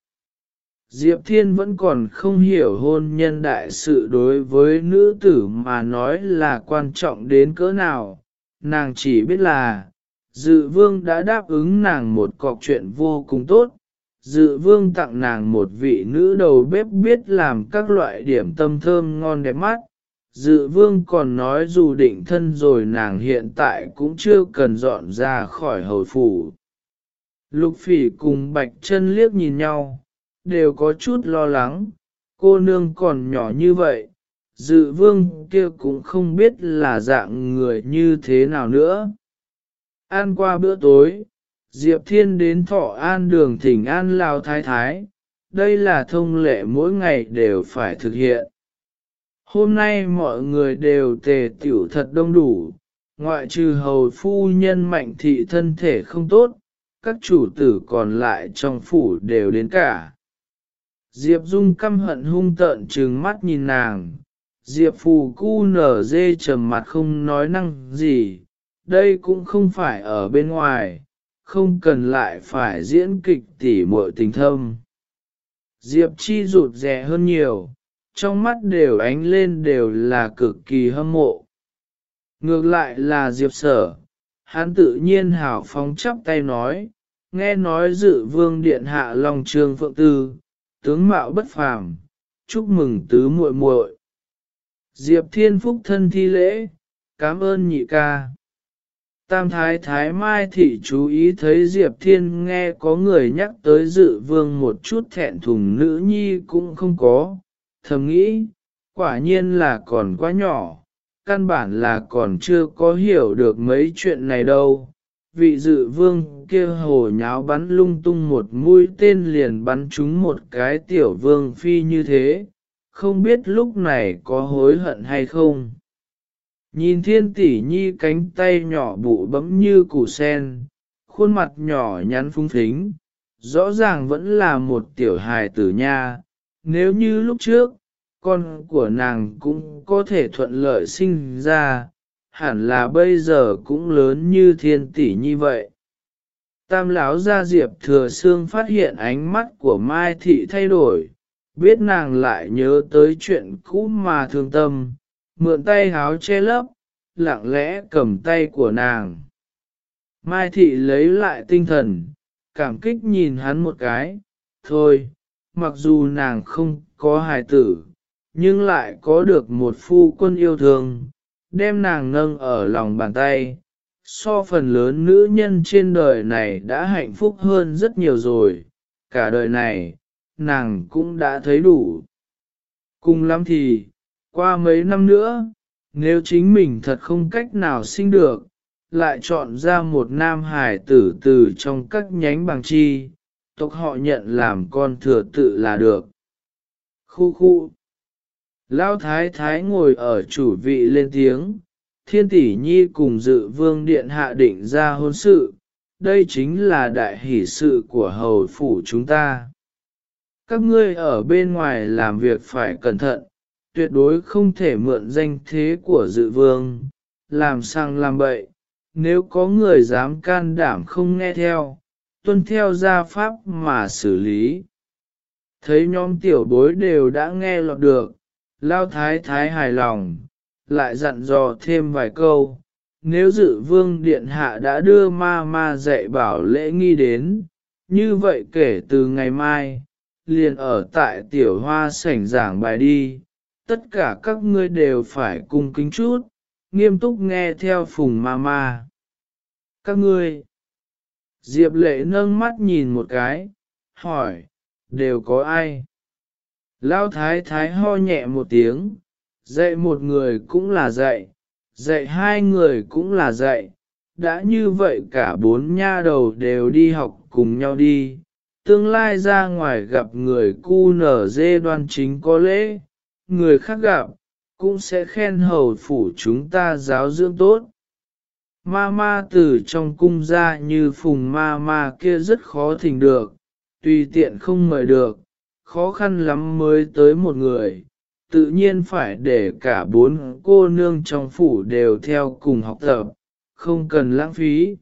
Diệp Thiên vẫn còn không hiểu hôn nhân đại sự đối với nữ tử mà nói là quan trọng đến cỡ nào, nàng chỉ biết là, dự vương đã đáp ứng nàng một cọc chuyện vô cùng tốt, dự vương tặng nàng một vị nữ đầu bếp biết làm các loại điểm tâm thơm ngon đẹp mắt, dự vương còn nói dù định thân rồi nàng hiện tại cũng chưa cần dọn ra khỏi hầu phủ. Lục phỉ cùng bạch chân liếc nhìn nhau, đều có chút lo lắng, cô nương còn nhỏ như vậy, dự vương kia cũng không biết là dạng người như thế nào nữa. Ăn qua bữa tối, Diệp Thiên đến thọ an đường thỉnh an Lào Thái Thái, đây là thông lệ mỗi ngày đều phải thực hiện. Hôm nay mọi người đều tề tiểu thật đông đủ, ngoại trừ hầu phu nhân mạnh thị thân thể không tốt, các chủ tử còn lại trong phủ đều đến cả. Diệp Dung căm hận hung tợn trừng mắt nhìn nàng, Diệp phù cu nở dê trầm mặt không nói năng gì, đây cũng không phải ở bên ngoài, không cần lại phải diễn kịch tỉ muội tình thâm. Diệp chi rụt rè hơn nhiều, trong mắt đều ánh lên đều là cực kỳ hâm mộ. Ngược lại là Diệp sở, hắn tự nhiên hảo phóng chắp tay nói, nghe nói dự vương điện hạ Long Trương Phượng Tư, tướng mạo bất phàm, chúc mừng tứ muội muội. Diệp Thiên Phúc thân thi lễ, cảm ơn nhị ca. Tam Thái Thái Mai Thị chú ý thấy Diệp Thiên nghe có người nhắc tới dự vương một chút thẹn thùng nữ nhi cũng không có, thầm nghĩ, quả nhiên là còn quá nhỏ, căn bản là còn chưa có hiểu được mấy chuyện này đâu vị dự vương kia hồ nháo bắn lung tung một mũi tên liền bắn trúng một cái tiểu vương phi như thế, không biết lúc này có hối hận hay không. Nhìn thiên tỷ nhi cánh tay nhỏ bụ bấm như củ sen, khuôn mặt nhỏ nhắn phung thính, rõ ràng vẫn là một tiểu hài tử nha, nếu như lúc trước, con của nàng cũng có thể thuận lợi sinh ra, hẳn là bây giờ cũng lớn như thiên tỷ như vậy. Tam lão gia diệp thừa sương phát hiện ánh mắt của Mai Thị thay đổi, biết nàng lại nhớ tới chuyện cũ mà thương tâm, mượn tay háo che lấp, lặng lẽ cầm tay của nàng. Mai Thị lấy lại tinh thần, cảm kích nhìn hắn một cái, thôi, mặc dù nàng không có hài tử, nhưng lại có được một phu quân yêu thương, đem nàng nâng ở lòng bàn tay. So phần lớn nữ nhân trên đời này đã hạnh phúc hơn rất nhiều rồi, cả đời này, nàng cũng đã thấy đủ. Cùng lắm thì, qua mấy năm nữa, nếu chính mình thật không cách nào sinh được, lại chọn ra một nam hải tử từ trong các nhánh bằng chi, tộc họ nhận làm con thừa tự là được. Khu khu. Lao thái thái ngồi ở chủ vị lên tiếng, thiên tỷ nhi cùng dự vương điện hạ định ra hôn sự, đây chính là đại hỷ sự của hầu phủ chúng ta. Các ngươi ở bên ngoài làm việc phải cẩn thận, tuyệt đối không thể mượn danh thế của dự vương, làm sang làm bậy, nếu có người dám can đảm không nghe theo, tuân theo gia pháp mà xử lý. Thấy nhóm tiểu bối đều đã nghe lọt được, lao thái thái hài lòng, lại dặn dò thêm vài câu. Nếu dự vương điện hạ đã đưa ma ma dạy bảo lễ nghi đến, như vậy kể từ ngày mai, liền ở tại tiểu hoa sảnh giảng bài đi, tất cả các ngươi đều phải cung kính chút, nghiêm túc nghe theo phùng ma ma. Các ngươi, Diệp lệ nâng mắt nhìn một cái, hỏi, đều có ai? Lao thái thái ho nhẹ một tiếng, dạy một người cũng là dạy, dạy hai người cũng là dạy, đã như vậy cả bốn nha đầu đều đi học cùng nhau đi, tương lai ra ngoài gặp người cu nở dê đoan chính có lễ, người khác gặp, cũng sẽ khen hầu phủ chúng ta giáo dưỡng tốt. Ma ma từ trong cung ra như phùng ma ma kia rất khó thỉnh được, tùy tiện không mời được, khó khăn lắm mới tới một người, tự nhiên phải để cả bốn cô nương trong phủ đều theo cùng học tập, không cần lãng phí.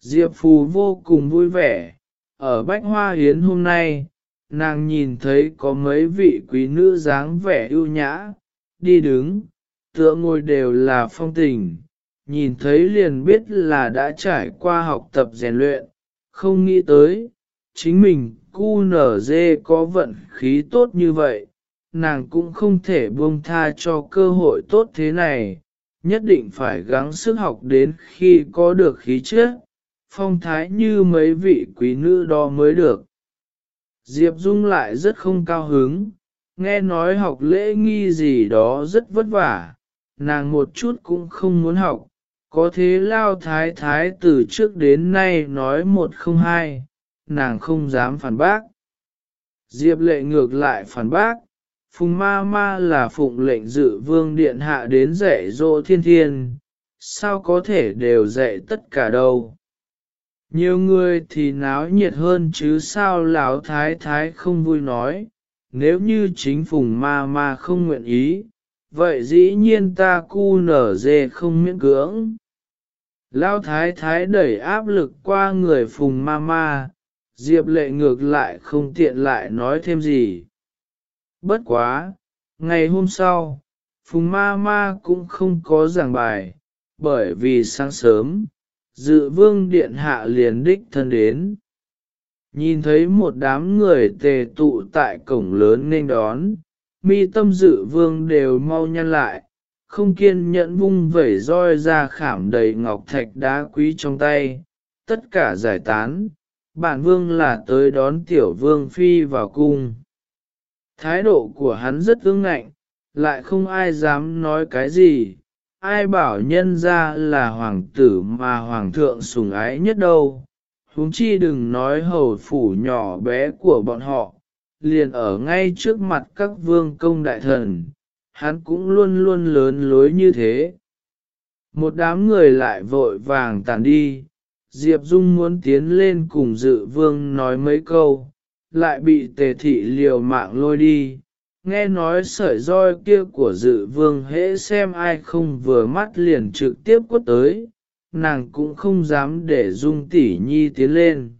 Diệp Phù vô cùng vui vẻ, ở Bách Hoa Hiến hôm nay, nàng nhìn thấy có mấy vị quý nữ dáng vẻ ưu nhã, đi đứng, tựa ngồi đều là phong tình, nhìn thấy liền biết là đã trải qua học tập rèn luyện, không nghĩ tới, chính mình cu có vận khí tốt như vậy, nàng cũng không thể buông tha cho cơ hội tốt thế này, nhất định phải gắng sức học đến khi có được khí chất, phong thái như mấy vị quý nữ đó mới được. Diệp Dung lại rất không cao hứng, nghe nói học lễ nghi gì đó rất vất vả, nàng một chút cũng không muốn học, có thế lao thái thái từ trước đến nay nói một không hai, nàng không dám phản bác. Diệp lệ ngược lại phản bác, phùng ma ma là phụng lệnh dự vương điện hạ đến dạy dỗ thiên thiên, sao có thể đều dạy tất cả đâu. Nhiều người thì náo nhiệt hơn chứ sao lão thái thái không vui nói, nếu như chính phùng ma ma không nguyện ý, vậy dĩ nhiên ta cu nở dê không miễn cưỡng. Lão thái thái đẩy áp lực qua người phùng ma ma, Diệp lệ ngược lại không tiện lại nói thêm gì. Bất quá, ngày hôm sau, Phùng Ma Ma cũng không có giảng bài, bởi vì sáng sớm, dự vương điện hạ liền đích thân đến. Nhìn thấy một đám người tề tụ tại cổng lớn nên đón, mi tâm dự vương đều mau nhăn lại, không kiên nhẫn vung vẩy roi ra khảm đầy ngọc thạch đá quý trong tay, tất cả giải tán, bản vương là tới đón tiểu vương phi vào cung. Thái độ của hắn rất ương ngạnh, lại không ai dám nói cái gì, ai bảo nhân ra là hoàng tử mà hoàng thượng sủng ái nhất đâu, huống chi đừng nói hầu phủ nhỏ bé của bọn họ, liền ở ngay trước mặt các vương công đại thần, hắn cũng luôn luôn lớn lối như thế. Một đám người lại vội vàng tàn đi, Diệp Dung muốn tiến lên cùng dự vương nói mấy câu, lại bị tề thị liều mạng lôi đi. Nghe nói sợi roi kia của dự vương hễ xem ai không vừa mắt liền trực tiếp quất tới, nàng cũng không dám để dung tỷ nhi tiến lên.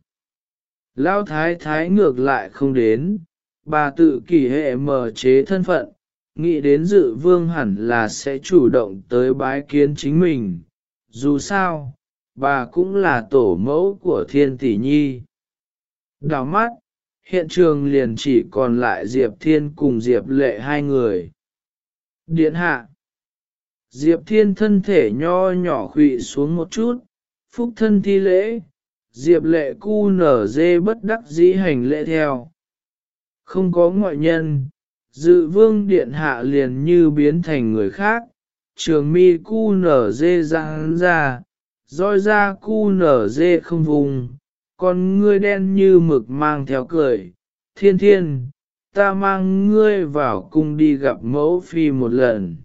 Lão thái thái ngược lại không đến, bà tự kỷ hệ mở chế thân phận, nghĩ đến dự vương hẳn là sẽ chủ động tới bái kiến chính mình. Dù sao, bà cũng là tổ mẫu của thiên tỷ nhi. Đào mắt, hiện trường liền chỉ còn lại Diệp Thiên cùng Diệp Lệ hai người. Điện hạ Diệp Thiên thân thể nho nhỏ khụy xuống một chút, phúc thân thi lễ, Diệp Lệ cu nở dê bất đắc dĩ hành lễ theo. Không có ngoại nhân, dự vương điện hạ liền như biến thành người khác, trường mi cu nở dê răng ra, roi ra cu nở dê không vùng, con ngươi đen như mực mang theo cười, thiên thiên, ta mang ngươi vào cung đi gặp mẫu phi một lần.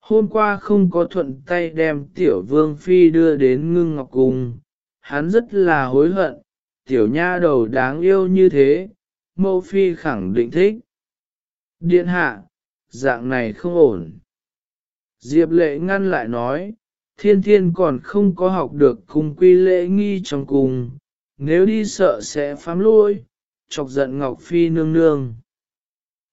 Hôm qua không có thuận tay đem tiểu vương phi đưa đến ngưng ngọc cung, hắn rất là hối hận, tiểu nha đầu đáng yêu như thế, mẫu phi khẳng định thích. Điện hạ, dạng này không ổn. Diệp lệ ngăn lại nói, thiên thiên còn không có học được cung quy lễ nghi trong cung, nếu đi sợ sẽ phám lôi, chọc giận Ngọc Phi nương nương.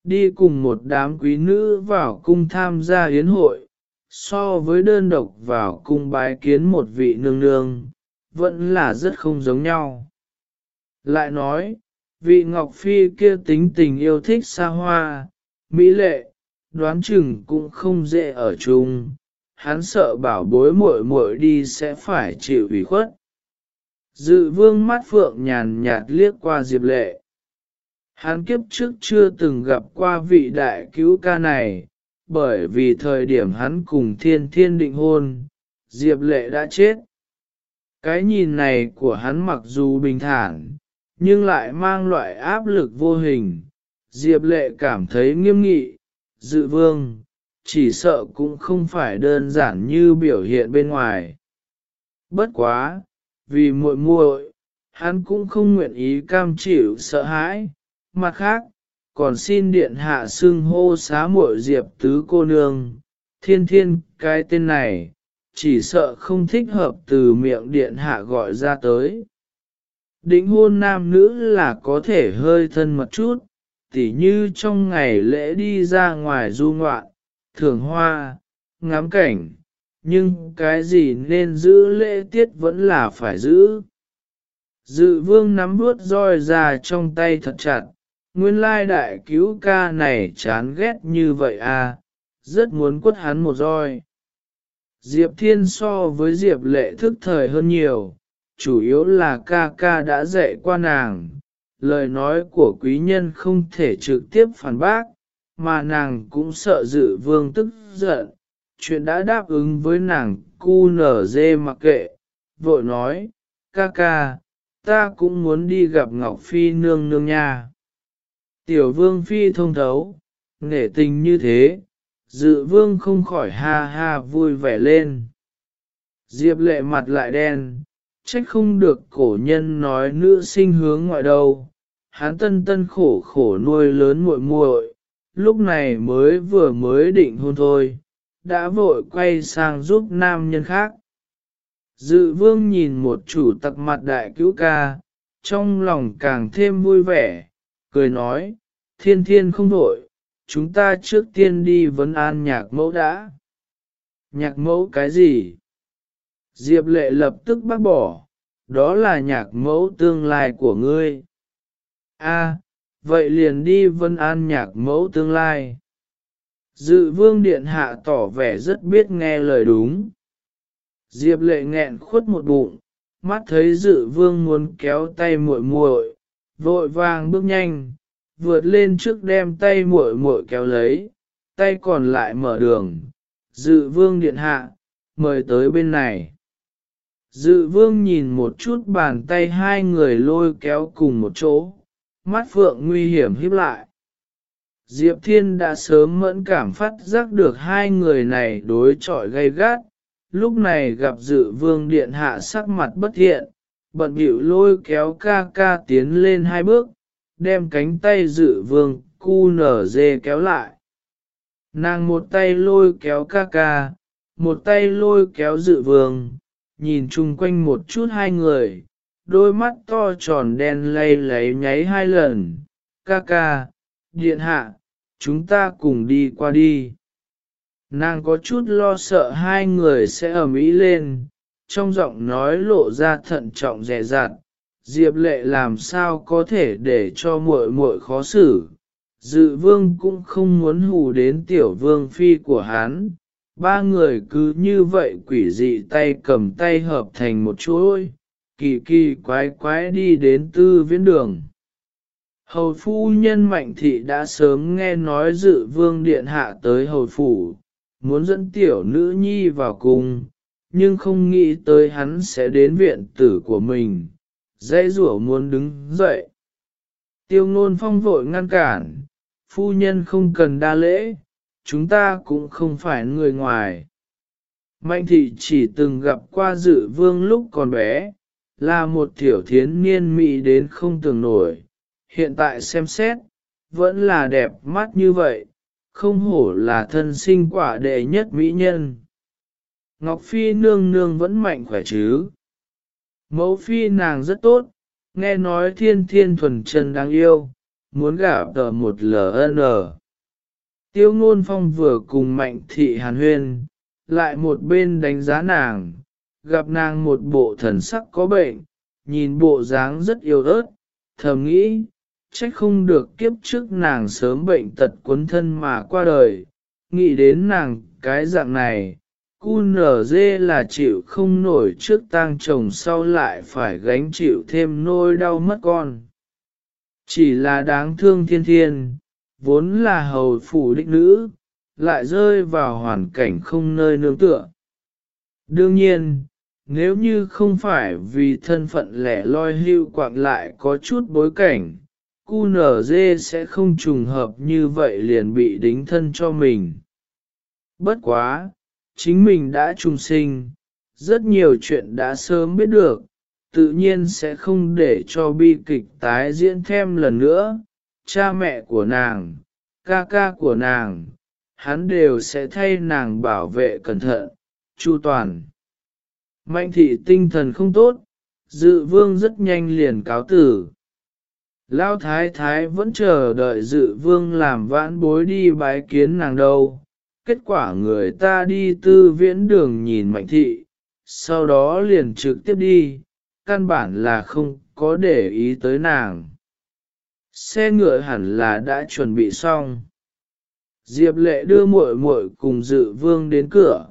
Đi cùng một đám quý nữ vào cung tham gia yến hội, so với đơn độc vào cung bái kiến một vị nương nương, vẫn là rất không giống nhau. Lại nói, vị Ngọc Phi kia tính tình yêu thích xa hoa, mỹ lệ, đoán chừng cũng không dễ ở chung, hắn sợ bảo bối muội muội đi sẽ phải chịu ủy khuất. Dự vương mắt phượng nhàn nhạt liếc qua Diệp Lệ. Hắn kiếp trước chưa từng gặp qua vị đại cứu ca này, bởi vì thời điểm hắn cùng thiên thiên định hôn, Diệp Lệ đã chết. Cái nhìn này của hắn mặc dù bình thản, nhưng lại mang loại áp lực vô hình. Diệp Lệ cảm thấy nghiêm nghị, dự vương, chỉ sợ cũng không phải đơn giản như biểu hiện bên ngoài. Bất quá, vì muội muội, hắn cũng không nguyện ý cam chịu sợ hãi. Mặt khác, còn xin điện hạ xưng hô xá muội diệp tứ cô nương, thiên thiên cái tên này, chỉ sợ không thích hợp từ miệng điện hạ gọi ra tới. Định hôn nam nữ là có thể hơi thân mật chút, tỉ như trong ngày lễ đi ra ngoài du ngoạn, thưởng hoa, ngắm cảnh, nhưng cái gì nên giữ lễ tiết vẫn là phải giữ. Dự vương nắm bước roi ra trong tay thật chặt, nguyên lai đại cứu ca này chán ghét như vậy à, rất muốn quất hắn một roi. Diệp Thiên so với Diệp Lệ thức thời hơn nhiều, chủ yếu là ca ca đã dạy qua nàng, lời nói của quý nhân không thể trực tiếp phản bác, mà nàng cũng sợ dự vương tức giận, chuyện đã đáp ứng với nàng cu nở dê mặc kệ, vội nói, ca ca, ta cũng muốn đi gặp Ngọc Phi nương nương nha. Tiểu vương phi thông thấu, nể tình như thế, dự vương không khỏi ha ha vui vẻ lên. Diệp lệ mặt lại đen, trách không được cổ nhân nói nữ sinh hướng ngoại đâu, hán tân tân khổ khổ nuôi lớn muội muội, lúc này mới vừa mới định hôn thôi, đã vội quay sang giúp nam nhân khác. Dự vương nhìn một chủ tặc mặt đại cứu ca, trong lòng càng thêm vui vẻ, cười nói, thiên thiên không vội, chúng ta trước tiên đi vấn an nhạc mẫu đã. Nhạc mẫu cái gì? Diệp lệ lập tức bác bỏ, đó là nhạc mẫu tương lai của ngươi. A, vậy liền đi vân an nhạc mẫu tương lai. Dự vương điện hạ tỏ vẻ rất biết nghe lời đúng. Diệp lệ nghẹn khuất một bụng, mắt thấy dự vương muốn kéo tay muội muội, vội vàng bước nhanh, vượt lên trước đem tay muội muội kéo lấy, tay còn lại mở đường. dự vương điện hạ, mời tới bên này. Dự vương nhìn một chút bàn tay hai người lôi kéo cùng một chỗ, mắt phượng nguy hiểm híp lại. Diệp Thiên đã sớm mẫn cảm phát giác được hai người này đối chọi gay gắt, lúc này gặp dự vương điện hạ sắc mặt bất thiện, bận bịu lôi kéo ca ca tiến lên hai bước, đem cánh tay dự vương cu nở dê kéo lại. Nàng một tay lôi kéo ca ca, một tay lôi kéo dự vương, nhìn chung quanh một chút hai người, đôi mắt to tròn đen lay lấy nháy hai lần, ca ca, điện hạ, chúng ta cùng đi qua đi. Nàng có chút lo sợ hai người sẽ ở mỹ lên, trong giọng nói lộ ra thận trọng dè dặt, Diệp lệ làm sao có thể để cho muội muội khó xử. Dự vương cũng không muốn hù đến tiểu vương phi của hắn, ba người cứ như vậy quỷ dị tay cầm tay hợp thành một chuỗi, kỳ kỳ quái quái đi đến tư viễn đường. Hầu phu nhân mạnh thị đã sớm nghe nói dự vương điện hạ tới hầu phủ, muốn dẫn tiểu nữ nhi vào cùng, nhưng không nghĩ tới hắn sẽ đến viện tử của mình, dây rủa muốn đứng dậy. Tiêu ngôn phong vội ngăn cản, phu nhân không cần đa lễ, chúng ta cũng không phải người ngoài. Mạnh thị chỉ từng gặp qua dự vương lúc còn bé, là một tiểu thiến niên mỹ đến không tưởng nổi, hiện tại xem xét, vẫn là đẹp mắt như vậy, không hổ là thân sinh quả đệ nhất mỹ nhân. Ngọc Phi nương nương vẫn mạnh khỏe chứ. Mẫu Phi nàng rất tốt, nghe nói thiên thiên thuần chân đáng yêu, muốn gả tờ một LN. Tiêu ngôn phong vừa cùng mạnh thị hàn huyên, lại một bên đánh giá nàng, gặp nàng một bộ thần sắc có bệnh, nhìn bộ dáng rất yêu ớt, thầm nghĩ, trách không được kiếp trước nàng sớm bệnh tật cuốn thân mà qua đời, nghĩ đến nàng cái dạng này, cu nở dê là chịu không nổi trước tang chồng sau lại phải gánh chịu thêm nỗi đau mất con. Chỉ là đáng thương thiên thiên, vốn là hầu phủ đích nữ, lại rơi vào hoàn cảnh không nơi nương tựa. Đương nhiên, nếu như không phải vì thân phận lẻ loi hưu quạng lại có chút bối cảnh, cu nở dê sẽ không trùng hợp như vậy liền bị đính thân cho mình. Bất quá, chính mình đã trùng sinh, rất nhiều chuyện đã sớm biết được, tự nhiên sẽ không để cho bi kịch tái diễn thêm lần nữa. Cha mẹ của nàng, ca ca của nàng, hắn đều sẽ thay nàng bảo vệ cẩn thận, chu toàn. Mạnh thị tinh thần không tốt, dự vương rất nhanh liền cáo tử. Lão thái thái vẫn chờ đợi dự vương làm vãn bối đi bái kiến nàng đâu. Kết quả người ta đi tư viễn đường nhìn mạnh thị, sau đó liền trực tiếp đi, căn bản là không có để ý tới nàng. Xe ngựa hẳn là đã chuẩn bị xong. Diệp lệ đưa muội muội cùng dự vương đến cửa,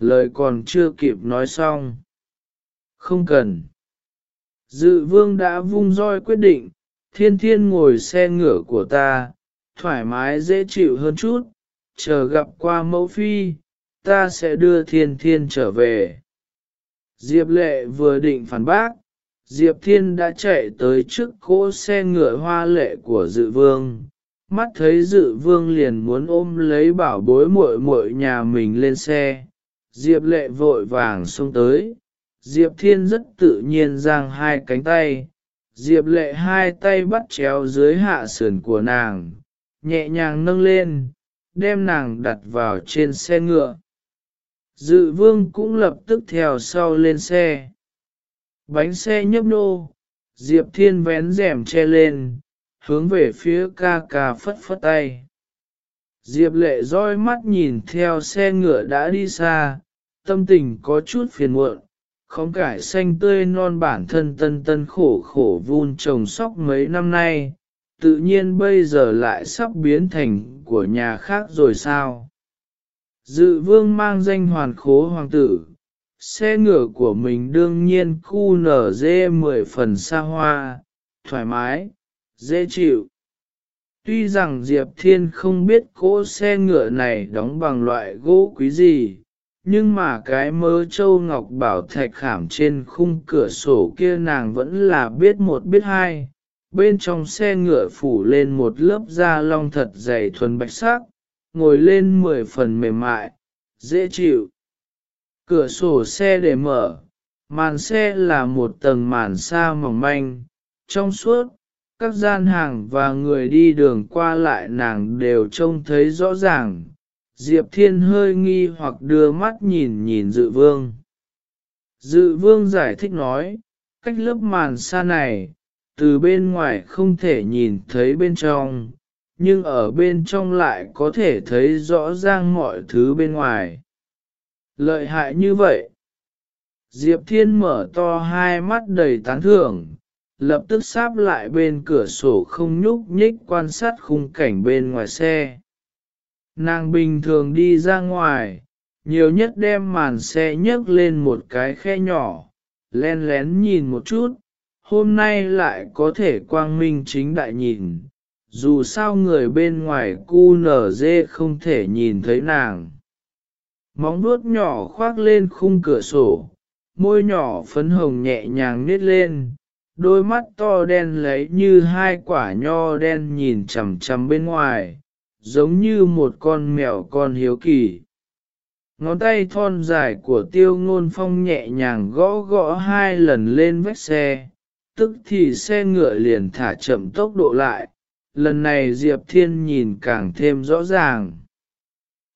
lời còn chưa kịp nói xong. Không cần. Dự vương đã vung roi quyết định, thiên thiên ngồi xe ngựa của ta, thoải mái dễ chịu hơn chút, chờ gặp qua mẫu phi, ta sẽ đưa thiên thiên trở về. Diệp lệ vừa định phản bác, Diệp thiên đã chạy tới trước cỗ xe ngựa hoa lệ của dự vương. Mắt thấy dự vương liền muốn ôm lấy bảo bối muội muội nhà mình lên xe. Diệp lệ vội vàng xông tới. Diệp thiên rất tự nhiên giang hai cánh tay, Diệp lệ hai tay bắt chéo dưới hạ sườn của nàng, nhẹ nhàng nâng lên, đem nàng đặt vào trên xe ngựa. Dự vương cũng lập tức theo sau lên xe. Bánh xe nhấp nô, Diệp thiên vén rèm che lên, hướng về phía ca ca phất phất tay. Diệp lệ roi mắt nhìn theo xe ngựa đã đi xa, tâm tình có chút phiền muộn, khóm cải xanh tươi non bản thân tân tân khổ khổ vun trồng sóc mấy năm nay, tự nhiên bây giờ lại sắp biến thành của nhà khác rồi sao? Dự vương mang danh hoàn khố hoàng tử, xe ngựa của mình đương nhiên khu nở dê mười phần xa hoa, thoải mái, dễ chịu tuy rằng diệp thiên không biết cỗ xe ngựa này đóng bằng loại gỗ quý gì, nhưng mà cái mớ châu ngọc bảo thạch khảm trên khung cửa sổ kia nàng vẫn là biết một biết hai. Bên trong xe ngựa phủ lên một lớp da long thật dày thuần bạch sắc, ngồi lên mười phần mềm mại, dễ chịu. Cửa sổ xe để mở, màn xe là một tầng màn sa mỏng manh, trong suốt các gian hàng và người đi đường qua lại nàng đều trông thấy rõ ràng. Diệp thiên hơi nghi hoặc đưa mắt nhìn nhìn dự vương. Dự vương giải thích nói, cách lớp màn xa này, từ bên ngoài không thể nhìn thấy bên trong, nhưng ở bên trong lại có thể thấy rõ ràng mọi thứ bên ngoài. Lợi hại như vậy. Diệp thiên mở to hai mắt đầy tán thưởng lập tức sáp lại bên cửa sổ không nhúc nhích quan sát khung cảnh bên ngoài xe. Nàng bình thường đi ra ngoài, nhiều nhất đem màn xe nhấc lên một cái khe nhỏ len lén nhìn một chút, hôm nay lại có thể quang minh chính đại nhìn, dù sao người bên ngoài cu nở dê không thể nhìn thấy nàng. Móng vuốt nhỏ khoác lên khung cửa sổ, môi nhỏ phấn hồng nhẹ nhàng nít lên đôi mắt to đen lấy như hai quả nho đen nhìn chằm chằm bên ngoài, giống như một con mèo con hiếu kỳ. Ngón tay thon dài của tiêu ngôn phong nhẹ nhàng gõ gõ hai lần lên vách xe, tức thì xe ngựa liền thả chậm tốc độ lại, lần này diệp thiên nhìn càng thêm rõ ràng.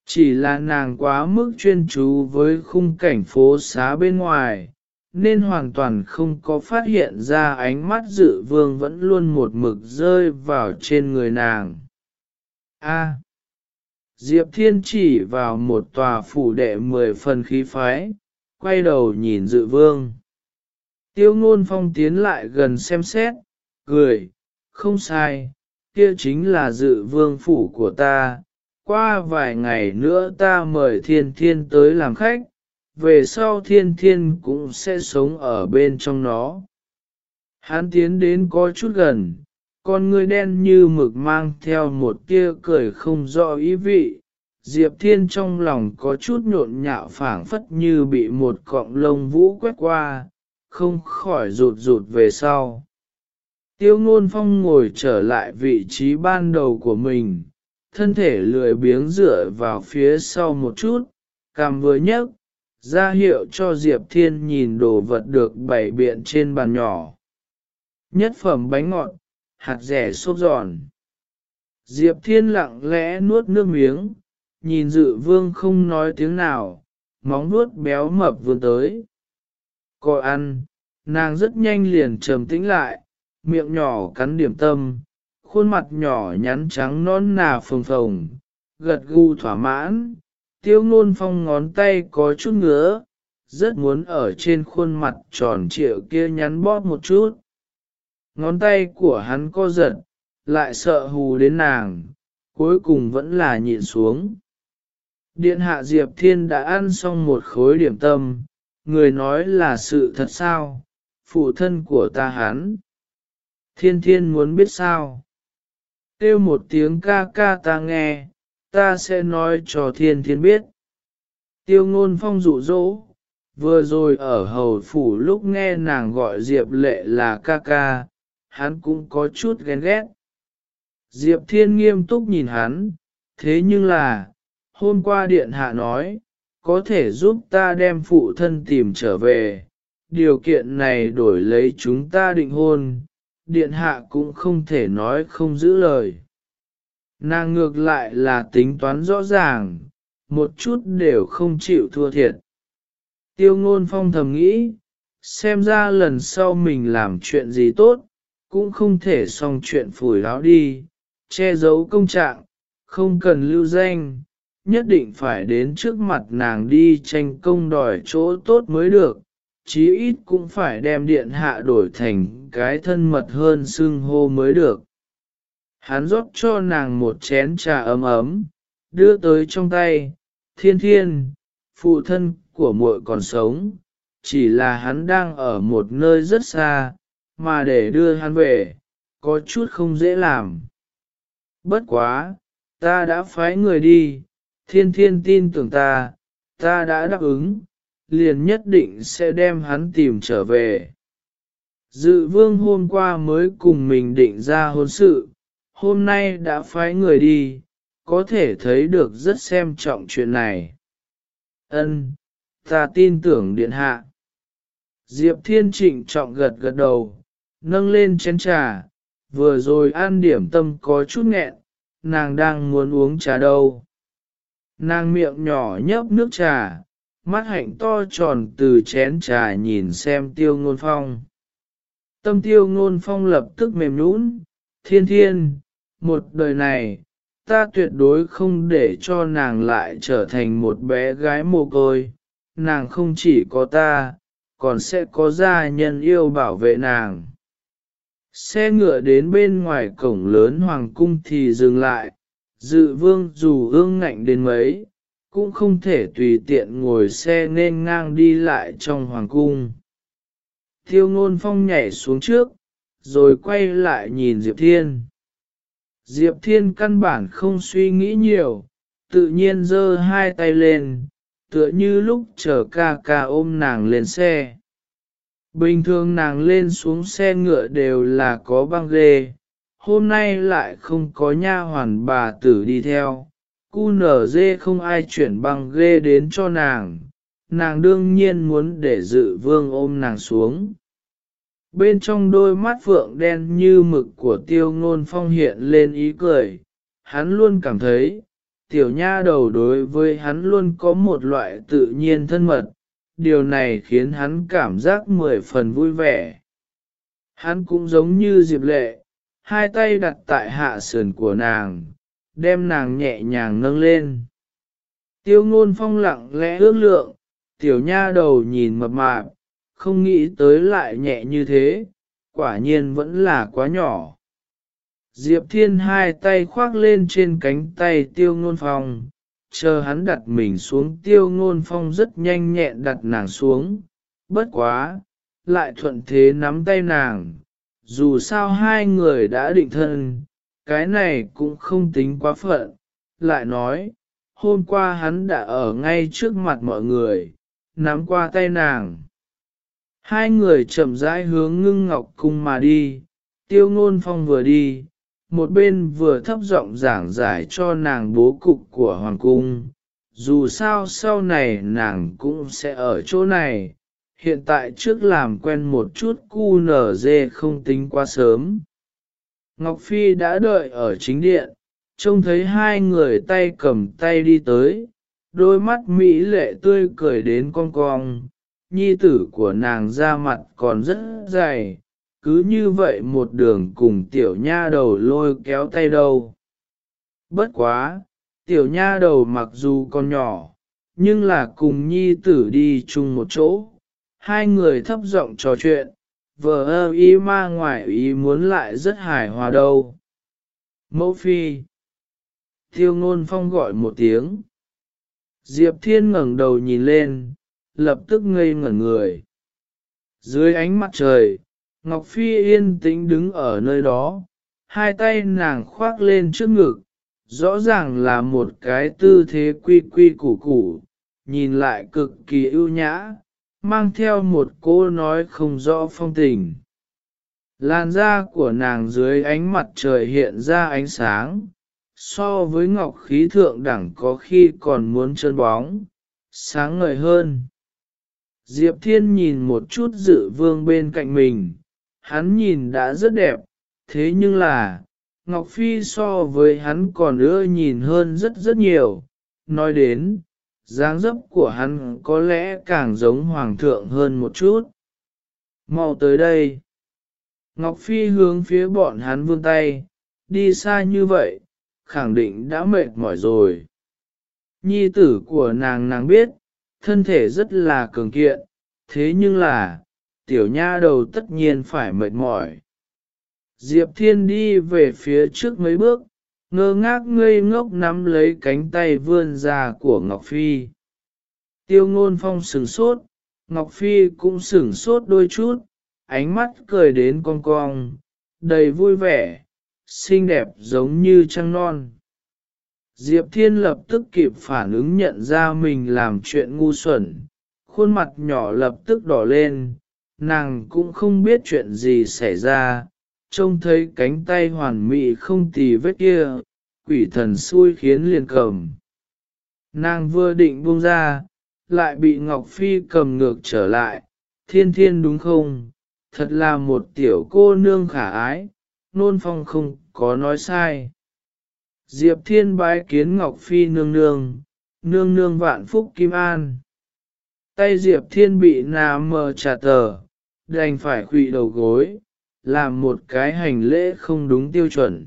Chỉ là nàng quá mức chuyên chú với khung cảnh phố xá bên ngoài nên hoàn toàn không có phát hiện ra ánh mắt dự vương vẫn luôn một mực rơi vào trên người nàng. A. À, Diệp Thiên chỉ vào một tòa phủ đệ mười phần khí phái, quay đầu nhìn dự vương. Tiêu ngôn phong tiến lại gần xem xét, cười, không sai, kia chính là dự vương phủ của ta. Qua vài ngày nữa ta mời thiên thiên tới làm khách, về sau thiên thiên cũng sẽ sống ở bên trong nó. Hắn tiến đến có chút gần, con người đen như mực mang theo một tia cười không rõ ý vị. Diệp Thiên trong lòng có chút nhộn nhạo phảng phất như bị một cọng lông vũ quét qua, không khỏi rụt rụt về sau. Tiêu ngôn phong ngồi trở lại vị trí ban đầu của mình, thân thể lười biếng dựa vào phía sau một chút, cằm vừa nhấc, ra hiệu cho Diệp Thiên nhìn đồ vật được bày biện trên bàn nhỏ. Nhất phẩm bánh ngọt, hạt rẻ xốp giòn. Diệp Thiên lặng lẽ nuốt nước miếng, nhìn dự vương không nói tiếng nào, móng nuốt béo mập vươn tới. Coi ăn, nàng rất nhanh liền trầm tĩnh lại, miệng nhỏ cắn điểm tâm, khuôn mặt nhỏ nhắn trắng non nà phồng phồng, gật gù thỏa mãn, tiêu ngôn phong ngón tay có chút ngứa, rất muốn ở trên khuôn mặt tròn trịa kia nhắn bóp một chút. Ngón tay của hắn co giật, lại sợ hù đến nàng, cuối cùng vẫn là nhịn xuống. Điện hạ Diệp Thiên đã ăn xong một khối điểm tâm, người nói là sự thật sao, phụ thân của ta hắn. Thiên thiên muốn biết sao. Kêu một tiếng ca ca ta nghe, ta sẽ nói cho thiên thiên biết. Tiêu ngôn phong dụ dỗ, vừa rồi ở hầu phủ lúc nghe nàng gọi Diệp lệ là ca ca, hắn cũng có chút ghen ghét. Diệp thiên nghiêm túc nhìn hắn, thế nhưng là, hôm qua điện hạ nói, có thể giúp ta đem phụ thân tìm trở về, điều kiện này đổi lấy chúng ta định hôn, điện hạ cũng không thể nói không giữ lời. Nàng ngược lại là tính toán rõ ràng, một chút đều không chịu thua thiệt. Tiêu ngôn phong thầm nghĩ, xem ra lần sau mình làm chuyện gì tốt, cũng không thể xong chuyện phủi láo đi, che giấu công trạng, không cần lưu danh, nhất định phải đến trước mặt nàng đi tranh công đòi chỗ tốt mới được, chí ít cũng phải đem điện hạ đổi thành cái thân mật hơn xưng hô mới được. Hắn rót cho nàng một chén trà ấm ấm, đưa tới trong tay, thiên thiên, phụ thân của muội còn sống, chỉ là hắn đang ở một nơi rất xa, mà để đưa hắn về, có chút không dễ làm. Bất quá, ta đã phái người đi, thiên thiên tin tưởng ta, ta đã đáp ứng, liền nhất định sẽ đem hắn tìm trở về. Dự vương hôm qua mới cùng mình định ra hôn sự, hôm nay đã phái người đi, có thể thấy được rất xem trọng chuyện này. Ân, ta tin tưởng điện hạ. Diệp Thiên Trịnh trọng gật gật đầu, nâng lên chén trà, vừa rồi ăn điểm tâm có chút nghẹn, nàng đang muốn uống trà đâu. Nàng miệng nhỏ nhấp nước trà, mắt hạnh to tròn từ chén trà nhìn xem tiêu ngôn phong. Tâm tiêu ngôn phong lập tức mềm nũng, thiên thiên, một đời này, ta tuyệt đối không để cho nàng lại trở thành một bé gái mồ côi, nàng không chỉ có ta, còn sẽ có gia nhân yêu bảo vệ nàng. Xe ngựa đến bên ngoài cổng lớn hoàng cung thì dừng lại, dự vương dù ương ngạnh đến mấy, cũng không thể tùy tiện ngồi xe nên ngang đi lại trong hoàng cung. Thiêu ngôn phong nhảy xuống trước, rồi quay lại nhìn Diệp Thiên. Diệp Thiên căn bản không suy nghĩ nhiều, tự nhiên giơ hai tay lên, tựa như lúc chở ca ca ôm nàng lên xe. Bình thường nàng lên xuống xe ngựa đều là có băng ghê, hôm nay lại không có nha hoàn bà tử đi theo, cu nở dê không ai chuyển băng ghê đến cho nàng, nàng đương nhiên muốn để dự vương ôm nàng xuống. Bên trong đôi mắt vượng đen như mực của tiêu ngôn phong hiện lên ý cười, hắn luôn cảm thấy, tiểu nha đầu đối với hắn luôn có một loại tự nhiên thân mật, điều này khiến hắn cảm giác mười phần vui vẻ. Hắn cũng giống như Diệp Lệ, hai tay đặt tại hạ sườn của nàng, đem nàng nhẹ nhàng nâng lên. Tiêu ngôn phong lặng lẽ ước lượng, tiểu nha đầu nhìn mập mạp, không nghĩ tới lại nhẹ như thế, quả nhiên vẫn là quá nhỏ. Diệp Thiên hai tay khoác lên trên cánh tay tiêu ngôn phong, chờ hắn đặt mình xuống tiêu ngôn phong rất nhanh nhẹn đặt nàng xuống, bất quá, lại thuận thế nắm tay nàng, dù sao hai người đã định thân, cái này cũng không tính quá phận, lại nói, hôm qua hắn đã ở ngay trước mặt mọi người, nắm qua tay nàng. Hai người chậm rãi hướng ngưng ngọc cung mà đi, tiêu ngôn phong vừa đi, một bên vừa thấp giọng giảng giải cho nàng bố cục của hoàng cung. Dù sao sau này nàng cũng sẽ ở chỗ này, hiện tại trước làm quen một chút cu nở dê không tính quá sớm. Ngọc Phi đã đợi ở chính điện, trông thấy hai người tay cầm tay đi tới, đôi mắt Mỹ lệ tươi cười đến cong cong, nhi tử của nàng ra mặt còn rất dày, cứ như vậy một đường cùng tiểu nha đầu lôi kéo tay đâu. Bất quá, tiểu nha đầu mặc dù còn nhỏ, nhưng là cùng nhi tử đi chung một chỗ, hai người thấp giọng trò chuyện, vợ ơ y ma ngoại ý muốn lại rất hài hòa đâu. Mẫu phi. Tiêu ngôn phong gọi một tiếng. Diệp thiên ngẩng đầu nhìn lên, lập tức ngây ngẩn người. Dưới ánh mặt trời, Ngọc Phi yên tĩnh đứng ở nơi đó, hai tay nàng khoác lên trước ngực, rõ ràng là một cái tư thế quy quy củ củ, nhìn lại cực kỳ ưu nhã, mang theo một cô nói không rõ phong tình. Làn da của nàng dưới ánh mặt trời hiện ra ánh sáng, so với ngọc khí thượng đẳng có khi còn muốn chân bóng, sáng ngời hơn. Diệp Thiên nhìn một chút dự vương bên cạnh mình, hắn nhìn đã rất đẹp, thế nhưng là, Ngọc Phi so với hắn còn ưa nhìn hơn rất rất nhiều. Nói đến, dáng dấp của hắn có lẽ càng giống hoàng thượng hơn một chút. Mau tới đây. Ngọc Phi hướng phía bọn hắn vươn tay, đi xa như vậy, khẳng định đã mệt mỏi rồi. Nhi tử của nàng nàng biết, thân thể rất là cường kiện, thế nhưng là, tiểu nha đầu tất nhiên phải mệt mỏi. Diệp Thiên đi về phía trước mấy bước, ngơ ngác ngây ngốc nắm lấy cánh tay vươn ra của Ngọc Phi. Tiêu ngôn phong sửng sốt, Ngọc Phi cũng sửng sốt đôi chút, ánh mắt cười đến cong cong, đầy vui vẻ, xinh đẹp giống như trăng non. Diệp Thiên lập tức kịp phản ứng nhận ra mình làm chuyện ngu xuẩn, khuôn mặt nhỏ lập tức đỏ lên, nàng cũng không biết chuyện gì xảy ra, trông thấy cánh tay hoàn mỹ không tì vết kia, quỷ thần xui khiến liền cầm. Nàng vừa định buông ra, lại bị Ngọc Phi cầm ngược trở lại, thiên thiên đúng không, thật là một tiểu cô nương khả ái, nôn phong không có nói sai. Diệp thiên bái kiến Ngọc Phi nương nương, nương nương vạn phúc kim an. Tay Diệp thiên bị nà mờ trả tờ, đành phải khụy đầu gối, làm một cái hành lễ không đúng tiêu chuẩn.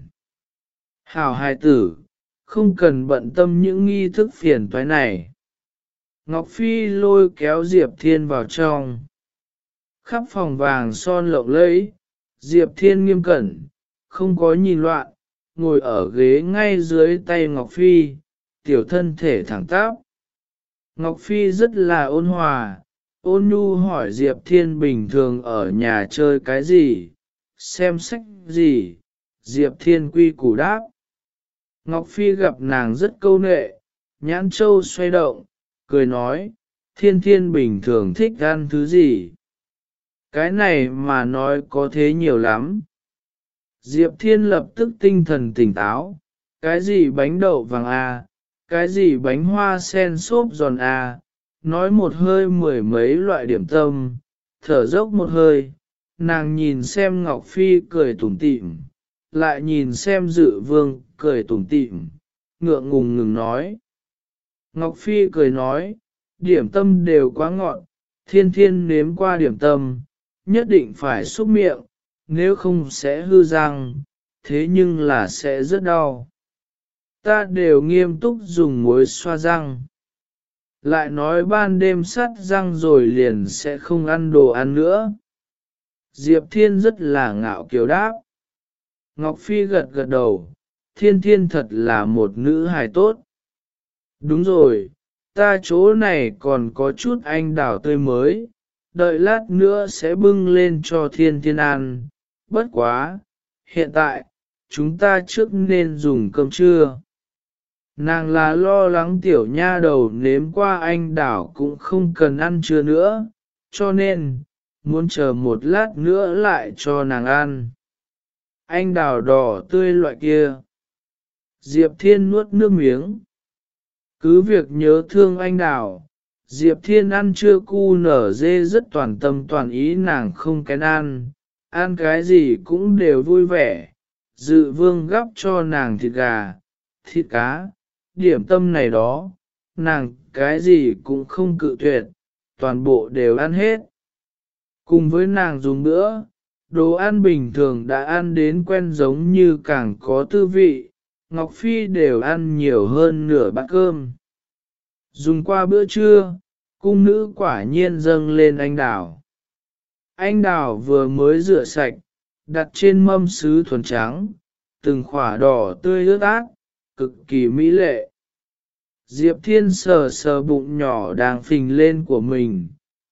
Hảo hài tử, không cần bận tâm những nghi thức phiền toái này. Ngọc Phi lôi kéo Diệp Thiên vào trong. Khắp phòng vàng son lộng lẫy, Diệp Thiên nghiêm cẩn, không có nhìn loạn, ngồi ở ghế ngay dưới tay Ngọc Phi, tiểu thân thể thẳng tắp. Ngọc Phi rất là ôn hòa, ôn nhu hỏi Diệp Thiên bình thường ở nhà chơi cái gì, xem sách gì, Diệp Thiên quy củ đáp. Ngọc Phi gặp nàng rất câu nệ, nhãn châu xoay động, cười nói, thiên thiên bình thường thích ăn thứ gì. Cái này mà nói có thế nhiều lắm. Diệp Thiên lập tức tinh thần tỉnh táo, cái gì bánh đậu vàng a, cái gì bánh hoa sen xốp giòn a, nói một hơi mười mấy loại điểm tâm, thở dốc một hơi, nàng nhìn xem Ngọc Phi cười tủm tỉm, lại nhìn xem dự vương cười tủm tỉm, ngượng ngùng ngừng nói. Ngọc Phi cười nói, điểm tâm đều quá ngọn, thiên thiên nếm qua điểm tâm, nhất định phải xúc miệng, nếu không sẽ hư răng, thế nhưng là sẽ rất đau. Ta đều nghiêm túc dùng muối xoa răng. Lại nói ban đêm sắt răng rồi liền sẽ không ăn đồ ăn nữa. Diệp Thiên rất là ngạo kiều đáp. Ngọc Phi gật gật đầu, thiên thiên thật là một nữ hài tốt. Đúng rồi, ta chỗ này còn có chút anh đào tươi mới, đợi lát nữa sẽ bưng lên cho thiên thiên ăn, bất quá, hiện tại, chúng ta trước nên dùng cơm trưa. Nàng là lo lắng tiểu nha đầu nếm qua anh đảo cũng không cần ăn trưa nữa, cho nên, muốn chờ một lát nữa lại cho nàng ăn. Anh đào đỏ tươi loại kia. Diệp Thiên nuốt nước miếng. Cứ việc nhớ thương anh đào, Diệp Thiên ăn chưa cu nở dê rất toàn tâm toàn ý nàng không kén ăn, ăn cái gì cũng đều vui vẻ. Dự vương gắp cho nàng thịt gà, thịt cá, điểm tâm này đó, nàng cái gì cũng không cự tuyệt, toàn bộ đều ăn hết. Cùng với nàng dùng bữa, đồ ăn bình thường đã ăn đến quen giống như càng có tư vị, Ngọc Phi đều ăn nhiều hơn nửa bát cơm. Dùng qua bữa trưa, cung nữ quả nhiên dâng lên anh đào. Anh đào vừa mới rửa sạch, đặt trên mâm sứ thuần trắng, từng khỏa đỏ tươi ướt át, cực kỳ mỹ lệ. Diệp Thiên sờ sờ bụng nhỏ đang phình lên của mình,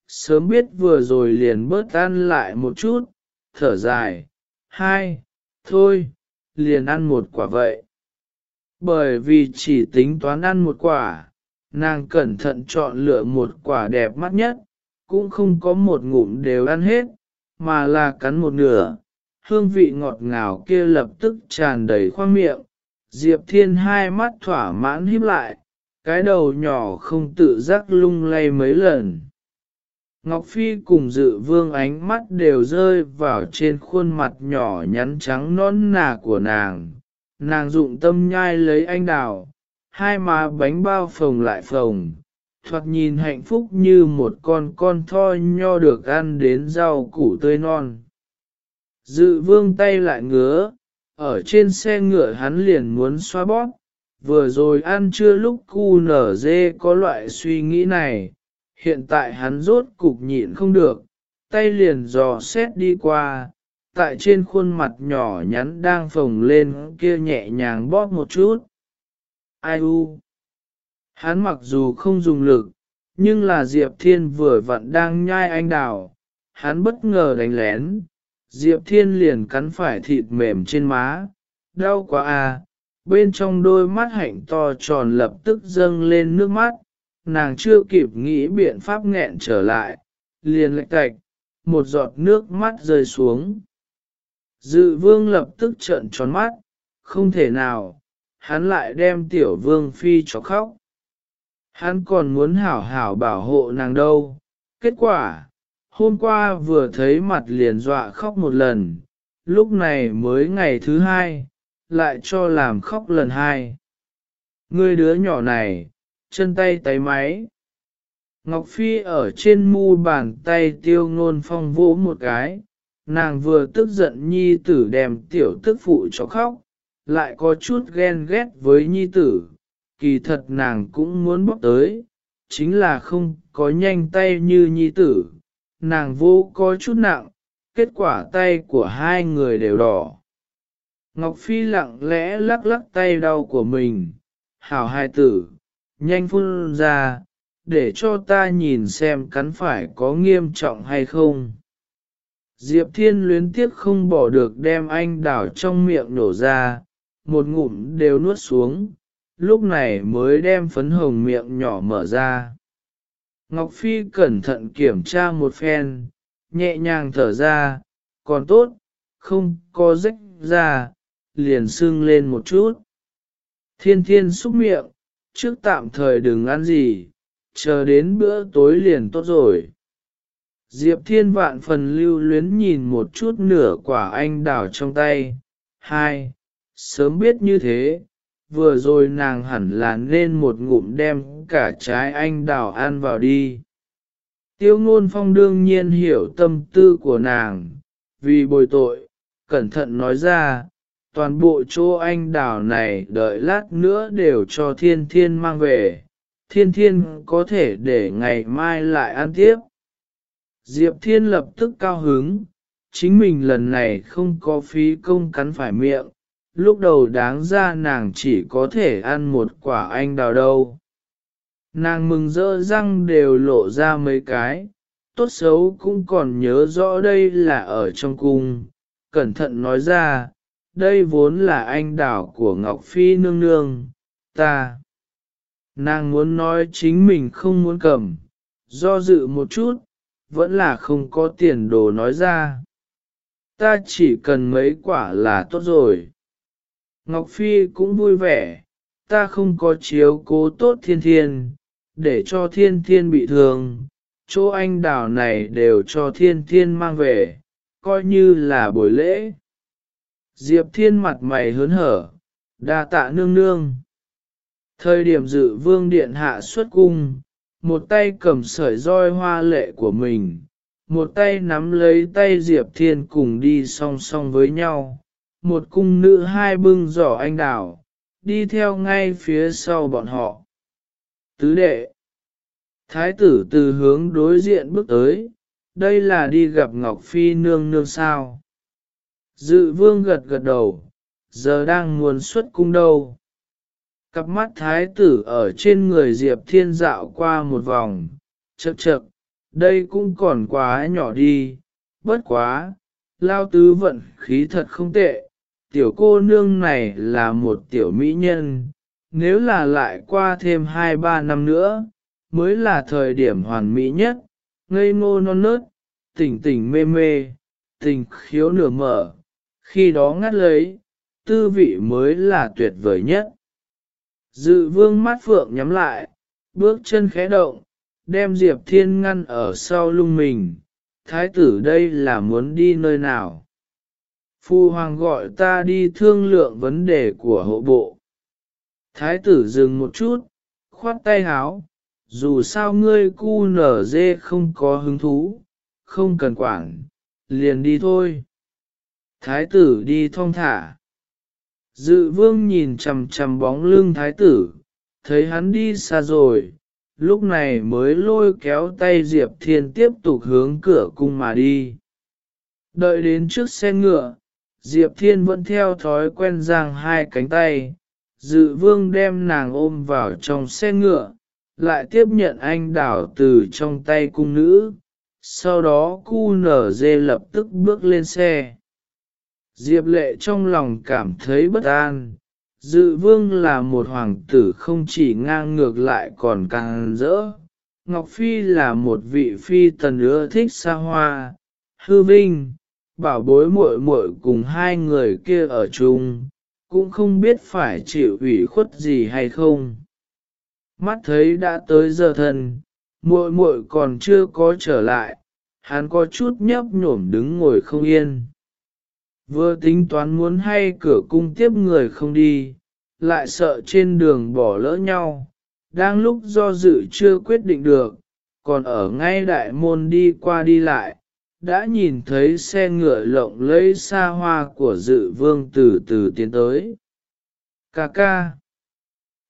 sớm biết vừa rồi liền bớt ăn lại một chút, thở dài, hai, thôi, liền ăn một quả vậy. Bởi vì chỉ tính toán ăn một quả, nàng cẩn thận chọn lựa một quả đẹp mắt nhất, cũng không có một ngụm đều ăn hết, mà là cắn một nửa, hương vị ngọt ngào kia lập tức tràn đầy khoang miệng. Diệp Thiên hai mắt thỏa mãn híp lại, cái đầu nhỏ không tự giác lung lay mấy lần. Ngọc Phi cùng dự vương ánh mắt đều rơi vào trên khuôn mặt nhỏ nhắn trắng non nà của nàng. Nàng dụng tâm nhai lấy anh đào, hai má bánh bao phồng lại phồng, thoạt nhìn hạnh phúc như một con con thoi nho được ăn đến rau củ tươi non. Dự vương tay lại ngứa, ở trên xe ngựa hắn liền muốn xoa bóp, vừa rồi ăn chưa lúc cu nở dê có loại suy nghĩ này, hiện tại hắn rốt cục nhịn không được, tay liền dò xét đi qua, tại trên khuôn mặt nhỏ nhắn đang phồng lên kia nhẹ nhàng bóp một chút. Ai u? Hắn mặc dù không dùng lực, nhưng là Diệp Thiên vừa vặn đang nhai anh đào, hắn bất ngờ đánh lén, Diệp Thiên liền cắn phải thịt mềm trên má, đau quá à, bên trong đôi mắt hạnh to tròn lập tức dâng lên nước mắt, nàng chưa kịp nghĩ biện pháp nghẹn trở lại, liền lệch cạch, một giọt nước mắt rơi xuống. Dự vương lập tức trợn tròn mắt, không thể nào, hắn lại đem tiểu vương phi cho khóc. Hắn còn muốn hảo hảo bảo hộ nàng đâu. Kết quả, hôm qua vừa thấy mặt liền dọa khóc một lần, lúc này mới ngày thứ hai, lại cho làm khóc lần hai. Ngươi đứa nhỏ này, chân tay tay máy. Ngọc Phi ở trên mu bàn tay tiêu ngôn phong vỗ một cái, nàng vừa tức giận nhi tử đem tiểu tức phụ cho khóc, lại có chút ghen ghét với nhi tử, kỳ thật nàng cũng muốn bóc tới, chính là không có nhanh tay như nhi tử, nàng vô có chút nặng, kết quả tay của hai người đều đỏ. Ngọc Phi lặng lẽ lắc lắc tay đau của mình, hảo hai tử, nhanh phun ra, để cho ta nhìn xem cắn phải có nghiêm trọng hay không. Diệp Thiên luyến tiếc không bỏ được đem anh đảo trong miệng nổ ra, một ngụm đều nuốt xuống, lúc này mới đem phấn hồng miệng nhỏ mở ra. Ngọc Phi cẩn thận kiểm tra một phen, nhẹ nhàng thở ra, còn tốt, không có rách ra, liền sưng lên một chút. Thiên thiên xúc miệng, trước tạm thời đừng ăn gì, chờ đến bữa tối liền tốt rồi. Diệp thiên vạn phần lưu luyến nhìn một chút nửa quả anh đào trong tay. Hai, sớm biết như thế, vừa rồi nàng hẳn là nên một ngụm đem cả trái anh đào ăn vào đi. Tiêu ngôn phong đương nhiên hiểu tâm tư của nàng, vì bồi tội, cẩn thận nói ra, toàn bộ chỗ anh đào này đợi lát nữa đều cho thiên thiên mang về, thiên thiên có thể để ngày mai lại ăn tiếp. Diệp thiên lập tức cao hứng, chính mình lần này không có phí công cắn phải miệng, lúc đầu đáng ra nàng chỉ có thể ăn một quả anh đào đâu. Nàng mừng rỡ răng đều lộ ra mấy cái, tốt xấu cũng còn nhớ rõ đây là ở trong cung, cẩn thận nói ra, đây vốn là anh đảo của Ngọc Phi nương nương, ta. Nàng muốn nói chính mình không muốn cầm, do dự một chút, vẫn là không có tiền đồ nói ra. Ta chỉ cần mấy quả là tốt rồi. Ngọc Phi cũng vui vẻ, ta không có chiếu cố tốt thiên thiên, để cho thiên thiên bị thương, chỗ anh đào này đều cho thiên thiên mang về, coi như là buổi lễ. Diệp thiên mặt mày hớn hở, đa tạ nương nương. Thời điểm dự vương điện hạ xuất cung, một tay cầm sợi roi hoa lệ của mình, một tay nắm lấy tay Diệp Thiên cùng đi song song với nhau, một cung nữ hai bưng giỏ anh đào, đi theo ngay phía sau bọn họ. Tứ đệ Thái tử từ hướng đối diện bước tới, đây là đi gặp Ngọc Phi nương nương sao. Dự vương gật gật đầu, giờ đang muốn xuất cung đâu. Cặp mắt thái tử ở trên người Diệp Thiên dạo qua một vòng, chậc chậc, đây cũng còn quá nhỏ đi, bất quá, lao tứ vận khí thật không tệ, tiểu cô nương này là một tiểu mỹ nhân, nếu là lại qua thêm 2-3 năm nữa, mới là thời điểm hoàn mỹ nhất, ngây ngô non nớt, tỉnh tỉnh mê mê, tình khiếu nửa mở, khi đó ngắt lấy, tư vị mới là tuyệt vời nhất. Dự vương mắt phượng nhắm lại, bước chân khẽ động, đem Diệp Thiên ngăn ở sau lưng mình, thái tử đây là muốn đi nơi nào. Phu hoàng gọi ta đi thương lượng vấn đề của hộ bộ. Thái tử dừng một chút, khoát tay háo, dù sao ngươi cu nở dê không có hứng thú, không cần quản, liền đi thôi. Thái tử đi thong thả. Dự vương nhìn chằm chằm bóng lưng thái tử, thấy hắn đi xa rồi, lúc này mới lôi kéo tay Diệp Thiên tiếp tục hướng cửa cung mà đi. Đợi đến trước xe ngựa, Diệp Thiên vẫn theo thói quen giang hai cánh tay, dự vương đem nàng ôm vào trong xe ngựa, lại tiếp nhận anh đảo từ trong tay cung nữ, sau đó cu nở dê lập tức bước lên xe. Diệp lệ trong lòng cảm thấy bất an, dự vương là một hoàng tử không chỉ ngang ngược lại còn càng rỡ. Ngọc Phi là một vị phi tần ưa thích xa hoa, hư vinh, bảo bối muội muội cùng hai người kia ở chung, cũng không biết phải chịu ủy khuất gì hay không. Mắt thấy đã tới giờ thân, muội muội còn chưa có trở lại, hắn có chút nhấp nhổm đứng ngồi không yên. Vừa tính toán muốn hay cửa cung tiếp người không đi, lại sợ trên đường bỏ lỡ nhau, đang lúc do dự chưa quyết định được, còn ở ngay đại môn đi qua đi lại, đã nhìn thấy xe ngựa lộng lẫy xa hoa của dự vương từ từ tiến tới. Cà ca.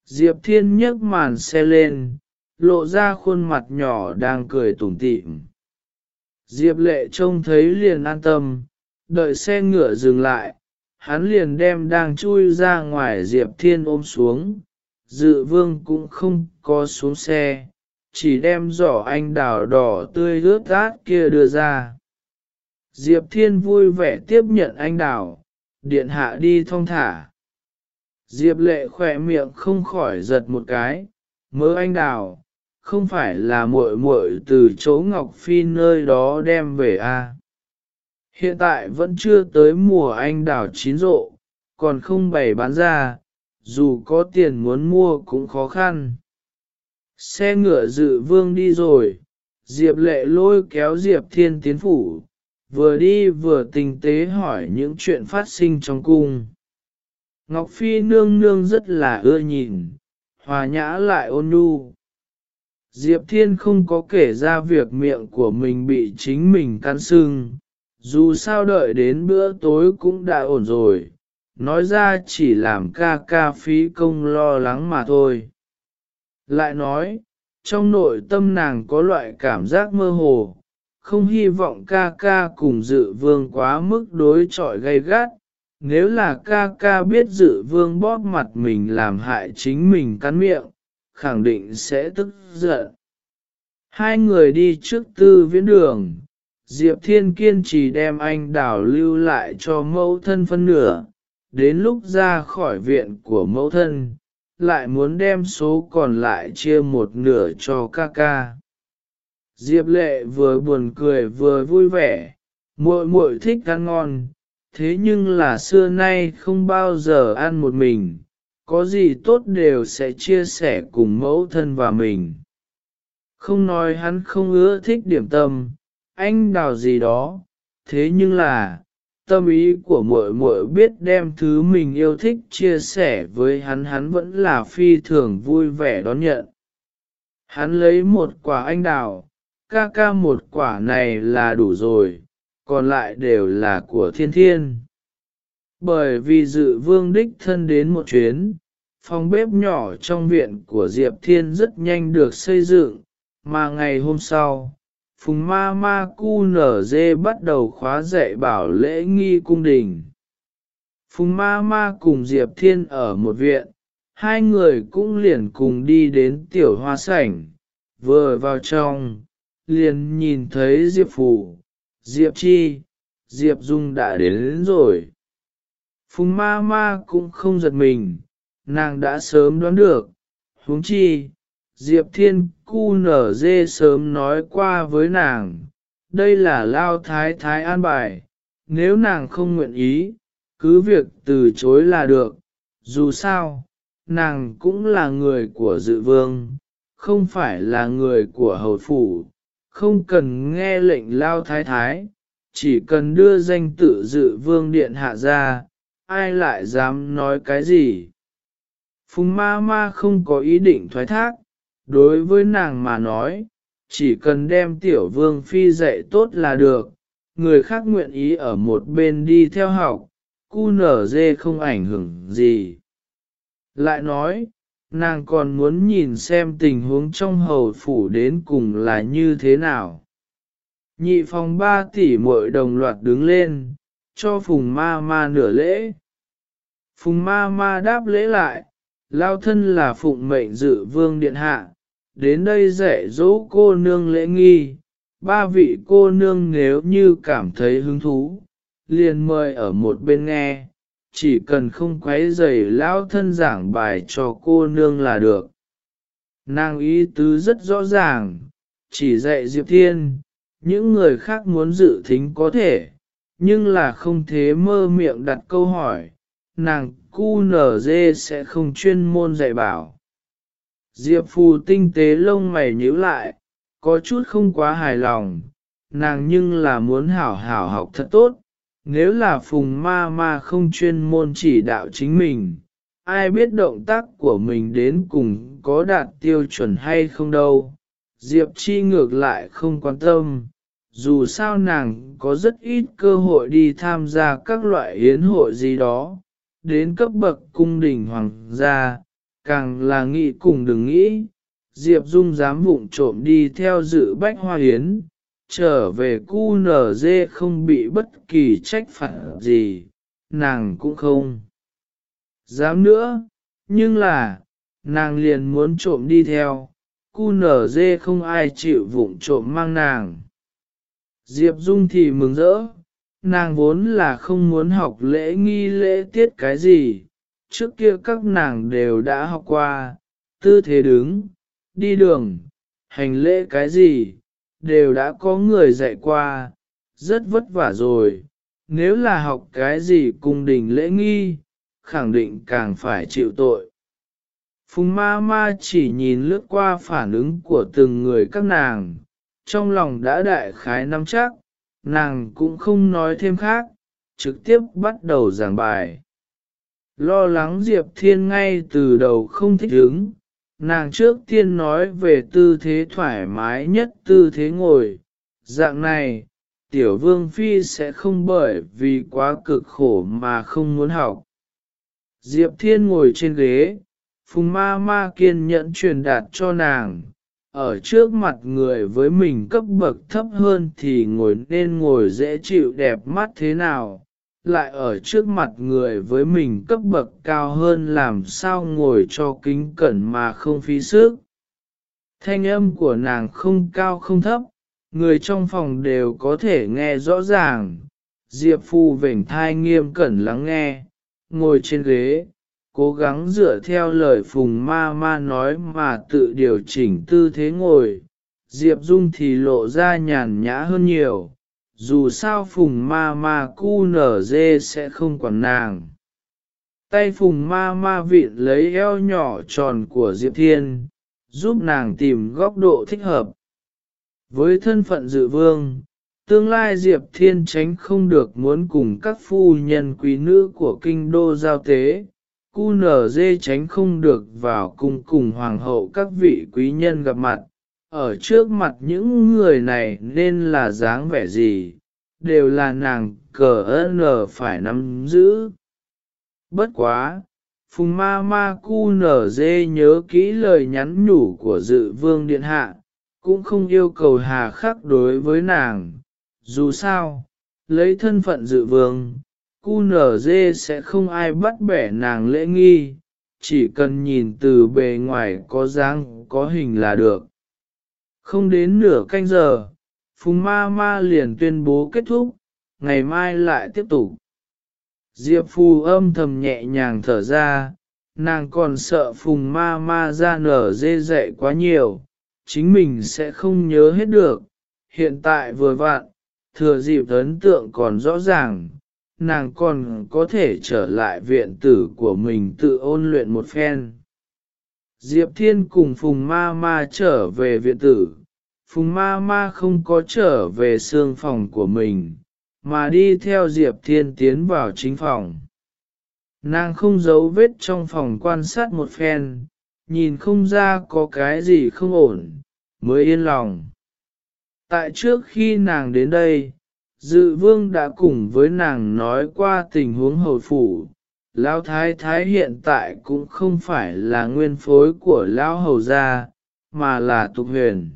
Diệp Thiên nhấc màn xe lên, lộ ra khuôn mặt nhỏ đang cười tủm tỉm. Diệp lệ trông thấy liền an tâm, đợi xe ngựa dừng lại, hắn liền đem đang chui ra ngoài Diệp Thiên ôm xuống, dự vương cũng không có xuống xe, chỉ đem giỏ anh đào đỏ tươi ướt át kia đưa ra. Diệp Thiên vui vẻ tiếp nhận anh đào, điện hạ đi thong thả. Diệp lệ khỏe miệng không khỏi giật một cái, mớ anh đào, không phải là muội muội từ chỗ Ngọc Phi nơi đó đem về a à. Hiện tại vẫn chưa tới mùa anh đào chín rộ, còn không bày bán ra, dù có tiền muốn mua cũng khó khăn. Xe ngựa dự vương đi rồi, Diệp lệ lôi kéo Diệp thiên tiến phủ, vừa đi vừa tinh tế hỏi những chuyện phát sinh trong cung. Ngọc Phi nương nương rất là ưa nhìn, hòa nhã lại ôn nhu. Diệp Thiên không có kể ra việc miệng của mình bị chính mình căn sưng, dù sao đợi đến bữa tối cũng đã ổn rồi, nói ra chỉ làm ca ca phí công lo lắng mà thôi. Lại nói, trong nội tâm nàng có loại cảm giác mơ hồ, không hy vọng ca ca cùng dự vương quá mức đối trọi gay gắt. Nếu là ca ca biết dự vương bóp mặt mình làm hại chính mình cắn miệng, khẳng định sẽ tức giận. Hai người đi trước tư viễn đường, Diệp Thiên kiên trì đem anh đảo lưu lại cho mẫu thân phân nửa, đến lúc ra khỏi viện của mẫu thân, lại muốn đem số còn lại chia một nửa cho ca ca. Diệp lệ vừa buồn cười vừa vui vẻ, muội muội thích ăn ngon, thế nhưng là xưa nay không bao giờ ăn một mình, có gì tốt đều sẽ chia sẻ cùng mẫu thân và mình. Không nói hắn không ưa thích điểm tâm, anh đào gì đó, thế nhưng là, tâm ý của muội muội biết đem thứ mình yêu thích chia sẻ với hắn hắn vẫn là phi thường vui vẻ đón nhận. Hắn lấy một quả anh đào, ca ca một quả này là đủ rồi, còn lại đều là của thiên thiên. Bởi vì dự vương đích thân đến một chuyến, phòng bếp nhỏ trong viện của Diệp Thiên rất nhanh được xây dựng, mà ngày hôm sau, Phùng Ma Ma Cu Nở Dê bắt đầu khóa dạy bảo lễ nghi cung đình. Phùng Ma Ma cùng Diệp Thiên ở một viện, hai người cũng liền cùng đi đến tiểu hoa sảnh, vừa vào trong, liền nhìn thấy Diệp Phủ, Diệp Chi, Diệp Dung đã đến, đến rồi. Phùng Ma Ma cũng không giật mình, nàng đã sớm đoán được, huống chi, Diệp Thiên Cu nở dê sớm nói qua với nàng, đây là lao thái thái an bài, nếu nàng không nguyện ý, cứ việc từ chối là được, dù sao, nàng cũng là người của dự vương, không phải là người của hầu phủ, không cần nghe lệnh lao thái thái, chỉ cần đưa danh tự dự vương điện hạ ra, ai lại dám nói cái gì. Phùng ma ma không có ý định thoái thác, đối với nàng mà nói, chỉ cần đem tiểu vương phi dạy tốt là được, người khác nguyện ý ở một bên đi theo học, cu nở dê không ảnh hưởng gì. Lại nói, nàng còn muốn nhìn xem tình huống trong hầu phủ đến cùng là như thế nào. Nhị phòng ba tỷ muội đồng loạt đứng lên, cho phùng ma ma nửa lễ. Phùng ma ma đáp lễ lại, lao thân là phụng mệnh dự vương điện hạ, đến đây dạy dỗ cô nương lễ nghi, ba vị cô nương nếu như cảm thấy hứng thú, liền mời ở một bên nghe, chỉ cần không quấy rầy lão thân giảng bài cho cô nương là được. Nàng ý tứ rất rõ ràng, chỉ dạy Diệp Thiên, những người khác muốn dự thính có thể, nhưng là không thế mơ miệng đặt câu hỏi, nàng cu nở dê sẽ không chuyên môn dạy bảo. Diệp Phù tinh tế lông mày nhíu lại, có chút không quá hài lòng, nàng nhưng là muốn hảo hảo học thật tốt, nếu là phùng ma ma không chuyên môn chỉ đạo chính mình, ai biết động tác của mình đến cùng có đạt tiêu chuẩn hay không đâu. Diệp Chi ngược lại không quan tâm, dù sao nàng có rất ít cơ hội đi tham gia các loại yến hội gì đó, đến cấp bậc cung đình hoàng gia, càng là nghĩ cùng đừng nghĩ, Diệp Dung dám vụng trộm đi theo dự bách hoa yến, trở về cu nở dê không bị bất kỳ trách phạt gì, nàng cũng không dám nữa, nhưng là, nàng liền muốn trộm đi theo, cu nở dê không ai chịu vụng trộm mang nàng. Diệp Dung thì mừng rỡ, nàng vốn là không muốn học lễ nghi lễ tiết cái gì, trước kia các nàng đều đã học qua, tư thế đứng, đi đường, hành lễ cái gì, đều đã có người dạy qua, rất vất vả rồi, nếu là học cái gì cung đình lễ nghi, khẳng định càng phải chịu tội. Phùng ma ma chỉ nhìn lướt qua phản ứng của từng người các nàng, trong lòng đã đại khái nắm chắc, nàng cũng không nói thêm khác, trực tiếp bắt đầu giảng bài. Lo lắng Diệp Thiên ngay từ đầu không thích ứng, nàng trước tiên nói về tư thế thoải mái nhất tư thế ngồi, dạng này, tiểu vương phi sẽ không bởi vì quá cực khổ mà không muốn học. Diệp Thiên ngồi trên ghế, Phùng ma ma kiên nhẫn truyền đạt cho nàng, ở trước mặt người với mình cấp bậc thấp hơn thì ngồi nên ngồi dễ chịu đẹp mắt thế nào, lại ở trước mặt người với mình cấp bậc cao hơn làm sao ngồi cho kính cẩn mà không phí sức. Thanh âm của nàng không cao không thấp, người trong phòng đều có thể nghe rõ ràng. Diệp Phu vểnh thai nghiêm cẩn lắng nghe, ngồi trên ghế, cố gắng dựa theo lời phùng ma ma nói mà tự điều chỉnh tư thế ngồi. Diệp Dung thì lộ ra nhàn nhã hơn nhiều, dù sao phùng ma ma cu nở dê sẽ không quản nàng. Tay phùng ma ma vịn lấy eo nhỏ tròn của Diệp Thiên, giúp nàng tìm góc độ thích hợp. Với thân phận dự vương, tương lai Diệp Thiên tránh không được muốn cùng các phu nhân quý nữ của kinh đô giao tế, cu nở dê tránh không được vào cung cùng hoàng hậu các vị quý nhân gặp mặt, ở trước mặt những người này nên là dáng vẻ gì, đều là nàng cờ ơn phải nắm giữ. Bất quá, phùng ma ma cu nở dê nhớ kỹ lời nhắn nhủ của dự vương điện hạ, cũng không yêu cầu hà khắc đối với nàng, dù sao, lấy thân phận dự vương, cu nở dê sẽ không ai bắt bẻ nàng lễ nghi, chỉ cần nhìn từ bề ngoài có dáng có hình là được. Không đến nửa canh giờ, Phùng Ma Ma liền tuyên bố kết thúc, ngày mai lại tiếp tục. Diệp Phù âm thầm nhẹ nhàng thở ra, nàng còn sợ Phùng Ma Ma ra nở dê dậy quá nhiều, chính mình sẽ không nhớ hết được. Hiện tại vừa vặn, thừa dịp ấn tượng còn rõ ràng, nàng còn có thể trở lại viện tử của mình tự ôn luyện một phen. Diệp Thiên cùng Phùng Ma Ma trở về viện tử, Phùng Ma Ma không có trở về xương phòng của mình, mà đi theo Diệp Thiên tiến vào chính phòng. Nàng không giấu vết trong phòng quan sát một phen, nhìn không ra có cái gì không ổn, mới yên lòng. Tại trước khi nàng đến đây, dự vương đã cùng với nàng nói qua tình huống hầu phủ. Lão thái thái hiện tại cũng không phải là nguyên phối của lão hầu gia, mà là tục huyền.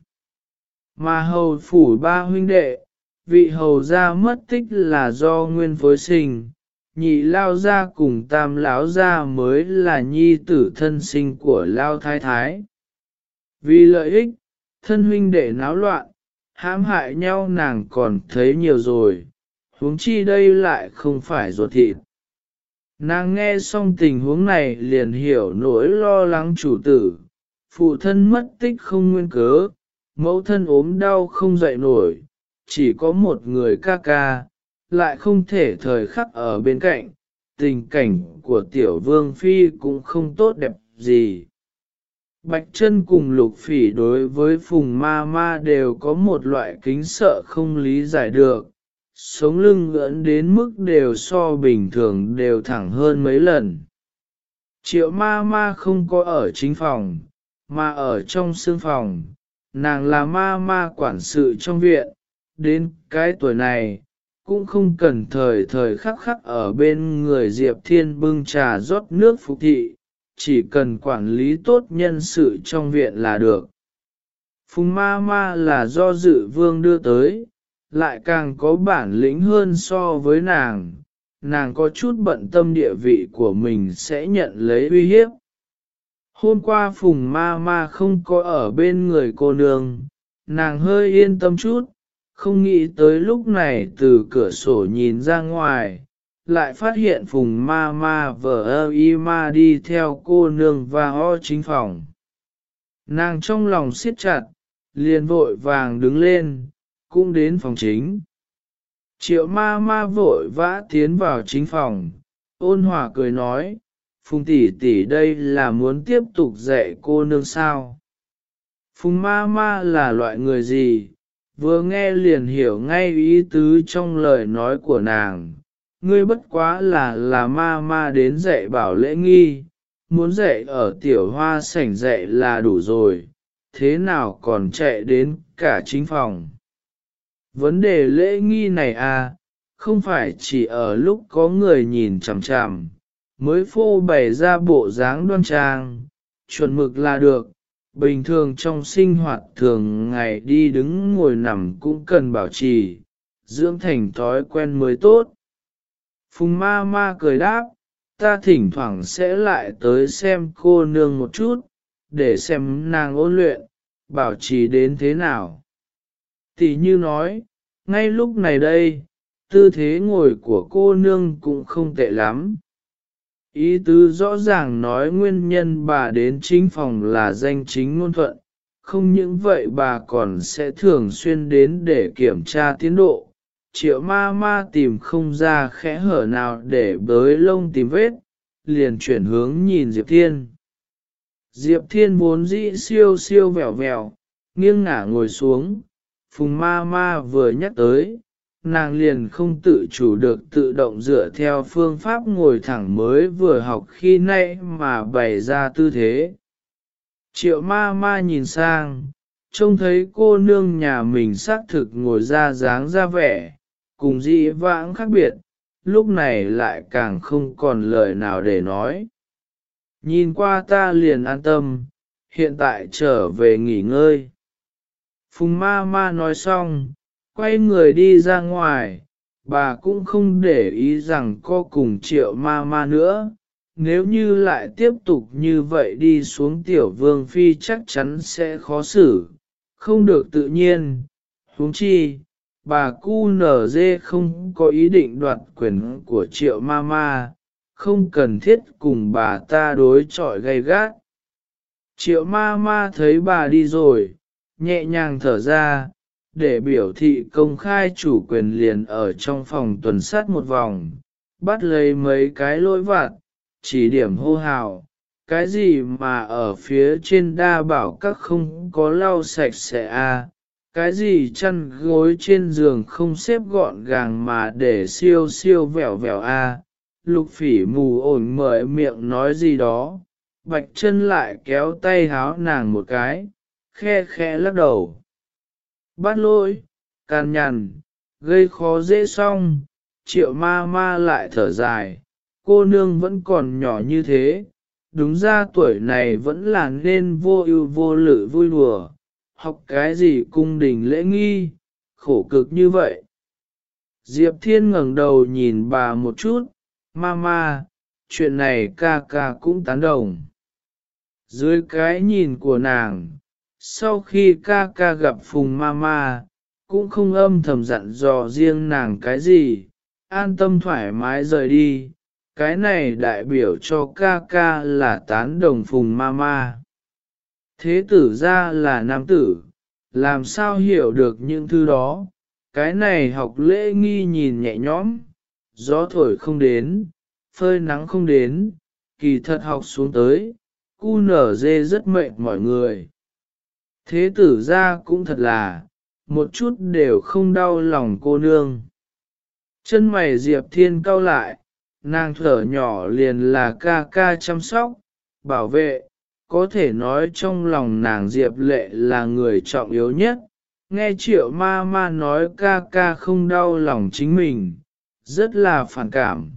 Mà hầu phủ ba huynh đệ, vị hầu gia mất tích là do nguyên phối sinh, nhị lao gia cùng tam lão gia mới là nhi tử thân sinh của lao thái thái. Vì lợi ích, thân huynh đệ náo loạn, hãm hại nhau nàng còn thấy nhiều rồi, huống chi đây lại không phải ruột thịt. Nàng nghe xong tình huống này liền hiểu nỗi lo lắng chủ tử, phụ thân mất tích không nguyên cớ, mẫu thân ốm đau không dậy nổi, chỉ có một người ca ca, lại không thể thời khắc ở bên cạnh, tình cảnh của tiểu vương phi cũng không tốt đẹp gì. Bạch chân cùng lục phỉ đối với phùng ma ma đều có một loại kính sợ không lý giải được, sống lưng ngưỡng đến mức đều so bình thường đều thẳng hơn mấy lần. Triệu ma ma không có ở chính phòng, mà ở trong xương phòng, nàng là ma ma quản sự trong viện, đến cái tuổi này, cũng không cần thời thời khắc khắc ở bên người Diệp Thiên bưng trà rót nước phục thị, chỉ cần quản lý tốt nhân sự trong viện là được. Phùng ma ma là do dự vương đưa tới, lại càng có bản lĩnh hơn so với nàng, nàng có chút bận tâm địa vị của mình sẽ nhận lấy uy hiếp. Hôm qua phùng ma ma không có ở bên người cô nương, nàng hơi yên tâm chút, không nghĩ tới lúc này từ cửa sổ nhìn ra ngoài, lại phát hiện phùng ma ma vợ ơ y ma đi theo cô nương và ho chính phòng. Nàng trong lòng siết chặt, liền vội vàng đứng lên, cũng đến phòng chính. Triệu ma ma vội vã tiến vào chính phòng, ôn hòa cười nói, Phùng tỷ tỷ đây là muốn tiếp tục dạy cô nương sao. Phùng ma ma là loại người gì, vừa nghe liền hiểu ngay ý tứ trong lời nói của nàng. Ngươi bất quá là là ma ma đến dạy bảo lễ nghi, muốn dạy ở tiểu hoa sảnh dạy là đủ rồi, thế nào còn chạy đến cả chính phòng. Vấn đề lễ nghi này à, không phải chỉ ở lúc có người nhìn chằm chằm, mới phô bày ra bộ dáng đoan trang, chuẩn mực là được. Bình thường trong sinh hoạt thường ngày đi đứng ngồi nằm cũng cần bảo trì, dưỡng thành thói quen mới tốt. Phùng ma ma cười đáp, ta thỉnh thoảng sẽ lại tới xem cô nương một chút, để xem nàng ôn luyện, bảo trì đến thế nào. Tỷ như nói, ngay lúc này đây, tư thế ngồi của cô nương cũng không tệ lắm. Ý tứ rõ ràng nói nguyên nhân bà đến chính phòng là danh chính ngôn thuận, không những vậy bà còn sẽ thường xuyên đến để kiểm tra tiến độ. Triệu ma ma tìm không ra khẽ hở nào để bới lông tìm vết, liền chuyển hướng nhìn Diệp Thiên. Diệp Thiên vốn dĩ siêu siêu vẻo vẻo, nghiêng ngả ngồi xuống, phùng ma ma vừa nhắc tới, nàng liền không tự chủ được tự động dựa theo phương pháp ngồi thẳng mới vừa học khi nãy mà bày ra tư thế. Triệu ma ma nhìn sang, trông thấy cô nương nhà mình xác thực ngồi ra dáng ra vẻ, cùng dị vãng khác biệt, lúc này lại càng không còn lời nào để nói. Nhìn qua ta liền an tâm, hiện tại trở về nghỉ ngơi. Phùng ma ma nói xong, quay người đi ra ngoài, bà cũng không để ý rằng có cùng triệu ma ma nữa. Nếu như lại tiếp tục như vậy đi xuống tiểu vương phi chắc chắn sẽ khó xử, không được tự nhiên. huống chi, bà cu nở dê không có ý định đoạt quyền của triệu ma ma, không cần thiết cùng bà ta đối chọi gay gắt. Triệu ma ma thấy bà đi rồi, nhẹ nhàng thở ra, để biểu thị công khai chủ quyền liền ở trong phòng tuần sát một vòng, bắt lấy mấy cái lỗi vặt, chỉ điểm hô hào, cái gì mà ở phía trên đa bảo các không có lau sạch sẽ a à? cái gì chăn gối trên giường không xếp gọn gàng mà để siêu siêu vẹo vẹo a à? lục phỉ mù ổn mở miệng nói gì đó, bạch chân lại kéo tay háo nàng một cái, khe khe lắc đầu bắt lỗi, càn nhằn, gây khó dễ xong, triệu ma ma lại thở dài, cô nương vẫn còn nhỏ như thế, đúng ra tuổi này vẫn là nên vô ưu vô lự vui đùa, học cái gì cung đình lễ nghi, khổ cực như vậy. Diệp Thiên ngẩng đầu nhìn bà một chút, ma ma, chuyện này ca ca cũng tán đồng. Dưới cái nhìn của nàng, sau khi ca ca gặp Phùng Mama, cũng không âm thầm dặn dò riêng nàng cái gì, an tâm thoải mái rời đi, cái này đại biểu cho ca ca là tán đồng phùng Mama. Thế tử ra là nam tử, làm sao hiểu được những thứ đó, cái này học lễ nghi nhìn nhẹ nhõm, gió thổi không đến, phơi nắng không đến, kỳ thật học xuống tới, cu nở dê rất mệt mọi người. Thế tử ra cũng thật là, một chút đều không đau lòng cô nương. Chân mày Diệp Thiên cau lại, nàng thở nhỏ liền là ca ca chăm sóc, bảo vệ, có thể nói trong lòng nàng Diệp Lệ là người trọng yếu nhất. Nghe triệu ma ma nói ca ca không đau lòng chính mình, rất là phản cảm.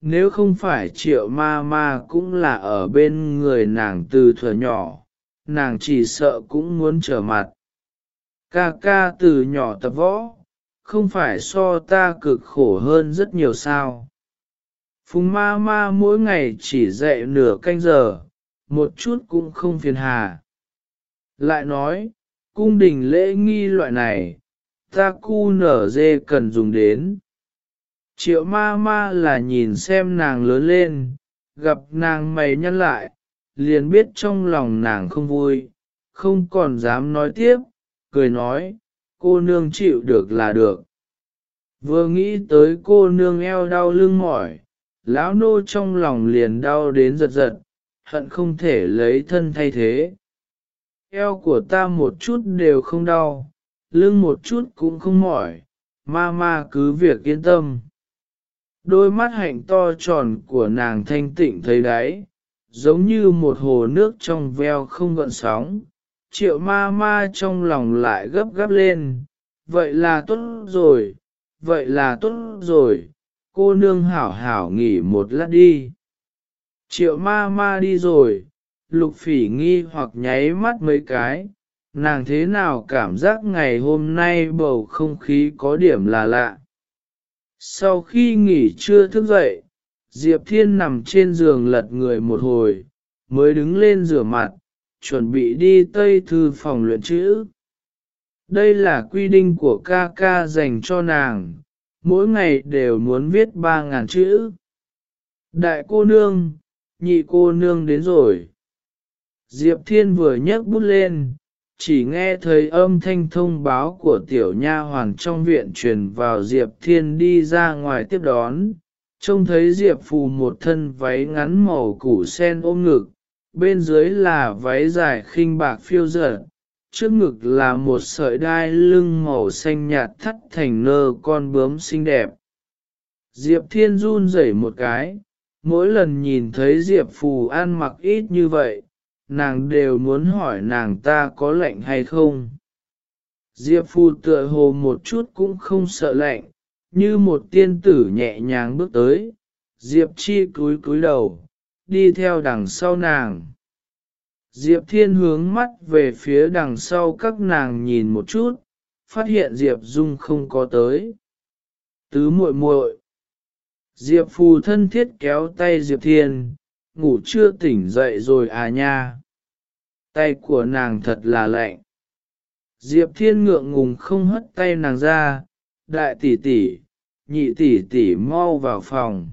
Nếu không phải triệu ma ma cũng là ở bên người nàng từ thuở nhỏ, nàng chỉ sợ cũng muốn trở mặt. Ca ca từ nhỏ tập võ, không phải so ta cực khổ hơn rất nhiều sao. Phùng ma ma mỗi ngày chỉ dạy nửa canh giờ, một chút cũng không phiền hà. Lại nói, cung đình lễ nghi loại này, ta cu nở dê cần dùng đến. Triệu ma ma là nhìn xem nàng lớn lên, gặp nàng mày nhăn lại, liền biết trong lòng nàng không vui, không còn dám nói tiếp, cười nói, cô nương chịu được là được. Vừa nghĩ tới cô nương eo đau lưng mỏi, lão nô trong lòng liền đau đến giật giật, hận không thể lấy thân thay thế. Eo của ta một chút đều không đau, lưng một chút cũng không mỏi, ma ma cứ việc yên tâm. Đôi mắt hạnh to tròn của nàng thanh tịnh thấy đáy, giống như một hồ nước trong veo không gợn sóng. Triệu ma ma trong lòng lại gấp gáp lên, vậy là tốt rồi, vậy là tốt rồi, cô nương hảo hảo nghỉ một lát đi. Triệu ma ma đi rồi, lục phỉ nghi hoặc nháy mắt mấy cái, nàng thế nào cảm giác ngày hôm nay bầu không khí có điểm là lạ. Sau khi nghỉ trưa thức dậy, Diệp Thiên nằm trên giường lật người một hồi, mới đứng lên rửa mặt, chuẩn bị đi tây thư phòng luyện chữ. Đây là quy định của ca ca dành cho nàng, mỗi ngày đều muốn viết ba ngàn chữ. Đại cô nương, nhị cô nương đến rồi. Diệp Thiên vừa nhấc bút lên, chỉ nghe thấy âm thanh thông báo của tiểu nha hoàng trong viện truyền vào Diệp Thiên đi ra ngoài tiếp đón, trông thấy Diệp Phù một thân váy ngắn màu củ sen ôm ngực, bên dưới là váy dài khinh bạc phiêu dở, trước ngực là một sợi đai lưng màu xanh nhạt thắt thành nơ con bướm xinh đẹp. Diệp Thiên run rẩy một cái, mỗi lần nhìn thấy Diệp Phù ăn mặc ít như vậy, nàng đều muốn hỏi nàng ta có lạnh hay không. Diệp Phù tựa hồ một chút cũng không sợ lạnh, như một tiên tử nhẹ nhàng bước tới, Diệp Chi cúi cúi đầu, đi theo đằng sau nàng. Diệp Thiên hướng mắt về phía đằng sau các nàng nhìn một chút, phát hiện Diệp Dung không có tới. Tứ muội muội. Diệp Phù thân thiết kéo tay Diệp Thiên, ngủ chưa tỉnh dậy rồi à nha. Tay của nàng thật là lạnh. Diệp Thiên ngượng ngùng không hất tay nàng ra, đại tỷ tỷ, nhị tỷ tỷ mau vào phòng.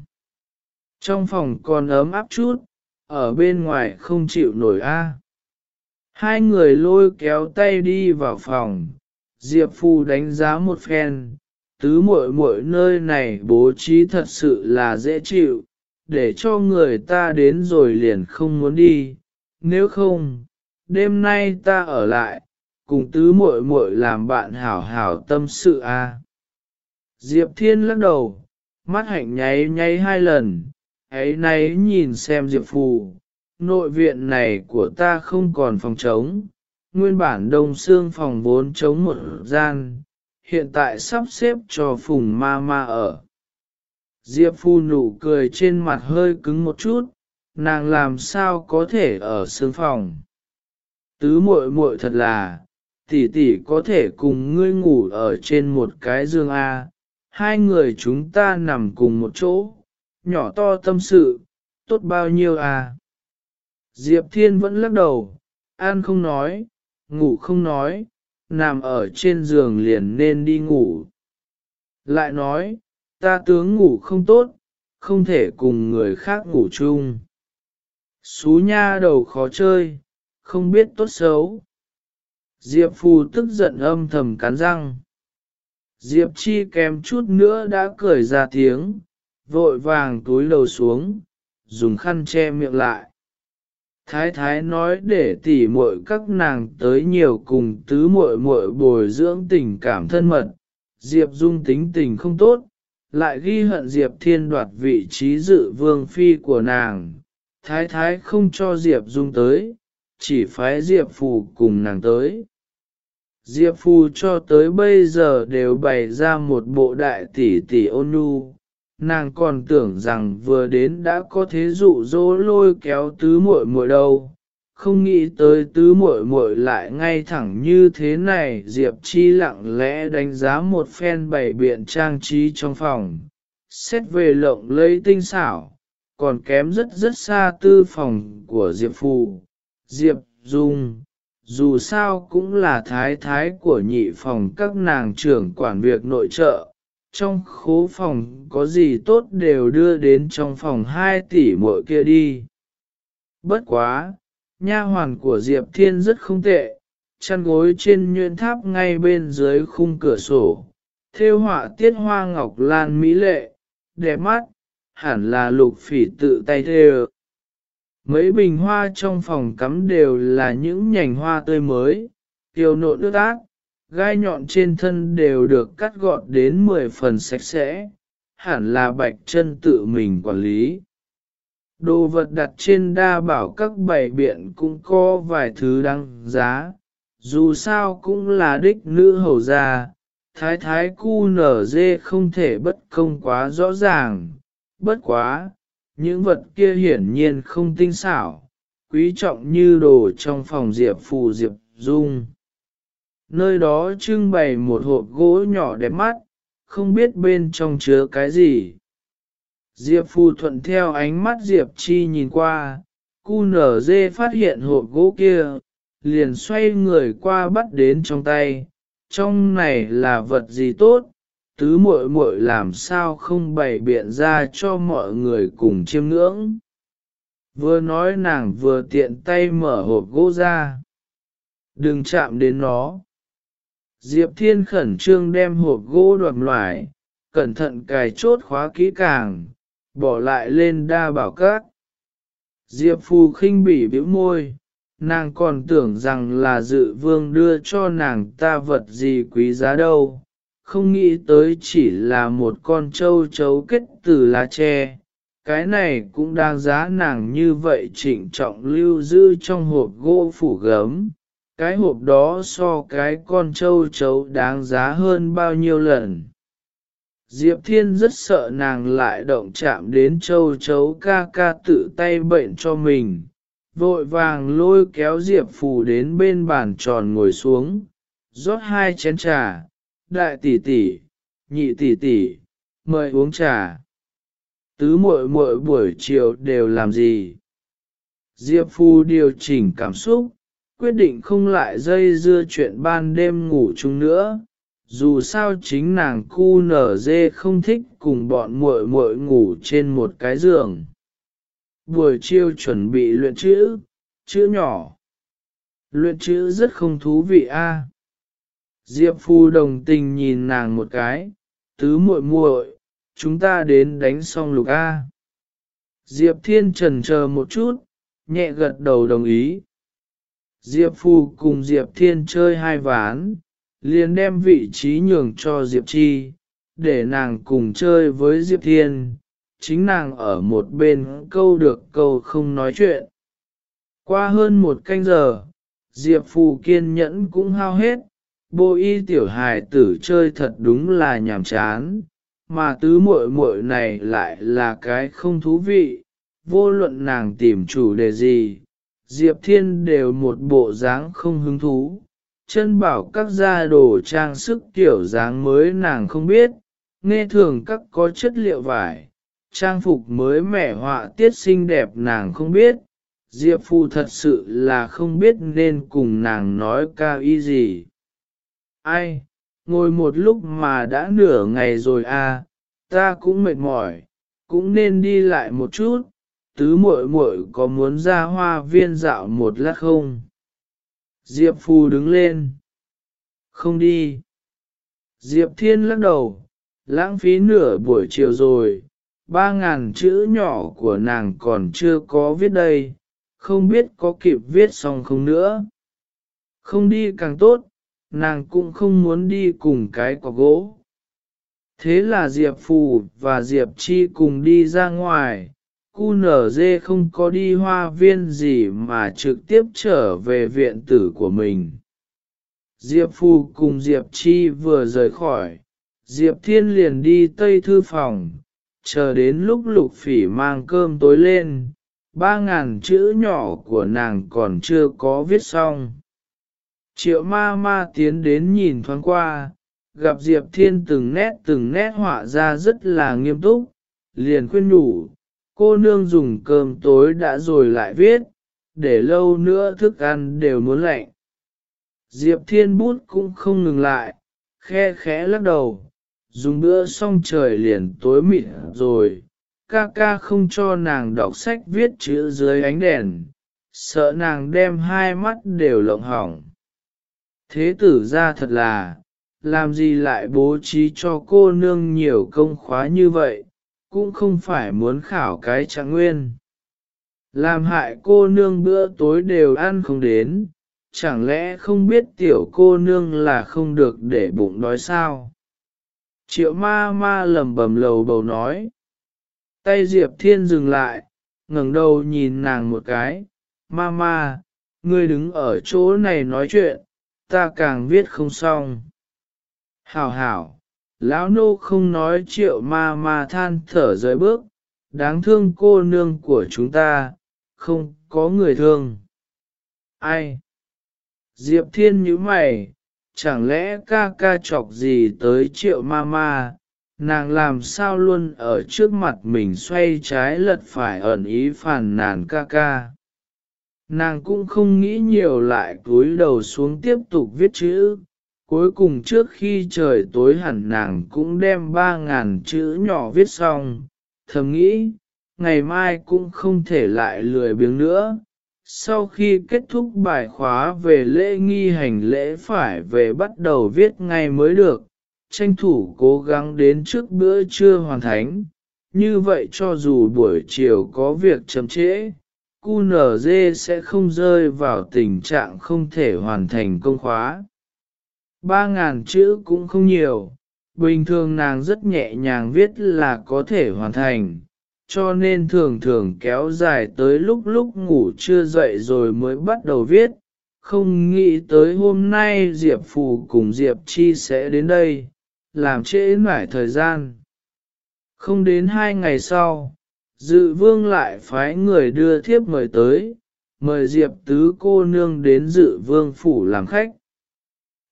Trong phòng còn ấm áp chút, ở bên ngoài không chịu nổi a. Hai người lôi kéo tay đi vào phòng, Diệp Phu đánh giá một phen, tứ muội muội nơi này bố trí thật sự là dễ chịu, để cho người ta đến rồi liền không muốn đi, nếu không, đêm nay ta ở lại, cùng tứ muội muội làm bạn hảo hảo tâm sự a. Diệp Thiên lắc đầu, mắt hạnh nháy nháy hai lần, ấy nay nhìn xem Diệp Phù, nội viện này của ta không còn phòng trống, nguyên bản đông xương phòng vốn trống một gian, hiện tại sắp xếp cho phùng ma ma ở. Diệp Phu nụ cười trên mặt hơi cứng một chút, nàng làm sao có thể ở xương phòng. Tứ muội muội thật là, tỷ tỷ có thể cùng ngươi ngủ ở trên một cái giường A, hai người chúng ta nằm cùng một chỗ, nhỏ to tâm sự, tốt bao nhiêu à. Diệp Thiên vẫn lắc đầu, an không nói, ngủ không nói, nằm ở trên giường liền nên đi ngủ. Lại nói, ta tướng ngủ không tốt, không thể cùng người khác ngủ chung. Xú nha đầu khó chơi, không biết tốt xấu. Diệp Phù tức giận âm thầm cắn răng. Diệp Chi kèm chút nữa đã cười ra tiếng, vội vàng túi đầu xuống, dùng khăn che miệng lại. Thái thái nói để tỉ muội các nàng tới nhiều cùng tứ muội muội bồi dưỡng tình cảm thân mật, Diệp Dung tính tình không tốt, lại ghi hận Diệp Thiên đoạt vị trí dự vương phi của nàng. Thái thái không cho Diệp Dung tới, chỉ phái Diệp Phù cùng nàng tới. Diệp Phù cho tới bây giờ đều bày ra một bộ đại tỷ tỷ ôn nhu, nàng còn tưởng rằng vừa đến đã có thế dụ dỗ lôi kéo tứ muội muội đâu, không nghĩ tới tứ muội muội lại ngay thẳng như thế này. Diệp Chi lặng lẽ đánh giá một phen bảy biện trang trí trong phòng, xét về lộng lẫy tinh xảo, còn kém rất rất xa tư phòng của Diệp Phù, Diệp Dung. Dù sao cũng là thái thái của nhị phòng các nàng trưởng quản việc nội trợ, trong khố phòng có gì tốt đều đưa đến trong phòng hai tỷ mỗi kia đi. Bất quá, nha hoàn của Diệp Thiên rất không tệ, chăn gối trên nhuyễn tháp ngay bên dưới khung cửa sổ, thêu họa tiết hoa ngọc lan mỹ lệ, đẹp mắt, hẳn là lục phỉ tự tay thêu. Mấy bình hoa trong phòng cắm đều là những nhành hoa tươi mới, tiêu nộn ướt át, gai nhọn trên thân đều được cắt gọn đến 10 phần sạch sẽ, hẳn là bạch chân tự mình quản lý. Đồ vật đặt trên đa bảo các bảy biện cũng có vài thứ đăng giá, dù sao cũng là đích nữ hầu gia, thái thái cu nở dê không thể bất công quá rõ ràng, bất quá, những vật kia hiển nhiên không tinh xảo, quý trọng như đồ trong phòng diệp phù diệp dung. Nơi đó trưng bày một hộp gỗ nhỏ đẹp mắt, không biết bên trong chứa cái gì. Diệp Phù thuận theo ánh mắt Diệp Chi nhìn qua, cu nở dê phát hiện hộp gỗ kia, liền xoay người qua bắt đến trong tay. Trong này là vật gì tốt, tứ muội muội làm sao không bày biện ra cho mọi người cùng chiêm ngưỡng. Vừa nói nàng vừa tiện tay mở hộp gỗ ra. Đừng chạm đến nó. Diệp Thiên khẩn trương đem hộp gỗ đoạt loại, cẩn thận cài chốt khóa kỹ càng, bỏ lại lên đa bảo cát. Diệp Phù khinh bỉ bĩu môi, nàng còn tưởng rằng là dự vương đưa cho nàng ta vật gì quý giá đâu, không nghĩ tới chỉ là một con trâu chấu kết từ lá tre. Cái này cũng đang giá nàng như vậy trịnh trọng lưu giữ trong hộp gỗ phủ gấm, cái hộp đó so cái con trâu chấu đáng giá hơn bao nhiêu lần. Diệp Thiên rất sợ nàng lại động chạm đến châu chấu ca ca tự tay bệnh cho mình, vội vàng lôi kéo Diệp Phù đến bên bàn tròn ngồi xuống, rót hai chén trà, đại tỷ tỷ, nhị tỷ tỷ, mời uống trà. Tứ muội muội buổi chiều đều làm gì? Diệp Phu điều chỉnh cảm xúc, quyết định không lại dây dưa chuyện ban đêm ngủ chung nữa. Dù sao chính nàng cu nở dê không thích cùng bọn muội muội ngủ trên một cái giường. Buổi chiều chuẩn bị luyện chữ, chữ nhỏ. Luyện chữ rất không thú vị a. Diệp Phu đồng tình nhìn nàng một cái, tứ muội muội, chúng ta đến đánh xong lục A. Diệp Thiên trần chờ một chút, nhẹ gật đầu đồng ý. Diệp Phu cùng Diệp Thiên chơi hai ván, liền đem vị trí nhường cho Diệp Chi, để nàng cùng chơi với Diệp Thiên, chính nàng ở một bên câu được câu không nói chuyện. Qua hơn một canh giờ, Diệp Phù kiên nhẫn cũng hao hết, Bô y tiểu hài tử chơi thật đúng là nhàm chán, mà tứ muội muội này lại là cái không thú vị, vô luận nàng tìm chủ đề gì, Diệp Thiên đều một bộ dáng không hứng thú. Chân bảo các gia đồ trang sức kiểu dáng mới nàng không biết, nghe thường các có chất liệu vải, trang phục mới mẻ họa tiết xinh đẹp nàng không biết, Diệp Phu thật sự là không biết nên cùng nàng nói cao y gì. Ai, ngồi một lúc mà đã nửa ngày rồi à, ta cũng mệt mỏi, cũng nên đi lại một chút, tứ muội muội có muốn ra hoa viên dạo một lát không? Diệp Phu đứng lên. Không đi. Diệp Thiên lắc đầu, lãng phí nửa buổi chiều rồi, ba ngàn chữ nhỏ của nàng còn chưa có viết đây, không biết có kịp viết xong không nữa. Không đi càng tốt, nàng cũng không muốn đi cùng cái quả gỗ. Thế là Diệp Phù và Diệp Chi cùng đi ra ngoài, cu nở dê không có đi hoa viên gì mà trực tiếp trở về viện tử của mình. Diệp Phù cùng Diệp Chi vừa rời khỏi, Diệp Thiên liền đi tây thư phòng, chờ đến lúc lục phỉ mang cơm tối lên, ba ngàn chữ nhỏ của nàng còn chưa có viết xong. Triệu ma ma tiến đến nhìn thoáng qua, gặp Diệp Thiên từng nét từng nét họa ra rất là nghiêm túc, liền khuyên nhủ, cô nương dùng cơm tối đã rồi lại viết, để lâu nữa thức ăn đều muốn lạnh. Diệp Thiên bút cũng không ngừng lại, khe khẽ lắc đầu, dùng bữa xong trời liền tối mịt rồi, ca ca không cho nàng đọc sách viết chữ dưới ánh đèn, sợ nàng đem hai mắt đều lộng hỏng. Thế tử ra thật là, làm gì lại bố trí cho cô nương nhiều công khóa như vậy, cũng không phải muốn khảo cái trạng nguyên. Làm hại cô nương bữa tối đều ăn không đến, chẳng lẽ không biết tiểu cô nương là không được để bụng đói sao? Triệu ma ma lầm bầm lầu bầu nói. Tay Diệp Thiên dừng lại, ngẩng đầu nhìn nàng một cái. Ma ma, ngươi đứng ở chỗ này nói chuyện, ta càng viết không xong. Hảo hảo, lão nô không nói triệu ma ma than thở rời bước, đáng thương cô nương của chúng ta, không có người thương. Ai? Diệp Thiên nhíu mày, chẳng lẽ ca ca chọc gì tới triệu ma ma, nàng làm sao luôn ở trước mặt mình xoay trái lật phải ẩn ý phản nàn ca ca. Nàng cũng không nghĩ nhiều lại cúi đầu xuống tiếp tục viết chữ, cuối cùng trước khi trời tối hẳn nàng cũng đem ba ngàn chữ nhỏ viết xong, thầm nghĩ, ngày mai cũng không thể lại lười biếng nữa. Sau khi kết thúc bài khóa về lễ nghi hành lễ phải về bắt đầu viết ngay mới được, tranh thủ cố gắng đến trước bữa trưa hoàn thành, như vậy cho dù buổi chiều có việc chậm trễ, QNZ sẽ không rơi vào tình trạng không thể hoàn thành công khóa. Ba ngàn chữ cũng không nhiều, bình thường nàng rất nhẹ nhàng viết là có thể hoàn thành, cho nên thường thường kéo dài tới lúc lúc ngủ chưa dậy rồi mới bắt đầu viết. Không nghĩ tới hôm nay Diệp Phù cùng Diệp Chi sẽ đến đây, làm trễ nải thời gian. Không đến hai ngày sau, dự vương lại phái người đưa thiếp mời tới, mời Diệp tứ cô nương đến dự vương phủ làm khách.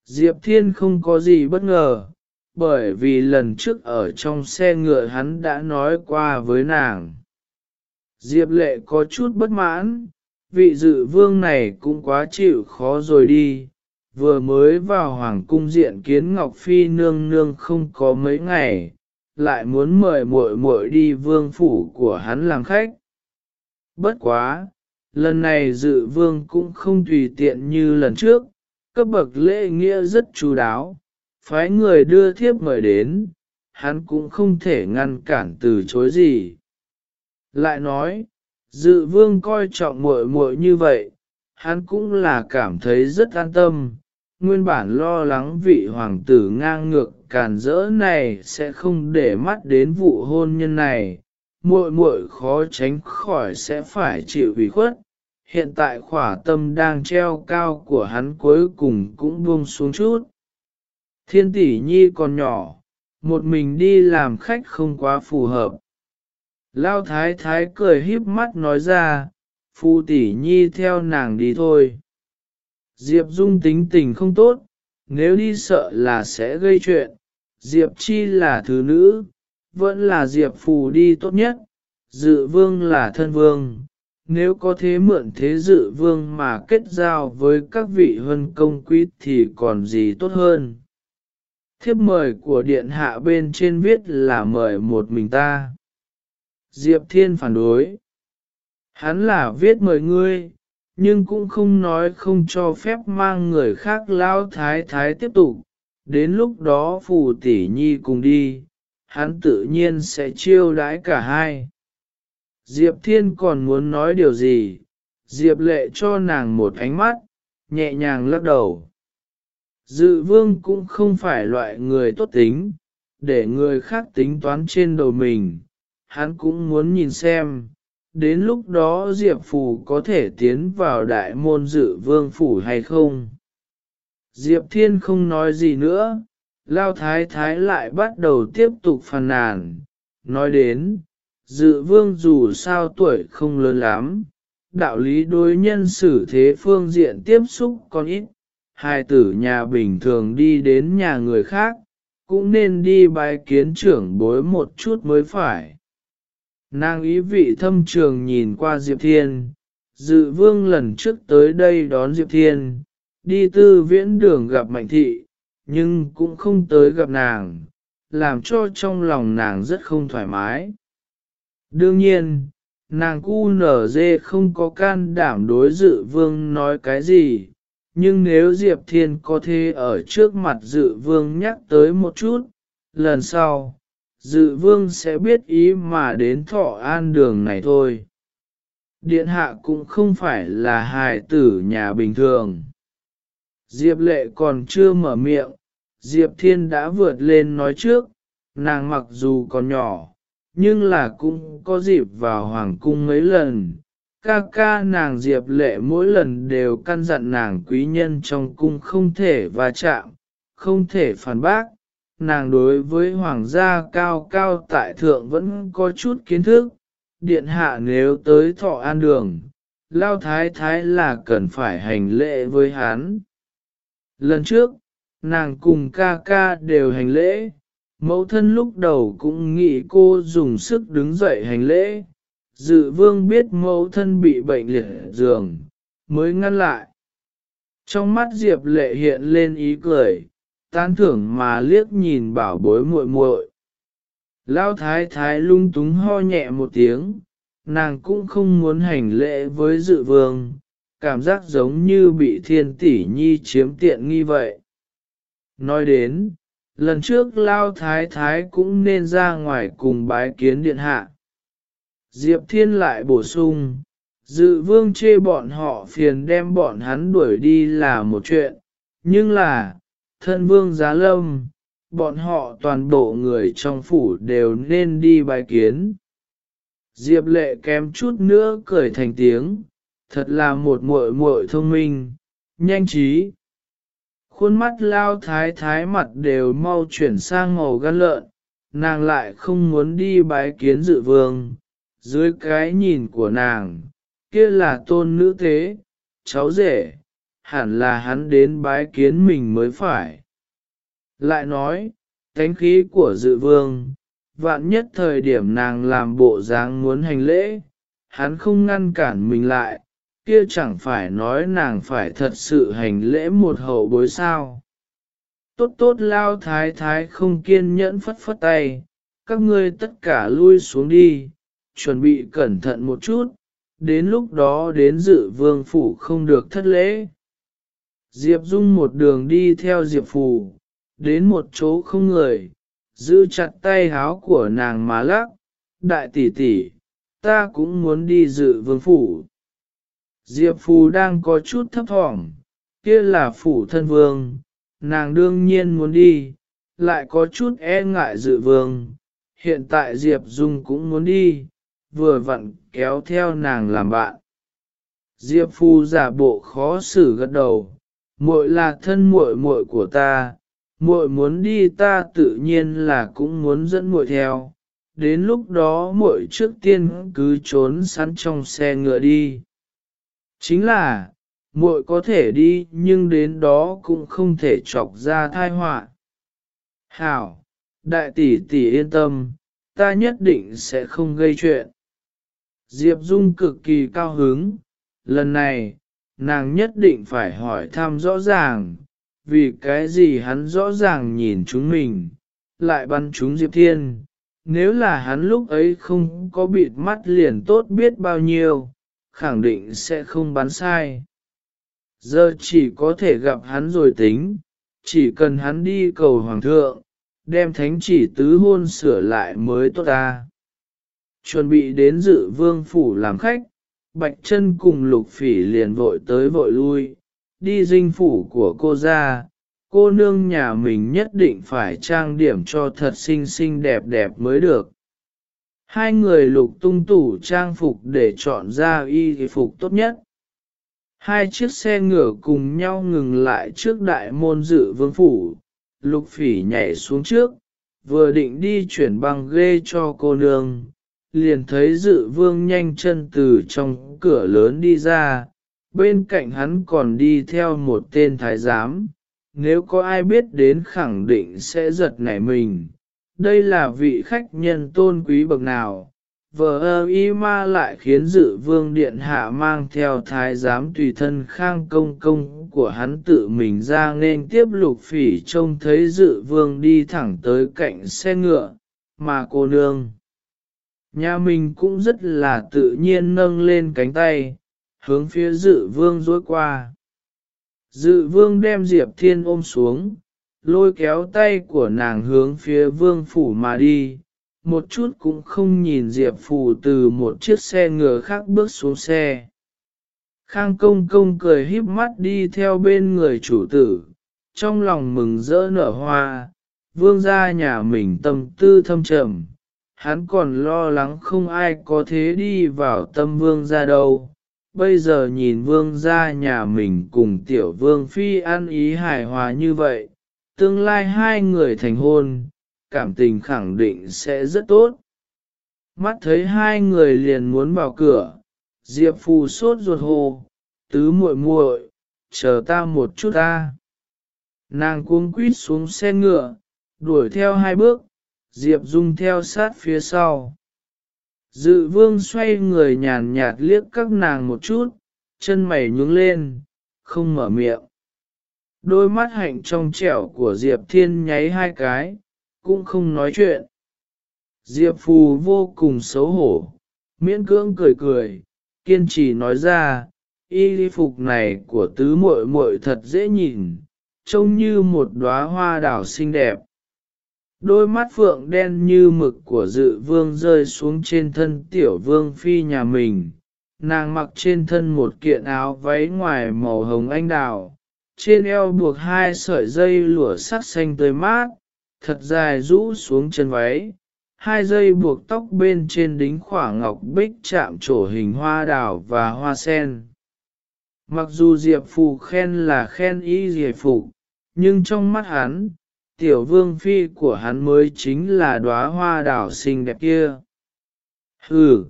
Diệp Thiên không có gì bất ngờ, bởi vì lần trước ở trong xe ngựa hắn đã nói qua với nàng. Diệp lệ có chút bất mãn, vị dự vương này cũng quá chịu khó rồi đi, vừa mới vào hoàng cung diện kiến Ngọc Phi nương nương không có mấy ngày, lại muốn mời muội muội đi vương phủ của hắn làm khách. Bất quá, lần này dự vương cũng không tùy tiện như lần trước, cấp bậc lễ nghĩa rất chú đáo, phái người đưa thiếp mời đến, hắn cũng không thể ngăn cản từ chối gì. Lại nói, dự vương coi trọng muội muội như vậy, hắn cũng là cảm thấy rất an tâm, nguyên bản lo lắng vị hoàng tử ngang ngược càn rỡ này sẽ không để mắt đến vụ hôn nhân này, muội muội khó tránh khỏi sẽ phải chịu ủy khuất. Hiện tại khỏa tâm đang treo cao của hắn cuối cùng cũng buông xuống chút. Thiên tỷ nhi còn nhỏ, một mình đi làm khách không quá phù hợp. Lao thái thái cười híp mắt nói ra, phu tỷ nhi theo nàng đi thôi. Diệp Dung tính tình không tốt, nếu đi sợ là sẽ gây chuyện. Diệp Chi là thứ nữ, vẫn là Diệp Phù đi tốt nhất, dự vương là thân vương. Nếu có thế mượn thế dự vương mà kết giao với các vị hân công quý thì còn gì tốt hơn. thiếp mời của điện hạ bên trên viết là mời một mình ta. Diệp Thiên phản đối. Hắn là viết mời ngươi, nhưng cũng không nói không cho phép mang người khác lao thái thái tiếp tục. Đến lúc đó phù tỷ nhi cùng đi, hắn tự nhiên sẽ chiêu đãi cả hai. Diệp Thiên còn muốn nói điều gì, Diệp lệ cho nàng một ánh mắt, nhẹ nhàng lắc đầu. Dự vương cũng không phải loại người tốt tính, để người khác tính toán trên đầu mình, hắn cũng muốn nhìn xem, đến lúc đó Diệp Phù có thể tiến vào đại môn dự vương phủ hay không. Diệp Thiên không nói gì nữa, Lao Thái Thái lại bắt đầu tiếp tục phàn nàn, nói đến, dự vương dù sao tuổi không lớn lắm, đạo lý đối nhân xử thế phương diện tiếp xúc còn ít, hai tử nhà bình thường đi đến nhà người khác, cũng nên đi bái kiến trưởng bối một chút mới phải. Nàng ý vị thâm trường nhìn qua Diệp Thiên, dự vương lần trước tới đây đón Diệp Thiên, đi tư viễn đường gặp Mạnh Thị, nhưng cũng không tới gặp nàng, làm cho trong lòng nàng rất không thoải mái. Đương nhiên, nàng cu nở dê không có can đảm đối dự vương nói cái gì, nhưng nếu Diệp Thiên có thể ở trước mặt dự vương nhắc tới một chút, lần sau, dự vương sẽ biết ý mà đến thọ an đường này thôi. Điện hạ cũng không phải là hài tử nhà bình thường. Diệp lệ còn chưa mở miệng, Diệp Thiên đã vượt lên nói trước, nàng mặc dù còn nhỏ, nhưng là cũng có dịp vào hoàng cung mấy lần. Ca ca nàng Diệp lệ mỗi lần đều căn dặn nàng quý nhân trong cung không thể va chạm, không thể phản bác. Nàng đối với hoàng gia cao cao tại thượng vẫn có chút kiến thức, điện hạ nếu tới thọ an đường, lao thái thái là cần phải hành lễ với hắn. Lần trước, nàng cùng ca ca đều hành lễ, mẫu thân lúc đầu cũng nghĩ cô dùng sức đứng dậy hành lễ, dự vương biết mẫu thân bị bệnh liệt giường, mới ngăn lại. Trong mắt Diệp lệ hiện lên ý cười, tán thưởng mà liếc nhìn bảo bối muội muội. Lão thái thái lung túng ho nhẹ một tiếng, nàng cũng không muốn hành lễ với dự vương, cảm giác giống như bị thiên tỷ nhi chiếm tiện nghi vậy. Nói đến, lần trước Lao Thái Thái cũng nên ra ngoài cùng bái kiến điện hạ. Diệp Thiên lại bổ sung, dự vương chê bọn họ phiền đem bọn hắn đuổi đi là một chuyện, nhưng là, thân vương giá lâm, bọn họ toàn bộ người trong phủ đều nên đi bài kiến. Diệp lệ kém chút nữa cười thành tiếng, thật là một muội muội thông minh, nhanh trí. Khuôn mắt lao thái thái mặt đều mau chuyển sang màu gan lợn, nàng lại không muốn đi bái kiến dự vương. Dưới cái nhìn của nàng, kia là tôn nữ thế, cháu rể, hẳn là hắn đến bái kiến mình mới phải. Lại nói, thánh khí của dự vương, vạn nhất thời điểm nàng làm bộ dáng muốn hành lễ, hắn không ngăn cản mình lại, kia chẳng phải nói nàng phải thật sự hành lễ một hậu bối sao. Tốt tốt lao thái thái không kiên nhẫn phất phất tay, các ngươi tất cả lui xuống đi, chuẩn bị cẩn thận một chút, đến lúc đó đến dự vương phủ không được thất lễ. Diệp Dung một đường đi theo Diệp Phù, đến một chỗ không người, giữ chặt tay háo của nàng mà lắc, đại tỷ tỷ, ta cũng muốn đi dự vương phủ. Diệp Phù đang có chút thấp thỏm, kia là phủ thân vương, nàng đương nhiên muốn đi, lại có chút e ngại dự vương. Hiện tại Diệp Dung cũng muốn đi, vừa vặn kéo theo nàng làm bạn. Diệp Phu giả bộ khó xử gật đầu, muội là thân muội muội của ta, muội muốn đi ta tự nhiên là cũng muốn dẫn muội theo. Đến lúc đó muội trước tiên cứ trốn sẵn trong xe ngựa đi. Chính là, muội có thể đi nhưng đến đó cũng không thể chọc ra thai họa. Hảo, đại tỷ tỷ yên tâm, ta nhất định sẽ không gây chuyện. Diệp Dung cực kỳ cao hứng, lần này, nàng nhất định phải hỏi thăm rõ ràng, vì cái gì hắn rõ ràng nhìn chúng mình, lại bắn chúng Diệp Thiên. Nếu là hắn lúc ấy không có bịt mắt liền tốt biết bao nhiêu, khẳng định sẽ không bắn sai. Giờ chỉ có thể gặp hắn rồi tính, chỉ cần hắn đi cầu hoàng thượng, đem thánh chỉ tứ hôn sửa lại mới tốt ta. Chuẩn bị đến dự vương phủ làm khách, Bạch chân cùng lục phỉ liền vội tới vội lui, đi dinh phủ của cô ra, cô nương nhà mình nhất định phải trang điểm cho thật xinh xinh đẹp đẹp mới được. Hai người lục tung tủ trang phục để chọn ra y phục tốt nhất. Hai chiếc xe ngựa cùng nhau ngừng lại trước đại môn dự vương phủ, lục phỉ nhảy xuống trước, vừa định đi chuyển băng ghê cho cô nương, liền thấy dự vương nhanh chân từ trong cửa lớn đi ra, bên cạnh hắn còn đi theo một tên thái giám, nếu có ai biết đến khẳng định sẽ giật nảy mình. Đây là vị khách nhân tôn quý bậc nào, vợ ơ y ma lại khiến dự vương điện hạ mang theo thái giám tùy thân khang công công của hắn tự mình ra nên tiếp lục phỉ trông thấy dự vương đi thẳng tới cạnh xe ngựa, mà cô nương. Nhà mình cũng rất là tự nhiên nâng lên cánh tay, hướng phía dự vương dối qua. Dự vương đem Diệp Thiên ôm xuống, lôi kéo tay của nàng hướng phía vương phủ mà đi, một chút cũng không nhìn Diệp phủ từ một chiếc xe ngựa khác bước xuống xe. Khang công công cười híp mắt đi theo bên người chủ tử, trong lòng mừng rỡ nở hoa, vương gia nhà mình tâm tư thâm trầm, hắn còn lo lắng không ai có thế đi vào tâm vương gia đâu. Bây giờ nhìn vương gia nhà mình cùng tiểu vương phi ăn ý hài hòa như vậy, tương lai hai người thành hôn, cảm tình khẳng định sẽ rất tốt. Mắt thấy hai người liền muốn vào cửa, Diệp Phù sốt ruột hồ, tứ muội muội, chờ ta một chút ta. Nàng cuống quýt xuống xe ngựa, đuổi theo hai bước, Diệp Dung theo sát phía sau. Dự vương xoay người nhàn nhạt liếc các nàng một chút, chân mày nhướng lên, không mở miệng. Đôi mắt hạnh trong trẻo của Diệp Thiên nháy hai cái, cũng không nói chuyện. Diệp Phù vô cùng xấu hổ, miễn cưỡng cười cười, kiên trì nói ra, y phục này của tứ muội muội thật dễ nhìn, trông như một đóa hoa đào xinh đẹp. Đôi mắt phượng đen như mực của dự vương rơi xuống trên thân tiểu vương phi nhà mình, nàng mặc trên thân một kiện áo váy ngoài màu hồng anh đào, trên eo buộc hai sợi dây lụa sắc xanh tươi mát, thật dài rũ xuống chân váy, hai dây buộc tóc bên trên đính khỏa ngọc bích chạm trổ hình hoa đào và hoa sen. Mặc dù Diệp Phù khen là khen y Diệp Phụ, nhưng trong mắt hắn, tiểu vương phi của hắn mới chính là đóa hoa đào xinh đẹp kia. Hừ!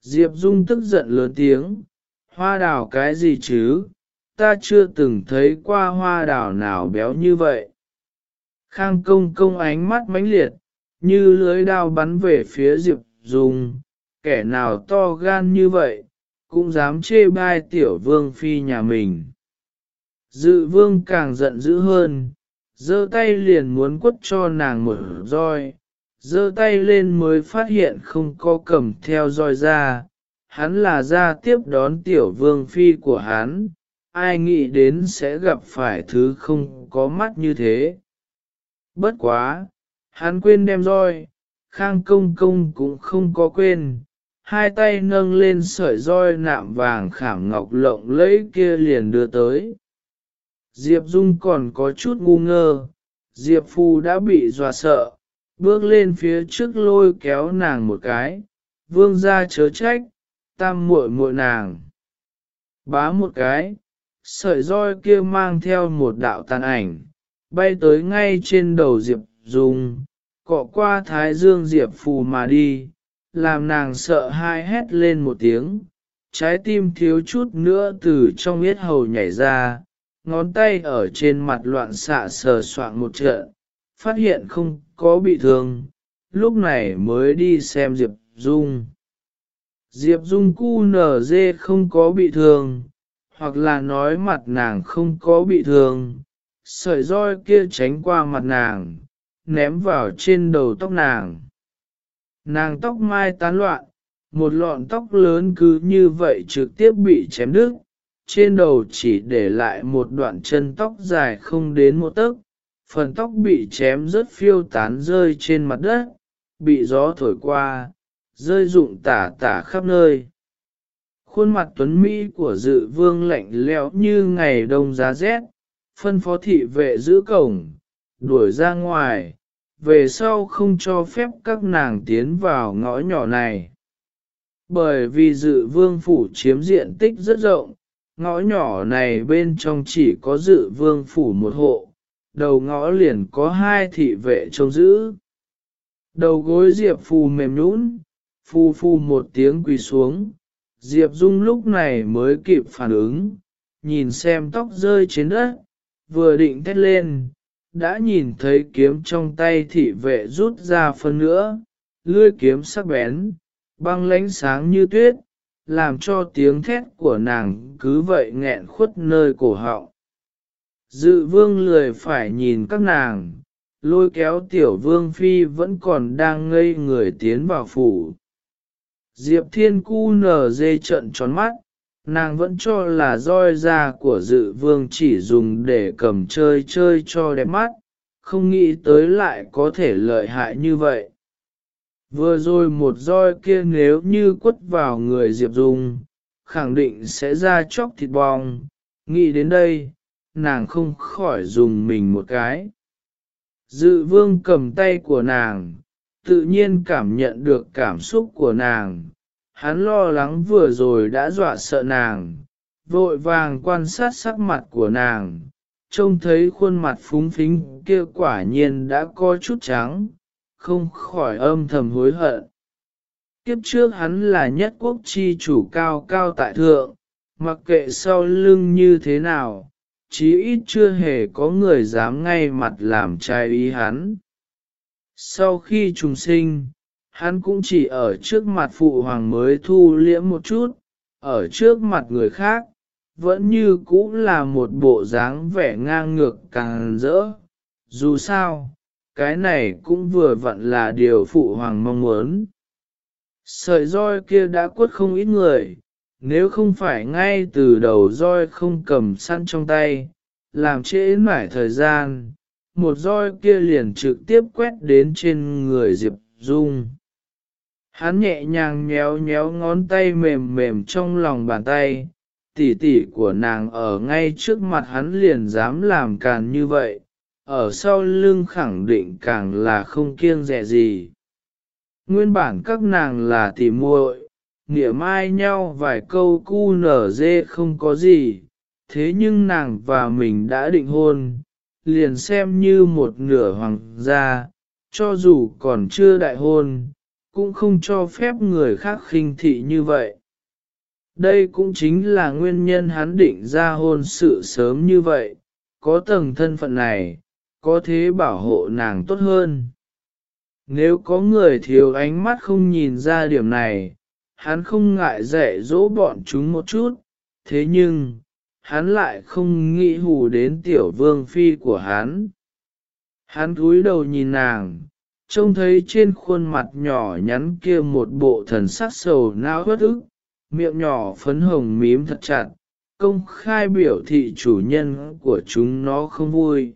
Diệp Dung tức giận lớn tiếng, hoa đào cái gì chứ, ta chưa từng thấy qua hoa đào nào béo như vậy. Khang công công ánh mắt mãnh liệt, như lưới đao bắn về phía Diệp Dung, kẻ nào to gan như vậy, cũng dám chê bai tiểu vương phi nhà mình. Dự vương càng giận dữ hơn, giơ tay liền muốn quất cho nàng một roi, giơ tay lên mới phát hiện không có cầm theo roi ra, hắn là ra tiếp đón tiểu vương phi của hắn, ai nghĩ đến sẽ gặp phải thứ không có mắt như thế. Bất quá, hắn quên đem roi, khang công công cũng không có quên, hai tay nâng lên sợi roi nạm vàng khảm ngọc lộng lẫy kia liền đưa tới. Diệp Dung còn có chút ngu ngơ, Diệp Phu đã bị dọa sợ, bước lên phía trước lôi kéo nàng một cái, vương ra chớ trách, tam muội muội nàng. Bá một cái, sợi roi kia mang theo một đạo tàn ảnh, bay tới ngay trên đầu Diệp Dung, cọ qua thái dương Diệp Phù mà đi, làm nàng sợ hai hét lên một tiếng, trái tim thiếu chút nữa từ trong yết hầu nhảy ra, ngón tay ở trên mặt loạn xạ sờ soạn một trận, phát hiện không có bị thương, lúc này mới đi xem Diệp Dung. Diệp Dung cu nở dê không có bị thương, hoặc là nói mặt nàng không có bị thương, sợi roi kia tránh qua mặt nàng, ném vào trên đầu tóc nàng. Nàng tóc mai tán loạn, một lọn tóc lớn cứ như vậy trực tiếp bị chém đứt, trên đầu chỉ để lại một đoạn chân tóc dài không đến một tấc, phần tóc bị chém rất phiêu tán rơi trên mặt đất, bị gió thổi qua, rơi rụng tả tả khắp nơi. Khuôn mặt tuấn Mỹ của dự vương lạnh lẽo như ngày đông giá rét, phân phó thị vệ giữ cổng, đuổi ra ngoài, về sau không cho phép các nàng tiến vào ngõ nhỏ này. Bởi vì dự vương phủ chiếm diện tích rất rộng, ngõ nhỏ này bên trong chỉ có dự vương phủ một hộ, đầu ngõ liền có hai thị vệ trông giữ. Đầu gối Diệp Phù mềm nhũn, phù phù một tiếng quỳ xuống, Diệp Dung lúc này mới kịp phản ứng, nhìn xem tóc rơi trên đất, vừa định thét lên, đã nhìn thấy kiếm trong tay thị vệ rút ra phân nữa, lưỡi kiếm sắc bén, băng lánh sáng như tuyết, làm cho tiếng thét của nàng cứ vậy nghẹn khuất nơi cổ họng. Dự vương lười phải nhìn các nàng, lôi kéo tiểu vương phi vẫn còn đang ngây người tiến vào phủ. Diệp thiên cu nở dê trận tròn mắt, nàng vẫn cho là roi da của dự vương chỉ dùng để cầm chơi chơi cho đẹp mắt, không nghĩ tới lại có thể lợi hại như vậy. Vừa rồi một roi kia nếu như quất vào người Diệp Dung, khẳng định sẽ ra chóc thịt bong, nghĩ đến đây, nàng không khỏi dùng mình một cái. Dự vương cầm tay của nàng, tự nhiên cảm nhận được cảm xúc của nàng, hắn lo lắng vừa rồi đã dọa sợ nàng, vội vàng quan sát sắc mặt của nàng, trông thấy khuôn mặt phúng phính kia quả nhiên đã có chút trắng, không khỏi âm thầm hối hận. Kiếp trước hắn là nhất quốc chi chủ cao cao tại thượng, mặc kệ sau lưng như thế nào, chí ít chưa hề có người dám ngay mặt làm trai ý hắn. Sau khi trùng sinh, hắn cũng chỉ ở trước mặt phụ hoàng mới thu liễm một chút, ở trước mặt người khác, vẫn như cũ là một bộ dáng vẻ ngang ngược càng rỡ. Dù sao, cái này cũng vừa vặn là điều phụ hoàng mong muốn. Sợi roi kia đã quất không ít người, nếu không phải ngay từ đầu roi không cầm săn trong tay, làm trễ mải thời gian, một roi kia liền trực tiếp quét đến trên người Diệp Dung. Hắn nhẹ nhàng nhéo nhéo ngón tay mềm mềm trong lòng bàn tay, tỉ tỉ của nàng ở ngay trước mặt hắn liền dám làm càn như vậy, ở sau lưng khẳng định càng là không kiêng dè gì. Nguyên bản các nàng là tỉ muội, nghĩa mai nhau vài câu cu nở dê không có gì, thế nhưng nàng và mình đã định hôn, liền xem như một nửa hoàng gia, cho dù còn chưa đại hôn, cũng không cho phép người khác khinh thị như vậy. Đây cũng chính là nguyên nhân hắn định ra hôn sự sớm như vậy, có tầng thân phận này, có thế bảo hộ nàng tốt hơn. Nếu có người thiếu ánh mắt không nhìn ra điểm này, hắn không ngại dạy dỗ bọn chúng một chút, thế nhưng, hắn lại không nghĩ hù đến tiểu vương phi của hắn. Hắn cúi đầu nhìn nàng, trông thấy trên khuôn mặt nhỏ nhắn kia một bộ thần sắc sầu não bất ức, miệng nhỏ phấn hồng mím thật chặt, công khai biểu thị chủ nhân của chúng nó không vui.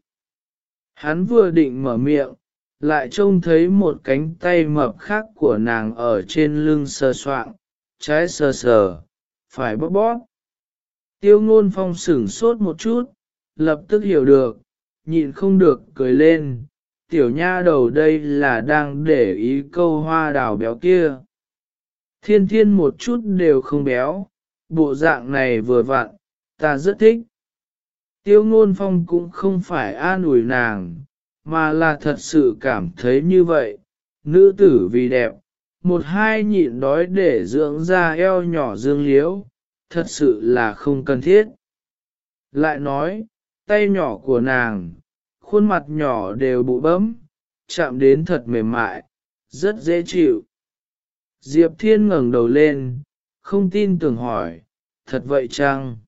Hắn vừa định mở miệng, lại trông thấy một cánh tay mập khác của nàng ở trên lưng sờ soạng, trái sờ sờ, phải bóp bóp. Tiêu ngôn phong sửng sốt một chút, lập tức hiểu được, nhịn không được cười lên, tiểu nha đầu đây là đang để ý câu hoa đào béo kia. Thiên thiên một chút đều không béo, bộ dạng này vừa vặn, ta rất thích. Tiêu ngôn phong cũng không phải an ủi nàng, mà là thật sự cảm thấy như vậy, nữ tử vì đẹp, một hai nhịn đói để dưỡng ra eo nhỏ dương liễu, thật sự là không cần thiết. Lại nói, tay nhỏ của nàng, khuôn mặt nhỏ đều bụ bấm, chạm đến thật mềm mại, rất dễ chịu. Diệp Thiên ngẩng đầu lên, không tin tưởng hỏi, thật vậy chăng?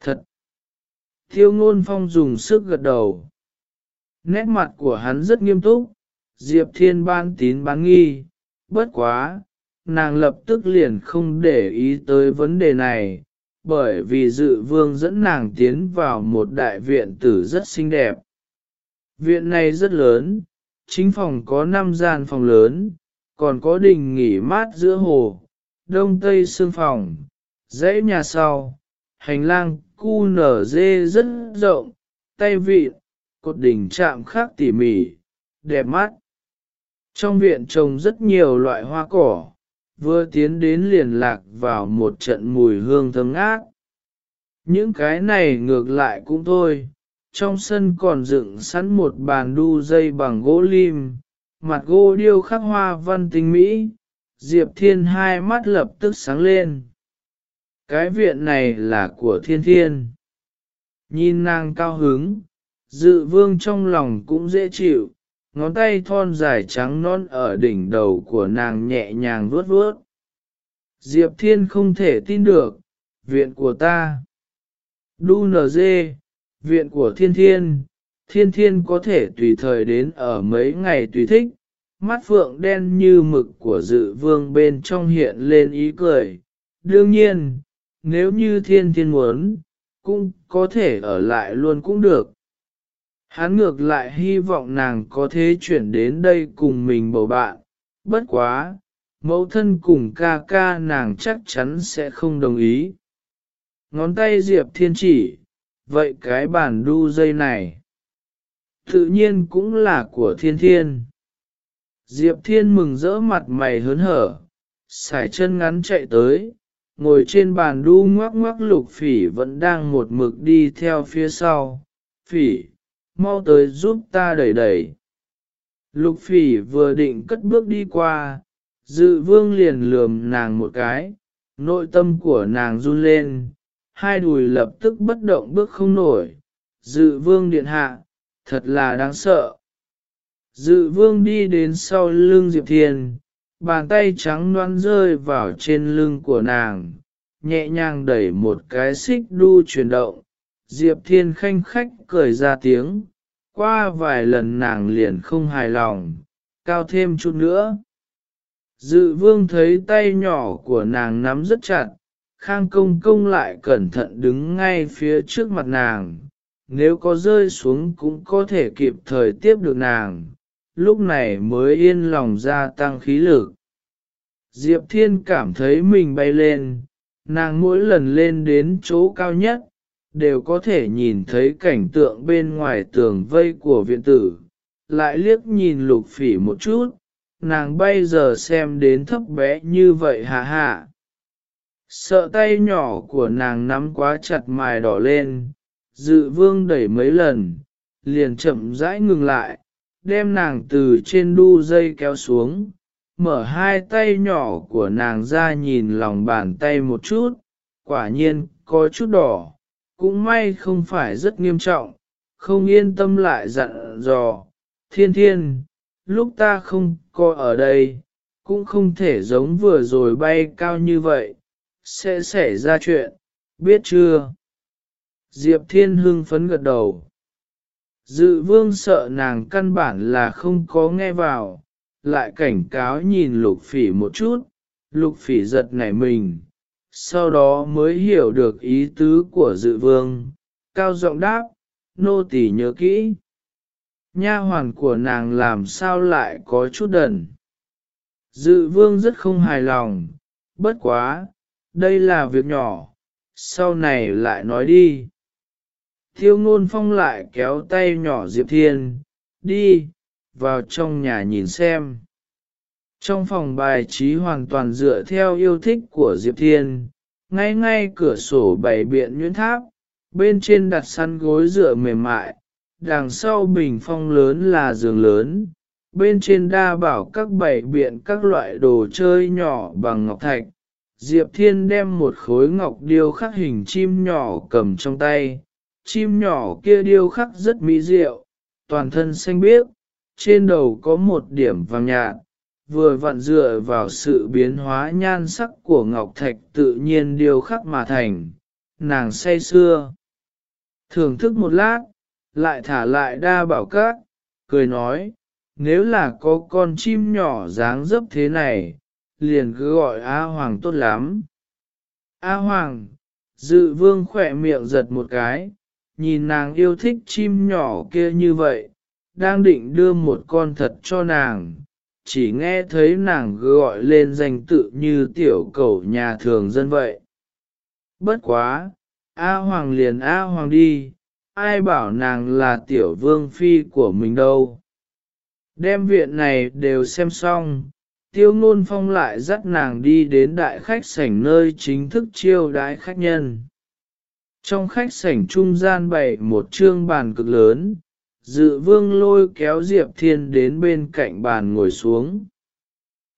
Thật! Thiêu ngôn phong dùng sức gật đầu. Nét mặt của hắn rất nghiêm túc, Diệp Thiên ban tín bán nghi, bất quá, nàng lập tức liền không để ý tới vấn đề này, bởi vì dự vương dẫn nàng tiến vào một đại viện tử rất xinh đẹp. Viện này rất lớn, chính phòng có 5 gian phòng lớn, còn có đình nghỉ mát giữa hồ, đông tây xương phòng, dãy nhà sau, hành lang cu nở dê rất rộng, tay vịn, cột đỉnh chạm khác tỉ mỉ, đẹp mắt. Trong viện trồng rất nhiều loại hoa cỏ, vừa tiến đến liền lạc vào một trận mùi hương thơm ngát. Những cái này ngược lại cũng thôi, trong sân còn dựng sẵn một bàn đu dây bằng gỗ lim, mặt gỗ điêu khắc hoa văn tinh mỹ, Diệp Thiên hai mắt lập tức sáng lên. Cái viện này là của thiên thiên. Nhìn nàng cao hứng, dự vương trong lòng cũng dễ chịu, ngón tay thon dài trắng non ở đỉnh đầu của nàng nhẹ nhàng vuốt vuốt. Diệp Thiên không thể tin được, viện của ta. Đu nờ dê, viện của thiên thiên, thiên thiên có thể tùy thời đến ở mấy ngày tùy thích, mắt phượng đen như mực của dự vương bên trong hiện lên ý cười. Đương nhiên, nếu như thiên thiên muốn, cũng có thể ở lại luôn cũng được. Hắn ngược lại hy vọng nàng có thể chuyển đến đây cùng mình bầu bạn, bất quá, mẫu thân cùng ca ca nàng chắc chắn sẽ không đồng ý. Ngón tay Diệp Thiên chỉ, vậy cái bản đu dây này, tự nhiên cũng là của Thiên Thiên. Diệp Thiên mừng rỡ mặt mày hớn hở, xài chân ngắn chạy tới, ngồi trên bàn đu ngoắc ngoắc lục phỉ vẫn đang một mực đi theo phía sau. Phỉ, mau tới giúp ta đẩy đẩy. Lục phỉ vừa định cất bước đi qua, dự vương liền lườm nàng một cái, nội tâm của nàng run lên, hai đùi lập tức bất động bước không nổi, dự vương điện hạ, thật là đáng sợ. Dự vương đi đến sau lưng Diệp Thiên, bàn tay trắng loan rơi vào trên lưng của nàng, nhẹ nhàng đẩy một cái xích đu chuyển động. Diệp Thiên khanh khách cười ra tiếng, qua vài lần nàng liền không hài lòng, cao thêm chút nữa. Dự vương thấy tay nhỏ của nàng nắm rất chặt, khang công công lại cẩn thận đứng ngay phía trước mặt nàng, nếu có rơi xuống cũng có thể kịp thời tiếp được nàng, lúc này mới yên lòng gia tăng khí lực. Diệp Thiên cảm thấy mình bay lên, nàng mỗi lần lên đến chỗ cao nhất, đều có thể nhìn thấy cảnh tượng bên ngoài tường vây của viện tử, lại liếc nhìn lục phỉ một chút, nàng bay giờ xem đến thấp bé như vậy hạ hạ. Sợ tay nhỏ của nàng nắm quá chặt mài đỏ lên, dự vương đẩy mấy lần, liền chậm rãi ngừng lại, đem nàng từ trên đu dây kéo xuống, mở hai tay nhỏ của nàng ra nhìn lòng bàn tay một chút, quả nhiên có chút đỏ, cũng may không phải rất nghiêm trọng, không yên tâm lại dặn dò, thiên thiên, lúc ta không có ở đây, cũng không thể giống vừa rồi bay cao như vậy, sẽ xảy ra chuyện, biết chưa? Diệp Thiên hưng phấn gật đầu. Dự vương sợ nàng căn bản là không có nghe vào, lại cảnh cáo nhìn lục phỉ một chút, lục phỉ giật nảy mình, sau đó mới hiểu được ý tứ của dự vương, cao giọng đáp, nô tỳ nhớ kỹ. Nha hoàn của nàng làm sao lại có chút đần. Dự vương rất không hài lòng, bất quá, đây là việc nhỏ, sau này lại nói đi. Thiêu ngôn phong lại kéo tay nhỏ Diệp Thiên, đi, vào trong nhà nhìn xem. Trong phòng bài trí hoàn toàn dựa theo yêu thích của Diệp Thiên, ngay ngay cửa sổ bày biện nhuyễn tháp, bên trên đặt săn gối dựa mềm mại, đằng sau bình phong lớn là giường lớn, bên trên đa bảo các bày biện các loại đồ chơi nhỏ bằng ngọc thạch. Diệp Thiên đem một khối ngọc điêu khắc hình chim nhỏ cầm trong tay, chim nhỏ kia điêu khắc rất mỹ diệu, toàn thân xanh biếc, trên đầu có một điểm vàng nhạt, vừa vặn dựa vào sự biến hóa nhan sắc của ngọc thạch tự nhiên điêu khắc mà thành, nàng say xưa. Thưởng thức một lát, lại thả lại đa bảo cát, cười nói, nếu là có con chim nhỏ dáng dấp thế này, liền cứ gọi A Hoàng tốt lắm. A Hoàng, dự vương khỏe miệng giật một cái, nhìn nàng yêu thích chim nhỏ kia như vậy, đang định đưa một con thật cho nàng, chỉ nghe thấy nàng gọi lên danh tự như tiểu cầu nhà thường dân vậy. Bất quá, A Hoàng liền A Hoàng đi, ai bảo nàng là tiểu vương phi của mình đâu. Đem viện này đều xem xong, tiêu ngôn phong lại dắt nàng đi đến đại khách sảnh nơi chính thức chiêu đái khách nhân. Trong khách sảnh trung gian bày một trương bàn cực lớn, dự vương lôi kéo Diệp Thiên đến bên cạnh bàn ngồi xuống.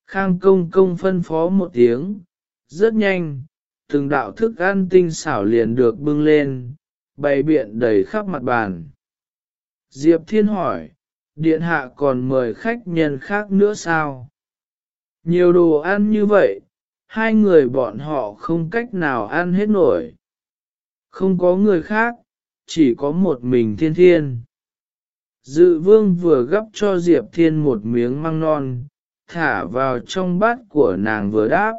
Khang công công phân phó một tiếng, rất nhanh, từng đạo thức ăn tinh xảo liền được bưng lên, bày biện đầy khắp mặt bàn. Diệp Thiên hỏi, điện hạ còn mời khách nhân khác nữa sao? Nhiều đồ ăn như vậy, hai người bọn họ không cách nào ăn hết nổi. Không có người khác, chỉ có một mình thiên thiên. Dự vương vừa gấp cho Diệp Thiên một miếng măng non, thả vào trong bát của nàng vừa đáp.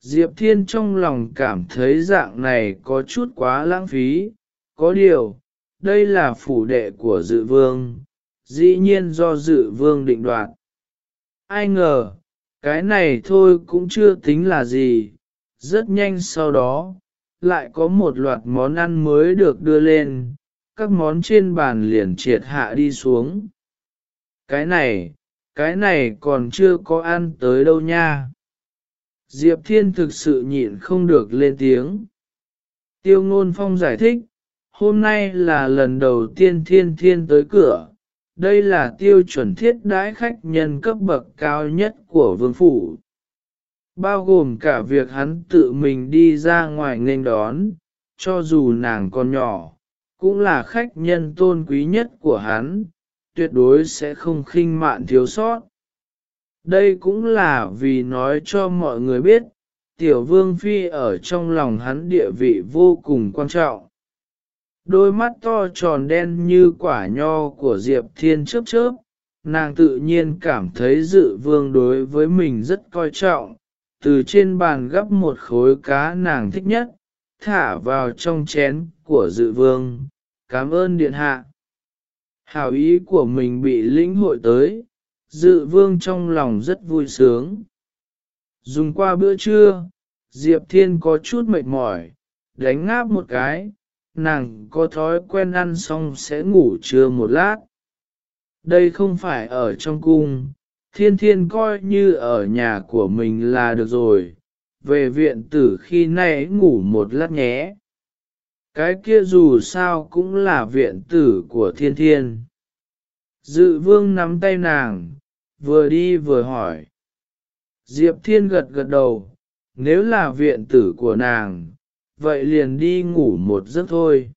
Diệp Thiên trong lòng cảm thấy dạng này có chút quá lãng phí, có điều, đây là phủ đệ của dự vương, dĩ nhiên do dự vương định đoạt. Ai ngờ, cái này thôi cũng chưa tính là gì, rất nhanh sau đó, lại có một loạt món ăn mới được đưa lên, các món trên bàn liền triệt hạ đi xuống. Cái này, cái này còn chưa có ăn tới đâu nha. Diệp Thiên thực sự nhịn không được lên tiếng. Tiêu ngôn phong giải thích, hôm nay là lần đầu tiên thiên thiên tới cửa, đây là tiêu chuẩn thiết đãi khách nhân cấp bậc cao nhất của vương phủ. Bao gồm cả việc hắn tự mình đi ra ngoài nên đón, cho dù nàng còn nhỏ, cũng là khách nhân tôn quý nhất của hắn, tuyệt đối sẽ không khinh mạn thiếu sót. Đây cũng là vì nói cho mọi người biết, tiểu vương phi ở trong lòng hắn địa vị vô cùng quan trọng. Đôi mắt to tròn đen như quả nho của Diệp Thiên chớp chớp, nàng tự nhiên cảm thấy dự vương đối với mình rất coi trọng, từ trên bàn gấp một khối cá nàng thích nhất, thả vào trong chén của dự vương, cảm ơn điện hạ. Hảo ý của mình bị lĩnh hội tới, dự vương trong lòng rất vui sướng. Dùng qua bữa trưa, Diệp Thiên có chút mệt mỏi, đánh ngáp một cái, nàng có thói quen ăn xong sẽ ngủ trưa một lát. Đây không phải ở trong cung, thiên thiên coi như ở nhà của mình là được rồi, về viện tử khi nãy ngủ một lát nhé. Cái kia dù sao cũng là viện tử của thiên thiên. Dự vương nắm tay nàng, vừa đi vừa hỏi. Diệp thiên gật gật đầu, nếu là viện tử của nàng, vậy liền đi ngủ một giấc thôi.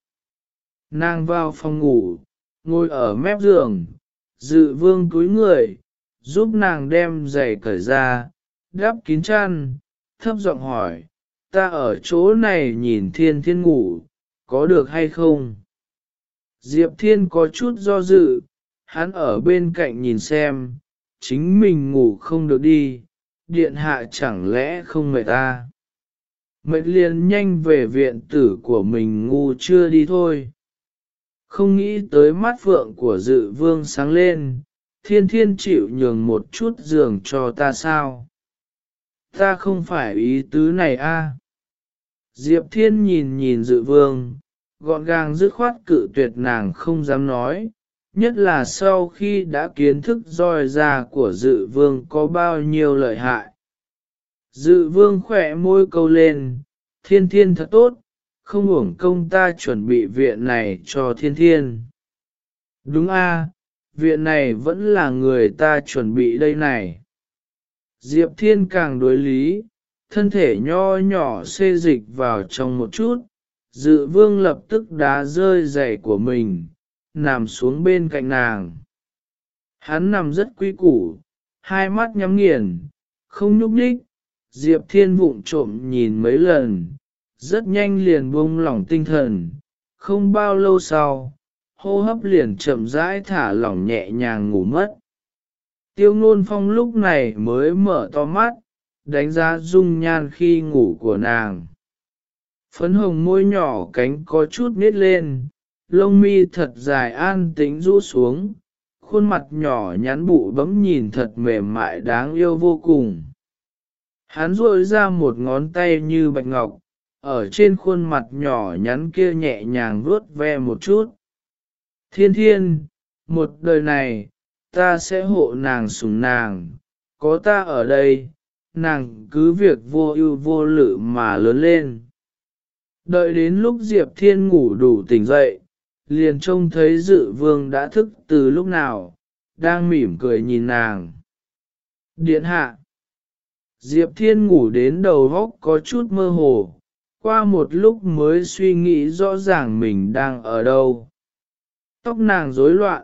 Nàng vào phòng ngủ, ngồi ở mép giường, dự vương cúi người, giúp nàng đem giày cởi ra, đắp kín chăn, thấp giọng hỏi, ta ở chỗ này nhìn thiên thiên ngủ, có được hay không? Diệp thiên có chút do dự, hắn ở bên cạnh nhìn xem, chính mình ngủ không được đi, điện hạ chẳng lẽ không mệt ta? Mệt liền nhanh về viện tử của mình ngu chưa đi thôi. Không nghĩ tới mắt phượng của dự vương sáng lên, thiên thiên chịu nhường một chút giường cho ta sao? Ta không phải ý tứ này a. Diệp thiên nhìn nhìn dự vương, gọn gàng dứt khoát cự tuyệt nàng không dám nói, nhất là sau khi đã kiến thức roi ra của dự vương có bao nhiêu lợi hại. Dự vương khỏe môi câu lên, thiên thiên thật tốt, không uổng công ta chuẩn bị viện này cho thiên thiên. Đúng a, viện này vẫn là người ta chuẩn bị đây này. Diệp thiên càng đối lý, thân thể nho nhỏ xê dịch vào trong một chút, dự vương lập tức đá rơi giày của mình, nằm xuống bên cạnh nàng. Hắn nằm rất quý củ, hai mắt nhắm nghiền, không nhúc nhích, Diệp Thiên vụng trộm nhìn mấy lần, rất nhanh liền buông lỏng tinh thần, không bao lâu sau hô hấp liền chậm rãi thả lỏng nhẹ nhàng ngủ mất. Tiêu ngôn phong lúc này mới mở to mắt, đánh giá dung nhan khi ngủ của nàng. Phấn hồng môi nhỏ cánh có chút nít lên, lông mi thật dài an tĩnh rũ xuống, khuôn mặt nhỏ nhắn bụ bấm nhìn thật mềm mại đáng yêu vô cùng. Hắn duỗi ra một ngón tay như bạch ngọc, ở trên khuôn mặt nhỏ nhắn kia nhẹ nhàng vuốt ve một chút thiên thiên, một đời này, ta sẽ hộ nàng sủng nàng. Có ta ở đây, nàng cứ việc vô ưu vô lự mà lớn lên. Đợi đến lúc diệp thiên ngủ đủ tỉnh dậy, liền trông thấy dự vương đã thức từ lúc nào, đang mỉm cười nhìn nàng. Điện hạ. Diệp thiên ngủ đến đầu góc có chút mơ hồ, qua một lúc mới suy nghĩ rõ ràng mình đang ở đâu tóc nàng rối loạn,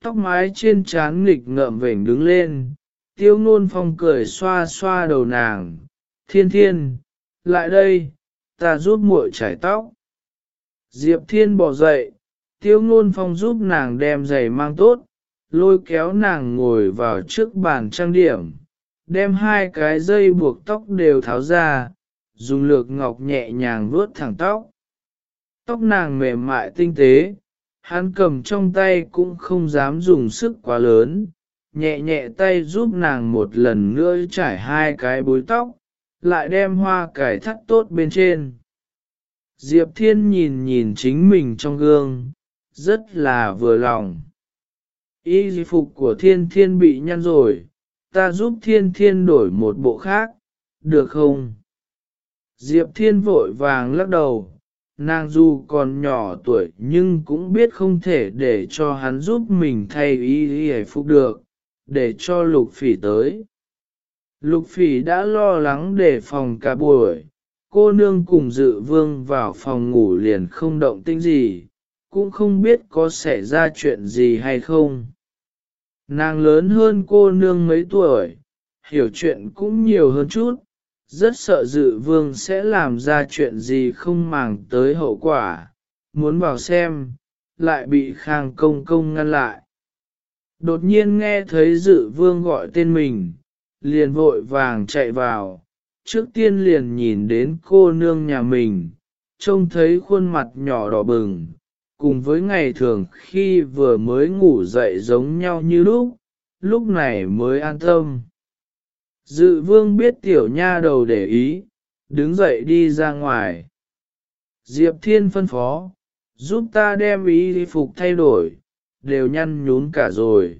tóc mái trên trán nghịch ngợm vểnh đứng lên. Tiêu ngôn phong cười xoa xoa đầu nàng. Thiên thiên, lại đây, ta giúp muội trải tóc. Diệp thiên bỏ dậy, tiêu ngôn phong giúp nàng đem giày mang tốt, lôi kéo nàng ngồi vào trước bàn trang điểm. Đem hai cái dây buộc tóc đều tháo ra, dùng lược ngọc nhẹ nhàng vuốt thẳng tóc. Tóc nàng mềm mại tinh tế hắn cầm trong tay cũng không dám dùng sức quá lớn, nhẹ nhẹ tay giúp nàng một lần nữa trải hai cái búi tóc, lại đem hoa cải thắt tốt bên trên. Diệp thiên nhìn nhìn chính mình trong gương, rất là vừa lòng. Y phục của thiên thiên bị nhăn rồi, ta giúp thiên thiên đổi một bộ khác, được không? Diệp thiên vội vàng lắc đầu nàng dù còn nhỏ tuổi nhưng cũng biết không thể để cho hắn giúp mình thay y y phục được, để cho lục phỉ tới. Lục phỉ đã lo lắng để phòng cả buổi. Cô nương cùng dự vương vào phòng ngủ liền không động tĩnh gì, cũng không biết có xảy ra chuyện gì hay không. Nàng lớn hơn cô nương mấy tuổi, hiểu chuyện cũng nhiều hơn chút rất sợ dự vương sẽ làm ra chuyện gì không màng tới hậu quả, muốn vào xem, lại bị khang công công ngăn lại. Đột nhiên nghe thấy dự vương gọi tên mình, liền vội vàng chạy vào, trước tiên liền nhìn đến cô nương nhà mình, trông thấy khuôn mặt nhỏ đỏ bừng, cùng với ngày thường khi vừa mới ngủ dậy giống nhau như lúc, lúc này mới an tâm. Dự vương biết tiểu nha đầu để ý, đứng dậy đi ra ngoài. Diệp Thiên phân phó, giúp ta đem ý phục thay đổi, đều nhăn nhún cả rồi.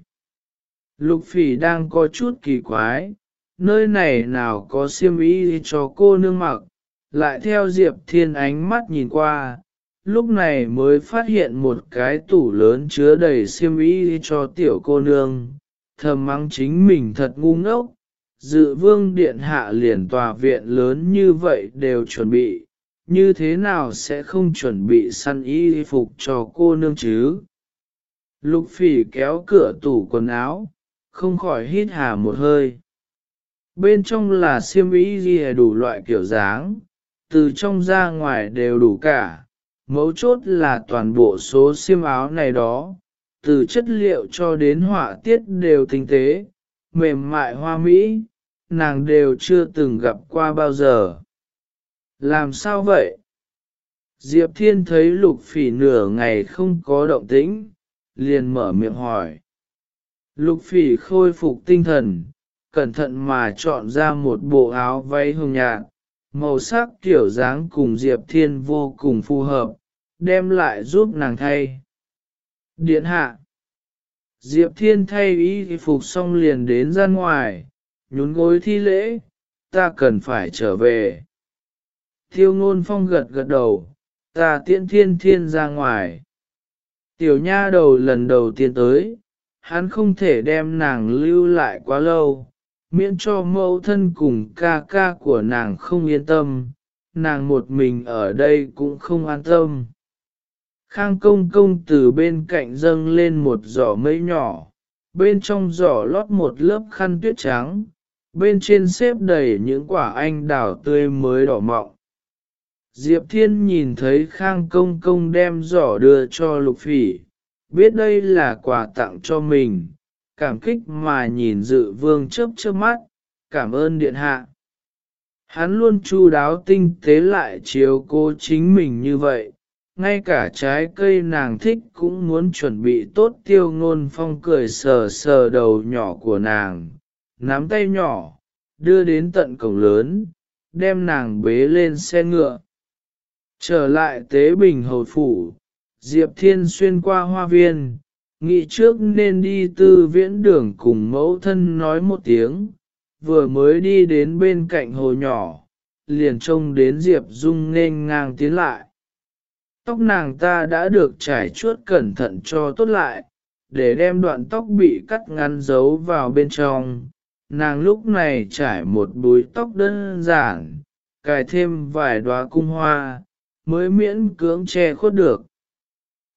Lục phỉ đang có chút kỳ quái, nơi này nào có xiêm y cho cô nương mặc, lại theo Diệp Thiên ánh mắt nhìn qua, lúc này mới phát hiện một cái tủ lớn chứa đầy xiêm y cho tiểu cô nương, thầm mắng chính mình thật ngu ngốc, dự vương điện hạ liền tòa viện lớn như vậy đều chuẩn bị, như thế nào sẽ không chuẩn bị săn y phục cho cô nương chứ? Lục phỉ kéo cửa tủ quần áo, không khỏi hít hà một hơi. Bên trong là xiêm y ghi đủ loại kiểu dáng, từ trong ra ngoài đều đủ cả, mấu chốt là toàn bộ số xiêm áo này đó, từ chất liệu cho đến họa tiết đều tinh tế, mềm mại hoa mỹ, nàng đều chưa từng gặp qua bao giờ. Làm sao vậy? Diệp Thiên thấy lục phỉ nửa ngày không có động tĩnh, liền mở miệng hỏi. Lục phỉ khôi phục tinh thần, cẩn thận mà chọn ra một bộ áo váy hồng nhạt, màu sắc kiểu dáng cùng Diệp Thiên vô cùng phù hợp, đem lại giúp nàng thay. Điện hạ Diệp Thiên thay ý phục xong liền đến ra ngoài, nhún gối thi lễ, ta cần phải trở về. Tiêu ngôn phong gật gật đầu, ta tiễn thiên thiên ra ngoài. Tiểu nha đầu lần đầu tiên tới, hắn không thể đem nàng lưu lại quá lâu, miễn cho mẫu thân cùng ca ca của nàng không yên tâm, nàng một mình ở đây cũng không an tâm. Khang công công từ bên cạnh dâng lên một giỏ mây nhỏ, bên trong giỏ lót một lớp khăn tuyết trắng, bên trên xếp đầy những quả anh đào tươi mới đỏ mọng. Diệp Thiên nhìn thấy Khang Công Công đem giỏ đưa cho Lục Phỉ, biết đây là quà tặng cho mình, cảm kích mà nhìn dự vương chớp chớp mắt, cảm ơn điện hạ. Hắn luôn chu đáo tinh tế lại chiếu cô chính mình như vậy, ngay cả trái cây nàng thích cũng muốn chuẩn bị tốt tiêu ngôn phong cười sờ sờ đầu nhỏ của nàng, nắm tay nhỏ, đưa đến tận cổng lớn, đem nàng bế lên xe ngựa. Trở lại tế bình hầu phủ, Diệp Thiên xuyên qua hoa viên, nghĩ trước nên đi tư viễn đường cùng mẫu thân nói một tiếng, vừa mới đi đến bên cạnh hồ nhỏ, liền trông đến Diệp Dung nên ngang tiến lại. Tóc nàng ta đã được trải chuốt cẩn thận cho tốt lại, để đem đoạn tóc bị cắt ngắn giấu vào bên trong. Nàng lúc này trải một búi tóc đơn giản, cài thêm vài đóa cung hoa, mới miễn cưỡng che khuất được.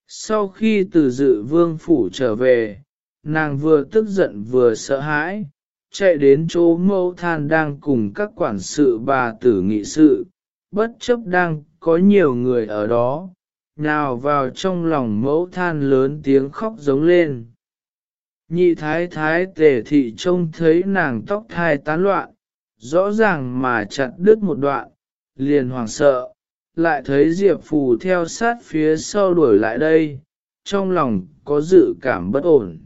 Sau khi từ dự vương phủ trở về, nàng vừa tức giận vừa sợ hãi, chạy đến chỗ mẫu than đang cùng các quản sự bà tử nghị sự, bất chấp đang có nhiều người ở đó, nào vào trong lòng mẫu than lớn tiếng khóc giống lên. Nhị thái thái tề thị trông thấy nàng tóc thai tán loạn, rõ ràng mà chặt đứt một đoạn, liền hoảng sợ, lại thấy Diệp Phù theo sát phía sau đuổi lại đây, trong lòng có dự cảm bất ổn.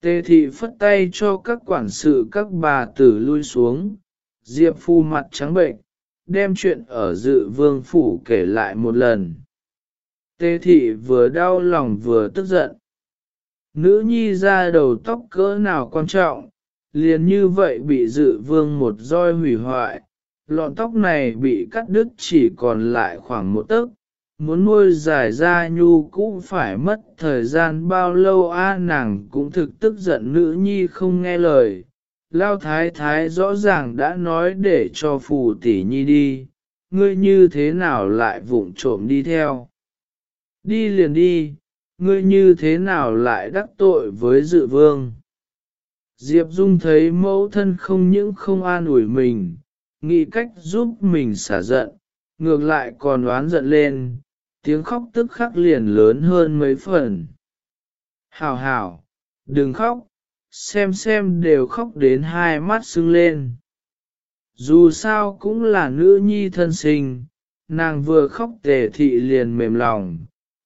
Tề thị phất tay cho các quản sự các bà tử lui xuống, Diệp Phù mặt trắng bệnh, đem chuyện ở dự vương phủ kể lại một lần. Tề thị vừa đau lòng vừa tức giận. Nữ nhi ra đầu tóc cỡ nào quan trọng, liền như vậy bị dự vương một roi hủy hoại, lọn tóc này bị cắt đứt chỉ còn lại khoảng một tấc, muốn nuôi dài ra nhu cũng phải mất thời gian bao lâu a nàng cũng thực tức giận nữ nhi không nghe lời. Lao thái thái rõ ràng đã nói để cho phù tỷ nhi đi, ngươi như thế nào lại vụng trộm đi theo. Đi liền đi, ngươi như thế nào lại đắc tội với dự vương. Diệp Dung thấy mẫu thân không những không an ủi mình, nghĩ cách giúp mình xả giận, ngược lại còn oán giận lên, tiếng khóc tức khắc liền lớn hơn mấy phần. Hảo hảo, đừng khóc, xem xem đều khóc đến hai mắt sưng lên. Dù sao cũng là nữ nhi thân sinh, nàng vừa khóc tề thị liền mềm lòng,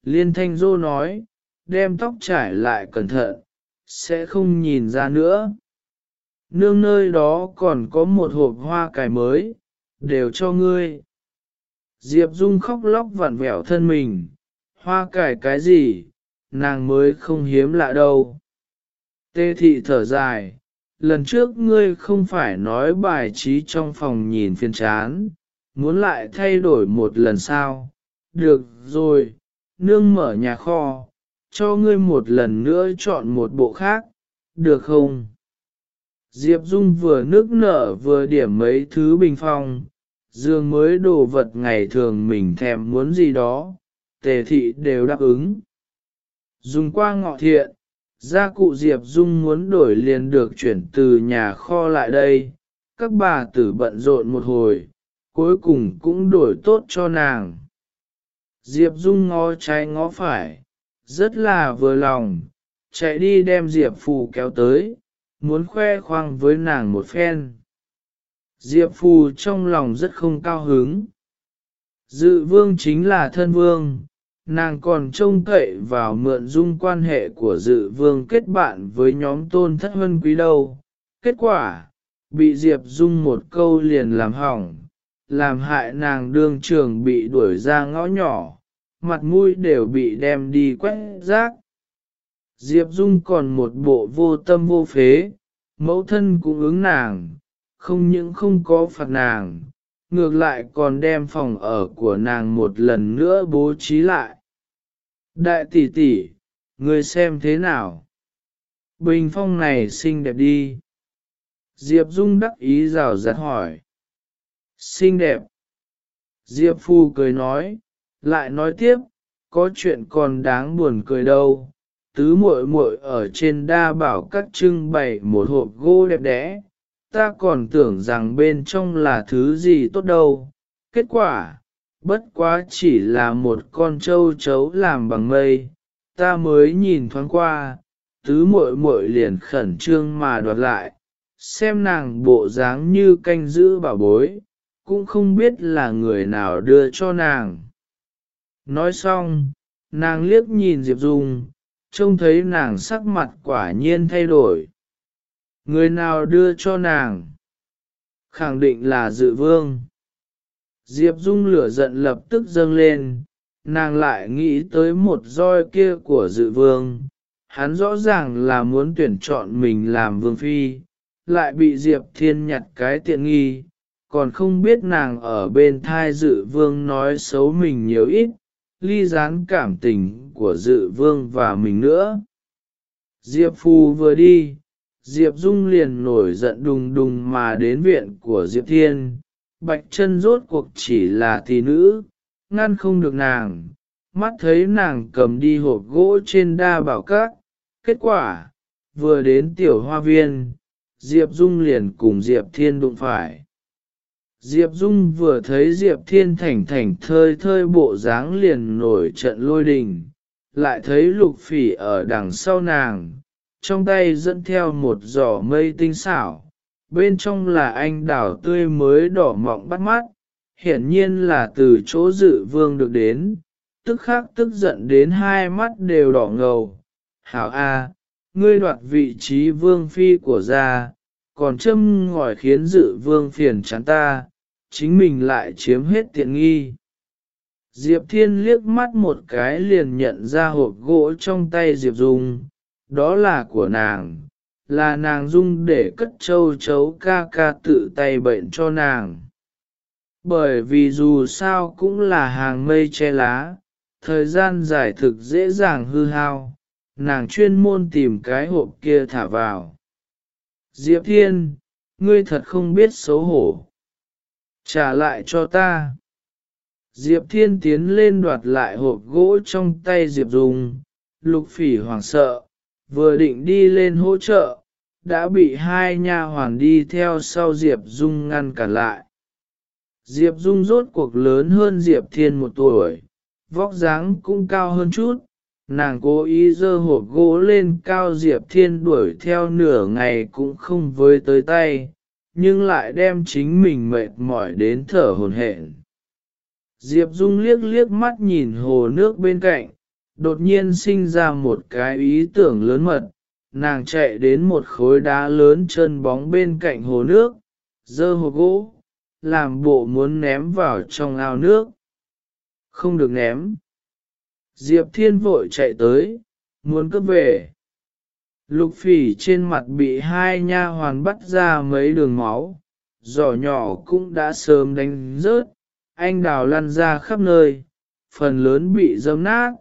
liên thanh dô nói, đem tóc trải lại cẩn thận, sẽ không nhìn ra nữa. Nương nơi đó còn có một hộp hoa cải mới, đều cho ngươi. Diệp Dung khóc lóc vặn vẹo thân mình, hoa cải cái gì, nàng mới không hiếm lạ đâu. Tê thị thở dài, lần trước ngươi không phải nói bài trí trong phòng nhìn phiên chán, muốn lại thay đổi một lần sao? Được rồi, nương mở nhà kho, cho ngươi một lần nữa chọn một bộ khác, được không? Diệp Dung vừa nước nở vừa điểm mấy thứ bình phong, dương mới đồ vật ngày thường mình thèm muốn gì đó, tề thị đều đáp ứng. Dùng qua ngọ thiện, gia cụ Diệp Dung muốn đổi liền được chuyển từ nhà kho lại đây, các bà tử bận rộn một hồi, cuối cùng cũng đổi tốt cho nàng. Diệp Dung ngó trái ngó phải, rất là vừa lòng, chạy đi đem Diệp Phù kéo tới, muốn khoe khoang với nàng một phen. Diệp Phù trong lòng rất không cao hứng. Dự vương chính là thân vương, nàng còn trông cậy vào mượn dung quan hệ của dự vương kết bạn với nhóm tôn thất hân quý đâu. Kết quả, bị Diệp Dung một câu liền làm hỏng, làm hại nàng đương trường bị đuổi ra ngõ nhỏ, mặt mũi đều bị đem đi quét rác. Diệp Dung còn một bộ vô tâm vô phế, mẫu thân cũng ứng nàng, không những không có phạt nàng, ngược lại còn đem phòng ở của nàng một lần nữa bố trí lại. Đại tỷ tỷ, người xem thế nào? Bình phong này xinh đẹp đi. Diệp Dung đắc ý rào rạt hỏi. Xinh đẹp. Diệp Phu cười nói, lại nói tiếp, có chuyện còn đáng buồn cười đâu. Tứ muội muội ở trên đa bảo các trưng bày một hộp gỗ đẹp đẽ, ta còn tưởng rằng bên trong là thứ gì tốt đâu. Kết quả, bất quá chỉ là một con trâu chấu làm bằng mây, ta mới nhìn thoáng qua, tứ muội muội liền khẩn trương mà đoạt lại, xem nàng bộ dáng như canh giữ bảo bối, cũng không biết là người nào đưa cho nàng. Nói xong, nàng liếc nhìn Diệp Dung, trông thấy nàng sắc mặt quả nhiên thay đổi. Người nào đưa cho nàng? Khẳng định là dự vương. Diệp Dung lửa giận lập tức dâng lên, nàng lại nghĩ tới một roi kia của dự vương. Hắn rõ ràng là muốn tuyển chọn mình làm vương phi, lại bị Diệp Thiên nhặt cái tiện nghi, còn không biết nàng ở bên thai dự vương nói xấu mình nhiều ít, ly gián cảm tình của dự vương và mình nữa. Diệp Phu vừa đi, Diệp Dung liền nổi giận đùng đùng mà đến viện của Diệp Thiên, bạch chân rốt cuộc chỉ là tỷ nữ, ngăn không được nàng, mắt thấy nàng cầm đi hộp gỗ trên đa bảo các, kết quả, vừa đến tiểu hoa viên, Diệp Dung liền cùng Diệp Thiên đụng phải. Diệp Dung vừa thấy Diệp Thiên thành thành thơi thơi bộ dáng liền nổi trận lôi đình, lại thấy lục phỉ ở đằng sau nàng, trong tay dẫn theo một giỏ mây tinh xảo, bên trong là anh đảo tươi mới đỏ mọng bắt mắt, hiển nhiên là từ chỗ dự vương được đến, tức khắc tức giận đến hai mắt đều đỏ ngầu. Hảo A, ngươi đoạt vị trí vương phi của gia, còn châm ngòi khiến dự vương phiền chán ta, chính mình lại chiếm hết tiện nghi. Diệp Thiên liếc mắt một cái liền nhận ra hộp gỗ trong tay Diệp Dung, đó là của nàng, là nàng dung để cất châu chấu ca ca tự tay bệnh cho nàng. Bởi vì dù sao cũng là hàng mây che lá, thời gian giải thực dễ dàng hư hao, nàng chuyên môn tìm cái hộp kia thả vào. Diệp Thiên, ngươi thật không biết xấu hổ. Trả lại cho ta. Diệp Thiên tiến lên đoạt lại hộp gỗ trong tay Diệp Dung, lục phỉ hoảng sợ, vừa định đi lên hỗ trợ, đã bị hai nha hoàn đi theo sau Diệp Dung ngăn cản lại. Diệp Dung rốt cuộc lớn hơn Diệp Thiên một tuổi, vóc dáng cũng cao hơn chút, nàng cố ý dơ hộp gỗ lên cao Diệp Thiên đuổi theo nửa ngày cũng không với tới tay, nhưng lại đem chính mình mệt mỏi đến thở hồn hển. Diệp Dung liếc liếc mắt nhìn hồ nước bên cạnh, đột nhiên sinh ra một cái ý tưởng lớn mật, nàng chạy đến một khối đá lớn chân bóng bên cạnh hồ nước, dơ hộp gỗ, làm bộ muốn ném vào trong ao nước. Không được ném. Diệp Thiên vội chạy tới, muốn cướp về. Lục phỉ trên mặt bị hai nha hoàn bắt ra mấy đường máu, giỏ nhỏ cũng đã sớm đánh rớt, anh đào lăn ra khắp nơi, phần lớn bị dâm nát,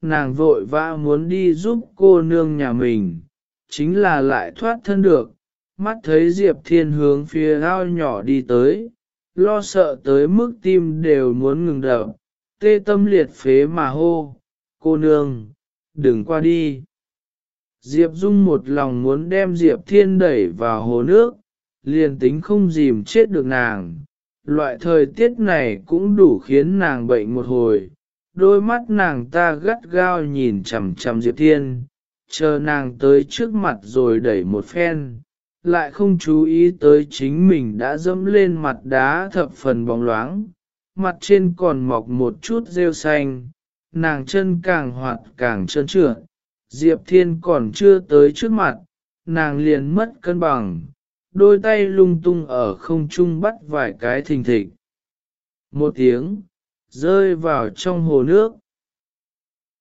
nàng vội vã muốn đi giúp cô nương nhà mình, chính là lại thoát thân được, mắt thấy Diệp Thiên hướng phía ao nhỏ đi tới, lo sợ tới mức tim đều muốn ngừng đập, tê tâm liệt phế mà hô, cô nương, đừng qua đi. Diệp Dung một lòng muốn đem Diệp Thiên đẩy vào hồ nước, liền tính không dìm chết được nàng. Loại thời tiết này cũng đủ khiến nàng bệnh một hồi, đôi mắt nàng ta gắt gao nhìn chằm chằm Diệp Thiên, chờ nàng tới trước mặt rồi đẩy một phen, lại không chú ý tới chính mình đã dẫm lên mặt đá thập phần bóng loáng, mặt trên còn mọc một chút rêu xanh, nàng chân càng hoạt càng trơn trượt, Diệp Thiên còn chưa tới trước mặt, nàng liền mất cân bằng, đôi tay lung tung ở không trung bắt vài cái thình thịch. Một tiếng, rơi vào trong hồ nước.